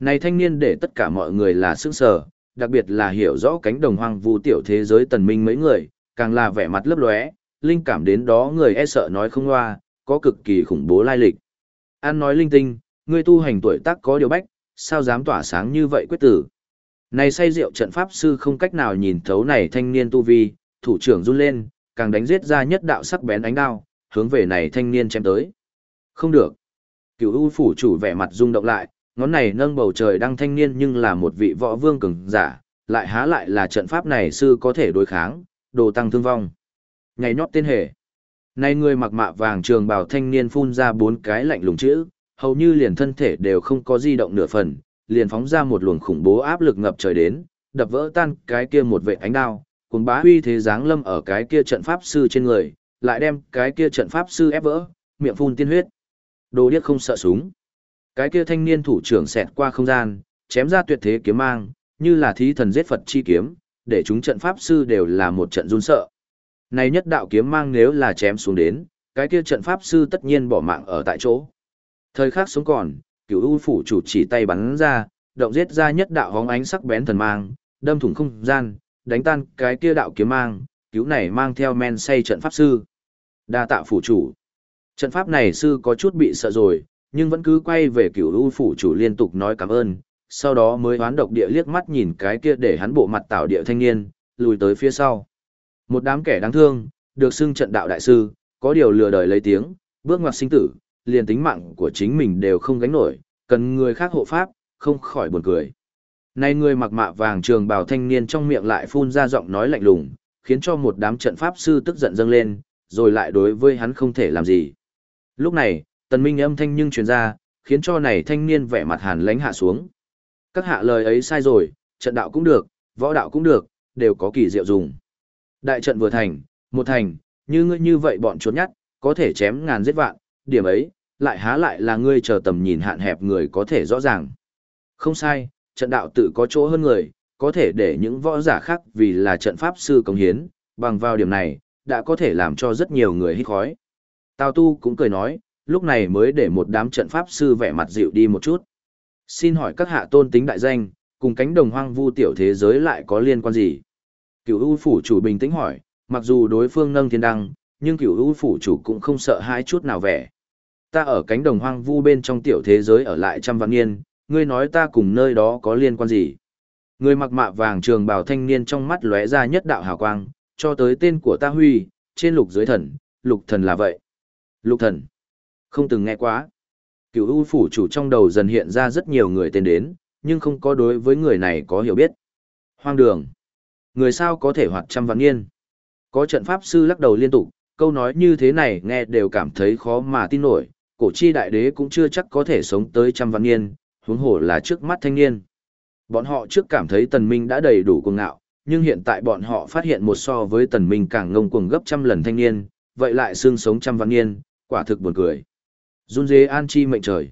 Này thanh niên để tất cả mọi người là sức sở, đặc biệt là hiểu rõ cánh đồng hoang vu tiểu thế giới tần minh mấy người, càng là vẻ mặt lấp lóe, linh cảm đến đó người e sợ nói không loa, có cực kỳ khủng bố lai lịch. An nói linh tinh, ngươi tu hành tuổi tác có điều bách, sao dám tỏa sáng như vậy quyết tử. Này say rượu trận pháp sư không cách nào nhìn thấu này thanh niên tu vi, thủ trưởng run lên, càng đánh giết ra nhất đạo sắc bén ánh đao, hướng về này thanh niên chém tới. Không được. Cửu U phủ chủ vẻ mặt rung động lại, ngón này nâng bầu trời đang thanh niên nhưng là một vị võ vương cường giả, lại há lại là trận pháp này sư có thể đối kháng, đồ tăng thương vong. ngày nhót tên hề. Này người mặc mạ vàng trường bào thanh niên phun ra bốn cái lạnh lùng chữ, hầu như liền thân thể đều không có di động nửa phần, liền phóng ra một luồng khủng bố áp lực ngập trời đến, đập vỡ tan cái kia một vệ ánh đao, cuồng bá huy thế giáng lâm ở cái kia trận pháp sư trên người, lại đem cái kia trận pháp sư ép vỡ, miệng phun tiên huyết. Đồ điếc không sợ súng. Cái kia thanh niên thủ trưởng xẹt qua không gian, chém ra tuyệt thế kiếm mang, như là thí thần giết Phật chi kiếm, để chúng trận pháp sư đều là một trận run sợ. Này nhất đạo kiếm mang nếu là chém xuống đến, cái kia trận pháp sư tất nhiên bỏ mạng ở tại chỗ. Thời khắc sống còn, cửu u phủ chủ chỉ tay bắn ra, động giết ra nhất đạo hóng ánh sắc bén thần mang, đâm thủng không gian, đánh tan cái kia đạo kiếm mang, cứu này mang theo men say trận pháp sư. Đa tạ phủ chủ. Trận pháp này sư có chút bị sợ rồi, nhưng vẫn cứ quay về cửu u phủ chủ liên tục nói cảm ơn, sau đó mới hoán độc địa liếc mắt nhìn cái kia để hắn bộ mặt tạo địa thanh niên, lùi tới phía sau. Một đám kẻ đáng thương, được xưng trận đạo đại sư, có điều lừa đời lấy tiếng, bước ngoặt sinh tử, liền tính mạng của chính mình đều không gánh nổi, cần người khác hộ pháp, không khỏi buồn cười. Nay người mặc mạ vàng trường bào thanh niên trong miệng lại phun ra giọng nói lạnh lùng, khiến cho một đám trận pháp sư tức giận dâng lên, rồi lại đối với hắn không thể làm gì. Lúc này, tần minh âm thanh nhưng truyền ra, khiến cho này thanh niên vẻ mặt hàn lãnh hạ xuống. Các hạ lời ấy sai rồi, trận đạo cũng được, võ đạo cũng được, đều có kỳ diệu dùng. Đại trận vừa thành, một thành, như ngươi như vậy bọn trốn nhát, có thể chém ngàn giết vạn, điểm ấy, lại há lại là ngươi chờ tầm nhìn hạn hẹp người có thể rõ ràng. Không sai, trận đạo tự có chỗ hơn người, có thể để những võ giả khác vì là trận pháp sư công hiến, bằng vào điểm này, đã có thể làm cho rất nhiều người hít khói. Tào Tu cũng cười nói, lúc này mới để một đám trận pháp sư vẻ mặt dịu đi một chút. Xin hỏi các hạ tôn tính đại danh, cùng cánh đồng hoang vu tiểu thế giới lại có liên quan gì? Cửu U phủ chủ bình tĩnh hỏi, Mặc dù đối phương nâng thiên đăng, nhưng cửu u phủ chủ cũng không sợ hãi chút nào vẻ. Ta ở cánh đồng hoang vu bên trong tiểu thế giới ở lại trăm vạn niên, ngươi nói ta cùng nơi đó có liên quan gì? Người mặc mạ vàng trường bào thanh niên trong mắt lóe ra nhất đạo hào quang, cho tới tên của ta huy, trên lục dưới thần, lục thần là vậy. Lục thần. Không từng nghe quá. Cửu u phủ chủ trong đầu dần hiện ra rất nhiều người tên đến, nhưng không có đối với người này có hiểu biết. Hoang đường. Người sao có thể hoạt trăm vạn niên. Có trận pháp sư lắc đầu liên tục, câu nói như thế này nghe đều cảm thấy khó mà tin nổi, cổ chi đại đế cũng chưa chắc có thể sống tới trăm vạn niên, huống hồ là trước mắt thanh niên. Bọn họ trước cảm thấy tần minh đã đầy đủ cuồng ngạo, nhưng hiện tại bọn họ phát hiện một so với tần minh càng ngông cuồng gấp trăm lần thanh niên, vậy lại xương sống trăm vạn niên, quả thực buồn cười. Run dế an chi mệnh trời.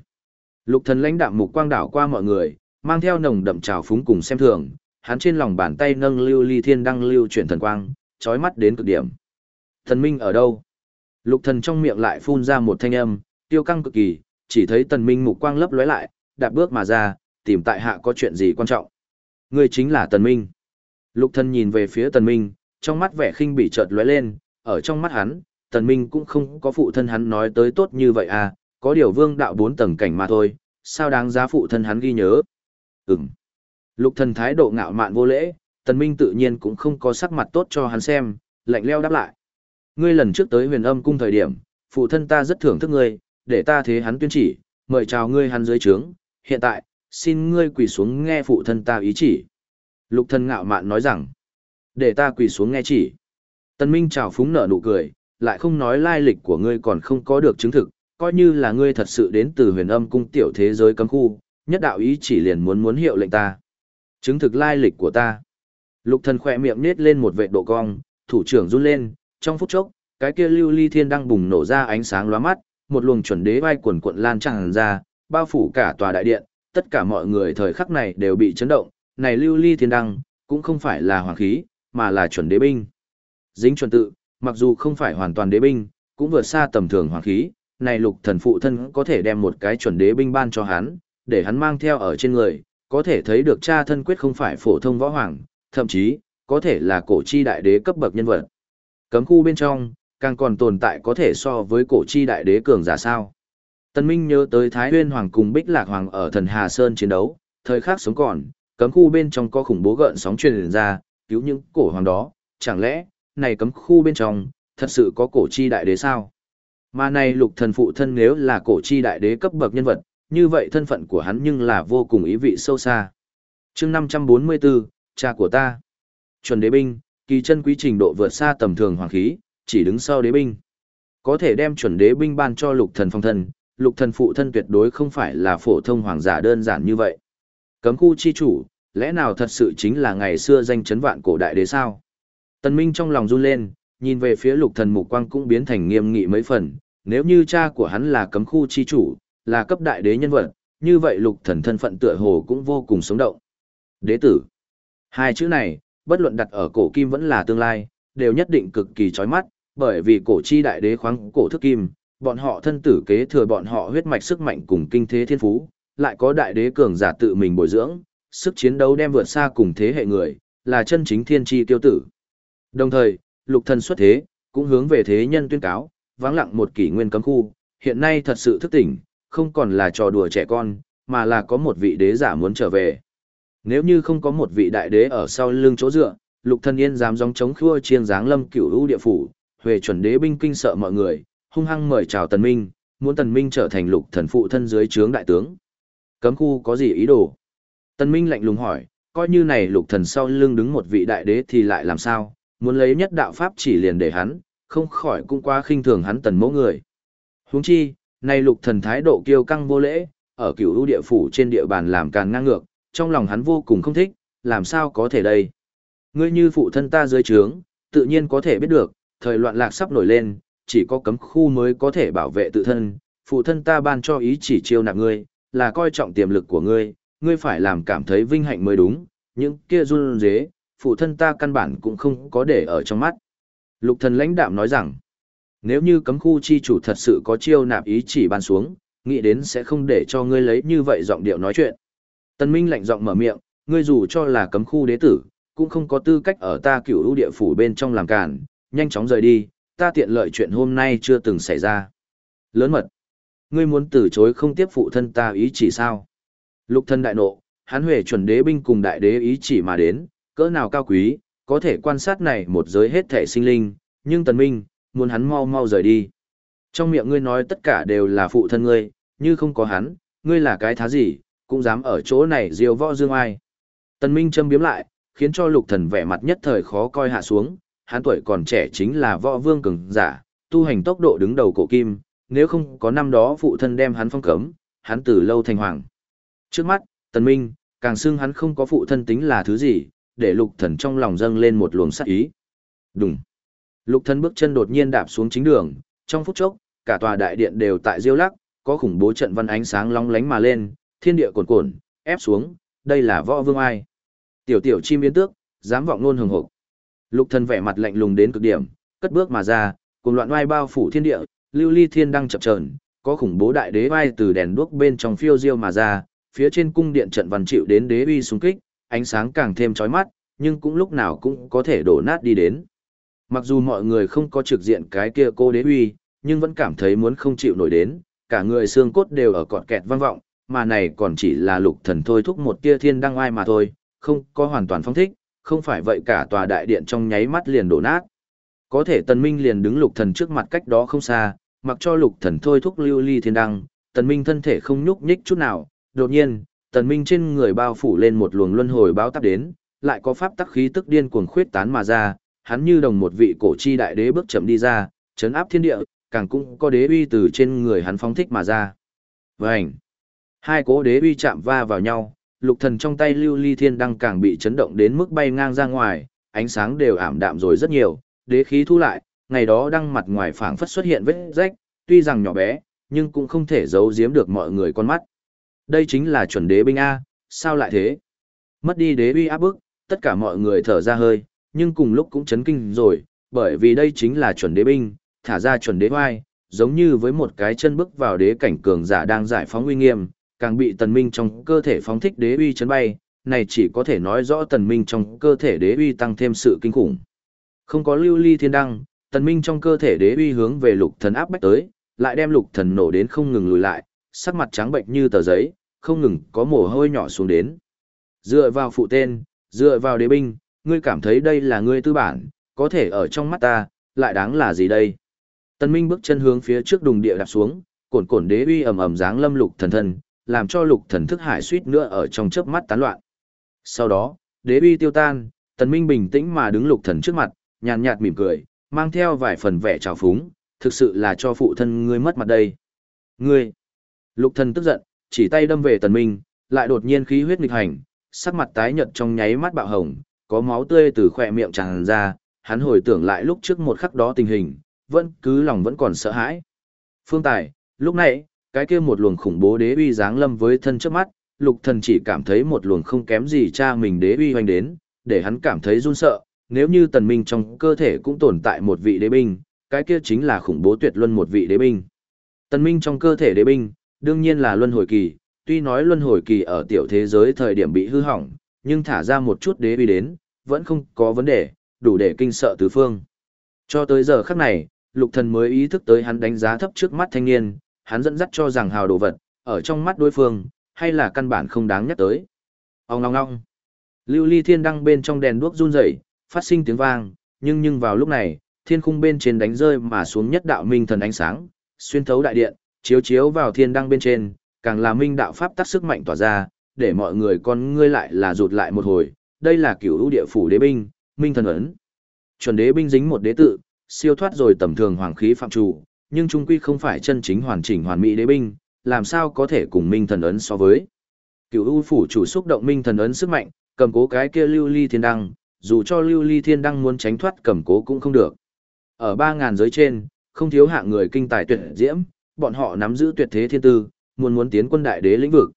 Lục thần lãnh đạm mục quang đảo qua mọi người, mang theo nồng đậm trào phúng cùng xem thường, hắn trên lòng bàn tay nâng lưu ly thiên đăng lưu chuyển thần quang, chói mắt đến cực điểm. Thần minh ở đâu? Lục thần trong miệng lại phun ra một thanh âm, tiêu căng cực kỳ, chỉ thấy tần minh mục quang lấp lóe lại, đạp bước mà ra, tìm tại hạ có chuyện gì quan trọng. Người chính là tần minh. Lục thần nhìn về phía tần minh, trong mắt vẻ khinh bỉ chợt lóe lên, ở trong mắt hắn, tần minh cũng không có phụ thân hắn nói tới tốt như vậy à, có điều vương đạo bốn tầng cảnh mà thôi, sao đáng giá phụ thân hắn ghi nhớ. Ừm. Lục thần thái độ ngạo mạn vô lễ, tần minh tự nhiên cũng không có sắc mặt tốt cho hắn xem, lạnh leo đáp lại. Ngươi lần trước tới huyền âm cung thời điểm, phụ thân ta rất thưởng thức ngươi, để ta thế hắn tuyên chỉ, mời chào ngươi hắn dưới trướng, hiện tại, xin ngươi quỳ xuống nghe phụ thân ta ý chỉ. Lục thần ngạo mạn nói rằng, để ta quỳ xuống nghe chỉ. Tần Minh chào phúng nở nụ cười, lại không nói lai lịch của ngươi còn không có được chứng thực, coi như là ngươi thật sự đến từ huyền âm cung tiểu thế giới cấm khu, nhất đạo ý chỉ liền muốn muốn hiệu lệnh ta. Chứng thực lai lịch của ta. Lục thần khỏe miệng nết lên một vệt độ cong, thủ trưởng run lên, trong phút chốc, cái kia lưu ly thiên đang bùng nổ ra ánh sáng lóa mắt, một luồng chuẩn đế vai cuộn cuộn lan tràn ra, bao phủ cả tòa đại điện, tất cả mọi người thời khắc này đều bị chấn động, này lưu ly thiên đăng, cũng không phải là hoàng khí, mà là chuẩn đế binh. Dính chuẩn tự, mặc dù không phải hoàn toàn đế binh, cũng vượt xa tầm thường hoàng khí, này lục thần phụ thân có thể đem một cái chuẩn đế binh ban cho hắn, để hắn mang theo ở trên người, có thể thấy được cha thân quyết không phải phổ thông võ hoàng, thậm chí, có thể là cổ chi đại đế cấp bậc nhân vật. Cấm khu bên trong, càng còn tồn tại có thể so với cổ chi đại đế cường giả sao. Tân Minh nhớ tới Thái Huyên Hoàng cùng Bích Lạc Hoàng ở thần Hà Sơn chiến đấu, thời khắc sống còn, cấm khu bên trong có khủng bố gợn sóng truyền ra, cứu những cổ hoàng đó, chẳng lẽ, này cấm khu bên trong, thật sự có cổ chi đại đế sao? Mà này lục thần phụ thân nếu là cổ chi đại đế cấp bậc nhân vật, như vậy thân phận của hắn nhưng là vô cùng ý vị sâu xa. Chương 544, cha của ta. Chuẩn đế binh, kỳ chân quý trình độ vượt xa tầm thường hoàng khí, chỉ đứng sau đế binh. Có thể đem chuẩn đế binh ban cho lục thần phong thân, lục thần phụ thân tuyệt đối không phải là phổ thông hoàng giả đơn giản như vậy. Cấm khu chi chủ, lẽ nào thật sự chính là ngày xưa danh chấn vạn cổ đại đế sao? Tần Minh trong lòng run lên, nhìn về phía lục thần mục quang cũng biến thành nghiêm nghị mấy phần, nếu như cha của hắn là cấm khu chi chủ, là cấp đại đế nhân vật, như vậy lục thần thân phận tựa hồ cũng vô cùng sống động. Đế tử. Hai chữ này, bất luận đặt ở cổ kim vẫn là tương lai, đều nhất định cực kỳ chói mắt, bởi vì cổ chi đại đế khoáng cổ thức kim, bọn họ thân tử kế thừa bọn họ huyết mạch sức mạnh cùng kinh thế thiên phú, lại có đại đế cường giả tự mình bồi dưỡng, sức chiến đấu đem vượt xa cùng thế hệ người, là chân chính thiên chi tiêu tử. Đồng thời, lục thần xuất thế, cũng hướng về thế nhân tuyên cáo, vắng lặng một kỷ nguyên cấm khu, hiện nay thật sự thức tỉnh, không còn là trò đùa trẻ con, mà là có một vị đế giả muốn trở về. Nếu như không có một vị đại đế ở sau lưng chỗ dựa, lục thần yên dám dòng chống khua chiêng dáng lâm cửu lũ địa phủ, huề chuẩn đế binh kinh sợ mọi người, hung hăng mời chào tần minh, muốn tần minh trở thành lục thần phụ thân dưới trướng đại tướng. Cấm khu có gì ý đồ? Tần minh lạnh lùng hỏi, coi như này lục thần sau lưng đứng một vị đại đế thì lại làm sao, muốn lấy nhất đạo pháp chỉ liền để hắn, không khỏi cũng quá khinh thường hắn tần mẫu người. Huống chi, nay lục thần thái độ kiêu căng vô lễ, ở cửu lũ địa phủ trên địa bàn làm càng ngang ngược, trong lòng hắn vô cùng không thích, làm sao có thể đây? Ngươi như phụ thân ta dưới trướng, tự nhiên có thể biết được, thời loạn lạc sắp nổi lên, chỉ có cấm khu mới có thể bảo vệ tự thân, phụ thân ta ban cho ý chỉ chiêu nạp ngươi, là coi trọng tiềm lực của ngươi, ngươi phải làm cảm thấy vinh hạnh mới đúng, những kia run dế, phụ thân ta căn bản cũng không có để ở trong mắt. Lục thần lãnh đạm nói rằng, nếu như cấm khu chi chủ thật sự có chiêu nạp ý chỉ ban xuống, nghĩ đến sẽ không để cho ngươi lấy như vậy giọng điệu nói chuyện. Tân Minh lạnh giọng mở miệng, ngươi dù cho là cấm khu đế tử, cũng không có tư cách ở ta cửu ưu địa phủ bên trong làm cản, nhanh chóng rời đi, ta tiện lợi chuyện hôm nay chưa từng xảy ra. Lớn mật. Ngươi muốn từ chối không tiếp phụ thân ta ý chỉ sao? Lục thân đại nộ, hắn huệ chuẩn đế binh cùng đại đế ý chỉ mà đến, cỡ nào cao quý, có thể quan sát này một giới hết thể sinh linh, nhưng tần minh, muốn hắn mau mau rời đi. Trong miệng ngươi nói tất cả đều là phụ thân ngươi, như không có hắn, ngươi là cái thá gì, cũng dám ở chỗ này diêu võ dương ai. Tần minh châm biếm lại, khiến cho lục thần vẻ mặt nhất thời khó coi hạ xuống, hắn tuổi còn trẻ chính là võ vương cường giả, tu hành tốc độ đứng đầu cổ kim, nếu không có năm đó phụ thân đem hắn phong cấm, hắn từ lâu thành hoàng. Trước mắt, tần minh, càng xưng hắn không có phụ thân tính là thứ gì, để lục thần trong lòng dâng lên một luồng sát ý. Đùng. Lục thần bước chân đột nhiên đạp xuống chính đường, trong phút chốc, cả tòa đại điện đều tại diêu lắc, có khủng bố trận văn ánh sáng long lánh mà lên, thiên địa cuồn cuộn, ép xuống, đây là võ vương ai. Tiểu tiểu chim biến tước, dám vọng luôn hừng hực. Lục thần vẻ mặt lạnh lùng đến cực điểm, cất bước mà ra, cùng loạn oai bao phủ thiên địa, lưu ly thiên đăng chập chờn, có khủng bố đại đế oai từ đèn đuốc bên trong phiêu diêu mà ra, phía trên cung điện trận văn chịu đến đế uy xung kích, ánh sáng càng thêm chói mắt, nhưng cũng lúc nào cũng có thể đổ nát đi đến. Mặc dù mọi người không có trực diện cái kia cô đế huy, nhưng vẫn cảm thấy muốn không chịu nổi đến, cả người xương cốt đều ở cọt kẹt vang vọng, mà này còn chỉ là lục thần thôi thúc một tia thiên đăng oai mà thôi, không có hoàn toàn phong thích, không phải vậy cả tòa đại điện trong nháy mắt liền đổ nát. Có thể tần minh liền đứng lục thần trước mặt cách đó không xa, mặc cho lục thần thôi thúc lưu ly thiên đăng, tần minh thân thể không nhúc nhích chút nào, đột nhiên, tần minh trên người bao phủ lên một luồng luân hồi báo táp đến, lại có pháp tắc khí tức điên cuồng khuyết tán mà ra, hắn như đồng một vị cổ chi đại đế bước chậm đi ra, chấn áp thiên địa, càng cũng có đế uy từ trên người hắn phóng thích mà ra. Vành! Hai cố đế uy chạm va vào nhau, lục thần trong tay lưu ly thiên đăng càng bị chấn động đến mức bay ngang ra ngoài, ánh sáng đều ảm đạm rồi rất nhiều, đế khí thu lại, ngày đó đăng mặt ngoài phảng phất xuất hiện vết rách, tuy rằng nhỏ bé, nhưng cũng không thể giấu giếm được mọi người con mắt. Đây chính là chuẩn đế binh A, sao lại thế? Mất đi đế uy áp bức, tất cả mọi người thở ra hơi, nhưng cùng lúc cũng chấn kinh rồi, bởi vì đây chính là chuẩn đế binh, thả ra chuẩn đế oai, giống như với một cái chân bước vào đế cảnh cường giả đang giải phóng uy nghiêm, càng bị tần minh trong cơ thể phóng thích đế uy chấn bay, này chỉ có thể nói rõ tần minh trong cơ thể đế uy tăng thêm sự kinh khủng. Không có lưu ly thiên đăng, tần minh trong cơ thể đế uy hướng về lục thần áp bách tới, lại đem lục thần nổ đến không ngừng lùi lại, sắc mặt trắng bệnh như tờ giấy, không ngừng có mồ hôi nhỏ xuống đến. Dựa vào phụ tên, dựa vào đế binh, ngươi cảm thấy đây là ngươi tư bản, có thể ở trong mắt ta, lại đáng là gì đây? Tân Minh bước chân hướng phía trước đùng địa đạp xuống, cồn cồn đế uy ầm ầm dáng lâm lục thần thần, làm cho lục thần thức hải suýt nữa ở trong chớp mắt tán loạn. Sau đó, đế uy tiêu tan, Tần Minh bình tĩnh mà đứng lục thần trước mặt, nhàn nhạt mỉm cười, mang theo vài phần vẻ trào phúng, thực sự là cho phụ thân ngươi mất mặt đây. Ngươi! Lục thần tức giận, chỉ tay đâm về Tần Minh, lại đột nhiên khí huyết nghịch hành, sắc mặt tái nhợt trong nháy mắt bạo hồng, có máu tươi từ khỏe miệng tràn ra, hắn hồi tưởng lại lúc trước một khắc đó tình hình, vẫn cứ lòng vẫn còn sợ hãi. Phương Tài, lúc này, cái kia một luồng khủng bố đế uy giáng lâm với thân trước mắt, lục thần chỉ cảm thấy một luồng không kém gì cha mình đế uy hoành đến, để hắn cảm thấy run sợ, nếu như tần minh trong cơ thể cũng tồn tại một vị đế binh, cái kia chính là khủng bố tuyệt luân một vị đế binh. Tần minh trong cơ thể đế binh, đương nhiên là luân hồi kỳ, tuy nói luân hồi kỳ ở tiểu thế giới thời điểm bị hư hỏng, nhưng thả ra một chút đế uy đến, vẫn không có vấn đề, đủ để kinh sợ tứ phương. Cho tới giờ khắc này, lục thần mới ý thức tới hắn đánh giá thấp trước mắt thanh niên, hắn dẫn dắt cho rằng hào đồ vật, ở trong mắt đối phương, hay là căn bản không đáng nhắc tới. Ông ngong ngong. Lưu ly thiên đăng bên trong đèn đuốc run rẩy, phát sinh tiếng vang, nhưng nhưng vào lúc này, thiên khung bên trên đánh rơi mà xuống nhất đạo minh thần ánh sáng, xuyên thấu đại điện, chiếu chiếu vào thiên đăng bên trên, càng là minh đạo pháp tác sức mạnh tỏa ra, để mọi người con ngươi lại là rụt lại một hồi, đây là cửu ưu địa phủ đế binh, minh thần ấn. Chuẩn đế binh dính một đế tự, siêu thoát rồi tầm thường hoàng khí phạm chủ, nhưng trung quy không phải chân chính hoàn chỉnh hoàn mỹ đế binh, làm sao có thể cùng minh thần ấn so với. Cửu ưu phủ chủ xúc động minh thần ấn sức mạnh, cầm cố cái kia lưu ly thiên đăng, dù cho lưu ly thiên đăng muốn tránh thoát cầm cố cũng không được. Ở 3.000 giới trên, không thiếu hạng người kinh tài tuyệt diễm, bọn họ nắm giữ tuyệt thế thiên tư, muốn muốn tiến quân đại đế lĩnh vực.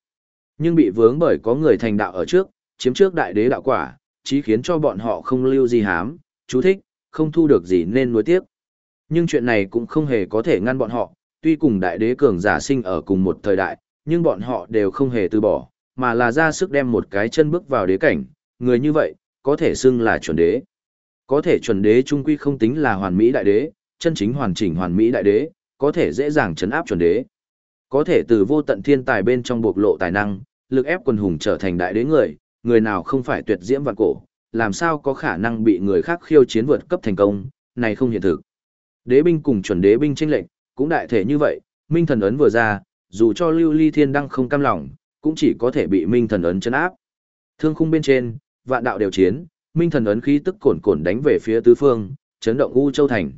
Nhưng bị vướng bởi có người thành đạo ở trước, chiếm trước đại đế đạo quả, chí khiến cho bọn họ không lưu gì hám, chú thích, không thu được gì nên nuối tiếc. Nhưng chuyện này cũng không hề có thể ngăn bọn họ, tuy cùng đại đế cường giả sinh ở cùng một thời đại, nhưng bọn họ đều không hề từ bỏ, mà là ra sức đem một cái chân bước vào đế cảnh, người như vậy, có thể xưng là chuẩn đế. Có thể chuẩn đế trung quy không tính là hoàn mỹ đại đế, chân chính hoàn chỉnh hoàn mỹ đại đế, có thể dễ dàng chấn áp chuẩn đế. Có thể từ vô tận thiên tài bên trong bộc lộ tài năng, lực ép quần hùng trở thành đại đế người, người nào không phải tuyệt diễm vạn cổ, làm sao có khả năng bị người khác khiêu chiến vượt cấp thành công, này không hiện thực. Đế binh cùng chuẩn đế binh tranh lệnh, cũng đại thể như vậy, minh thần ấn vừa ra, dù cho lưu ly thiên đăng không cam lòng, cũng chỉ có thể bị minh thần ấn chấn áp. Thương khung bên trên, vạn đạo đều chiến, minh thần ấn khí tức cồn cồn đánh về phía tứ phương, chấn động U Châu Thành.